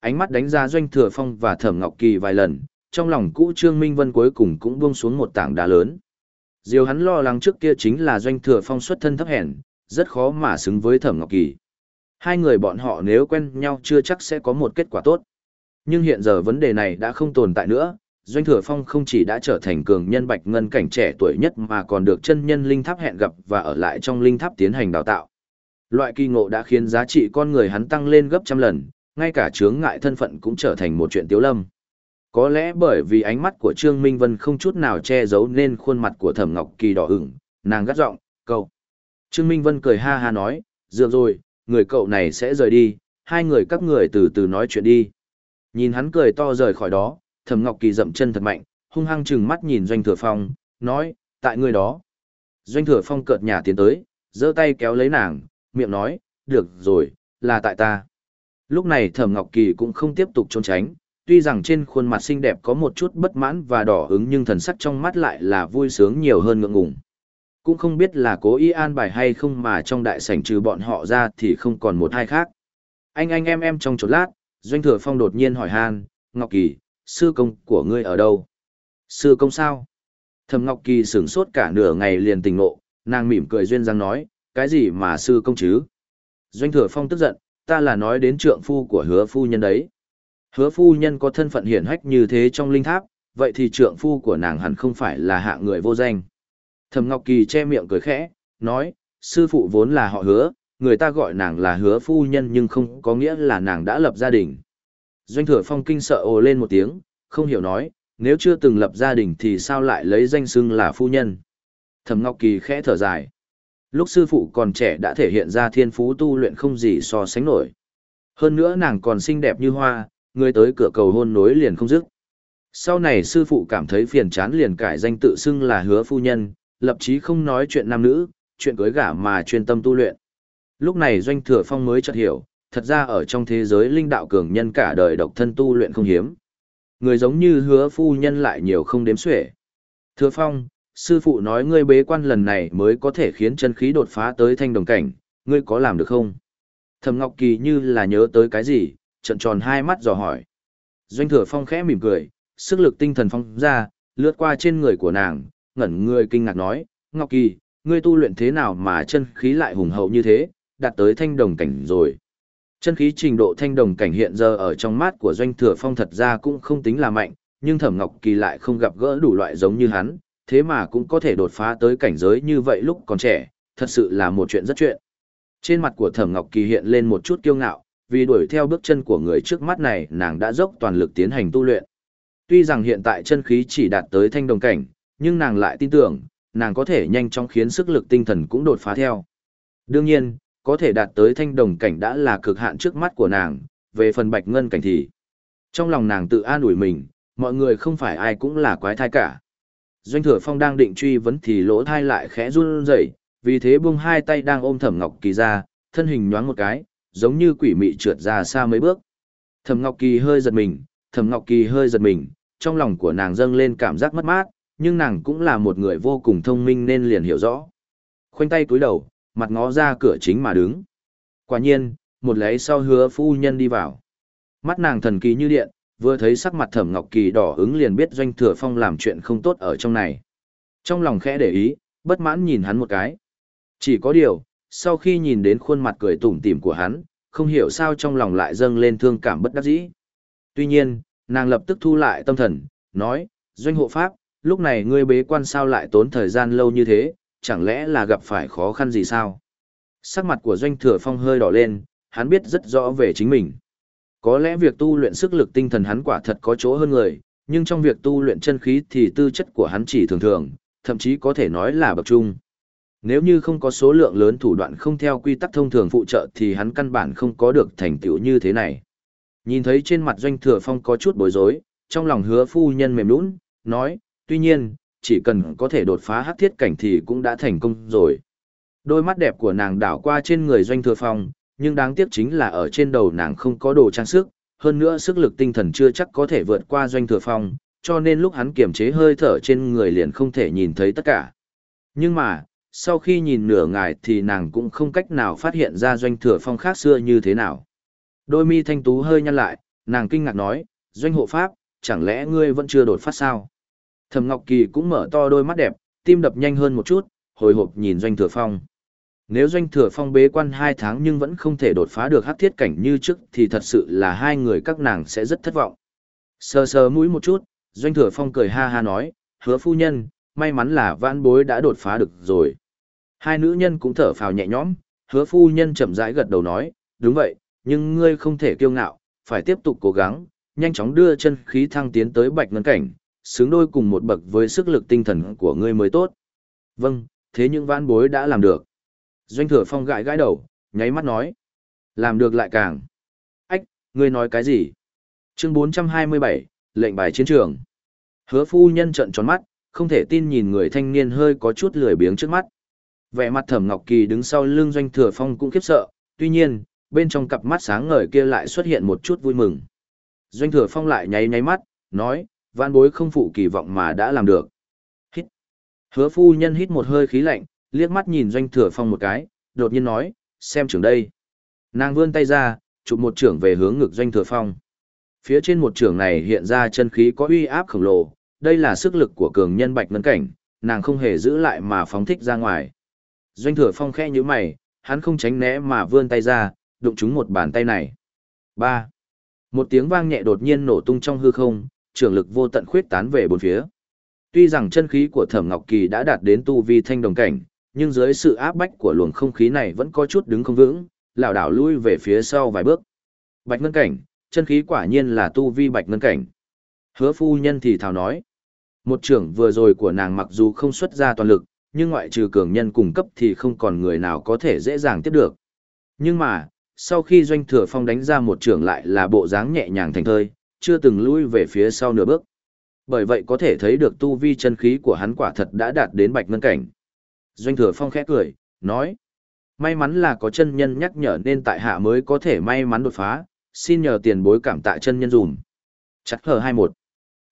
Ánh mắt đánh ra Doanh Thừa Phong và Thẩm Ngọc Kỳ vài lần, trong lòng cũ Trương Minh Vân cuối cùng cũng buông xuống một tảng đá lớn. Điều hắn lo lắng trước kia chính là Doanh Thừa Phong xuất thân thấp hèn, rất khó mà xứng với Thẩm Ngọc Kỳ. Hai người bọn họ nếu quen nhau chưa chắc sẽ có một kết quả tốt. Nhưng hiện giờ vấn đề này đã không tồn tại nữa, Doanh Thừa Phong không chỉ đã trở thành cường nhân bạch ngân cảnh trẻ tuổi nhất mà còn được chân nhân linh tháp hẹn gặp và ở lại trong linh tháp tiến hành đào tạo. Loại kỳ ngộ đã khiến giá trị con người hắn tăng lên gấp trăm lần, ngay cả chướng ngại thân phận cũng trở thành một chuyện tiếu lâm. Có lẽ bởi vì ánh mắt của Trương Minh Vân không chút nào che giấu nên khuôn mặt của Thẩm Ngọc Kỳ đỏ ửng, nàng gắt giọng, "Cậu." Trương Minh Vân cười ha ha nói, "Dược rồi, người cậu này sẽ rời đi, hai người các người từ từ nói chuyện đi." Nhìn hắn cười to rời khỏi đó, Thẩm Ngọc Kỳ dậm chân thật mạnh, hung hăng chừng mắt nhìn Doanh Thừa Phong, nói, tại người đó. Doanh Thừa Phong cợt nhà tiến tới, giơ tay kéo lấy nàng, miệng nói, được rồi, là tại ta. Lúc này Thẩm Ngọc Kỳ cũng không tiếp tục trốn tránh, tuy rằng trên khuôn mặt xinh đẹp có một chút bất mãn và đỏ ứng nhưng thần sắc trong mắt lại là vui sướng nhiều hơn ngượng ngùng. Cũng không biết là cố ý an bài hay không mà trong đại sảnh trừ bọn họ ra thì không còn một hai khác. Anh anh em em trong chột lát, Doanh Thừa Phong đột nhiên hỏi han, Ngọc Kỳ, sư công của ngươi ở đâu? Sư công sao? Thẩm Ngọc Kỳ sửng sốt cả nửa ngày liền tỉnh ngộ, nàng mỉm cười duyên dáng nói, cái gì mà sư công chứ? Doanh Thừa Phong tức giận, ta là nói đến trượng phu của hứa phu nhân đấy. Hứa phu nhân có thân phận hiển hách như thế trong linh tháp, vậy thì trượng phu của nàng hẳn không phải là hạ người vô danh. Thẩm Ngọc Kỳ che miệng cười khẽ, nói, sư phụ vốn là họ hứa, người ta gọi nàng là hứa phu nhân nhưng không có nghĩa là nàng đã lập gia đình. Doanh thừa phong kinh sợ ồ lên một tiếng, không hiểu nói, nếu chưa từng lập gia đình thì sao lại lấy danh xưng là phu nhân. Thẩm Ngọc Kỳ khẽ thở dài. Lúc sư phụ còn trẻ đã thể hiện ra thiên phú tu luyện không gì so sánh nổi. Hơn nữa nàng còn xinh đẹp như hoa, người tới cửa cầu hôn nối liền không dứt. Sau này sư phụ cảm thấy phiền chán liền cải danh tự xưng là hứa phu nhân, lập chí không nói chuyện nam nữ, chuyện cưới gả mà chuyên tâm tu luyện. Lúc này doanh thừa phong mới chợt hiểu, thật ra ở trong thế giới linh đạo cường nhân cả đời độc thân tu luyện không hiếm. Người giống như hứa phu nhân lại nhiều không đếm xuể. Thừa phong, sư phụ nói ngươi bế quan lần này mới có thể khiến chân khí đột phá tới thanh đồng cảnh, ngươi có làm được không? Thẩm Ngọc Kỳ như là nhớ tới cái gì, trận tròn hai mắt dò hỏi. Doanh thừa phong khẽ mỉm cười, sức lực tinh thần phong ra, lướt qua trên người của nàng, ngẩn người kinh ngạc nói, Ngọc Kỳ, ngươi tu luyện thế nào mà chân khí lại hùng hậu như thế, đạt tới thanh đồng cảnh rồi. Chân khí trình độ thanh đồng cảnh hiện giờ ở trong mắt của doanh thừa phong thật ra cũng không tính là mạnh, nhưng Thẩm Ngọc Kỳ lại không gặp gỡ đủ loại giống như hắn, thế mà cũng có thể đột phá tới cảnh giới như vậy lúc còn trẻ, thật sự là một chuyện rất chuyện. Trên mặt của Thẩm Ngọc Kỳ hiện lên một chút kiêu ngạo, vì đuổi theo bước chân của người trước mắt này nàng đã dốc toàn lực tiến hành tu luyện. Tuy rằng hiện tại chân khí chỉ đạt tới thanh đồng cảnh, nhưng nàng lại tin tưởng, nàng có thể nhanh chóng khiến sức lực tinh thần cũng đột phá theo. Đương nhiên, có thể đạt tới thanh đồng cảnh đã là cực hạn trước mắt của nàng, về phần bạch ngân cảnh thì. Trong lòng nàng tự an ủi mình, mọi người không phải ai cũng là quái thai cả. Doanh thừa phong đang định truy vấn thì lỗ thai lại khẽ run rẩy, vì thế buông hai tay đang ôm thẩm ngọc kỳ ra, thân hình nhoáng một cái, giống như quỷ mị trượt ra xa mấy bước. Thẩm ngọc kỳ hơi giật mình, thẩm ngọc kỳ hơi giật mình, trong lòng của nàng dâng lên cảm giác mất mát, nhưng nàng cũng là một người vô cùng thông minh nên liền hiểu rõ. Khoanh tay cúi đầu, mặt ngó ra cửa chính mà đứng. Quả nhiên, một lấy sau hứa phu nhân đi vào. Mắt nàng thần kỳ như điện, vừa thấy sắc mặt thẩm ngọc kỳ đỏ ứng liền biết doanh thừa phong làm chuyện không tốt ở trong này. Trong lòng khẽ để ý, bất mãn nhìn hắn một cái. Chỉ có điều, sau khi nhìn đến khuôn mặt cười tủm tỉm của hắn, không hiểu sao trong lòng lại dâng lên thương cảm bất đắc dĩ. Tuy nhiên, nàng lập tức thu lại tâm thần, nói, doanh hộ pháp, lúc này ngươi bế quan sao lại tốn thời gian lâu như thế, chẳng lẽ là gặp phải khó khăn gì sao? Sắc mặt của doanh thừa phong hơi đỏ lên, hắn biết rất rõ về chính mình. Có lẽ việc tu luyện sức lực tinh thần hắn quả thật có chỗ hơn người, nhưng trong việc tu luyện chân khí thì tư chất của hắn chỉ thường thường, thậm chí có thể nói là bậc trung. Nếu như không có số lượng lớn thủ đoạn không theo quy tắc thông thường phụ trợ thì hắn căn bản không có được thành tựu như thế này. Nhìn thấy trên mặt doanh thừa phong có chút bối rối, trong lòng hứa phu nhân mềm nũng, nói, tuy nhiên, chỉ cần có thể đột phá hắc thiết cảnh thì cũng đã thành công rồi. Đôi mắt đẹp của nàng đảo qua trên người doanh thừa phong, nhưng đáng tiếc chính là ở trên đầu nàng không có đồ trang sức, hơn nữa sức lực tinh thần chưa chắc có thể vượt qua doanh thừa phong, cho nên lúc hắn kiềm chế hơi thở trên người liền không thể nhìn thấy tất cả. Nhưng mà, sau khi nhìn nửa ngày thì nàng cũng không cách nào phát hiện ra doanh thừa phong khác xưa như thế nào. Đôi mi thanh tú hơi nhăn lại, nàng kinh ngạc nói, doanh hộ pháp, chẳng lẽ ngươi vẫn chưa đột phát sao? Thẩm Ngọc Kỳ cũng mở to đôi mắt đẹp, tim đập nhanh hơn một chút, hồi hộp nhìn Doanh Thừa Phong. Nếu Doanh Thừa Phong bế quan hai tháng nhưng vẫn không thể đột phá được hắc thiết cảnh như trước thì thật sự là hai người các nàng sẽ rất thất vọng. Sờ sờ mũi một chút, Doanh Thừa Phong cười ha ha nói, hứa phu nhân, may mắn là vãn bối đã đột phá được rồi. Hai nữ nhân cũng thở phào nhẹ nhõm, hứa phu nhân chậm rãi gật đầu nói, đúng vậy, nhưng ngươi không thể kiêu ngạo, phải tiếp tục cố gắng, nhanh chóng đưa chân khí thăng tiến tới bạch ngân cảnh, xứng đôi cùng một bậc với sức lực tinh thần của ngươi mới tốt. Vâng, thế những vãn bối đã làm được. Doanh thừa phong gãi gãi đầu, nháy mắt nói. Làm được lại càng. Ách, ngươi nói cái gì? Chương 427, lệnh bài chiến trường. Hứa phu nhân trợn tròn mắt, không thể tin nhìn người thanh niên hơi có chút lười biếng trước mắt. Vẻ mặt thẩm ngọc kỳ đứng sau lưng doanh thừa phong cũng khiếp sợ, tuy nhiên, bên trong cặp mắt sáng ngời kia lại xuất hiện một chút vui mừng. Doanh thừa phong lại nháy nháy mắt, nói, van bối không phụ kỳ vọng mà đã làm được. Hít. Hứa phu nhân hít một hơi khí lạnh, liếc mắt nhìn doanh thừa phong một cái, đột nhiên nói, xem trưởng đây. Nàng vươn tay ra, chụp một trưởng về hướng ngực doanh thừa phong. Phía trên một trưởng này hiện ra chân khí có uy áp khổng lồ, đây là sức lực của cường nhân bạch ngân cảnh, nàng không hề giữ lại mà phóng thích ra ngoài. Doanh thừa phong khe như mày, hắn không tránh né mà vươn tay ra, đụng trúng một bàn tay này. Ba. Một tiếng vang nhẹ đột nhiên nổ tung trong hư không, trường lực vô tận khuyết tán về bốn phía. Tuy rằng chân khí của Thẩm Ngọc Kỳ đã đạt đến tu vi thanh đồng cảnh, nhưng dưới sự áp bách của luồng không khí này vẫn có chút đứng không vững, lảo đảo lui về phía sau vài bước. Bạch ngân cảnh, chân khí quả nhiên là tu vi bạch ngân cảnh. Hứa phu nhân thì thào nói. Một trưởng vừa rồi của nàng mặc dù không xuất ra toàn lực, nhưng ngoại trừ cường nhân cung cấp thì không còn người nào có thể dễ dàng tiếp được. Nhưng mà, sau khi doanh thừa phong đánh ra một trưởng lại là bộ dáng nhẹ nhàng thành thơi, chưa từng lui về phía sau nửa bước. Bởi vậy có thể thấy được tu vi chân khí của hắn quả thật đã đạt đến bạch ngân cảnh. Doanh thừa phong khẽ cười, nói. May mắn là có chân nhân nhắc nhở nên tại hạ mới có thể may mắn đột phá, xin nhờ tiền bối cảm tạ chân nhân dùm. Chắc hờ 21.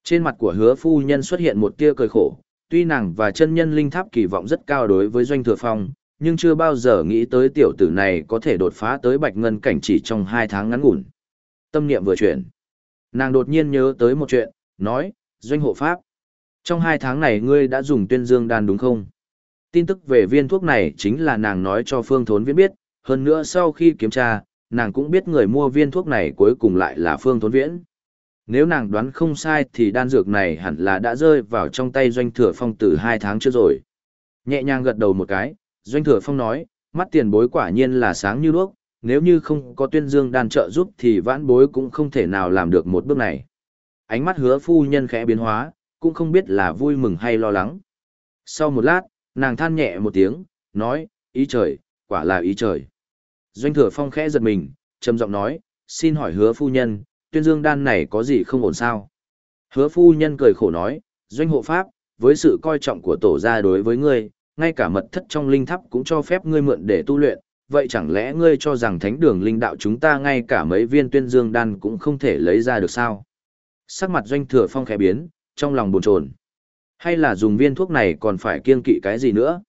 Trên mặt của hứa phu nhân xuất hiện một tia cười khổ, tuy nàng và chân nhân linh tháp kỳ vọng rất cao đối với doanh thừa phong, nhưng chưa bao giờ nghĩ tới tiểu tử này có thể đột phá tới bạch ngân cảnh chỉ trong hai tháng ngắn ngủn. Tâm niệm vừa chuyển. Nàng đột nhiên nhớ tới một chuyện, nói, doanh hộ pháp. Trong hai tháng này ngươi đã dùng tuyên dương đan đúng không? Tin tức về viên thuốc này chính là nàng nói cho Phương Thốn Viễn biết, hơn nữa sau khi kiểm tra, nàng cũng biết người mua viên thuốc này cuối cùng lại là Phương Thốn Viễn. Nếu nàng đoán không sai thì đan dược này hẳn là đã rơi vào trong tay doanh thừa phong từ hai tháng trước rồi. Nhẹ nhàng gật đầu một cái, doanh thừa phong nói, mắt tiền bối quả nhiên là sáng như đuốc, nếu như không có tuyên dương đan trợ giúp thì vãn bối cũng không thể nào làm được một bước này. Ánh mắt hứa phu nhân khẽ biến hóa, cũng không biết là vui mừng hay lo lắng. Sau một lát, nàng than nhẹ một tiếng, nói, ý trời, quả là ý trời. Doanh thừa phong khẽ giật mình, trầm giọng nói, xin hỏi hứa phu nhân, tuyên dương đan này có gì không ổn sao? Hứa phu nhân cười khổ nói, doanh hộ pháp, với sự coi trọng của tổ gia đối với ngươi, ngay cả mật thất trong linh tháp cũng cho phép ngươi mượn để tu luyện, vậy chẳng lẽ ngươi cho rằng thánh đường linh đạo chúng ta ngay cả mấy viên tuyên dương đan cũng không thể lấy ra được sao? Sắc mặt doanh thừa phong khẽ biến, trong lòng buồn chồn. Hay là dùng viên thuốc này còn phải kiêng kỵ cái gì nữa?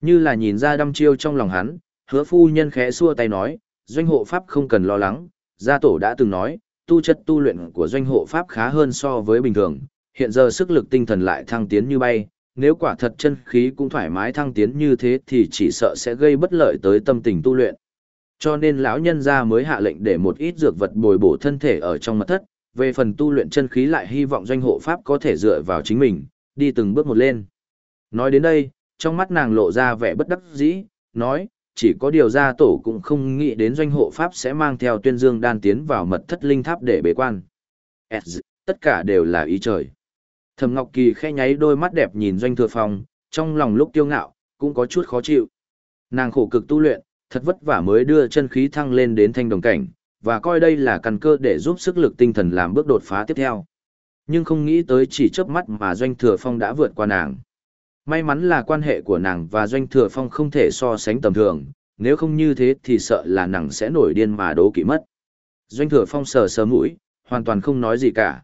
Như là nhìn ra đăm chiêu trong lòng hắn, hứa phu nhân khẽ xua tay nói, doanh hộ pháp không cần lo lắng, gia tổ đã từng nói, tu chất tu luyện của doanh hộ pháp khá hơn so với bình thường, hiện giờ sức lực tinh thần lại thăng tiến như bay, nếu quả thật chân khí cũng thoải mái thăng tiến như thế thì chỉ sợ sẽ gây bất lợi tới tâm tình tu luyện. Cho nên lão nhân gia mới hạ lệnh để một ít dược vật bồi bổ thân thể ở trong mật thất, về phần tu luyện chân khí lại hy vọng doanh hộ pháp có thể dựa vào chính mình, đi từng bước một lên. Nói đến đây, trong mắt nàng lộ ra vẻ bất đắc dĩ, nói, chỉ có điều gia tổ cũng không nghĩ đến doanh hộ pháp sẽ mang theo tuyên dương đan tiến vào mật thất linh tháp để bế quan. Tất cả đều là ý trời. Thẩm Ngọc Kỳ khẽ nháy đôi mắt đẹp nhìn doanh thừa phong, trong lòng lúc tiêu ngạo, cũng có chút khó chịu. Nàng khổ cực tu luyện, thật vất vả mới đưa chân khí thăng lên đến thanh đồng cảnh, và coi đây là căn cơ để giúp sức lực tinh thần làm bước đột phá tiếp theo. Nhưng không nghĩ tới chỉ chớp mắt mà doanh thừa phong đã vượt qua nàng. May mắn là quan hệ của nàng và doanh thừa phong không thể so sánh tầm thường, nếu không như thế thì sợ là nàng sẽ nổi điên mà đố kỵ mất. Doanh thừa phong sờ sờ mũi, hoàn toàn không nói gì cả.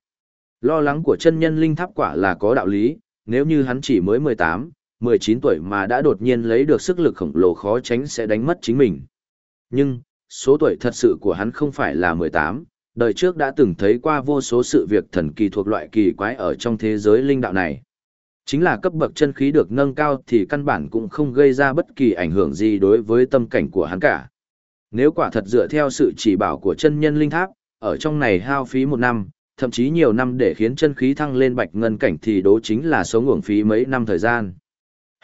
Lo lắng của chân nhân linh tháp quả là có đạo lý, nếu như hắn chỉ mới 18, 19 tuổi mà đã đột nhiên lấy được sức lực khổng lồ khó tránh sẽ đánh mất chính mình. Nhưng, số tuổi thật sự của hắn không phải là 18, đời trước đã từng thấy qua vô số sự việc thần kỳ thuộc loại kỳ quái ở trong thế giới linh đạo này. Chính là cấp bậc chân khí được nâng cao thì căn bản cũng không gây ra bất kỳ ảnh hưởng gì đối với tâm cảnh của hắn cả. Nếu quả thật dựa theo sự chỉ bảo của chân nhân linh tháp, ở trong này hao phí một năm, thậm chí nhiều năm để khiến chân khí thăng lên bạch ngân cảnh thì đố chính là số ngưỡng phí mấy năm thời gian.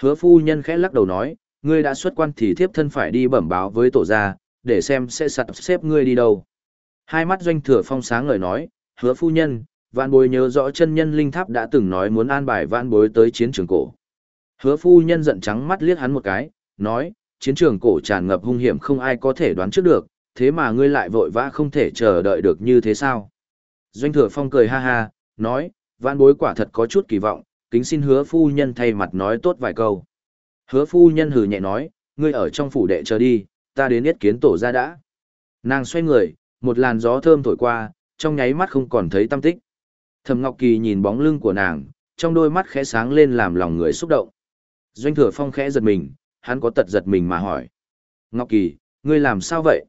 Hứa phu nhân khẽ lắc đầu nói, ngươi đã xuất quan thì thiếp thân phải đi bẩm báo với tổ gia, để xem sẽ sặt xếp ngươi đi đâu. Hai mắt doanh thừa phong sáng ngời nói, hứa phu nhân, vạn bối nhớ rõ chân nhân linh tháp đã từng nói muốn an bài vạn bối tới chiến trường cổ. Hứa phu nhân giận trắng mắt liếc hắn một cái, nói, chiến trường cổ tràn ngập hung hiểm không ai có thể đoán trước được, thế mà ngươi lại vội vã không thể chờ đợi được như thế sao? Doanh thừa phong cười ha ha, nói, vạn bối quả thật có chút kỳ vọng, kính xin hứa phu nhân thay mặt nói tốt vài câu. Hứa phu nhân hừ nhẹ nói, ngươi ở trong phủ đệ chờ đi, ta đến yết kiến tổ ra đã. Nàng xoay người, một làn gió thơm thổi qua, trong nháy mắt không còn thấy tâm tích. Thẩm Ngọc Kỳ nhìn bóng lưng của nàng, trong đôi mắt khẽ sáng lên làm lòng người xúc động. Doanh thừa phong khẽ giật mình, hắn có tật giật mình mà hỏi. Ngọc Kỳ, ngươi làm sao vậy?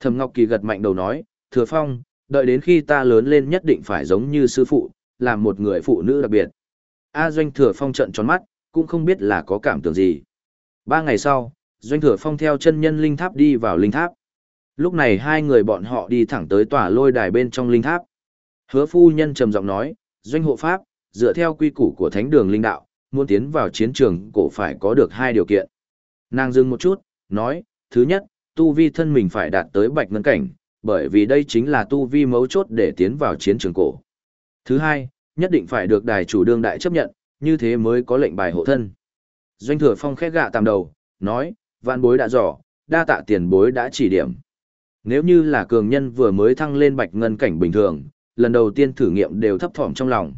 Thẩm Ngọc Kỳ gật mạnh đầu nói, thừa phong, đợi đến khi ta lớn lên nhất định phải giống như sư phụ, làm một người phụ nữ đặc biệt. A Doanh thừa phong trận tròn mắt, cũng không biết là có cảm tưởng gì. Ba ngày sau, Doanh thừa phong theo chân nhân linh tháp đi vào linh tháp. Lúc này hai người bọn họ đi thẳng tới tòa lôi đài bên trong linh tháp. Hứa phu nhân trầm giọng nói, Doanh hộ pháp, dựa theo quy củ của thánh đường linh đạo, muốn tiến vào chiến trường cổ phải có được hai điều kiện. Nàng dừng một chút, nói, thứ nhất, tu vi thân mình phải đạt tới bạch ngân cảnh, bởi vì đây chính là tu vi mấu chốt để tiến vào chiến trường cổ. Thứ hai, nhất định phải được đài chủ đương đại chấp nhận, như thế mới có lệnh bài hộ thân. Doanh thừa phong khét gạ tạm đầu, nói, vạn bối đã dò, đa tạ tiền bối đã chỉ điểm. Nếu như là cường nhân vừa mới thăng lên bạch ngân cảnh bình thường, lần đầu tiên thử nghiệm đều thấp thỏm trong lòng.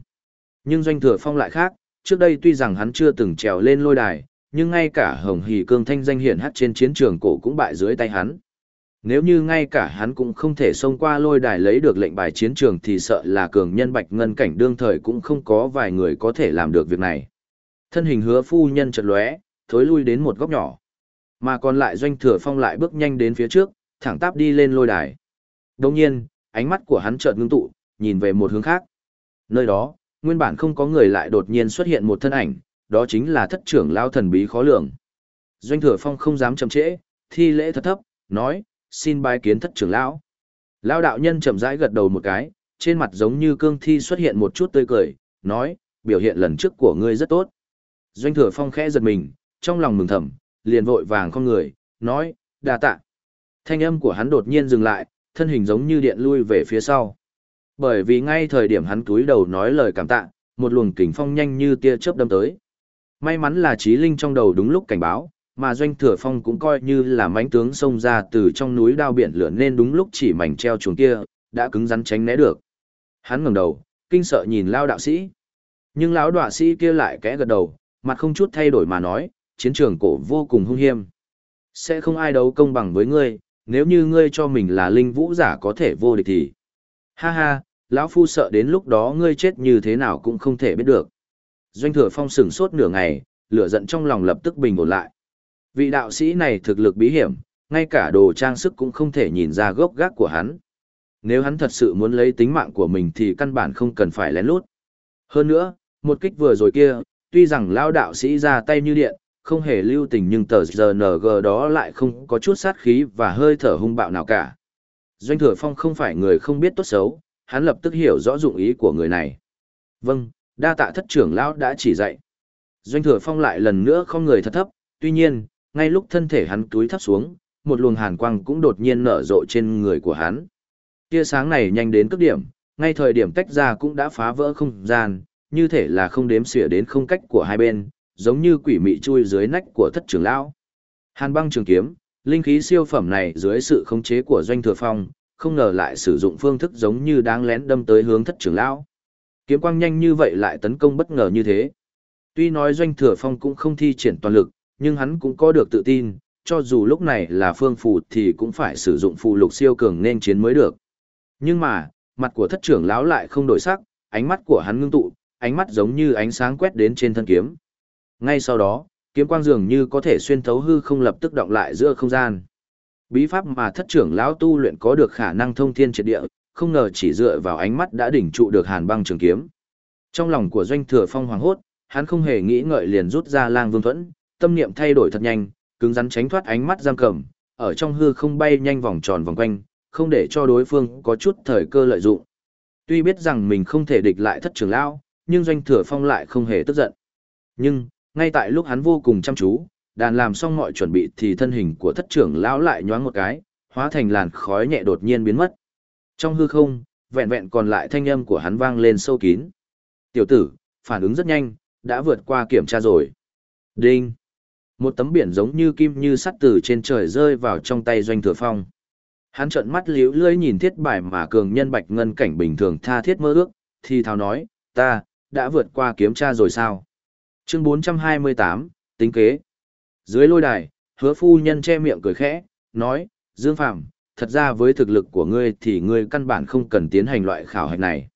Nhưng doanh thừa phong lại khác, trước đây tuy rằng hắn chưa từng trèo lên lôi đài, nhưng ngay cả hồng hỷ cương thanh danh hiển hát trên chiến trường cổ cũng bại dưới tay hắn. Nếu như ngay cả hắn cũng không thể xông qua lôi đài lấy được lệnh bài chiến trường thì sợ là cường nhân bạch ngân cảnh đương thời cũng không có vài người có thể làm được việc này. Thân hình hứa phu nhân chợt lóe, thối lui đến một góc nhỏ. Mà còn lại doanh thừa phong lại bước nhanh đến phía trước, thẳng tắp đi lên lôi đài. Đồng nhiên, ánh mắt của hắn chợt ngưng tụ, nhìn về một hướng khác. Nơi đó, nguyên bản không có người lại đột nhiên xuất hiện một thân ảnh, đó chính là thất trưởng lao thần bí khó lường. Doanh thừa phong không dám chậm trễ, thi lễ thật thấp, nói, xin bái kiến thất trưởng lão. Lao đạo nhân chậm rãi gật đầu một cái, trên mặt giống như cương thi xuất hiện một chút tươi cười, nói, biểu hiện lần trước của ngươi rất tốt. Doanh thừa phong khẽ giật mình, trong lòng mừng thầm, liền vội vàng con người, nói, đà tạ. Thanh âm của hắn đột nhiên dừng lại, thân hình giống như điện lui về phía sau. Bởi vì ngay thời điểm hắn túi đầu nói lời cảm tạ, một luồng kình phong nhanh như tia chớp đâm tới. May mắn là trí linh trong đầu đúng lúc cảnh báo, mà doanh thừa phong cũng coi như là mánh tướng xông ra từ trong núi đao biển lửa nên đúng lúc chỉ mảnh treo chuồng kia, đã cứng rắn tránh né được. Hắn ngẩng đầu, kinh sợ nhìn lao đạo sĩ. Nhưng lão đọa sĩ kia lại kẽ gật đầu, mặt không chút thay đổi mà nói, chiến trường cổ vô cùng hung hiểm. Sẽ không ai đấu công bằng với ngươi, nếu như ngươi cho mình là linh vũ giả có thể vô địch thì. Ha ha, lão phu sợ đến lúc đó ngươi chết như thế nào cũng không thể biết được. Doanh thừa phong sửng sốt nửa ngày, lửa giận trong lòng lập tức bình ổn lại. Vị đạo sĩ này thực lực bí hiểm, ngay cả đồ trang sức cũng không thể nhìn ra gốc gác của hắn. Nếu hắn thật sự muốn lấy tính mạng của mình thì căn bản không cần phải lén lút. Hơn nữa, một kích vừa rồi kia, tuy rằng lão đạo sĩ ra tay như điện, không hề lưu tình nhưng tờ GNG đó lại không có chút sát khí và hơi thở hung bạo nào cả. Doanh thừa phong không phải người không biết tốt xấu, hắn lập tức hiểu rõ dụng ý của người này. Vâng, đa tạ thất trưởng lão đã chỉ dạy. Doanh thừa phong lại lần nữa không người thật thấp, tuy nhiên, ngay lúc thân thể hắn túi thấp xuống, một luồng hàn quang cũng đột nhiên nở rộ trên người của hắn. Tia sáng này nhanh đến cực điểm, ngay thời điểm tách ra cũng đã phá vỡ không gian, như thể là không đếm xỉa đến không cách của hai bên, giống như quỷ mị chui dưới nách của thất trưởng lão. Hàn băng trường kiếm, linh khí siêu phẩm này dưới sự khống chế của doanh thừa phong, không ngờ lại sử dụng phương thức giống như đáng lén đâm tới hướng thất trưởng lão. Kiếm quang nhanh như vậy lại tấn công bất ngờ như thế. Tuy nói doanh thừa phong cũng không thi triển toàn lực, nhưng hắn cũng có được tự tin, cho dù lúc này là phương phù thì cũng phải sử dụng phù lục siêu cường nên chiến mới được. Nhưng mà, mặt của thất trưởng lão lại không đổi sắc, ánh mắt của hắn ngưng tụ, ánh mắt giống như ánh sáng quét đến trên thân kiếm. Ngay sau đó, kiếm quang dường như có thể xuyên thấu hư không lập tức động lại giữa không gian. Bí pháp mà thất trưởng lão tu luyện có được khả năng thông thiên triệt địa, không ngờ chỉ dựa vào ánh mắt đã đỉnh trụ được hàn băng trường kiếm. Trong lòng của doanh thừa phong hoàng hốt, hắn không hề nghĩ ngợi liền rút ra lang vương thuẫn, tâm niệm thay đổi thật nhanh, cứng rắn tránh thoát ánh mắt giam cầm, ở trong hư không bay nhanh vòng tròn vòng quanh, không để cho đối phương có chút thời cơ lợi dụng. Tuy biết rằng mình không thể địch lại thất trưởng lão, nhưng doanh thừa phong lại không hề tức giận. Nhưng, ngay tại lúc hắn vô cùng chăm chú, đàn làm xong mọi chuẩn bị thì thân hình của thất trưởng lão lại nhoáng một cái, hóa thành làn khói nhẹ đột nhiên biến mất. Trong hư không, vẹn vẹn còn lại thanh âm của hắn vang lên sâu kín. Tiểu tử, phản ứng rất nhanh, đã vượt qua kiểm tra rồi. Đinh! Một tấm biển giống như kim như sắt từ trên trời rơi vào trong tay doanh thừa phong. Hắn trợn mắt liễu lưỡi nhìn thiết bài mà cường nhân bạch ngân cảnh bình thường tha thiết mơ ước, thì thào nói, ta, đã vượt qua kiểm tra rồi sao? Chương 428, tính kế. Dưới lôi đài, hứa phu nhân che miệng cười khẽ, nói, Dương Phạm, thật ra với thực lực của ngươi thì ngươi căn bản không cần tiến hành loại khảo hạch này.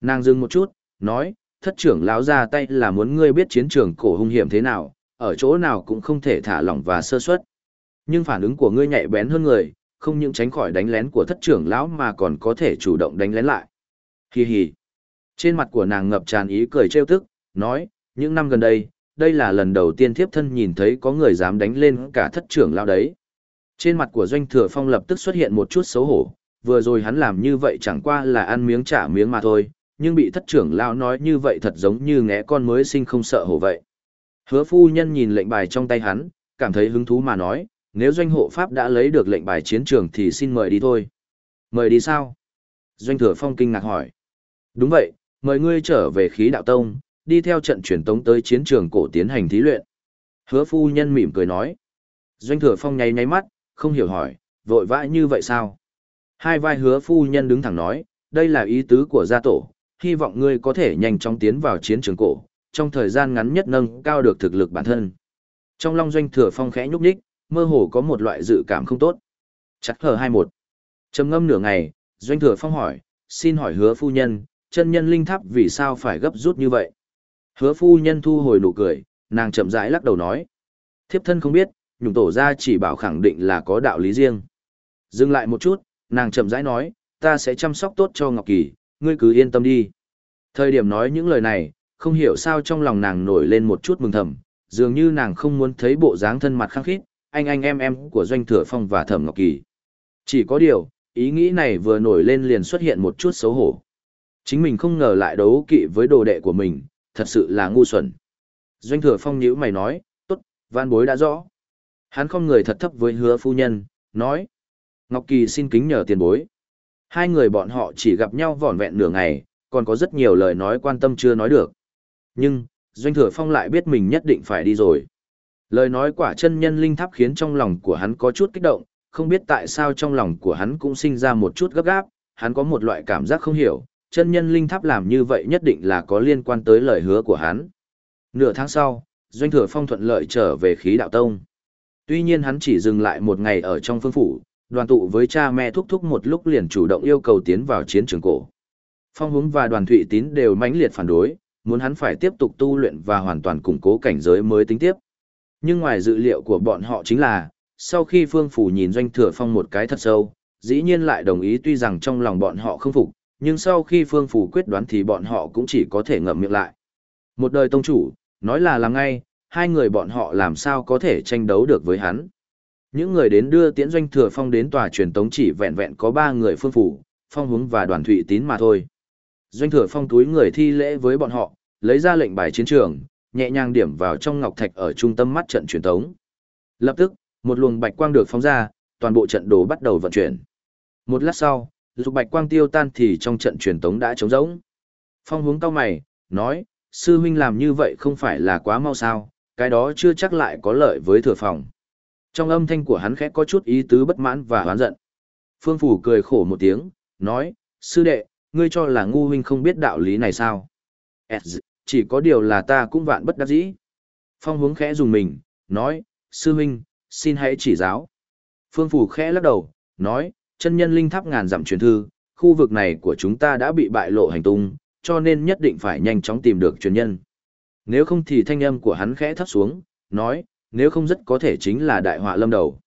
Nàng dừng một chút, nói, thất trưởng lão ra tay là muốn ngươi biết chiến trường cổ hung hiểm thế nào, ở chỗ nào cũng không thể thả lỏng và sơ suất. Nhưng phản ứng của ngươi nhạy bén hơn người, không những tránh khỏi đánh lén của thất trưởng lão mà còn có thể chủ động đánh lén lại. Hi hi. Trên mặt của nàng ngập tràn ý cười trêu tức, nói, những năm gần đây, đây là lần đầu tiên thiếp thân nhìn thấy có người dám đánh lên cả thất trưởng lao đấy. Trên mặt của doanh thừa phong lập tức xuất hiện một chút xấu hổ, vừa rồi hắn làm như vậy chẳng qua là ăn miếng trả miếng mà thôi, nhưng bị thất trưởng lao nói như vậy thật giống như ngẽ con mới sinh không sợ hổ vậy. Hứa phu nhân nhìn lệnh bài trong tay hắn, cảm thấy hứng thú mà nói, nếu doanh hộ pháp đã lấy được lệnh bài chiến trường thì xin mời đi thôi. Mời đi sao? Doanh thừa phong kinh ngạc hỏi. Đúng vậy, mời ngươi trở về khí đạo tông, đi theo trận truyền tống tới chiến trường cổ tiến hành thí luyện. Hứa phu nhân mỉm cười nói. Doanh thừa phong nháy nháy mắt, không hiểu hỏi, vội vã như vậy sao? Hai vai hứa phu nhân đứng thẳng nói, đây là ý tứ của gia tổ, hy vọng ngươi có thể nhanh chóng tiến vào chiến trường cổ, trong thời gian ngắn nhất nâng cao được thực lực bản thân. Trong long doanh thừa phong khẽ nhúc nhích, mơ hồ có một loại dự cảm không tốt. Chắc hờ hai một. trầm ngâm nửa ngày, doanh thừa phong hỏi, xin hỏi hứa phu nhân, chân nhân linh tháp vì sao phải gấp rút như vậy? Hứa phu nhân thu hồi nụ cười, nàng chậm rãi lắc đầu nói. Thiếp thân không biết, nhùng tổ ra chỉ bảo khẳng định là có đạo lý riêng. Dừng lại một chút, nàng chậm rãi nói, ta sẽ chăm sóc tốt cho Ngọc Kỳ, ngươi cứ yên tâm đi. Thời điểm nói những lời này, không hiểu sao trong lòng nàng nổi lên một chút mừng thầm, dường như nàng không muốn thấy bộ dáng thân mặt khăng khít, anh anh em em của Doanh Thừa Phong và Thẩm Ngọc Kỳ. Chỉ có điều, ý nghĩ này vừa nổi lên liền xuất hiện một chút xấu hổ. Chính mình không ngờ lại đấu kỵ với đồ đệ của mình, thật sự là ngu xuẩn. Doanh Thừa Phong nhữ mày nói, tốt, van bối đã rõ. Hắn không người thật thấp với hứa phu nhân, nói. Ngọc Kỳ xin kính nhờ tiền bối. Hai người bọn họ chỉ gặp nhau vỏn vẹn nửa ngày, còn có rất nhiều lời nói quan tâm chưa nói được. Nhưng, Doanh Thừa Phong lại biết mình nhất định phải đi rồi. Lời nói quả chân nhân linh tháp khiến trong lòng của hắn có chút kích động, không biết tại sao trong lòng của hắn cũng sinh ra một chút gấp gáp, hắn có một loại cảm giác không hiểu, chân nhân linh tháp làm như vậy nhất định là có liên quan tới lời hứa của hắn. Nửa tháng sau, Doanh Thừa Phong thuận lợi trở về khí đạo tông. Tuy nhiên hắn chỉ dừng lại một ngày ở trong phương phủ, đoàn tụ với cha mẹ thúc thúc một lúc liền chủ động yêu cầu tiến vào chiến trường cổ. Phong Húng và đoàn thụy tín đều mãnh liệt phản đối, muốn hắn phải tiếp tục tu luyện và hoàn toàn củng cố cảnh giới mới tính tiếp. Nhưng ngoài dự liệu của bọn họ chính là, sau khi Phương Phủ nhìn Doanh Thừa Phong một cái thật sâu, dĩ nhiên lại đồng ý tuy rằng trong lòng bọn họ không phục, nhưng sau khi Phương Phủ quyết đoán thì bọn họ cũng chỉ có thể ngậm miệng lại. Một đời tông chủ, nói là làm ngay, hai người bọn họ làm sao có thể tranh đấu được với hắn. Những người đến đưa tiễn Doanh Thừa Phong đến tòa truyền tống chỉ vẹn vẹn có ba người Phương Phủ, Phong Hướng và Đoàn Thụy Tín mà thôi. Doanh Thừa Phong túi người thi lễ với bọn họ, lấy ra lệnh bài chiến trường, nhẹ nhàng điểm vào trong ngọc thạch ở trung tâm mắt trận truyền tống. Lập tức, một luồng bạch quang được phóng ra, toàn bộ trận đồ bắt đầu vận chuyển. Một lát sau, dục bạch quang tiêu tan thì trong trận truyền tống đã trống rỗng. Phong hướng cao mày, nói, sư huynh làm như vậy không phải là quá mau sao, cái đó chưa chắc lại có lợi với thừa phòng. Trong âm thanh của hắn khẽ có chút ý tứ bất mãn và hoán giận. Phương Phủ cười khổ một tiếng, nói, sư đệ, ngươi cho là ngu huynh không biết đạo lý này sao? chỉ có điều là ta cũng vạn bất đắc dĩ. Phong hướng khẽ dùng mình, nói, sư huynh, xin hãy chỉ giáo. Phương Phủ khẽ lắc đầu, nói, chân nhân linh tháp ngàn dặm truyền thư, khu vực này của chúng ta đã bị bại lộ hành tung, cho nên nhất định phải nhanh chóng tìm được truyền nhân. Nếu không thì thanh âm của hắn khẽ thấp xuống, nói, nếu không rất có thể chính là đại họa lâm đầu.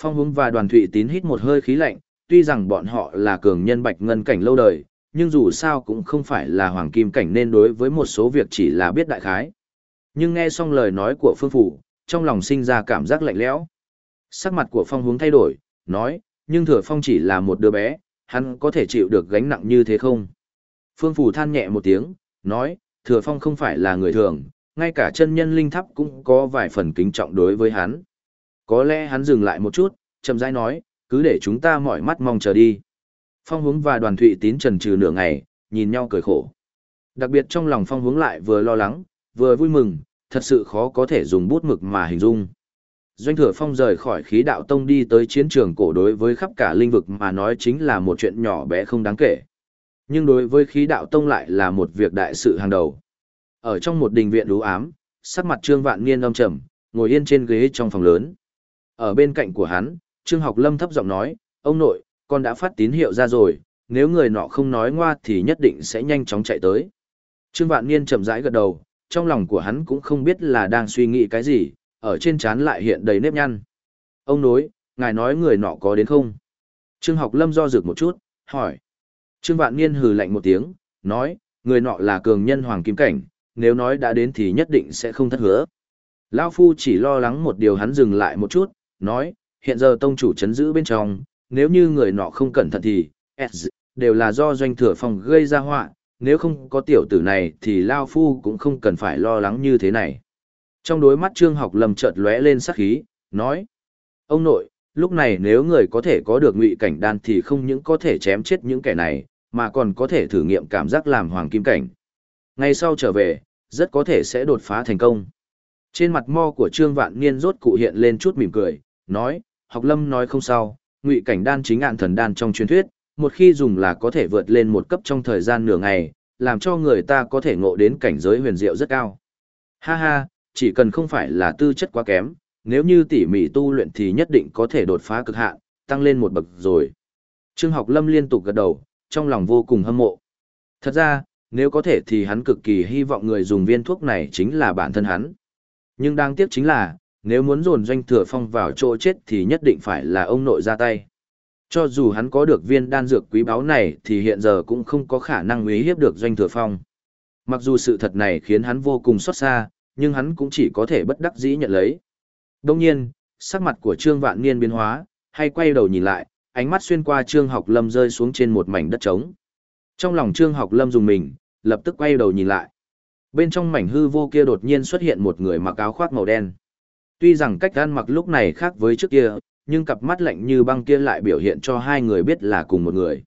Phong hướng và đoàn thụy tín hít một hơi khí lạnh, tuy rằng bọn họ là cường nhân bạch ngân cảnh lâu đời, nhưng dù sao cũng không phải là hoàng kim cảnh nên đối với một số việc chỉ là biết đại khái. Nhưng nghe xong lời nói của phương phủ, trong lòng sinh ra cảm giác lạnh lẽo. Sắc mặt của phong hướng thay đổi, nói, nhưng thừa phong chỉ là một đứa bé, hắn có thể chịu được gánh nặng như thế không? Phương phủ than nhẹ một tiếng, nói, thừa phong không phải là người thường, ngay cả chân nhân linh tháp cũng có vài phần kính trọng đối với hắn. Có lẽ hắn dừng lại một chút, chậm rãi nói, cứ để chúng ta mỏi mắt mong chờ đi. Phong hướng và đoàn thụy tín trần trừ nửa ngày, nhìn nhau cười khổ. Đặc biệt trong lòng phong hướng lại vừa lo lắng, vừa vui mừng, thật sự khó có thể dùng bút mực mà hình dung. Doanh thừa phong rời khỏi khí đạo tông đi tới chiến trường cổ đối với khắp cả linh vực mà nói chính là một chuyện nhỏ bé không đáng kể. Nhưng đối với khí đạo tông lại là một việc đại sự hàng đầu. Ở trong một đình viện đú ám, sắc mặt trương vạn niên âm trầm, ngồi yên trên ghế trong phòng lớn. Ở bên cạnh của hắn, trương học lâm thấp giọng nói, ông nội, con đã phát tín hiệu ra rồi, nếu người nọ không nói ngoa thì nhất định sẽ nhanh chóng chạy tới. Trương Vạn Niên chậm rãi gật đầu, trong lòng của hắn cũng không biết là đang suy nghĩ cái gì, ở trên trán lại hiện đầy nếp nhăn. Ông nói, ngài nói người nọ có đến không? Trương Học Lâm do dự một chút, hỏi. Trương Vạn Niên hừ lạnh một tiếng, nói, người nọ là cường nhân hoàng kim cảnh, nếu nói đã đến thì nhất định sẽ không thất hứa. lao Phu chỉ lo lắng một điều hắn dừng lại một chút, nói, hiện giờ tông chủ chấn giữ bên trong, nếu như người nọ không cẩn thận thì, đều là do doanh thừa phong gây ra họa, nếu không có tiểu tử này thì Lao Phu cũng không cần phải lo lắng như thế này. Trong đối mắt Trương Học Lâm chợt lóe lên sắc khí, nói: "Ông nội, lúc này nếu người có thể có được ngụy cảnh đan thì không những có thể chém chết những kẻ này, mà còn có thể thử nghiệm cảm giác làm hoàng kim cảnh. Ngày sau trở về, rất có thể sẽ đột phá thành công." Trên mặt mo của Trương Vạn Niên rốt cụ hiện lên chút mỉm cười, nói: "Học Lâm nói không sao, ngụy cảnh đan chính ạn thần đan trong truyền thuyết, một khi dùng là có thể vượt lên một cấp trong thời gian nửa ngày, làm cho người ta có thể ngộ đến cảnh giới huyền diệu rất cao. Ha ha, chỉ cần không phải là tư chất quá kém, nếu như tỉ mỉ tu luyện thì nhất định có thể đột phá cực hạn, tăng lên một bậc rồi. Trương Học Lâm liên tục gật đầu, trong lòng vô cùng hâm mộ. Thật ra, nếu có thể thì hắn cực kỳ hy vọng người dùng viên thuốc này chính là bản thân hắn. Nhưng đáng tiếc chính là, nếu muốn dồn doanh thừa phong vào chỗ chết thì nhất định phải là ông nội ra tay. Cho dù hắn có được viên đan dược quý báu này thì hiện giờ cũng không có khả năng uy hiếp được doanh thừa phong. Mặc dù sự thật này khiến hắn vô cùng xót xa, nhưng hắn cũng chỉ có thể bất đắc dĩ nhận lấy. Đông nhiên, sắc mặt của Trương Vạn Niên biến hóa, hay quay đầu nhìn lại, ánh mắt xuyên qua Trương Học Lâm rơi xuống trên một mảnh đất trống. Trong lòng Trương Học Lâm dùng mình, lập tức quay đầu nhìn lại. Bên trong mảnh hư vô kia đột nhiên xuất hiện một người mặc áo khoác màu đen. Tuy rằng cách ăn mặc lúc này khác với trước kia, nhưng cặp mắt lạnh như băng kia lại biểu hiện cho hai người biết là cùng một người.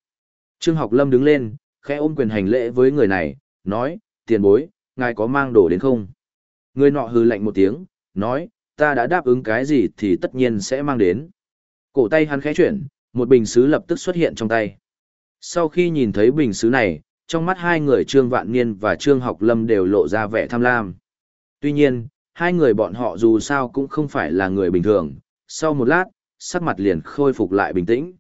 Trương Học Lâm đứng lên, khẽ ôm quyền hành lễ với người này, nói, tiền bối, ngài có mang đồ đến không? Người nọ hừ lạnh một tiếng, nói, ta đã đáp ứng cái gì thì tất nhiên sẽ mang đến. Cổ tay hắn khẽ chuyển, một bình sứ lập tức xuất hiện trong tay. Sau khi nhìn thấy bình sứ này, trong mắt hai người Trương Vạn Niên và Trương Học Lâm đều lộ ra vẻ tham lam. Tuy nhiên, hai người bọn họ dù sao cũng không phải là người bình thường, sau một lát, sắc mặt liền khôi phục lại bình tĩnh.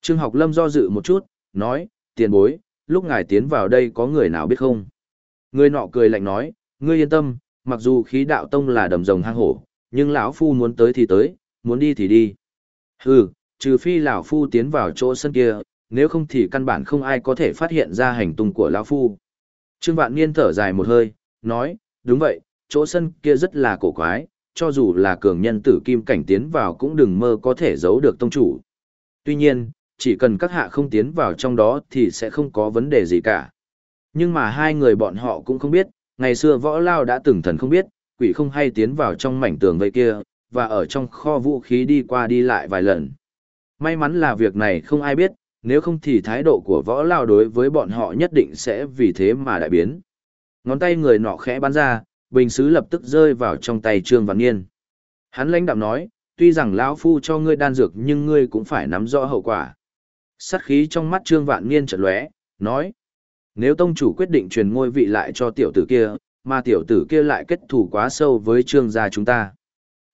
Trương học lâm do dự một chút, nói, tiền bối, lúc ngài tiến vào đây có người nào biết không? Người nọ cười lạnh nói, ngươi yên tâm, mặc dù khí đạo tông là đầm rồng hang hổ, nhưng lão phu muốn tới thì tới, muốn đi thì đi. Hừ, trừ phi lão phu tiến vào chỗ sân kia, nếu không thì căn bản không ai có thể phát hiện ra hành tung của lão phu. Trương Vạn Niên thở dài một hơi, nói, đúng vậy, chỗ sân kia rất là cổ quái, cho dù là cường nhân tử kim cảnh tiến vào cũng đừng mơ có thể giấu được tông chủ. Tuy nhiên, chỉ cần các hạ không tiến vào trong đó thì sẽ không có vấn đề gì cả. Nhưng mà hai người bọn họ cũng không biết, ngày xưa võ lao đã từng thần không biết, quỷ không hay tiến vào trong mảnh tường vây kia, và ở trong kho vũ khí đi qua đi lại vài lần. May mắn là việc này không ai biết, nếu không thì thái độ của võ lao đối với bọn họ nhất định sẽ vì thế mà đại biến. Ngón tay người nọ khẽ bắn ra, bình sứ lập tức rơi vào trong tay Trương Văn Nghiên. Hắn lãnh đạm nói, tuy rằng lão phu cho ngươi đan dược nhưng ngươi cũng phải nắm rõ hậu quả. Sát khí trong mắt Trương Vạn Niên chợt lóe, nói: "Nếu tông chủ quyết định truyền ngôi vị lại cho tiểu tử kia, mà tiểu tử kia lại kết thù quá sâu với Trương gia chúng ta."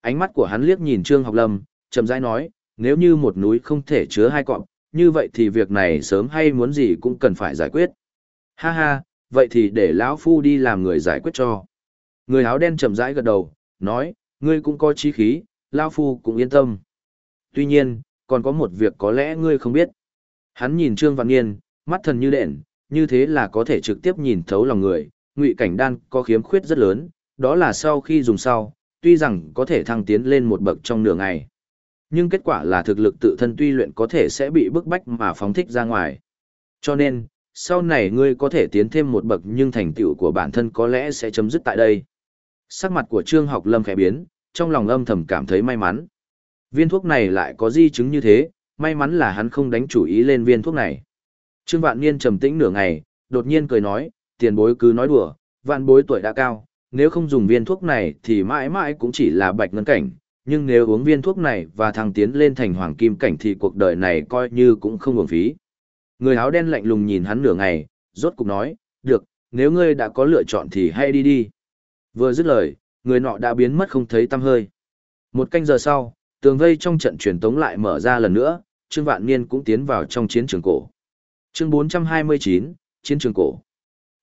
Ánh mắt của hắn liếc nhìn Trương Học Lâm, chậm rãi nói: "Nếu như một núi không thể chứa hai cọp, như vậy thì việc này sớm hay muốn gì cũng cần phải giải quyết." Ha ha, vậy thì để lão phu đi làm người giải quyết cho. Người áo đen chậm rãi gật đầu, nói, ngươi cũng có trí khí, lão Phu cũng yên tâm. Tuy nhiên, còn có một việc có lẽ ngươi không biết. Hắn nhìn Trương Văn Nghiên, mắt thần như đèn, như thế là có thể trực tiếp nhìn thấu lòng người, ngụy cảnh đan có khiếm khuyết rất lớn, đó là sau khi dùng sau, tuy rằng có thể thăng tiến lên một bậc trong nửa ngày. Nhưng kết quả là thực lực tự thân tuy luyện có thể sẽ bị bức bách mà phóng thích ra ngoài. Cho nên, sau này ngươi có thể tiến thêm một bậc nhưng thành tựu của bản thân có lẽ sẽ chấm dứt tại đây. Sắc mặt của Trương Học Lâm khẽ biến, trong lòng âm thầm cảm thấy may mắn. Viên thuốc này lại có di chứng như thế, may mắn là hắn không đánh chủ ý lên viên thuốc này. Trương Vạn Niên trầm tĩnh nửa ngày, đột nhiên cười nói, tiền bối cứ nói đùa, vạn bối tuổi đã cao, nếu không dùng viên thuốc này thì mãi mãi cũng chỉ là bạch ngân cảnh, nhưng nếu uống viên thuốc này và thăng tiến lên thành hoàng kim cảnh thì cuộc đời này coi như cũng không uổng phí. Người áo đen lạnh lùng nhìn hắn nửa ngày, rốt cục nói, được, nếu ngươi đã có lựa chọn thì hãy đi đi. Vừa dứt lời, người nọ đã biến mất không thấy tăm hơi. Một canh giờ sau, tường vây trong trận truyền tống lại mở ra lần nữa, Trương Vạn Niên cũng tiến vào trong chiến trường cổ. Chương 429, Chiến trường cổ.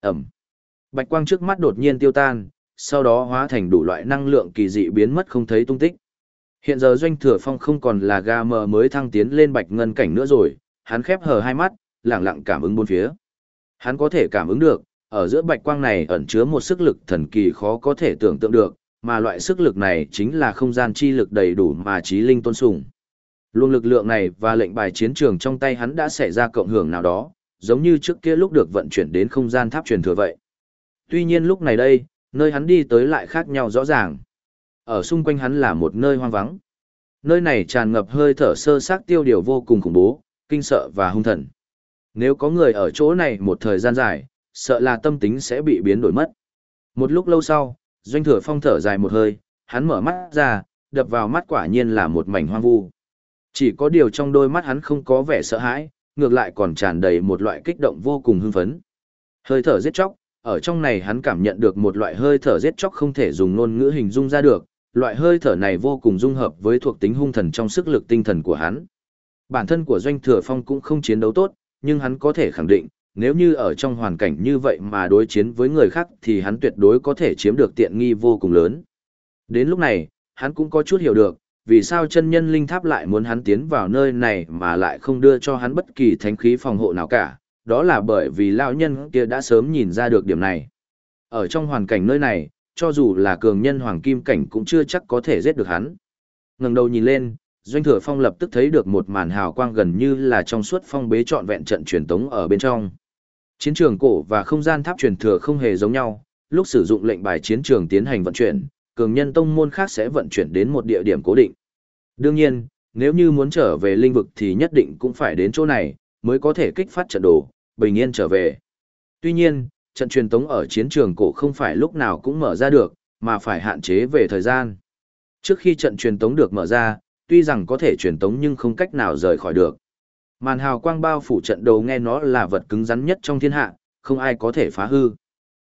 Ẩm. Bạch quang trước mắt đột nhiên tiêu tan, sau đó hóa thành đủ loại năng lượng kỳ dị biến mất không thấy tung tích. Hiện giờ doanh thừa phong không còn là ga mờ mới thăng tiến lên bạch ngân cảnh nữa rồi, hắn khép hờ hai mắt, lặng lặng cảm ứng bốn phía. Hắn có thể cảm ứng được, ở giữa bạch quang này ẩn chứa một sức lực thần kỳ khó có thể tưởng tượng được, mà loại sức lực này chính là không gian chi lực đầy đủ mà trí linh tôn sùng. Luồng lực lượng này và lệnh bài chiến trường trong tay hắn đã xảy ra cộng hưởng nào đó, giống như trước kia lúc được vận chuyển đến không gian tháp truyền thừa vậy. Tuy nhiên lúc này đây, nơi hắn đi tới lại khác nhau rõ ràng. Ở xung quanh hắn là một nơi hoang vắng. Nơi này tràn ngập hơi thở sơ xác tiêu điều vô cùng khủng bố, kinh sợ và hung thần. Nếu có người ở chỗ này một thời gian dài, sợ là tâm tính sẽ bị biến đổi mất. Một lúc lâu sau, Doanh Thừa Phong thở dài một hơi, hắn mở mắt ra, đập vào mắt quả nhiên là một mảnh hoang vu. Chỉ có điều trong đôi mắt hắn không có vẻ sợ hãi, ngược lại còn tràn đầy một loại kích động vô cùng hưng phấn. Hơi thở giết chóc, ở trong này hắn cảm nhận được một loại hơi thở giết chóc không thể dùng ngôn ngữ hình dung ra được, loại hơi thở này vô cùng dung hợp với thuộc tính hung thần trong sức lực tinh thần của hắn. Bản thân của Doanh Thừa Phong cũng không chiến đấu tốt, nhưng hắn có thể khẳng định, nếu như ở trong hoàn cảnh như vậy mà đối chiến với người khác thì hắn tuyệt đối có thể chiếm được tiện nghi vô cùng lớn. Đến lúc này, hắn cũng có chút hiểu được, vì sao chân nhân linh tháp lại muốn hắn tiến vào nơi này mà lại không đưa cho hắn bất kỳ thánh khí phòng hộ nào cả, đó là bởi vì lão nhân kia đã sớm nhìn ra được điểm này. Ở trong hoàn cảnh nơi này, cho dù là cường nhân hoàng kim cảnh cũng chưa chắc có thể giết được hắn. Ngẩng đầu nhìn lên, Doanh Thừa Phong lập tức thấy được một màn hào quang gần như là trong suốt phong bế trọn vẹn trận truyền tống ở bên trong. Chiến trường cổ và không gian tháp truyền thừa không hề giống nhau, lúc sử dụng lệnh bài chiến trường tiến hành vận chuyển, cường nhân tông môn khác sẽ vận chuyển đến một địa điểm cố định. Đương nhiên, nếu như muốn trở về linh vực thì nhất định cũng phải đến chỗ này, mới có thể kích phát trận đồ, bình yên trở về. Tuy nhiên, trận truyền tống ở chiến trường cổ không phải lúc nào cũng mở ra được, mà phải hạn chế về thời gian. Trước khi trận truyền tống được mở ra, tuy rằng có thể truyền tống nhưng không cách nào rời khỏi được. Màn hào quang bao phủ trận đồ nghe nó là vật cứng rắn nhất trong thiên hạ, không ai có thể phá hư.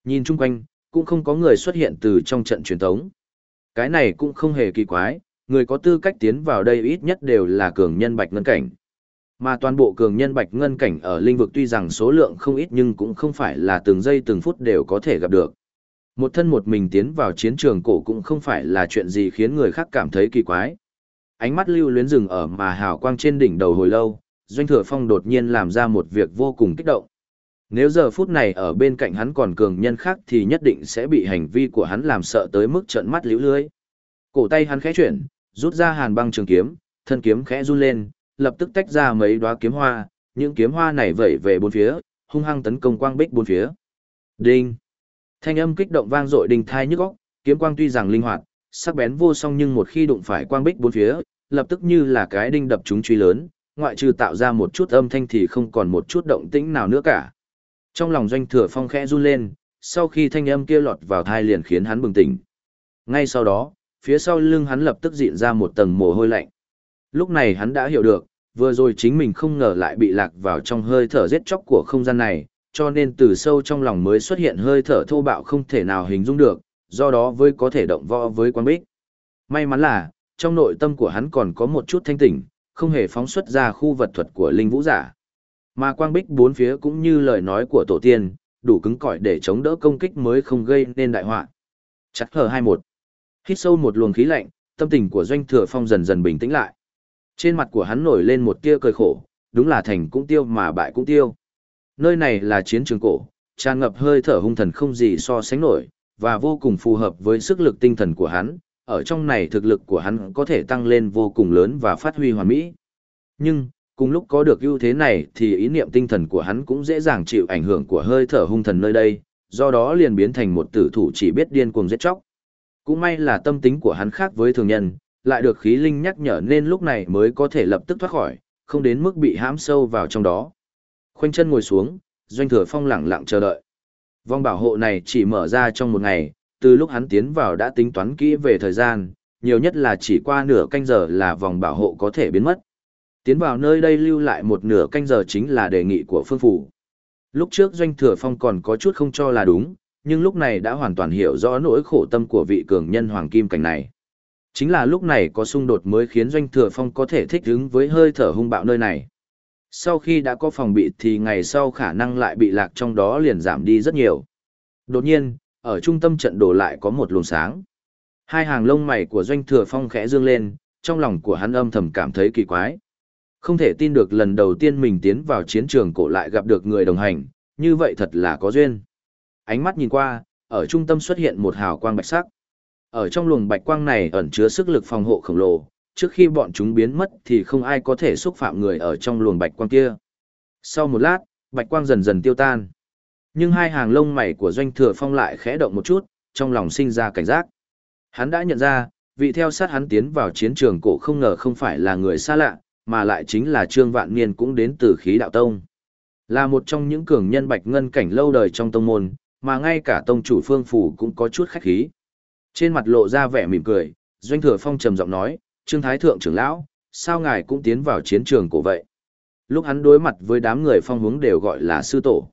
Nhìn chung quanh, cũng không có người xuất hiện từ trong trận truyền thống. Cái này cũng không hề kỳ quái, người có tư cách tiến vào đây ít nhất đều là cường nhân bạch ngân cảnh. Mà toàn bộ cường nhân bạch ngân cảnh ở linh vực tuy rằng số lượng không ít nhưng cũng không phải là từng giây từng phút đều có thể gặp được. Một thân một mình tiến vào chiến trường cổ cũng không phải là chuyện gì khiến người khác cảm thấy kỳ quái. Ánh mắt lưu luyến rừng ở mà hào quang trên đỉnh đầu hồi lâu, Doanh Thừa Phong đột nhiên làm ra một việc vô cùng kích động. Nếu giờ phút này ở bên cạnh hắn còn cường nhân khác thì nhất định sẽ bị hành vi của hắn làm sợ tới mức trợn mắt liễu lưới. Cổ tay hắn khẽ chuyển, rút ra hàn băng trường kiếm, thân kiếm khẽ run lên, lập tức tách ra mấy đóa kiếm hoa, những kiếm hoa này vẩy về bốn phía, hung hăng tấn công quang bích bốn phía. Đinh! Thanh âm kích động vang dội đình thai nhức óc, kiếm quang tuy rằng linh hoạt, sắc bén vô song nhưng một khi đụng phải quang bích bốn phía, lập tức như là cái đinh đập chúng truy lớn, ngoại trừ tạo ra một chút âm thanh thì không còn một chút động tĩnh nào nữa cả. Trong lòng doanh thừa phong khẽ run lên, sau khi thanh âm kia lọt vào thai liền khiến hắn bừng tỉnh. Ngay sau đó, phía sau lưng hắn lập tức diện ra một tầng mồ hôi lạnh. Lúc này hắn đã hiểu được, vừa rồi chính mình không ngờ lại bị lạc vào trong hơi thở giết chóc của không gian này, cho nên từ sâu trong lòng mới xuất hiện hơi thở thô bạo không thể nào hình dung được, do đó với có thể động võ với quan bích. May mắn là, trong nội tâm của hắn còn có một chút thanh tỉnh, không hề phóng xuất ra khu vật thuật của linh vũ giả. Mà quang bích bốn phía cũng như lời nói của tổ tiên, đủ cứng cỏi để chống đỡ công kích mới không gây nên đại họa. Chặt hờ 21. Hít sâu một luồng khí lạnh, tâm tình của doanh thừa phong dần dần bình tĩnh lại. Trên mặt của hắn nổi lên một tia cười khổ, đúng là thành cũng tiêu mà bại cũng tiêu. Nơi này là chiến trường cổ, tràn ngập hơi thở hung thần không gì so sánh nổi, và vô cùng phù hợp với sức lực tinh thần của hắn, ở trong này thực lực của hắn có thể tăng lên vô cùng lớn và phát huy hoàn mỹ. Nhưng, cùng lúc có được ưu thế này thì ý niệm tinh thần của hắn cũng dễ dàng chịu ảnh hưởng của hơi thở hung thần nơi đây, do đó liền biến thành một tử thủ chỉ biết điên cuồng giết chóc. Cũng may là tâm tính của hắn khác với thường nhân, lại được khí linh nhắc nhở nên lúc này mới có thể lập tức thoát khỏi, không đến mức bị hãm sâu vào trong đó. Khoanh chân ngồi xuống, doanh thừa phong lặng lặng chờ đợi. Vòng bảo hộ này chỉ mở ra trong một ngày, từ lúc hắn tiến vào đã tính toán kỹ về thời gian, nhiều nhất là chỉ qua nửa canh giờ là vòng bảo hộ có thể biến mất. Tiến vào nơi đây lưu lại một nửa canh giờ chính là đề nghị của phương phủ. Lúc trước doanh thừa phong còn có chút không cho là đúng, nhưng lúc này đã hoàn toàn hiểu rõ nỗi khổ tâm của vị cường nhân hoàng kim cảnh này. Chính là lúc này có xung đột mới khiến doanh thừa phong có thể thích ứng với hơi thở hung bạo nơi này. Sau khi đã có phòng bị thì ngày sau khả năng lại bị lạc trong đó liền giảm đi rất nhiều. Đột nhiên, ở trung tâm trận đổ lại có một luồng sáng. Hai hàng lông mày của doanh thừa phong khẽ dương lên, trong lòng của hắn âm thầm cảm thấy kỳ quái. Không thể tin được lần đầu tiên mình tiến vào chiến trường cổ lại gặp được người đồng hành, như vậy thật là có duyên. Ánh mắt nhìn qua, ở trung tâm xuất hiện một hào quang bạch sắc. Ở trong luồng bạch quang này ẩn chứa sức lực phòng hộ khổng lồ, trước khi bọn chúng biến mất thì không ai có thể xúc phạm người ở trong luồng bạch quang kia. Sau một lát, bạch quang dần dần tiêu tan. Nhưng hai hàng lông mày của doanh thừa phong lại khẽ động một chút, trong lòng sinh ra cảnh giác. Hắn đã nhận ra, vị theo sát hắn tiến vào chiến trường cổ không ngờ không phải là người xa lạ, mà lại chính là Trương Vạn Niên cũng đến từ khí đạo tông. Là một trong những cường nhân bạch ngân cảnh lâu đời trong tông môn, mà ngay cả tông chủ phương phủ cũng có chút khách khí. Trên mặt lộ ra vẻ mỉm cười, Doanh Thừa Phong trầm giọng nói, Trương Thái Thượng trưởng lão, sao ngài cũng tiến vào chiến trường cổ vậy? Lúc hắn đối mặt với đám người phong hướng đều gọi là sư tổ.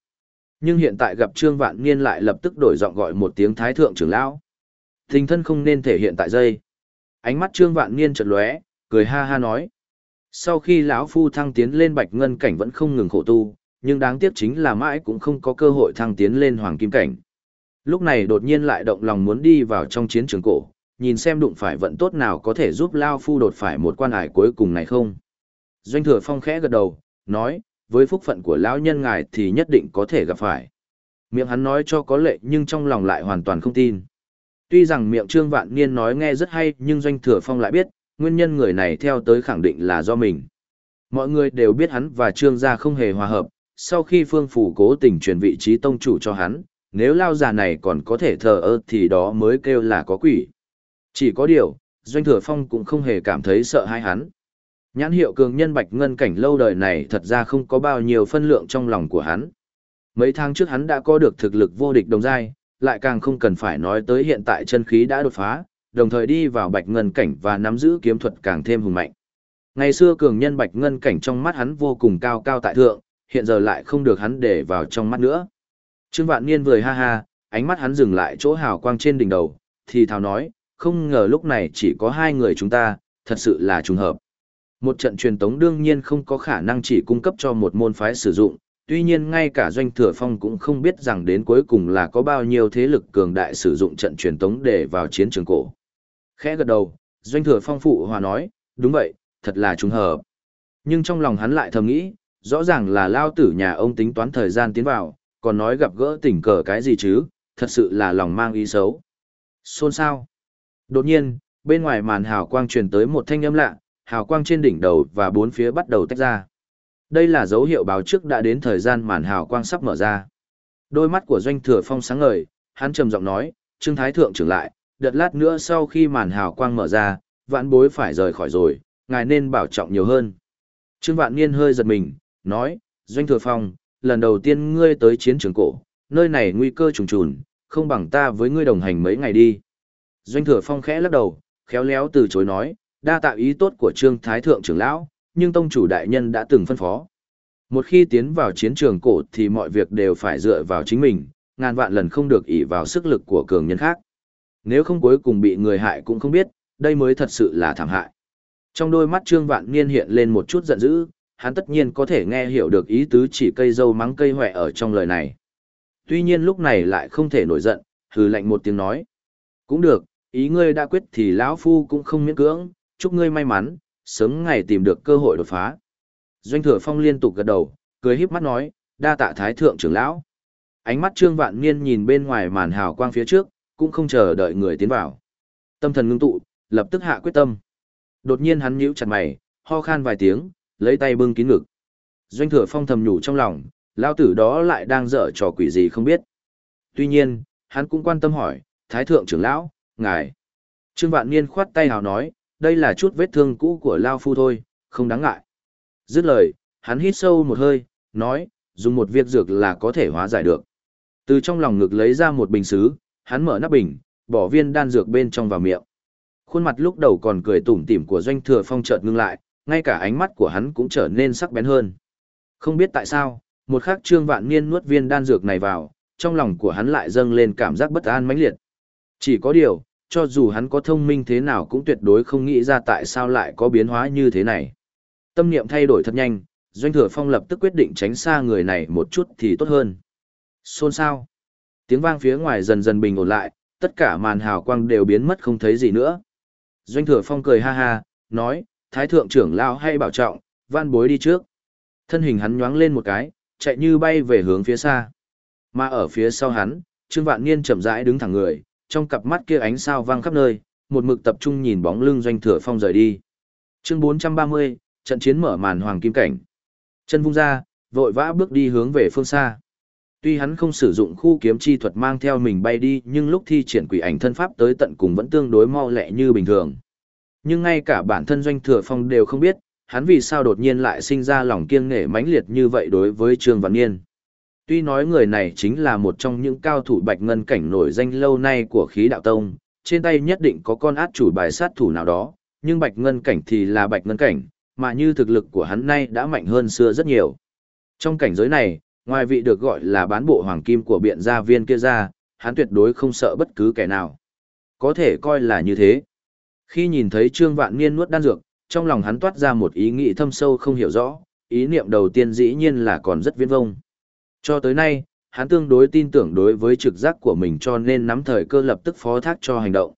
Nhưng hiện tại gặp Trương Vạn Niên lại lập tức đổi giọng gọi một tiếng Thái Thượng trưởng lão. Tình thân không nên thể hiện tại dây. Ánh mắt Trương Vạn Niên chợt lóe, cười ha ha nói. Sau khi lão phu thăng tiến lên bạch ngân cảnh vẫn không ngừng khổ tu, nhưng đáng tiếc chính là mãi cũng không có cơ hội thăng tiến lên hoàng kim cảnh. Lúc này đột nhiên lại động lòng muốn đi vào trong chiến trường cổ, nhìn xem đụng phải vận tốt nào có thể giúp Lao Phu đột phải một quan ải cuối cùng này không. Doanh thừa phong khẽ gật đầu, nói, với phúc phận của lão nhân ngài thì nhất định có thể gặp phải. Miệng hắn nói cho có lệ nhưng trong lòng lại hoàn toàn không tin. Tuy rằng miệng Trương Vạn Niên nói nghe rất hay nhưng Doanh Thừa Phong lại biết, nguyên nhân người này theo tới khẳng định là do mình. Mọi người đều biết hắn và Trương gia không hề hòa hợp, sau khi Phương Phủ cố tình truyền vị trí tông chủ cho hắn, nếu lao già này còn có thể thờ ơ thì đó mới kêu là có quỷ. Chỉ có điều, Doanh Thừa Phong cũng không hề cảm thấy sợ hãi hắn. Nhãn hiệu cường nhân bạch ngân cảnh lâu đời này thật ra không có bao nhiêu phân lượng trong lòng của hắn. Mấy tháng trước hắn đã có được thực lực vô địch đồng giai, lại càng không cần phải nói tới hiện tại chân khí đã đột phá, đồng thời đi vào bạch ngân cảnh và nắm giữ kiếm thuật càng thêm hùng mạnh. Ngày xưa cường nhân bạch ngân cảnh trong mắt hắn vô cùng cao cao tại thượng, hiện giờ lại không được hắn để vào trong mắt nữa. Trương Vạn Niên vừa ha ha, ánh mắt hắn dừng lại chỗ hào quang trên đỉnh đầu, thì thào nói, không ngờ lúc này chỉ có hai người chúng ta, thật sự là trùng hợp. Một trận truyền tống đương nhiên không có khả năng chỉ cung cấp cho một môn phái sử dụng, tuy nhiên ngay cả doanh thừa phong cũng không biết rằng đến cuối cùng là có bao nhiêu thế lực cường đại sử dụng trận truyền tống để vào chiến trường cổ. Khẽ gật đầu, doanh thừa phong phụ hòa nói, đúng vậy, thật là trùng hợp. Nhưng trong lòng hắn lại thầm nghĩ, rõ ràng là lao tử nhà ông tính toán thời gian tiến vào, còn nói gặp gỡ tình cờ cái gì chứ, thật sự là lòng mang ý xấu. Xôn sao? Đột nhiên, bên ngoài màn hào quang truyền tới một thanh âm lạ, hào quang trên đỉnh đầu và bốn phía bắt đầu tách ra. Đây là dấu hiệu báo trước đã đến thời gian màn hào quang sắp mở ra. Đôi mắt của doanh thừa phong sáng ngời, hắn trầm giọng nói, Trương Thái Thượng trưởng lại, đợt lát nữa sau khi màn hào quang mở ra, vạn bối phải rời khỏi rồi, ngài nên bảo trọng nhiều hơn. Trương Vạn Niên hơi giật mình, nói, Doanh Thừa Phong, lần đầu tiên ngươi tới chiến trường cổ, nơi này nguy cơ trùng trùng, không bằng ta với ngươi đồng hành mấy ngày đi. Doanh Thừa Phong khẽ lắc đầu, khéo léo từ chối nói, đa tạo ý tốt của Trương Thái Thượng trưởng lão, nhưng tông chủ đại nhân đã từng phân phó. Một khi tiến vào chiến trường cổ thì mọi việc đều phải dựa vào chính mình, ngàn vạn lần không được ỷ vào sức lực của cường nhân khác. Nếu không cuối cùng bị người hại cũng không biết, đây mới thật sự là thảm hại. Trong đôi mắt Trương Vạn Niên hiện lên một chút giận dữ, hắn tất nhiên có thể nghe hiểu được ý tứ chỉ cây dâu mắng cây hoẹ ở trong lời này. Tuy nhiên lúc này lại không thể nổi giận, hừ lạnh một tiếng nói. Cũng được, ý ngươi đã quyết thì lão phu cũng không miễn cưỡng, chúc ngươi may mắn, sớm ngày tìm được cơ hội đột phá. Doanh thừa phong liên tục gật đầu, cười híp mắt nói, đa tạ thái thượng trưởng lão. Ánh mắt trương vạn niên nhìn bên ngoài màn hào quang phía trước, cũng không chờ đợi người tiến vào. Tâm thần ngưng tụ, lập tức hạ quyết tâm. Đột nhiên hắn nhíu chặt mày, ho khan vài tiếng, lấy tay bưng kín ngực. Doanh thừa phong thầm nhủ trong lòng, lao tử đó lại đang dở trò quỷ gì không biết. Tuy nhiên, hắn cũng quan tâm hỏi, Thái thượng trưởng lão, ngài. Trương Vạn Niên khoát tay hào nói, đây là chút vết thương cũ của Lao Phu thôi, không đáng ngại. Dứt lời, hắn hít sâu một hơi, nói, dùng một việc dược là có thể hóa giải được. Từ trong lòng ngực lấy ra một bình xứ, hắn mở nắp bình, bỏ viên đan dược bên trong vào miệng. Khuôn mặt lúc đầu còn cười tủm tỉm của doanh thừa phong chợt ngưng lại, ngay cả ánh mắt của hắn cũng trở nên sắc bén hơn. Không biết tại sao, một khắc trương vạn niên nuốt viên đan dược này vào, trong lòng của hắn lại dâng lên cảm giác bất an mãnh liệt. Chỉ có điều, cho dù hắn có thông minh thế nào cũng tuyệt đối không nghĩ ra tại sao lại có biến hóa như thế này. Tâm niệm thay đổi thật nhanh, Doanh Thừa Phong lập tức quyết định tránh xa người này một chút thì tốt hơn. Xôn xao. Tiếng vang phía ngoài dần dần bình ổn lại, tất cả màn hào quang đều biến mất không thấy gì nữa. Doanh Thừa Phong cười ha ha, nói, Thái Thượng trưởng lao hay bảo trọng, van bối đi trước. Thân hình hắn nhoáng lên một cái, chạy như bay về hướng phía xa. Mà ở phía sau hắn, Trương Vạn Niên chậm rãi đứng thẳng người, trong cặp mắt kia ánh sao vang khắp nơi, một mực tập trung nhìn bóng lưng doanh thừa phong rời đi. Chương 430, trận chiến mở màn hoàng kim cảnh. Chân vung ra, vội vã bước đi hướng về phương xa. Tuy hắn không sử dụng khu kiếm chi thuật mang theo mình bay đi, nhưng lúc thi triển quỷ ảnh thân pháp tới tận cùng vẫn tương đối mau lẹ như bình thường. Nhưng ngay cả bản thân Doanh Thừa Phong đều không biết, hắn vì sao đột nhiên lại sinh ra lòng kiêng nể mãnh liệt như vậy đối với Trương Văn Niên. Tuy nói người này chính là một trong những cao thủ bạch ngân cảnh nổi danh lâu nay của khí đạo tông, trên tay nhất định có con át chủ bài sát thủ nào đó, nhưng bạch ngân cảnh thì là bạch ngân cảnh, mà như thực lực của hắn nay đã mạnh hơn xưa rất nhiều. Trong cảnh giới này, ngoài vị được gọi là bán bộ hoàng kim của biện gia viên kia ra, hắn tuyệt đối không sợ bất cứ kẻ nào. Có thể coi là như thế. Khi nhìn thấy Trương Vạn Niên nuốt đan dược, trong lòng hắn toát ra một ý nghĩ thâm sâu không hiểu rõ, ý niệm đầu tiên dĩ nhiên là còn rất viễn vông. Cho tới nay, hắn tương đối tin tưởng đối với trực giác của mình cho nên nắm thời cơ lập tức phó thác cho hành động.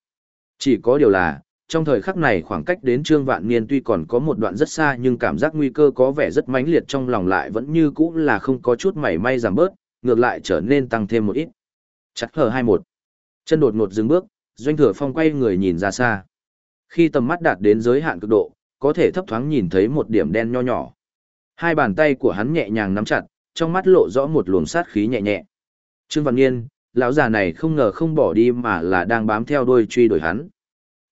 Chỉ có điều là, trong thời khắc này khoảng cách đến Trương Vạn Niên tuy còn có một đoạn rất xa nhưng cảm giác nguy cơ có vẻ rất mãnh liệt trong lòng lại vẫn như cũ là không có chút mảy may giảm bớt, ngược lại trở nên tăng thêm một ít. Chặt hờ 21. Chân đột ngột dừng bước, Doanh Thừa Phong quay người nhìn ra xa. Khi tầm mắt đạt đến giới hạn cực độ, có thể thấp thoáng nhìn thấy một điểm đen nho nhỏ. Hai bàn tay của hắn nhẹ nhàng nắm chặt, trong mắt lộ rõ một luồng sát khí nhẹ nhẹ. Trương vạn niên lão già này không ngờ không bỏ đi mà là đang bám theo đuôi truy đuổi hắn.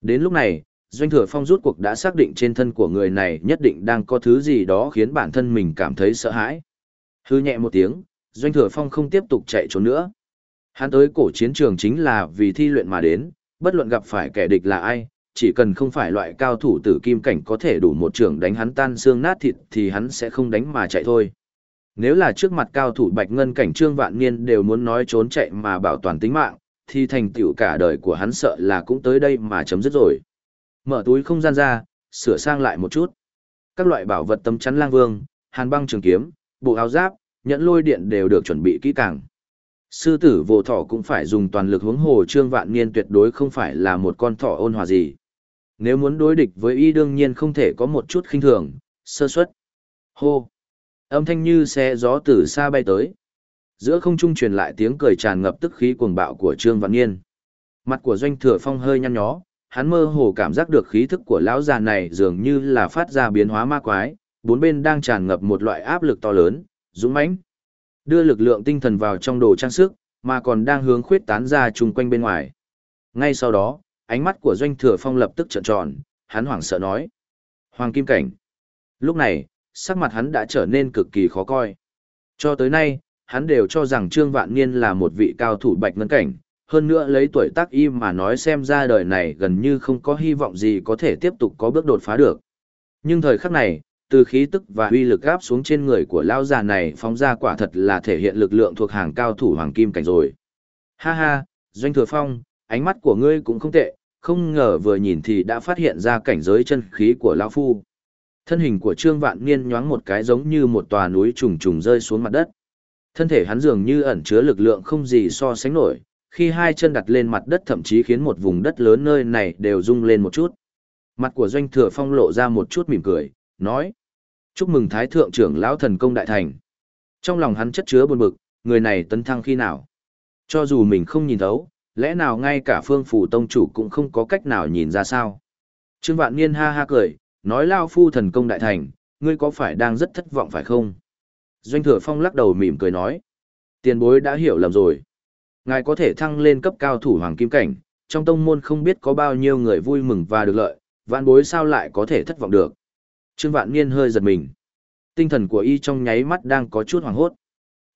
Đến lúc này, Doanh Thừa Phong rút cuộc đã xác định trên thân của người này nhất định đang có thứ gì đó khiến bản thân mình cảm thấy sợ hãi. Hư nhẹ một tiếng, Doanh Thừa Phong không tiếp tục chạy trốn nữa. Hắn tới cổ chiến trường chính là vì thi luyện mà đến, bất luận gặp phải kẻ địch là ai, chỉ cần không phải loại cao thủ tử kim cảnh có thể đủ một trường đánh hắn tan xương nát thịt thì hắn sẽ không đánh mà chạy thôi. Nếu là trước mặt cao thủ bạch ngân cảnh trương vạn niên đều muốn nói trốn chạy mà bảo toàn tính mạng, thì thành tựu cả đời của hắn sợ là cũng tới đây mà chấm dứt rồi. Mở túi không gian ra, sửa sang lại một chút. Các loại bảo vật tấm chắn lang vương, hàn băng trường kiếm, bộ áo giáp, nhẫn lôi điện đều được chuẩn bị kỹ càng. Sư tử vô thỏ cũng phải dùng toàn lực hướng hồ trương vạn niên tuyệt đối không phải là một con thỏ ôn hòa gì. Nếu muốn đối địch với y đương nhiên không thể có một chút khinh thường, sơ suất. Hô! Âm thanh như xe gió từ xa bay tới. Giữa không trung truyền lại tiếng cười tràn ngập tức khí cuồng bạo của Trương Văn niên Mặt của Doanh Thừa Phong hơi nhăn nhó, hắn mơ hồ cảm giác được khí thức của lão già này dường như là phát ra biến hóa ma quái, bốn bên đang tràn ngập một loại áp lực to lớn, dũng mãnh. Đưa lực lượng tinh thần vào trong đồ trang sức, mà còn đang hướng khuyết tán ra chung quanh bên ngoài. Ngay sau đó, ánh mắt của Doanh Thừa Phong lập tức trợn tròn, hắn hoảng sợ nói: "Hoàng kim cảnh." Lúc này, sắc mặt hắn đã trở nên cực kỳ khó coi. Cho tới nay, hắn đều cho rằng Trương Vạn Niên là một vị cao thủ bạch ngân cảnh, hơn nữa lấy tuổi tác y mà nói xem ra đời này gần như không có hy vọng gì có thể tiếp tục có bước đột phá được. Nhưng thời khắc này, từ khí tức và uy lực áp xuống trên người của lão già này phóng ra quả thật là thể hiện lực lượng thuộc hàng cao thủ hoàng kim cảnh rồi. Ha ha, Doanh Thừa Phong, ánh mắt của ngươi cũng không tệ, không ngờ vừa nhìn thì đã phát hiện ra cảnh giới chân khí của lão phu. Thân hình của Trương Vạn Niên nhoáng một cái giống như một tòa núi trùng trùng rơi xuống mặt đất. Thân thể hắn dường như ẩn chứa lực lượng không gì so sánh nổi, khi hai chân đặt lên mặt đất thậm chí khiến một vùng đất lớn nơi này đều rung lên một chút. Mặt của Doanh Thừa Phong lộ ra một chút mỉm cười, nói: "Chúc mừng Thái thượng trưởng lão thần công đại thành." Trong lòng hắn chất chứa buồn bực, người này tấn thăng khi nào? Cho dù mình không nhìn thấu, lẽ nào ngay cả Phương phủ tông chủ cũng không có cách nào nhìn ra sao? Trương Vạn Niên ha ha cười, nói lao phu thần công đại thành, ngươi có phải đang rất thất vọng phải không? Doanh thừa phong lắc đầu mỉm cười nói. Tiền bối đã hiểu lầm rồi. Ngài có thể thăng lên cấp cao thủ hoàng kim cảnh, trong tông môn không biết có bao nhiêu người vui mừng và được lợi, vạn bối sao lại có thể thất vọng được. Trương vạn niên hơi giật mình. Tinh thần của y trong nháy mắt đang có chút hoảng hốt.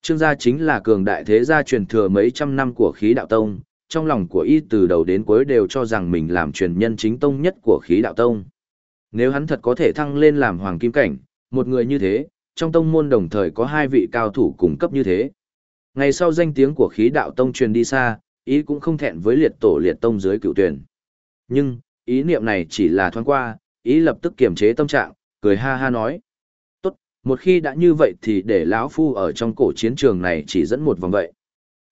Trương gia chính là cường đại thế gia truyền thừa mấy trăm năm của khí đạo tông, trong lòng của y từ đầu đến cuối đều cho rằng mình làm truyền nhân chính tông nhất của khí đạo tông. Nếu hắn thật có thể thăng lên làm hoàng kim cảnh, một người như thế, trong tông môn đồng thời có hai vị cao thủ cùng cấp như thế. Ngày sau danh tiếng của khí đạo tông truyền đi xa, ý cũng không thẹn với liệt tổ liệt tông dưới cựu tuyển. Nhưng, ý niệm này chỉ là thoáng qua, ý lập tức kiềm chế tâm trạng, cười ha ha nói. Tốt, một khi đã như vậy thì để lão Phu ở trong cổ chiến trường này chỉ dẫn một vòng vậy.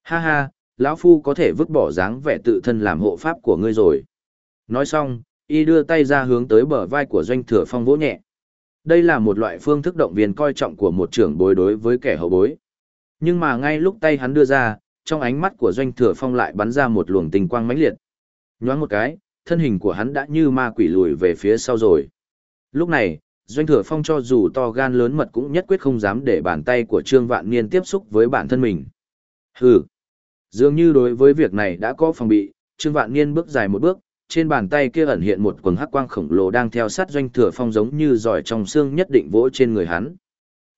Ha ha, lão Phu có thể vứt bỏ dáng vẻ tự thân làm hộ pháp của ngươi rồi. Nói xong, y đưa tay ra hướng tới bờ vai của doanh thừa phong vỗ nhẹ. Đây là một loại phương thức động viên coi trọng của một trưởng bối đối với kẻ hậu bối. Nhưng mà ngay lúc tay hắn đưa ra, trong ánh mắt của doanh thừa phong lại bắn ra một luồng tình quang mãnh liệt. Nhoáng một cái, thân hình của hắn đã như ma quỷ lùi về phía sau rồi. Lúc này, doanh thừa phong cho dù to gan lớn mật cũng nhất quyết không dám để bàn tay của Trương Vạn Niên tiếp xúc với bản thân mình. Hừ. Dường như đối với việc này đã có phòng bị, Trương Vạn Niên bước dài một bước, trên bàn tay kia ẩn hiện một quần hắc quang khổng lồ đang theo sát doanh thừa phong giống như giỏi trong xương nhất định vỗ trên người hắn.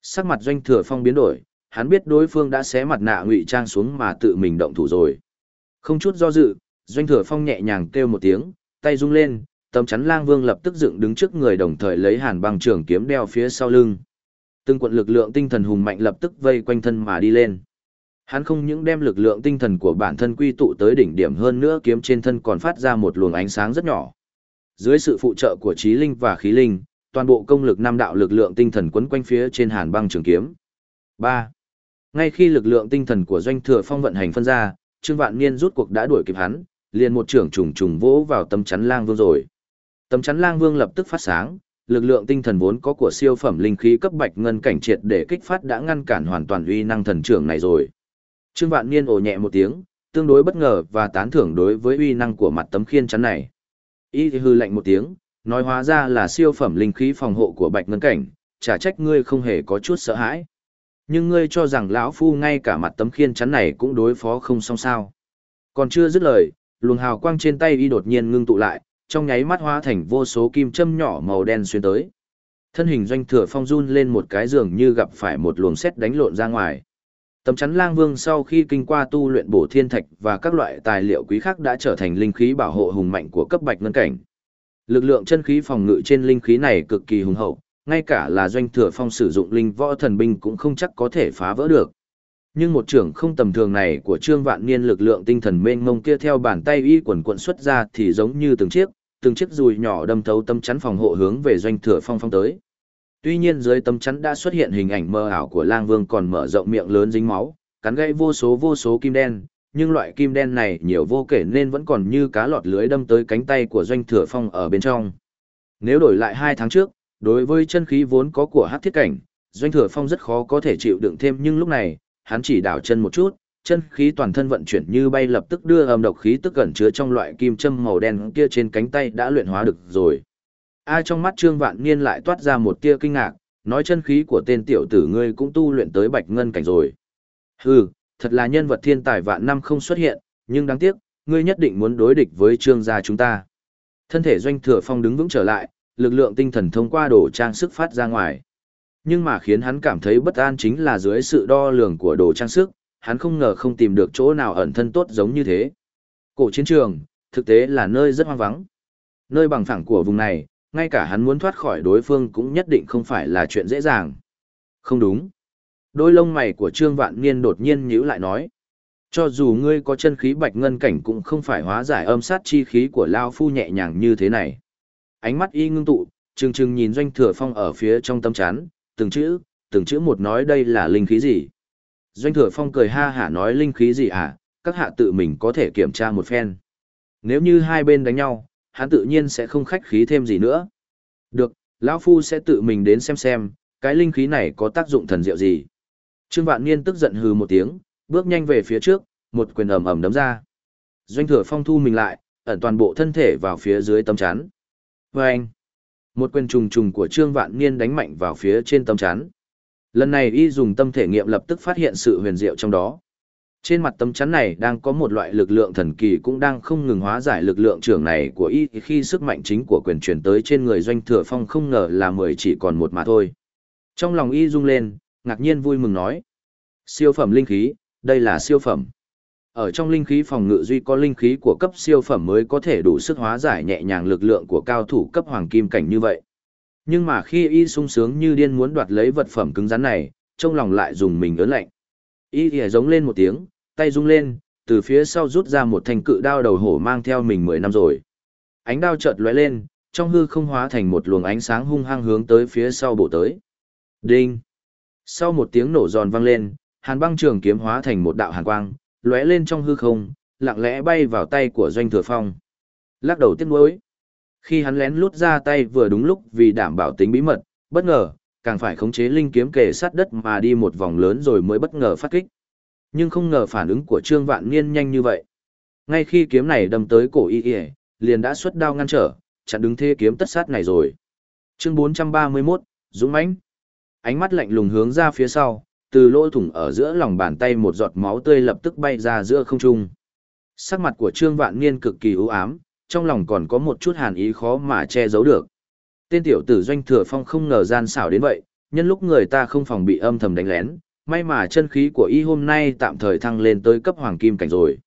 Sắc mặt doanh thừa phong biến đổi, hắn biết đối phương đã xé mặt nạ ngụy trang xuống mà tự mình động thủ rồi. Không chút do dự, doanh thừa phong nhẹ nhàng kêu một tiếng, tay rung lên, tấm chắn lang vương lập tức dựng đứng trước người đồng thời lấy hàn băng trường kiếm đeo phía sau lưng. Từng quận lực lượng tinh thần hùng mạnh lập tức vây quanh thân mà đi lên. Hắn không những đem lực lượng tinh thần của bản thân quy tụ tới đỉnh điểm hơn nữa kiếm trên thân còn phát ra một luồng ánh sáng rất nhỏ. Dưới sự phụ trợ của trí linh và khí linh, toàn bộ công lực năm đạo lực lượng tinh thần quấn quanh phía trên hàn băng trường kiếm. 3. Ngay khi lực lượng tinh thần của doanh thừa phong vận hành phân ra, Trương Vạn Niên rút cuộc đã đuổi kịp hắn, liền một trưởng trùng trùng vỗ vào tấm chắn lang vương rồi. Tấm chắn lang vương lập tức phát sáng, lực lượng tinh thần vốn có của siêu phẩm linh khí cấp bạch ngân cảnh triệt để kích phát đã ngăn cản hoàn toàn uy năng thần trưởng này rồi. Trương Vạn Niên ồ nhẹ một tiếng, tương đối bất ngờ và tán thưởng đối với uy năng của mặt tấm khiên chắn này. Y thì hư lạnh một tiếng, nói hóa ra là siêu phẩm linh khí phòng hộ của bạch ngân cảnh, chả trách ngươi không hề có chút sợ hãi. Nhưng ngươi cho rằng lão phu ngay cả mặt tấm khiên chắn này cũng đối phó không xong sao. Còn chưa dứt lời, luồng hào quang trên tay y đột nhiên ngưng tụ lại, trong nháy mắt hóa thành vô số kim châm nhỏ màu đen xuyên tới. Thân hình doanh thừa phong run lên một cái giường như gặp phải một luồng sét đánh lộn ra ngoài. Tấm chắn lang vương sau khi kinh qua tu luyện bổ thiên thạch và các loại tài liệu quý khác đã trở thành linh khí bảo hộ hùng mạnh của cấp bạch ngân cảnh. Lực lượng chân khí phòng ngự trên linh khí này cực kỳ hùng hậu, ngay cả là doanh thừa phong sử dụng linh võ thần binh cũng không chắc có thể phá vỡ được. Nhưng một trưởng không tầm thường này của Trương Vạn Niên lực lượng tinh thần mênh mông kia theo bàn tay y quần quận xuất ra thì giống như từng chiếc, từng chiếc dùi nhỏ đâm thấu tâm chắn phòng hộ hướng về doanh thừa phong phong tới. Tuy nhiên dưới tâm chắn đã xuất hiện hình ảnh mơ ảo của lang vương còn mở rộng miệng lớn dính máu, cắn gãy vô số vô số kim đen, nhưng loại kim đen này nhiều vô kể nên vẫn còn như cá lọt lưới đâm tới cánh tay của doanh thừa phong ở bên trong. Nếu đổi lại hai tháng trước, đối với chân khí vốn có của hát thiết cảnh, doanh thừa phong rất khó có thể chịu đựng thêm nhưng lúc này, hắn chỉ đảo chân một chút, chân khí toàn thân vận chuyển như bay lập tức đưa âm độc khí tức gần chứa trong loại kim châm màu đen kia trên cánh tay đã luyện hóa được rồi. Ai trong mắt Trương Vạn Niên lại toát ra một tia kinh ngạc, nói chân khí của tên tiểu tử ngươi cũng tu luyện tới bạch ngân cảnh rồi. Hừ, thật là nhân vật thiên tài vạn năm không xuất hiện, nhưng đáng tiếc, ngươi nhất định muốn đối địch với Trương gia chúng ta. Thân thể doanh thừa phong đứng vững trở lại, lực lượng tinh thần thông qua đồ trang sức phát ra ngoài. Nhưng mà khiến hắn cảm thấy bất an chính là dưới sự đo lường của đồ trang sức, hắn không ngờ không tìm được chỗ nào ẩn thân tốt giống như thế. Cổ chiến trường, thực tế là nơi rất hoang vắng. Nơi bằng phẳng của vùng này, ngay cả hắn muốn thoát khỏi đối phương cũng nhất định không phải là chuyện dễ dàng. Không đúng. Đôi lông mày của Trương Vạn Niên đột nhiên nhíu lại nói. Cho dù ngươi có chân khí bạch ngân cảnh cũng không phải hóa giải âm sát chi khí của Lao Phu nhẹ nhàng như thế này. Ánh mắt y ngưng tụ, trừng trừng nhìn doanh thừa phong ở phía trong tâm chán, từng chữ, từng chữ một nói đây là linh khí gì. Doanh thừa phong cười ha hả nói linh khí gì hả, các hạ tự mình có thể kiểm tra một phen. Nếu như hai bên đánh nhau, hắn tự nhiên sẽ không khách khí thêm gì nữa. Được, lão Phu sẽ tự mình đến xem xem, cái linh khí này có tác dụng thần diệu gì. Trương Vạn Niên tức giận hừ một tiếng, bước nhanh về phía trước, một quyền ầm ầm đấm ra. Doanh thừa phong thu mình lại, ẩn toàn bộ thân thể vào phía dưới tấm chắn. Vâng! Một quyền trùng trùng của Trương Vạn Niên đánh mạnh vào phía trên tấm chắn. Lần này y dùng tâm thể nghiệm lập tức phát hiện sự huyền diệu trong đó. Trên mặt tấm chắn này đang có một loại lực lượng thần kỳ cũng đang không ngừng hóa giải lực lượng trưởng này của y khi sức mạnh chính của quyền truyền tới trên người doanh thừa phong không ngờ là mười chỉ còn một mà thôi. Trong lòng y rung lên, ngạc nhiên vui mừng nói. Siêu phẩm linh khí, đây là siêu phẩm. Ở trong linh khí phòng ngự duy có linh khí của cấp siêu phẩm mới có thể đủ sức hóa giải nhẹ nhàng lực lượng của cao thủ cấp hoàng kim cảnh như vậy. Nhưng mà khi y sung sướng như điên muốn đoạt lấy vật phẩm cứng rắn này, trong lòng lại dùng mình ớn lạnh. Y thì giống lên một tiếng, tay rung lên, từ phía sau rút ra một thanh cự đao đầu hổ mang theo mình 10 năm rồi. Ánh đao chợt lóe lên, trong hư không hóa thành một luồng ánh sáng hung hăng hướng tới phía sau bộ tới. Đinh! Sau một tiếng nổ giòn vang lên, hàn băng trường kiếm hóa thành một đạo hàn quang, lóe lên trong hư không, lặng lẽ bay vào tay của doanh thừa phong. Lắc đầu tiếc nuối. Khi hắn lén lút ra tay vừa đúng lúc vì đảm bảo tính bí mật, bất ngờ, càng phải khống chế linh kiếm kề sát đất mà đi một vòng lớn rồi mới bất ngờ phát kích. Nhưng không ngờ phản ứng của Trương Vạn Niên nhanh như vậy. Ngay khi kiếm này đâm tới cổ y y, liền đã xuất đao ngăn trở, chặn đứng thế kiếm tất sát này rồi. Chương 431, Dũng mãnh. Ánh mắt lạnh lùng hướng ra phía sau, từ lỗ thủng ở giữa lòng bàn tay một giọt máu tươi lập tức bay ra giữa không trung. Sắc mặt của Trương Vạn Niên cực kỳ u ám, trong lòng còn có một chút hàn ý khó mà che giấu được. Tên tiểu tử doanh thừa phong không ngờ gian xảo đến vậy, nhân lúc người ta không phòng bị âm thầm đánh lén, may mà chân khí của y hôm nay tạm thời thăng lên tới cấp hoàng kim cảnh rồi.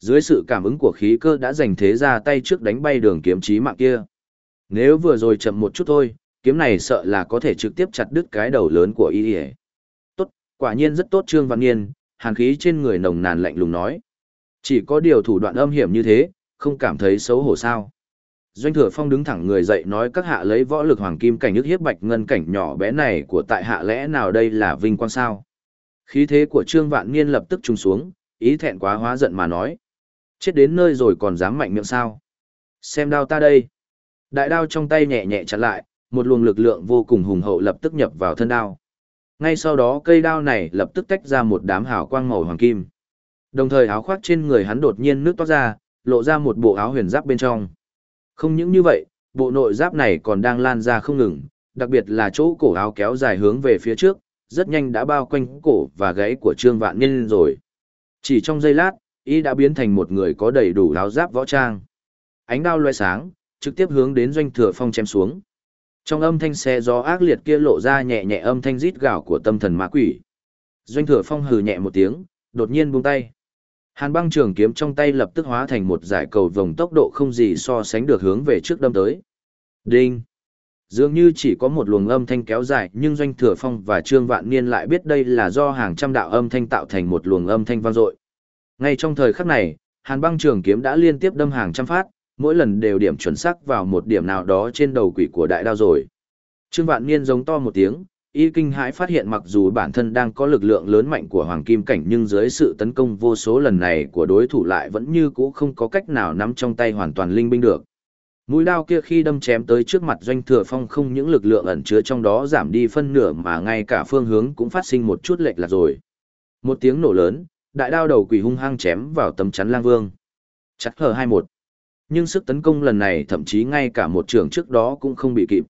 Dưới sự cảm ứng của khí cơ đã giành thế ra tay trước đánh bay đường kiếm chí mạng kia. Nếu vừa rồi chậm một chút thôi, kiếm này sợ là có thể trực tiếp chặt đứt cái đầu lớn của y. Tốt, quả nhiên rất tốt Trương Văn Nghiên, hàn khí trên người nồng nàn lạnh lùng nói. Chỉ có điều thủ đoạn âm hiểm như thế, không cảm thấy xấu hổ sao. Doanh thừa phong đứng thẳng người dậy nói các hạ lấy võ lực hoàng kim cảnh ức hiếp bạch ngân cảnh nhỏ bé này của tại hạ lẽ nào đây là vinh quang sao. Khí thế của Trương Vạn Niên lập tức trùng xuống, ý thẹn quá hóa giận mà nói. Chết đến nơi rồi còn dám mạnh miệng sao. Xem đao ta đây. Đại đao trong tay nhẹ nhẹ chặn lại, một luồng lực lượng vô cùng hùng hậu lập tức nhập vào thân đao. Ngay sau đó cây đao này lập tức tách ra một đám hào quang màu hoàng kim. Đồng thời áo khoác trên người hắn đột nhiên nước toát ra, lộ ra một bộ áo huyền giáp bên trong. Không những như vậy, bộ nội giáp này còn đang lan ra không ngừng, đặc biệt là chỗ cổ áo kéo dài hướng về phía trước, rất nhanh đã bao quanh cổ và gáy của Trương Vạn Niên rồi. Chỉ trong giây lát, y đã biến thành một người có đầy đủ áo giáp võ trang. Ánh đao loe sáng, trực tiếp hướng đến doanh thừa phong chém xuống. Trong âm thanh xe gió ác liệt kia lộ ra nhẹ nhẹ âm thanh rít gào của tâm thần ma quỷ. Doanh thừa phong hừ nhẹ một tiếng, đột nhiên buông tay. Hàn băng trường kiếm trong tay lập tức hóa thành một giải cầu vòng tốc độ không gì so sánh được hướng về trước đâm tới. Đinh! Dường như chỉ có một luồng âm thanh kéo dài nhưng Doanh Thừa Phong và Trương Vạn Niên lại biết đây là do hàng trăm đạo âm thanh tạo thành một luồng âm thanh vang dội. Ngay trong thời khắc này, Hàn băng trường kiếm đã liên tiếp đâm hàng trăm phát, mỗi lần đều điểm chuẩn xác vào một điểm nào đó trên đầu quỷ của đại đao rồi. Trương Vạn Niên giống to một tiếng, y kinh hãi phát hiện mặc dù bản thân đang có lực lượng lớn mạnh của hoàng kim cảnh nhưng dưới sự tấn công vô số lần này của đối thủ lại vẫn như cũ không có cách nào nắm trong tay hoàn toàn linh binh được. Mũi đao kia khi đâm chém tới trước mặt doanh thừa phong không những lực lượng ẩn chứa trong đó giảm đi phân nửa mà ngay cả phương hướng cũng phát sinh một chút lệch lạc rồi. Một tiếng nổ lớn, đại đao đầu quỷ hung hăng chém vào tấm chắn lang vương. Chắc hờ hai một. Nhưng sức tấn công lần này thậm chí ngay cả một trường trước đó cũng không bị kịp.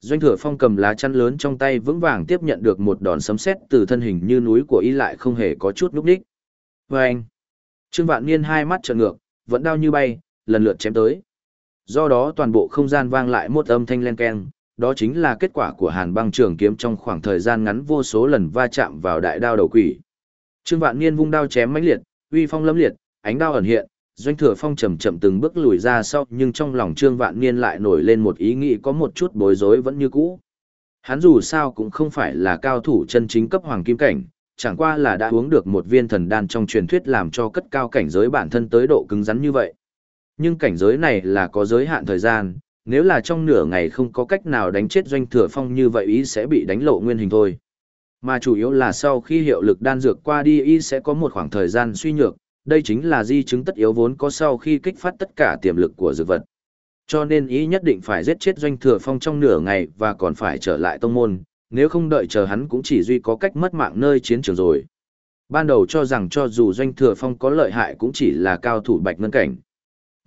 Doanh thừa phong cầm lá chắn lớn trong tay vững vàng tiếp nhận được một đòn sấm sét từ thân hình như núi của y lại không hề có chút núp đích. Và vâng. anh, Trương Vạn Niên hai mắt trợn ngược, vẫn đau như bay, lần lượt chém tới. Do đó toàn bộ không gian vang lại một âm thanh len keng, đó chính là kết quả của hàn băng trường kiếm trong khoảng thời gian ngắn vô số lần va chạm vào đại đao đầu quỷ. Trương Vạn Niên vung đao chém mãnh liệt, uy phong lâm liệt, ánh đao ẩn hiện, doanh thừa phong chậm chậm từng bước lùi ra sau nhưng trong lòng trương vạn niên lại nổi lên một ý nghĩ có một chút bối rối vẫn như cũ hắn dù sao cũng không phải là cao thủ chân chính cấp hoàng kim cảnh chẳng qua là đã uống được một viên thần đan trong truyền thuyết làm cho cất cao cảnh giới bản thân tới độ cứng rắn như vậy nhưng cảnh giới này là có giới hạn thời gian nếu là trong nửa ngày không có cách nào đánh chết doanh thừa phong như vậy ý sẽ bị đánh lộ nguyên hình thôi mà chủ yếu là sau khi hiệu lực đan dược qua đi y sẽ có một khoảng thời gian suy nhược đây chính là di chứng tất yếu vốn có sau khi kích phát tất cả tiềm lực của dược vật. Cho nên ý nhất định phải giết chết doanh thừa phong trong nửa ngày và còn phải trở lại tông môn, nếu không đợi chờ hắn cũng chỉ duy có cách mất mạng nơi chiến trường rồi. Ban đầu cho rằng cho dù doanh thừa phong có lợi hại cũng chỉ là cao thủ bạch ngân cảnh.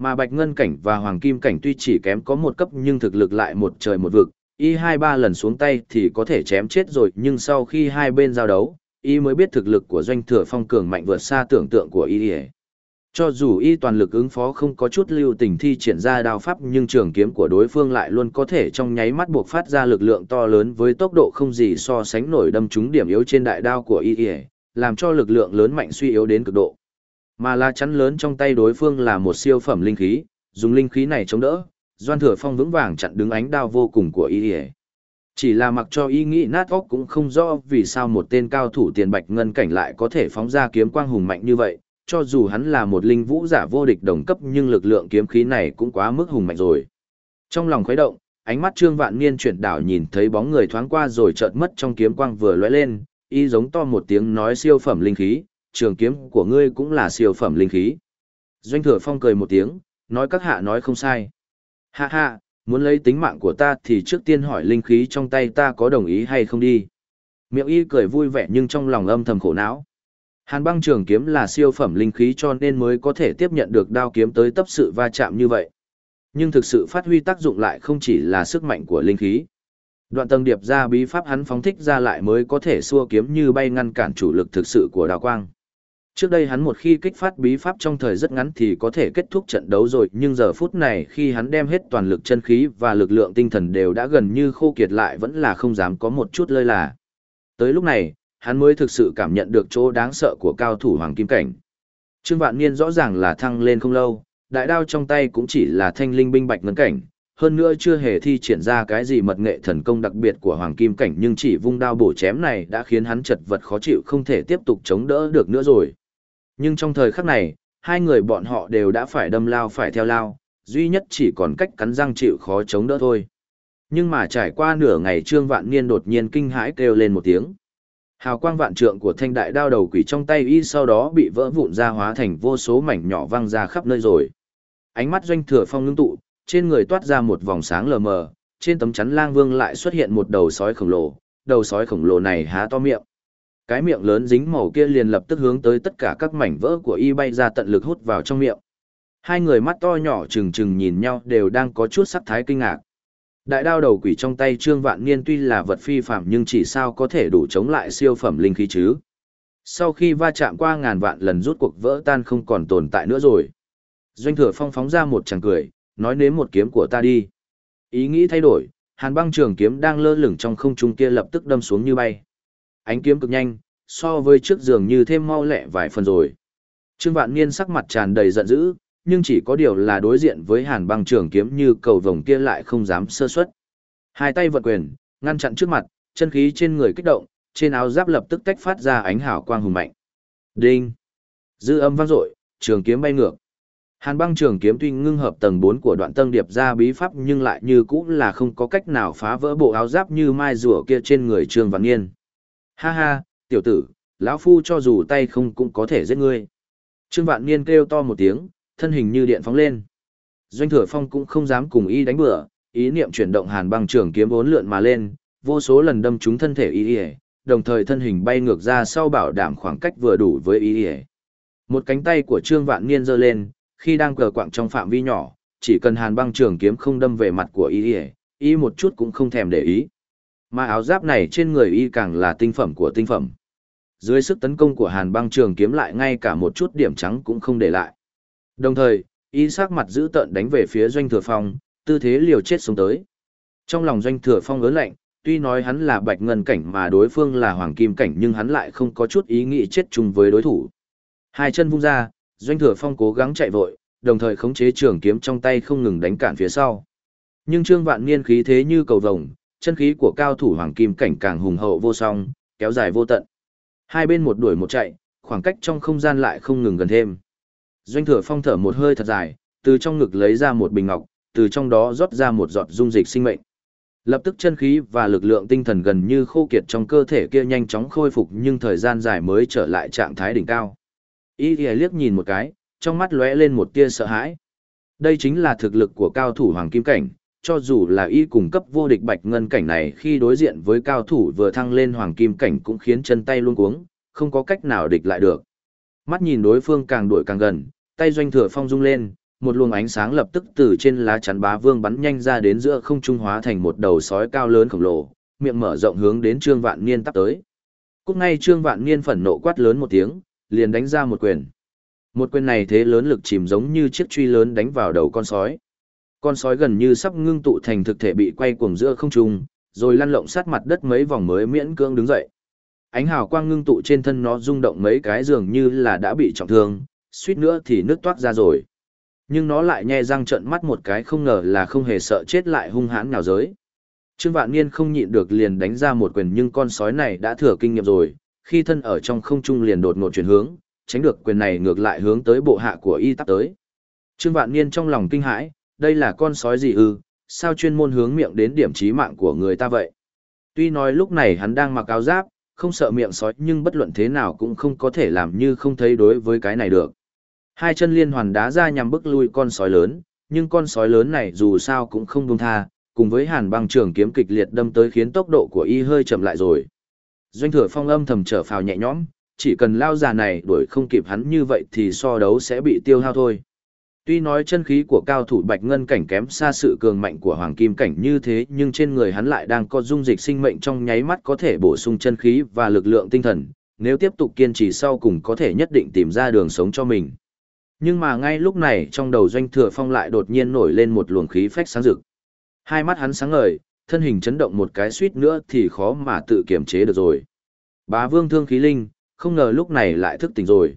Mà bạch ngân cảnh và hoàng kim cảnh tuy chỉ kém có một cấp nhưng thực lực lại một trời một vực, y hai ba lần xuống tay thì có thể chém chết rồi nhưng sau khi hai bên giao đấu, y mới biết thực lực của doanh thừa phong cường mạnh vượt xa tưởng tượng của y cho dù y toàn lực ứng phó không có chút lưu tình thi triển ra đao pháp nhưng trường kiếm của đối phương lại luôn có thể trong nháy mắt buộc phát ra lực lượng to lớn với tốc độ không gì so sánh nổi đâm trúng điểm yếu trên đại đao của y làm cho lực lượng lớn mạnh suy yếu đến cực độ mà la chắn lớn trong tay đối phương là một siêu phẩm linh khí dùng linh khí này chống đỡ doan thừa phong vững vàng chặn đứng ánh đao vô cùng của y chỉ là mặc cho ý nghĩ nát óc cũng không rõ vì sao một tên cao thủ tiền bạch ngân cảnh lại có thể phóng ra kiếm quang hùng mạnh như vậy, cho dù hắn là một linh vũ giả vô địch đồng cấp nhưng lực lượng kiếm khí này cũng quá mức hùng mạnh rồi. Trong lòng khuấy động, ánh mắt Trương Vạn Niên chuyển đảo nhìn thấy bóng người thoáng qua rồi chợt mất trong kiếm quang vừa lóe lên, y giống to một tiếng nói siêu phẩm linh khí, trường kiếm của ngươi cũng là siêu phẩm linh khí. Doanh Thừa Phong cười một tiếng, nói các hạ nói không sai. Ha ha, muốn lấy tính mạng của ta thì trước tiên hỏi linh khí trong tay ta có đồng ý hay không đi. Miệng y cười vui vẻ nhưng trong lòng âm thầm khổ não. Hàn băng trường kiếm là siêu phẩm linh khí cho nên mới có thể tiếp nhận được đao kiếm tới tấp sự va chạm như vậy. Nhưng thực sự phát huy tác dụng lại không chỉ là sức mạnh của linh khí. Đoạn tầng điệp ra bí pháp hắn phóng thích ra lại mới có thể xua kiếm như bay ngăn cản chủ lực thực sự của đào quang. Trước đây hắn một khi kích phát bí pháp trong thời rất ngắn thì có thể kết thúc trận đấu rồi, nhưng giờ phút này khi hắn đem hết toàn lực chân khí và lực lượng tinh thần đều đã gần như khô kiệt lại vẫn là không dám có một chút lơi là. Tới lúc này, hắn mới thực sự cảm nhận được chỗ đáng sợ của cao thủ hoàng kim cảnh. Trương Vạn Niên rõ ràng là thăng lên không lâu, đại đao trong tay cũng chỉ là thanh linh binh bạch ngân cảnh, hơn nữa chưa hề thi triển ra cái gì mật nghệ thần công đặc biệt của hoàng kim cảnh nhưng chỉ vung đao bổ chém này đã khiến hắn chật vật khó chịu không thể tiếp tục chống đỡ được nữa rồi. Nhưng trong thời khắc này, hai người bọn họ đều đã phải đâm lao phải theo lao, duy nhất chỉ còn cách cắn răng chịu khó chống đỡ thôi. Nhưng mà trải qua nửa ngày Trương Vạn Niên đột nhiên kinh hãi kêu lên một tiếng. Hào quang vạn trượng của thanh đại đao đầu quỷ trong tay y sau đó bị vỡ vụn ra hóa thành vô số mảnh nhỏ văng ra khắp nơi rồi. Ánh mắt doanh thừa phong ngưng tụ, trên người toát ra một vòng sáng lờ mờ, trên tấm chắn lang vương lại xuất hiện một đầu sói khổng lồ, đầu sói khổng lồ này há to miệng. Cái miệng lớn dính màu kia liền lập tức hướng tới tất cả các mảnh vỡ của y bay ra tận lực hút vào trong miệng. Hai người mắt to nhỏ trừng trừng nhìn nhau đều đang có chút sắc thái kinh ngạc. Đại đao đầu quỷ trong tay Trương Vạn Niên tuy là vật phi phạm nhưng chỉ sao có thể đủ chống lại siêu phẩm linh khí chứ. Sau khi va chạm qua ngàn vạn lần rút cuộc vỡ tan không còn tồn tại nữa rồi. Doanh thừa phong phóng ra một chàng cười, nói nếm một kiếm của ta đi. Ý nghĩ thay đổi, hàn băng trường kiếm đang lơ lửng trong không trung kia lập tức đâm xuống như bay. Ánh kiếm cực nhanh, so với trước giường như thêm mau lẹ vài phần rồi. Trương Vạn Niên sắc mặt tràn đầy giận dữ, nhưng chỉ có điều là đối diện với hàn băng trường kiếm như cầu vồng kia lại không dám sơ suất. Hai tay vận quyền, ngăn chặn trước mặt, chân khí trên người kích động, trên áo giáp lập tức tách phát ra ánh hào quang hùng mạnh. Đinh! Dư âm vang dội, trường kiếm bay ngược. Hàn băng trường kiếm tuy ngưng hợp tầng 4 của đoạn tân điệp ra bí pháp nhưng lại như cũng là không có cách nào phá vỡ bộ áo giáp như mai rùa kia trên người Trương Vạn Nghiên. Ha ha, tiểu tử, lão phu cho dù tay không cũng có thể giết ngươi. Trương Vạn Niên kêu to một tiếng, thân hình như điện phóng lên. Doanh Thừa Phong cũng không dám cùng y đánh bừa, ý niệm chuyển động hàn băng trường kiếm bốn lượn mà lên, vô số lần đâm trúng thân thể y, đồng thời thân hình bay ngược ra sau bảo đảm khoảng cách vừa đủ với y. Một cánh tay của Trương Vạn Niên giơ lên, khi đang cờ quạng trong phạm vi nhỏ, chỉ cần hàn băng trường kiếm không đâm về mặt của y, y một chút cũng không thèm để ý. Mà áo giáp này trên người y càng là tinh phẩm của tinh phẩm. Dưới sức tấn công của hàn băng trường kiếm lại ngay cả một chút điểm trắng cũng không để lại. Đồng thời, y sắc mặt giữ tợn đánh về phía doanh thừa phong, tư thế liều chết xuống tới. Trong lòng doanh thừa phong ớn lạnh, tuy nói hắn là bạch ngân cảnh mà đối phương là hoàng kim cảnh nhưng hắn lại không có chút ý nghĩ chết chung với đối thủ. Hai chân vung ra, doanh thừa phong cố gắng chạy vội, đồng thời khống chế trường kiếm trong tay không ngừng đánh cản phía sau. Nhưng trương vạn niên khí thế như cầu vồng, chân khí của cao thủ hoàng kim cảnh càng hùng hậu vô song, kéo dài vô tận. Hai bên một đuổi một chạy, khoảng cách trong không gian lại không ngừng gần thêm. Doanh thừa phong thở một hơi thật dài, từ trong ngực lấy ra một bình ngọc, từ trong đó rót ra một giọt dung dịch sinh mệnh. Lập tức chân khí và lực lượng tinh thần gần như khô kiệt trong cơ thể kia nhanh chóng khôi phục nhưng thời gian dài mới trở lại trạng thái đỉnh cao. Y liếc nhìn một cái, trong mắt lóe lên một tia sợ hãi. Đây chính là thực lực của cao thủ hoàng kim cảnh, cho dù là y cung cấp vô địch bạch ngân cảnh này khi đối diện với cao thủ vừa thăng lên hoàng kim cảnh cũng khiến chân tay luôn cuống, không có cách nào địch lại được. Mắt nhìn đối phương càng đuổi càng gần, tay doanh thừa phong rung lên, một luồng ánh sáng lập tức từ trên lá chắn bá vương bắn nhanh ra đến giữa không trung hóa thành một đầu sói cao lớn khổng lồ, miệng mở rộng hướng đến Trương Vạn Niên tắp tới. Cúc ngay Trương Vạn Niên phẫn nộ quát lớn một tiếng, liền đánh ra một quyền. Một quyền này thế lớn lực chìm giống như chiếc truy lớn đánh vào đầu con sói. Con sói gần như sắp ngưng tụ thành thực thể bị quay cuồng giữa không trung, rồi lăn lộn sát mặt đất mấy vòng mới miễn cưỡng đứng dậy. Ánh hào quang ngưng tụ trên thân nó rung động mấy cái dường như là đã bị trọng thương, suýt nữa thì nước toát ra rồi. Nhưng nó lại nhe răng trợn mắt một cái không ngờ là không hề sợ chết lại hung hãn nào giới. Trương Vạn Niên không nhịn được liền đánh ra một quyền nhưng con sói này đã thừa kinh nghiệm rồi, khi thân ở trong không trung liền đột ngột chuyển hướng, tránh được quyền này ngược lại hướng tới bộ hạ của y tắc tới. Trương Vạn Niên trong lòng kinh hãi, đây là con sói gì ư, sao chuyên môn hướng miệng đến điểm trí mạng của người ta vậy. Tuy nói lúc này hắn đang mặc áo giáp, không sợ miệng sói nhưng bất luận thế nào cũng không có thể làm như không thấy đối với cái này được. Hai chân liên hoàn đá ra nhằm bức lui con sói lớn, nhưng con sói lớn này dù sao cũng không buông tha, cùng với hàn băng trường kiếm kịch liệt đâm tới khiến tốc độ của y hơi chậm lại rồi. Doanh thừa phong âm thầm trở phào nhẹ nhõm, chỉ cần lao già này đuổi không kịp hắn như vậy thì so đấu sẽ bị tiêu hao thôi. Tuy nói chân khí của cao thủ bạch ngân cảnh kém xa sự cường mạnh của hoàng kim cảnh như thế nhưng trên người hắn lại đang có dung dịch sinh mệnh trong nháy mắt có thể bổ sung chân khí và lực lượng tinh thần, nếu tiếp tục kiên trì sau cùng có thể nhất định tìm ra đường sống cho mình. Nhưng mà ngay lúc này trong đầu doanh thừa phong lại đột nhiên nổi lên một luồng khí phách sáng rực. Hai mắt hắn sáng ngời, thân hình chấn động một cái suýt nữa thì khó mà tự kiềm chế được rồi. Bá vương thương khí linh, không ngờ lúc này lại thức tỉnh rồi.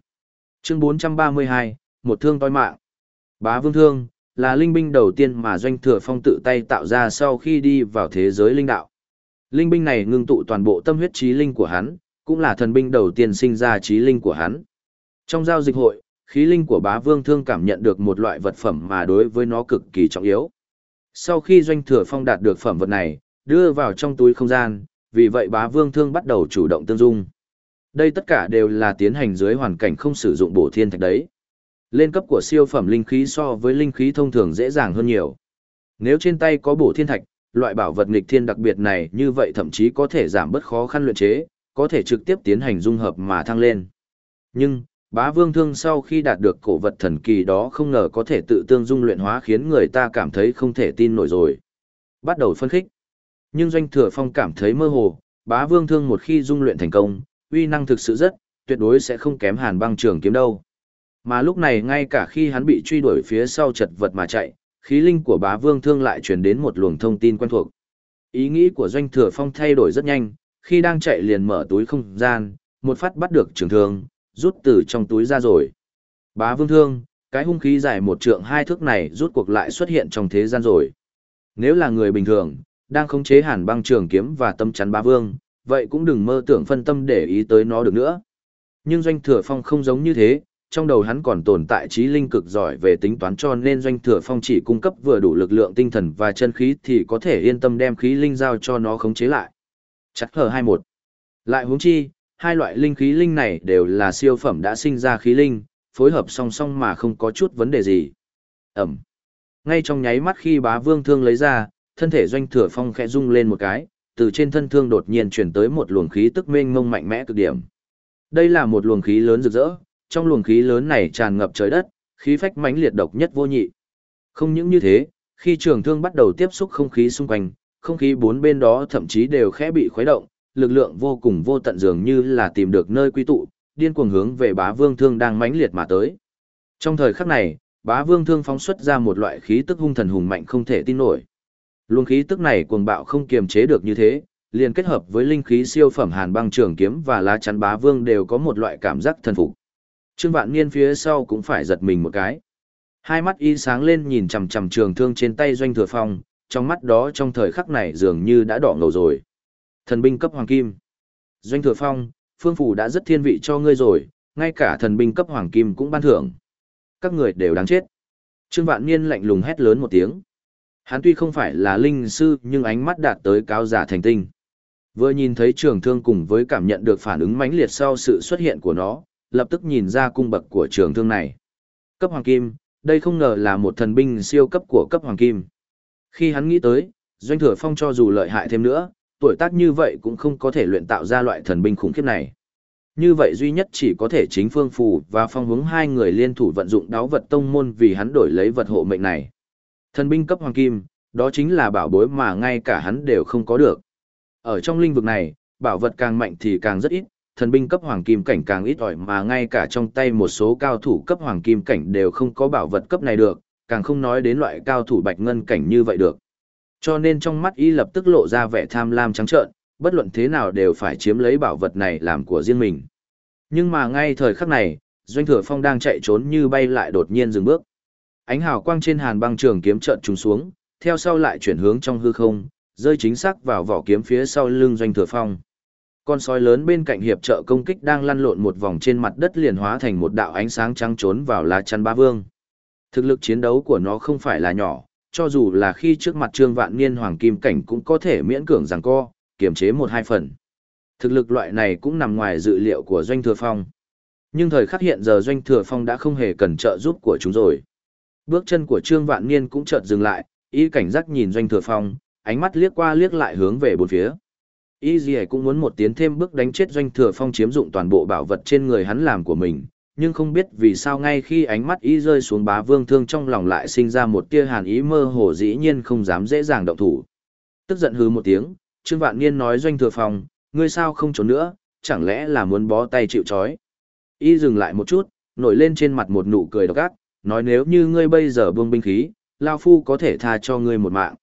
Chương 432, một thương toi mạng. Bá vương thương, là linh binh đầu tiên mà doanh thừa phong tự tay tạo ra sau khi đi vào thế giới linh đạo. Linh binh này ngưng tụ toàn bộ tâm huyết trí linh của hắn, cũng là thần binh đầu tiên sinh ra trí linh của hắn. Trong giao dịch hội, khí linh của bá vương thương cảm nhận được một loại vật phẩm mà đối với nó cực kỳ trọng yếu. Sau khi doanh thừa phong đạt được phẩm vật này, đưa vào trong túi không gian, vì vậy bá vương thương bắt đầu chủ động tương dung. Đây tất cả đều là tiến hành dưới hoàn cảnh không sử dụng bổ thiên thạch đấy. Lên cấp của siêu phẩm linh khí so với linh khí thông thường dễ dàng hơn nhiều. Nếu trên tay có bổ thiên thạch, loại bảo vật nghịch thiên đặc biệt này như vậy thậm chí có thể giảm bớt khó khăn luyện chế, có thể trực tiếp tiến hành dung hợp mà thăng lên. Nhưng, bá vương thương sau khi đạt được cổ vật thần kỳ đó không ngờ có thể tự tương dung luyện hóa khiến người ta cảm thấy không thể tin nổi rồi. Bắt đầu phân khích. Nhưng doanh thừa phong cảm thấy mơ hồ, bá vương thương một khi dung luyện thành công, uy năng thực sự rất, tuyệt đối sẽ không kém hàn băng trường kiếm đâu. Mà lúc này ngay cả khi hắn bị truy đuổi phía sau chật vật mà chạy, khí linh của bá vương thương lại truyền đến một luồng thông tin quen thuộc. Ý nghĩ của doanh thừa phong thay đổi rất nhanh, khi đang chạy liền mở túi không gian, một phát bắt được trường thương, rút từ trong túi ra rồi. Bá vương thương, cái hung khí dài một trượng hai thước này rút cuộc lại xuất hiện trong thế gian rồi. Nếu là người bình thường, đang khống chế hàn băng trường kiếm và tâm chắn bá vương, vậy cũng đừng mơ tưởng phân tâm để ý tới nó được nữa. Nhưng doanh thừa phong không giống như thế, trong đầu hắn còn tồn tại trí linh cực giỏi về tính toán cho nên doanh thừa phong chỉ cung cấp vừa đủ lực lượng tinh thần và chân khí thì có thể yên tâm đem khí linh giao cho nó khống chế lại. Chắc hờ 21. Lại huống chi, hai loại linh khí linh này đều là siêu phẩm đã sinh ra khí linh, phối hợp song song mà không có chút vấn đề gì. Ẩm. Ngay trong nháy mắt khi bá vương thương lấy ra, thân thể doanh thừa phong khẽ rung lên một cái, từ trên thân thương đột nhiên chuyển tới một luồng khí tức mênh mông mạnh mẽ cực điểm. Đây là một luồng khí lớn rực rỡ, trong luồng khí lớn này tràn ngập trời đất, khí phách mãnh liệt độc nhất vô nhị. Không những như thế, khi trường thương bắt đầu tiếp xúc không khí xung quanh, không khí bốn bên đó thậm chí đều khẽ bị khuấy động, lực lượng vô cùng vô tận dường như là tìm được nơi quy tụ, điên cuồng hướng về bá vương thương đang mãnh liệt mà tới. Trong thời khắc này, bá vương thương phóng xuất ra một loại khí tức hung thần hùng mạnh không thể tin nổi. Luồng khí tức này cuồng bạo không kiềm chế được như thế, liền kết hợp với linh khí siêu phẩm hàn băng trường kiếm và lá chắn bá vương đều có một loại cảm giác thần phục. Trương Vạn Niên phía sau cũng phải giật mình một cái. Hai mắt y sáng lên nhìn chằm chằm trường thương trên tay doanh thừa phong, trong mắt đó trong thời khắc này dường như đã đỏ ngầu rồi. Thần binh cấp hoàng kim. Doanh thừa phong, phương phủ đã rất thiên vị cho ngươi rồi, ngay cả thần binh cấp hoàng kim cũng ban thưởng. Các người đều đáng chết. Trương Vạn Niên lạnh lùng hét lớn một tiếng. Hắn tuy không phải là linh sư nhưng ánh mắt đạt tới cao giả thành tinh. Vừa nhìn thấy trường thương cùng với cảm nhận được phản ứng mãnh liệt sau sự xuất hiện của nó, lập tức nhìn ra cung bậc của trường thương này. Cấp hoàng kim, đây không ngờ là một thần binh siêu cấp của cấp hoàng kim. Khi hắn nghĩ tới, doanh thừa phong cho dù lợi hại thêm nữa, tuổi tác như vậy cũng không có thể luyện tạo ra loại thần binh khủng khiếp này. Như vậy duy nhất chỉ có thể chính phương phù và phong hướng hai người liên thủ vận dụng đáo vật tông môn vì hắn đổi lấy vật hộ mệnh này. Thần binh cấp hoàng kim, đó chính là bảo bối mà ngay cả hắn đều không có được. Ở trong linh vực này, bảo vật càng mạnh thì càng rất ít, thần binh cấp hoàng kim cảnh càng ít ỏi mà ngay cả trong tay một số cao thủ cấp hoàng kim cảnh đều không có bảo vật cấp này được, càng không nói đến loại cao thủ bạch ngân cảnh như vậy được. Cho nên trong mắt y lập tức lộ ra vẻ tham lam trắng trợn, bất luận thế nào đều phải chiếm lấy bảo vật này làm của riêng mình. Nhưng mà ngay thời khắc này, Doanh Thừa Phong đang chạy trốn như bay lại đột nhiên dừng bước. Ánh hào quang trên hàn băng trường kiếm trợn trùng xuống, theo sau lại chuyển hướng trong hư không, rơi chính xác vào vỏ kiếm phía sau lưng Doanh Thừa Phong. Con sói lớn bên cạnh hiệp trợ công kích đang lăn lộn một vòng trên mặt đất liền hóa thành một đạo ánh sáng trắng trốn vào lá chắn ba vương. Thực lực chiến đấu của nó không phải là nhỏ, cho dù là khi trước mặt trương vạn niên hoàng kim cảnh cũng có thể miễn cưỡng rằng co, kiềm chế một hai phần. Thực lực loại này cũng nằm ngoài dự liệu của Doanh Thừa Phong. Nhưng thời khắc hiện giờ Doanh Thừa Phong đã không hề cần trợ giúp của chúng rồi. Bước chân của Trương Vạn Niên cũng chợt dừng lại, y cảnh giác nhìn Doanh Thừa Phong, ánh mắt liếc qua liếc lại hướng về bốn phía. Y gì cũng muốn một tiến thêm bước đánh chết Doanh Thừa Phong chiếm dụng toàn bộ bảo vật trên người hắn làm của mình, nhưng không biết vì sao ngay khi ánh mắt y rơi xuống bá vương thương trong lòng lại sinh ra một tia hàn ý mơ hồ dĩ nhiên không dám dễ dàng động thủ. Tức giận hừ một tiếng, Trương Vạn Niên nói doanh thừa phòng, ngươi sao không trốn nữa, chẳng lẽ là muốn bó tay chịu trói. Y dừng lại một chút, nổi lên trên mặt một nụ cười độc ác, nói nếu như ngươi bây giờ buông binh khí, Lao Phu có thể tha cho ngươi một mạng.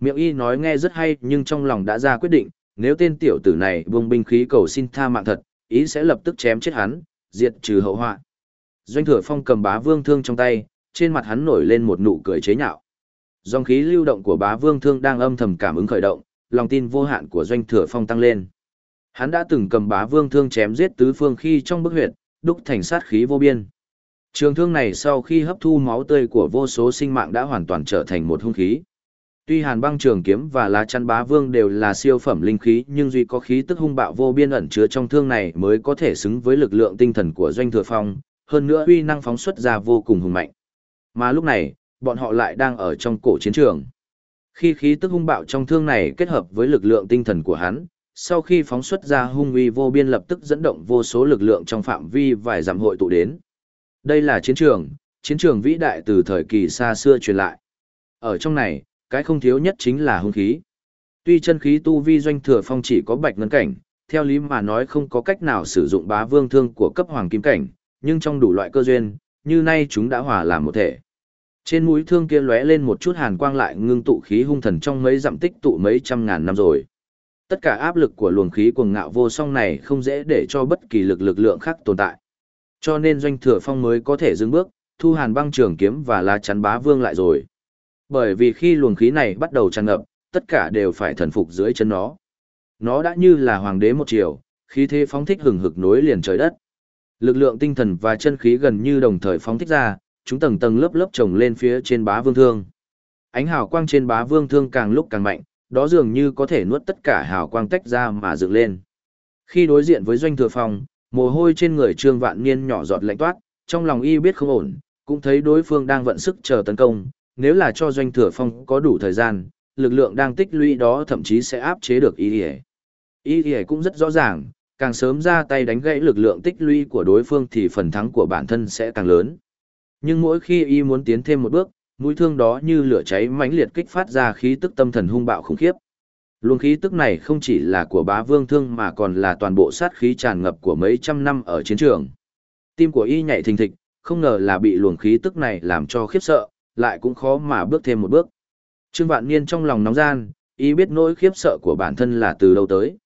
Miệng y nói nghe rất hay nhưng trong lòng đã ra quyết định, nếu tên tiểu tử này buông binh khí cầu xin tha mạng thật, ý sẽ lập tức chém chết hắn, diệt trừ hậu họa. Doanh thừa phong cầm bá vương thương trong tay, trên mặt hắn nổi lên một nụ cười chế nhạo. Dòng khí lưu động của bá vương thương đang âm thầm cảm ứng khởi động, lòng tin vô hạn của doanh thừa phong tăng lên. Hắn đã từng cầm bá vương thương chém giết tứ phương khi trong bức huyệt, đúc thành sát khí vô biên. Trường thương này sau khi hấp thu máu tươi của vô số sinh mạng đã hoàn toàn trở thành một hung khí. Tuy hàn băng trường kiếm và lá chắn bá vương đều là siêu phẩm linh khí nhưng duy có khí tức hung bạo vô biên ẩn chứa trong thương này mới có thể xứng với lực lượng tinh thần của doanh thừa phong, hơn nữa uy năng phóng xuất ra vô cùng hùng mạnh. Mà lúc này, bọn họ lại đang ở trong cổ chiến trường. Khi khí tức hung bạo trong thương này kết hợp với lực lượng tinh thần của hắn, sau khi phóng xuất ra hung uy vô biên lập tức dẫn động vô số lực lượng trong phạm vi vài dặm hội tụ đến. Đây là chiến trường, chiến trường vĩ đại từ thời kỳ xa xưa truyền lại. Ở trong này, cái không thiếu nhất chính là hung khí. Tuy chân khí tu vi doanh thừa phong chỉ có bạch ngân cảnh, theo lý mà nói không có cách nào sử dụng bá vương thương của cấp hoàng kim cảnh, nhưng trong đủ loại cơ duyên, như nay chúng đã hòa làm một thể. Trên mũi thương kia lóe lên một chút hàn quang lại ngưng tụ khí hung thần trong mấy dặm tích tụ mấy trăm ngàn năm rồi. Tất cả áp lực của luồng khí cuồng ngạo vô song này không dễ để cho bất kỳ lực lực lượng khác tồn tại. Cho nên doanh thừa phong mới có thể dừng bước, thu hàn băng trường kiếm và lá chắn bá vương lại rồi. Bởi vì khi luồng khí này bắt đầu tràn ngập, tất cả đều phải thần phục dưới chân nó. Nó đã như là hoàng đế một chiều, khí thế phóng thích hừng hực nối liền trời đất. Lực lượng tinh thần và chân khí gần như đồng thời phóng thích ra, chúng tầng tầng lớp lớp chồng lên phía trên bá vương thương. Ánh hào quang trên bá vương thương càng lúc càng mạnh, đó dường như có thể nuốt tất cả hào quang tách ra mà dựng lên. Khi đối diện với doanh thừa phong, mồ hôi trên người trương vạn niên nhỏ giọt lạnh toát, trong lòng y biết không ổn, cũng thấy đối phương đang vận sức chờ tấn công, nếu là cho doanh thừa phong có đủ thời gian, lực lượng đang tích lũy đó thậm chí sẽ áp chế được y ỉa y ỉa cũng rất rõ ràng càng sớm ra tay đánh gãy lực lượng tích lũy của đối phương thì phần thắng của bản thân sẽ càng lớn. Nhưng mỗi khi y muốn tiến thêm một bước mũi thương đó như lửa cháy mãnh liệt kích phát ra khí tức tâm thần hung bạo khủng khiếp. Luồng khí tức này không chỉ là của bá vương thương mà còn là toàn bộ sát khí tràn ngập của mấy trăm năm ở chiến trường. Tim của y nhảy thình thịch không ngờ là bị luồng khí tức này làm cho khiếp sợ lại cũng khó mà bước thêm một bước. Trương Vạn Niên trong lòng nóng gian, ý biết nỗi khiếp sợ của bản thân là từ đâu tới.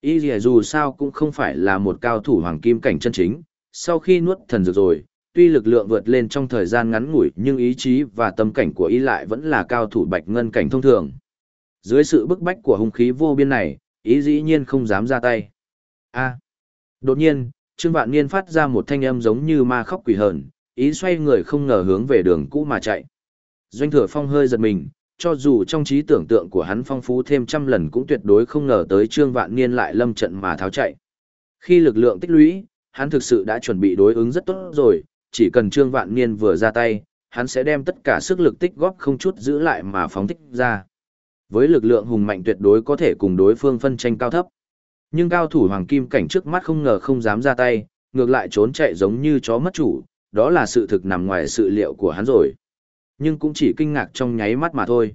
Ý gì dù sao cũng không phải là một cao thủ hoàng kim cảnh chân chính, sau khi nuốt thần dược rồi, tuy lực lượng vượt lên trong thời gian ngắn ngủi nhưng ý chí và tâm cảnh của ý lại vẫn là cao thủ bạch ngân cảnh thông thường. Dưới sự bức bách của hung khí vô biên này, ý dĩ nhiên không dám ra tay. A. Đột nhiên, Trương Vạn Niên phát ra một thanh âm giống như ma khóc quỷ hờn, ý xoay người không ngờ hướng về đường cũ mà chạy. Doanh thừa phong hơi giật mình, cho dù trong trí tưởng tượng của hắn phong phú thêm trăm lần cũng tuyệt đối không ngờ tới trương vạn niên lại lâm trận mà tháo chạy. Khi lực lượng tích lũy, hắn thực sự đã chuẩn bị đối ứng rất tốt rồi, chỉ cần trương vạn niên vừa ra tay, hắn sẽ đem tất cả sức lực tích góp không chút giữ lại mà phóng thích ra. Với lực lượng hùng mạnh tuyệt đối có thể cùng đối phương phân tranh cao thấp. Nhưng cao thủ hoàng kim cảnh trước mắt không ngờ không dám ra tay, ngược lại trốn chạy giống như chó mất chủ, đó là sự thực nằm ngoài sự liệu của hắn rồi. Nhưng cũng chỉ kinh ngạc trong nháy mắt mà thôi.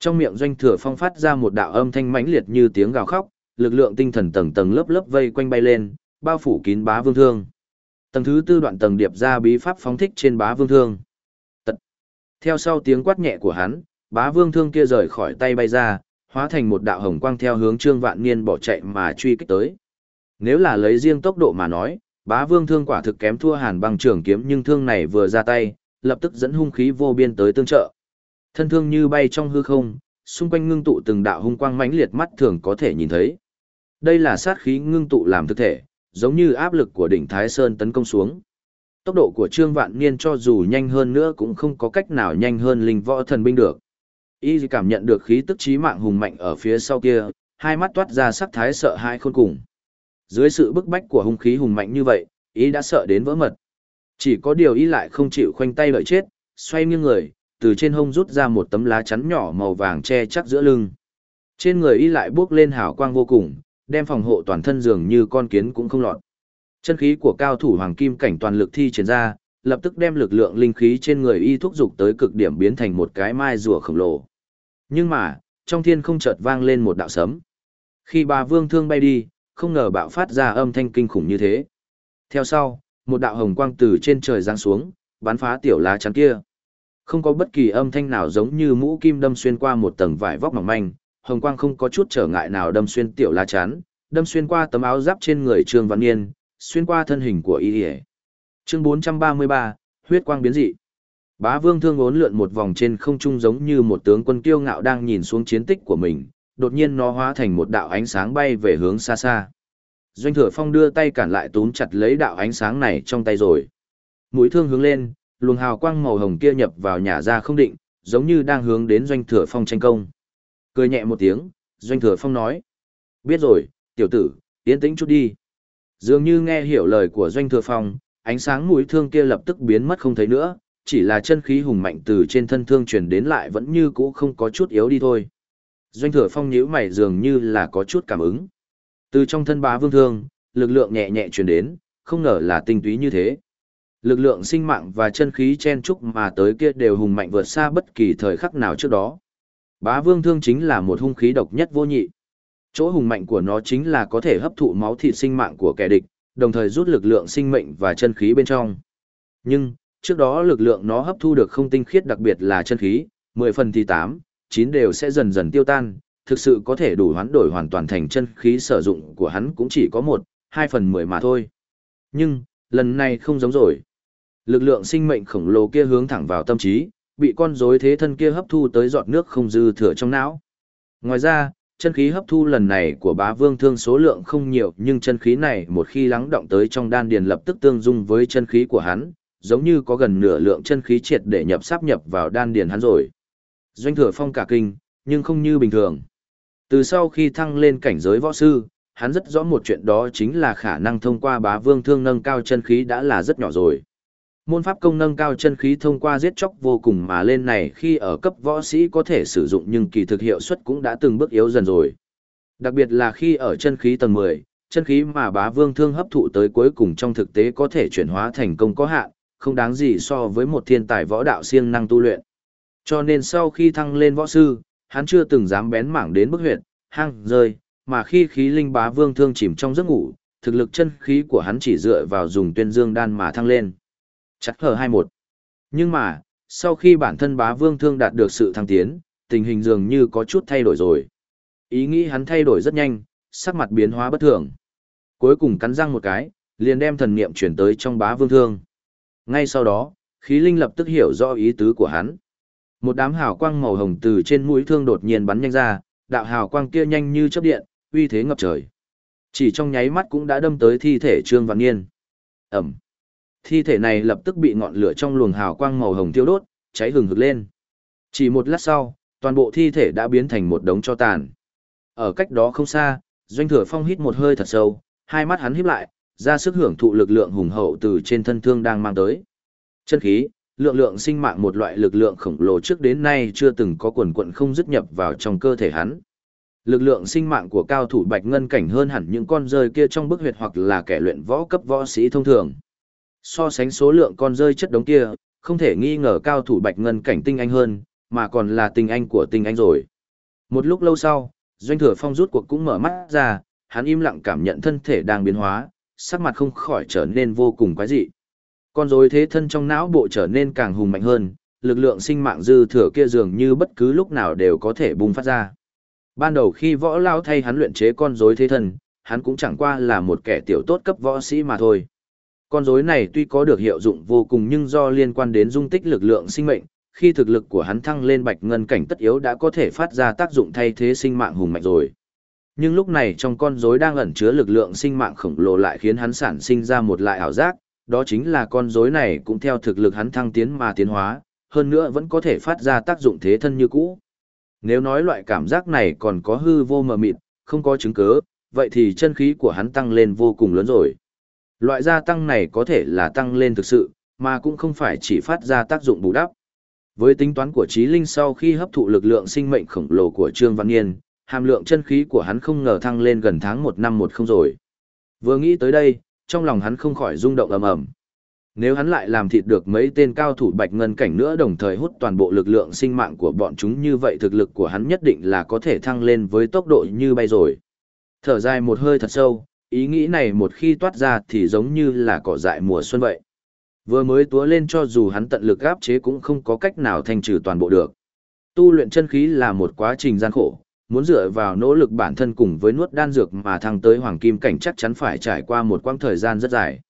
Trong miệng doanh thừa phong phát ra một đạo âm thanh mãnh liệt như tiếng gào khóc, lực lượng tinh thần tầng tầng lớp lớp vây quanh bay lên, bao phủ kín bá vương thương. Tầng thứ tư đoạn tầng điệp ra bí pháp phóng thích trên bá vương thương. Tật. Theo sau tiếng quát nhẹ của hắn, bá vương thương kia rời khỏi tay bay ra, hóa thành một đạo hồng quang theo hướng trương vạn niên bỏ chạy mà truy kích tới. Nếu là lấy riêng tốc độ mà nói, Bá vương thương quả thực kém thua hàn băng trường kiếm nhưng thương này vừa ra tay, lập tức dẫn hung khí vô biên tới tương trợ. Thân thương như bay trong hư không, xung quanh ngưng tụ từng đạo hung quang mãnh liệt mắt thường có thể nhìn thấy. Đây là sát khí ngưng tụ làm thực thể, giống như áp lực của đỉnh Thái Sơn tấn công xuống. Tốc độ của Trương Vạn Niên cho dù nhanh hơn nữa cũng không có cách nào nhanh hơn linh võ thần binh được. Y cảm nhận được khí tức chí mạng hùng mạnh ở phía sau kia, hai mắt toát ra sắc thái sợ hãi khôn cùng. Dưới sự bức bách của hung khí hùng mạnh như vậy, ý đã sợ đến vỡ mật. Chỉ có điều ý lại không chịu khoanh tay lợi chết, xoay nghiêng người, từ trên hông rút ra một tấm lá chắn nhỏ màu vàng che chắc giữa lưng. Trên người y lại bước lên hào quang vô cùng, đem phòng hộ toàn thân dường như con kiến cũng không lọt. Chân khí của cao thủ hoàng kim cảnh toàn lực thi triển ra, lập tức đem lực lượng linh khí trên người y thúc dục tới cực điểm biến thành một cái mai rùa khổng lồ. Nhưng mà, trong thiên không chợt vang lên một đạo sấm. Khi bà vương thương bay đi, không ngờ bạo phát ra âm thanh kinh khủng như thế. Theo sau, một đạo hồng quang từ trên trời giáng xuống, bắn phá tiểu lá chắn kia. Không có bất kỳ âm thanh nào giống như mũ kim đâm xuyên qua một tầng vải vóc mỏng manh, hồng quang không có chút trở ngại nào đâm xuyên tiểu lá chắn, đâm xuyên qua tấm áo giáp trên người Trương Văn Niên, xuyên qua thân hình của y Chương 433, huyết quang biến dị. Bá Vương thương uốn lượn một vòng trên không trung giống như một tướng quân kiêu ngạo đang nhìn xuống chiến tích của mình, đột nhiên nó hóa thành một đạo ánh sáng bay về hướng xa xa. Doanh Thừa Phong đưa tay cản lại túm chặt lấy đạo ánh sáng này trong tay rồi. Mũi thương hướng lên, luồng hào quang màu hồng kia nhập vào nhà ra không định, giống như đang hướng đến Doanh Thừa Phong tranh công. Cười nhẹ một tiếng, Doanh Thừa Phong nói: "Biết rồi, tiểu tử, yên tĩnh chút đi." Dường như nghe hiểu lời của Doanh Thừa Phong, ánh sáng mũi thương kia lập tức biến mất không thấy nữa, chỉ là chân khí hùng mạnh từ trên thân thương truyền đến lại vẫn như cũ không có chút yếu đi thôi. Doanh Thừa Phong nhíu mày dường như là có chút cảm ứng. Từ trong thân bá vương thương, lực lượng nhẹ nhẹ truyền đến, không ngờ là tinh túy như thế. Lực lượng sinh mạng và chân khí chen trúc mà tới kia đều hùng mạnh vượt xa bất kỳ thời khắc nào trước đó. Bá vương thương chính là một hung khí độc nhất vô nhị. Chỗ hùng mạnh của nó chính là có thể hấp thụ máu thịt sinh mạng của kẻ địch, đồng thời rút lực lượng sinh mệnh và chân khí bên trong. Nhưng, trước đó lực lượng nó hấp thu được không tinh khiết đặc biệt là chân khí, 10 phần thì 8, Chín đều sẽ dần dần tiêu tan, thực sự có thể đủ hoán đổi hoàn toàn thành chân khí sử dụng của hắn cũng chỉ có 1, 2 phần 10 mà thôi. Nhưng, lần này không giống rồi. Lực lượng sinh mệnh khổng lồ kia hướng thẳng vào tâm trí, bị con rối thế thân kia hấp thu tới giọt nước không dư thừa trong não. Ngoài ra, chân khí hấp thu lần này của bá vương thương số lượng không nhiều nhưng chân khí này một khi lắng động tới trong đan điền lập tức tương dung với chân khí của hắn, giống như có gần nửa lượng chân khí triệt để nhập sáp nhập vào đan điền hắn rồi. Doanh thừa phong cả kinh, nhưng không như bình thường. Từ sau khi thăng lên cảnh giới võ sư, hắn rất rõ một chuyện đó chính là khả năng thông qua bá vương thương nâng cao chân khí đã là rất nhỏ rồi. Môn pháp công nâng cao chân khí thông qua giết chóc vô cùng mà lên này khi ở cấp võ sĩ có thể sử dụng nhưng kỳ thực hiệu suất cũng đã từng bước yếu dần rồi. Đặc biệt là khi ở chân khí tầng 10, chân khí mà bá vương thương hấp thụ tới cuối cùng trong thực tế có thể chuyển hóa thành công có hạn, không đáng gì so với một thiên tài võ đạo siêng năng tu luyện. Cho nên sau khi thăng lên võ sư, hắn chưa từng dám bén mảng đến bức huyệt, hang, rơi, mà khi khí linh bá vương thương chìm trong giấc ngủ, thực lực chân khí của hắn chỉ dựa vào dùng tuyên dương đan mà thăng lên. Chắc hờ 21. Nhưng mà, sau khi bản thân bá vương thương đạt được sự thăng tiến, tình hình dường như có chút thay đổi rồi. Ý nghĩ hắn thay đổi rất nhanh, sắc mặt biến hóa bất thường. Cuối cùng cắn răng một cái, liền đem thần niệm chuyển tới trong bá vương thương. Ngay sau đó, khí linh lập tức hiểu rõ ý tứ của hắn. Một đám hào quang màu hồng từ trên mũi thương đột nhiên bắn nhanh ra, đạo hào quang kia nhanh như chớp điện, uy thế ngập trời. Chỉ trong nháy mắt cũng đã đâm tới thi thể Trương Văn Nghiên. Ẩm. Thi thể này lập tức bị ngọn lửa trong luồng hào quang màu hồng thiêu đốt, cháy hừng hực lên. Chỉ một lát sau, toàn bộ thi thể đã biến thành một đống cho tàn. Ở cách đó không xa, Doanh Thừa Phong hít một hơi thật sâu, hai mắt hắn híp lại, ra sức hưởng thụ lực lượng hùng hậu từ trên thân thương đang mang tới. Chân khí, lượng lượng sinh mạng một loại lực lượng khổng lồ trước đến nay chưa từng có quần quận không dứt nhập vào trong cơ thể hắn. Lực lượng sinh mạng của cao thủ bạch ngân cảnh hơn hẳn những con rơi kia trong bức huyệt hoặc là kẻ luyện võ cấp võ sĩ thông thường. So sánh số lượng con rơi chất đống kia, không thể nghi ngờ cao thủ bạch ngân cảnh tinh anh hơn, mà còn là tinh anh của tinh anh rồi. Một lúc lâu sau, doanh thừa phong rút cuộc cũng mở mắt ra, hắn im lặng cảm nhận thân thể đang biến hóa, sắc mặt không khỏi trở nên vô cùng quái dị. Con rối thế thân trong não bộ trở nên càng hùng mạnh hơn, lực lượng sinh mạng dư thừa kia dường như bất cứ lúc nào đều có thể bùng phát ra. Ban đầu khi võ lao thay hắn luyện chế con rối thế thân, hắn cũng chẳng qua là một kẻ tiểu tốt cấp võ sĩ mà thôi. Con rối này tuy có được hiệu dụng vô cùng nhưng do liên quan đến dung tích lực lượng sinh mệnh, khi thực lực của hắn thăng lên bạch ngân cảnh tất yếu đã có thể phát ra tác dụng thay thế sinh mạng hùng mạnh rồi. Nhưng lúc này trong con rối đang ẩn chứa lực lượng sinh mạng khổng lồ lại khiến hắn sản sinh ra một lại ảo giác, đó chính là con rối này cũng theo thực lực hắn thăng tiến mà tiến hóa, hơn nữa vẫn có thể phát ra tác dụng thế thân như cũ. Nếu nói loại cảm giác này còn có hư vô mờ mịt, không có chứng cứ, vậy thì chân khí của hắn tăng lên vô cùng lớn rồi. Loại gia tăng này có thể là tăng lên thực sự, mà cũng không phải chỉ phát ra tác dụng bù đắp. Với tính toán của Trí Linh sau khi hấp thụ lực lượng sinh mệnh khổng lồ của Trương Văn Nghiên, hàm lượng chân khí của hắn không ngờ thăng lên gần tháng một năm một không rồi. Vừa nghĩ tới đây, trong lòng hắn không khỏi rung động ầm ầm. Nếu hắn lại làm thịt được mấy tên cao thủ bạch ngân cảnh nữa đồng thời hút toàn bộ lực lượng sinh mạng của bọn chúng như vậy thực lực của hắn nhất định là có thể thăng lên với tốc độ như bay rồi. Thở dài một hơi thật sâu, ý nghĩ này một khi toát ra thì giống như là cỏ dại mùa xuân vậy. Vừa mới túa lên cho dù hắn tận lực áp chế cũng không có cách nào thanh trừ toàn bộ được. Tu luyện chân khí là một quá trình gian khổ, muốn dựa vào nỗ lực bản thân cùng với nuốt đan dược mà thăng tới hoàng kim cảnh chắc chắn phải trải qua một quãng thời gian rất dài.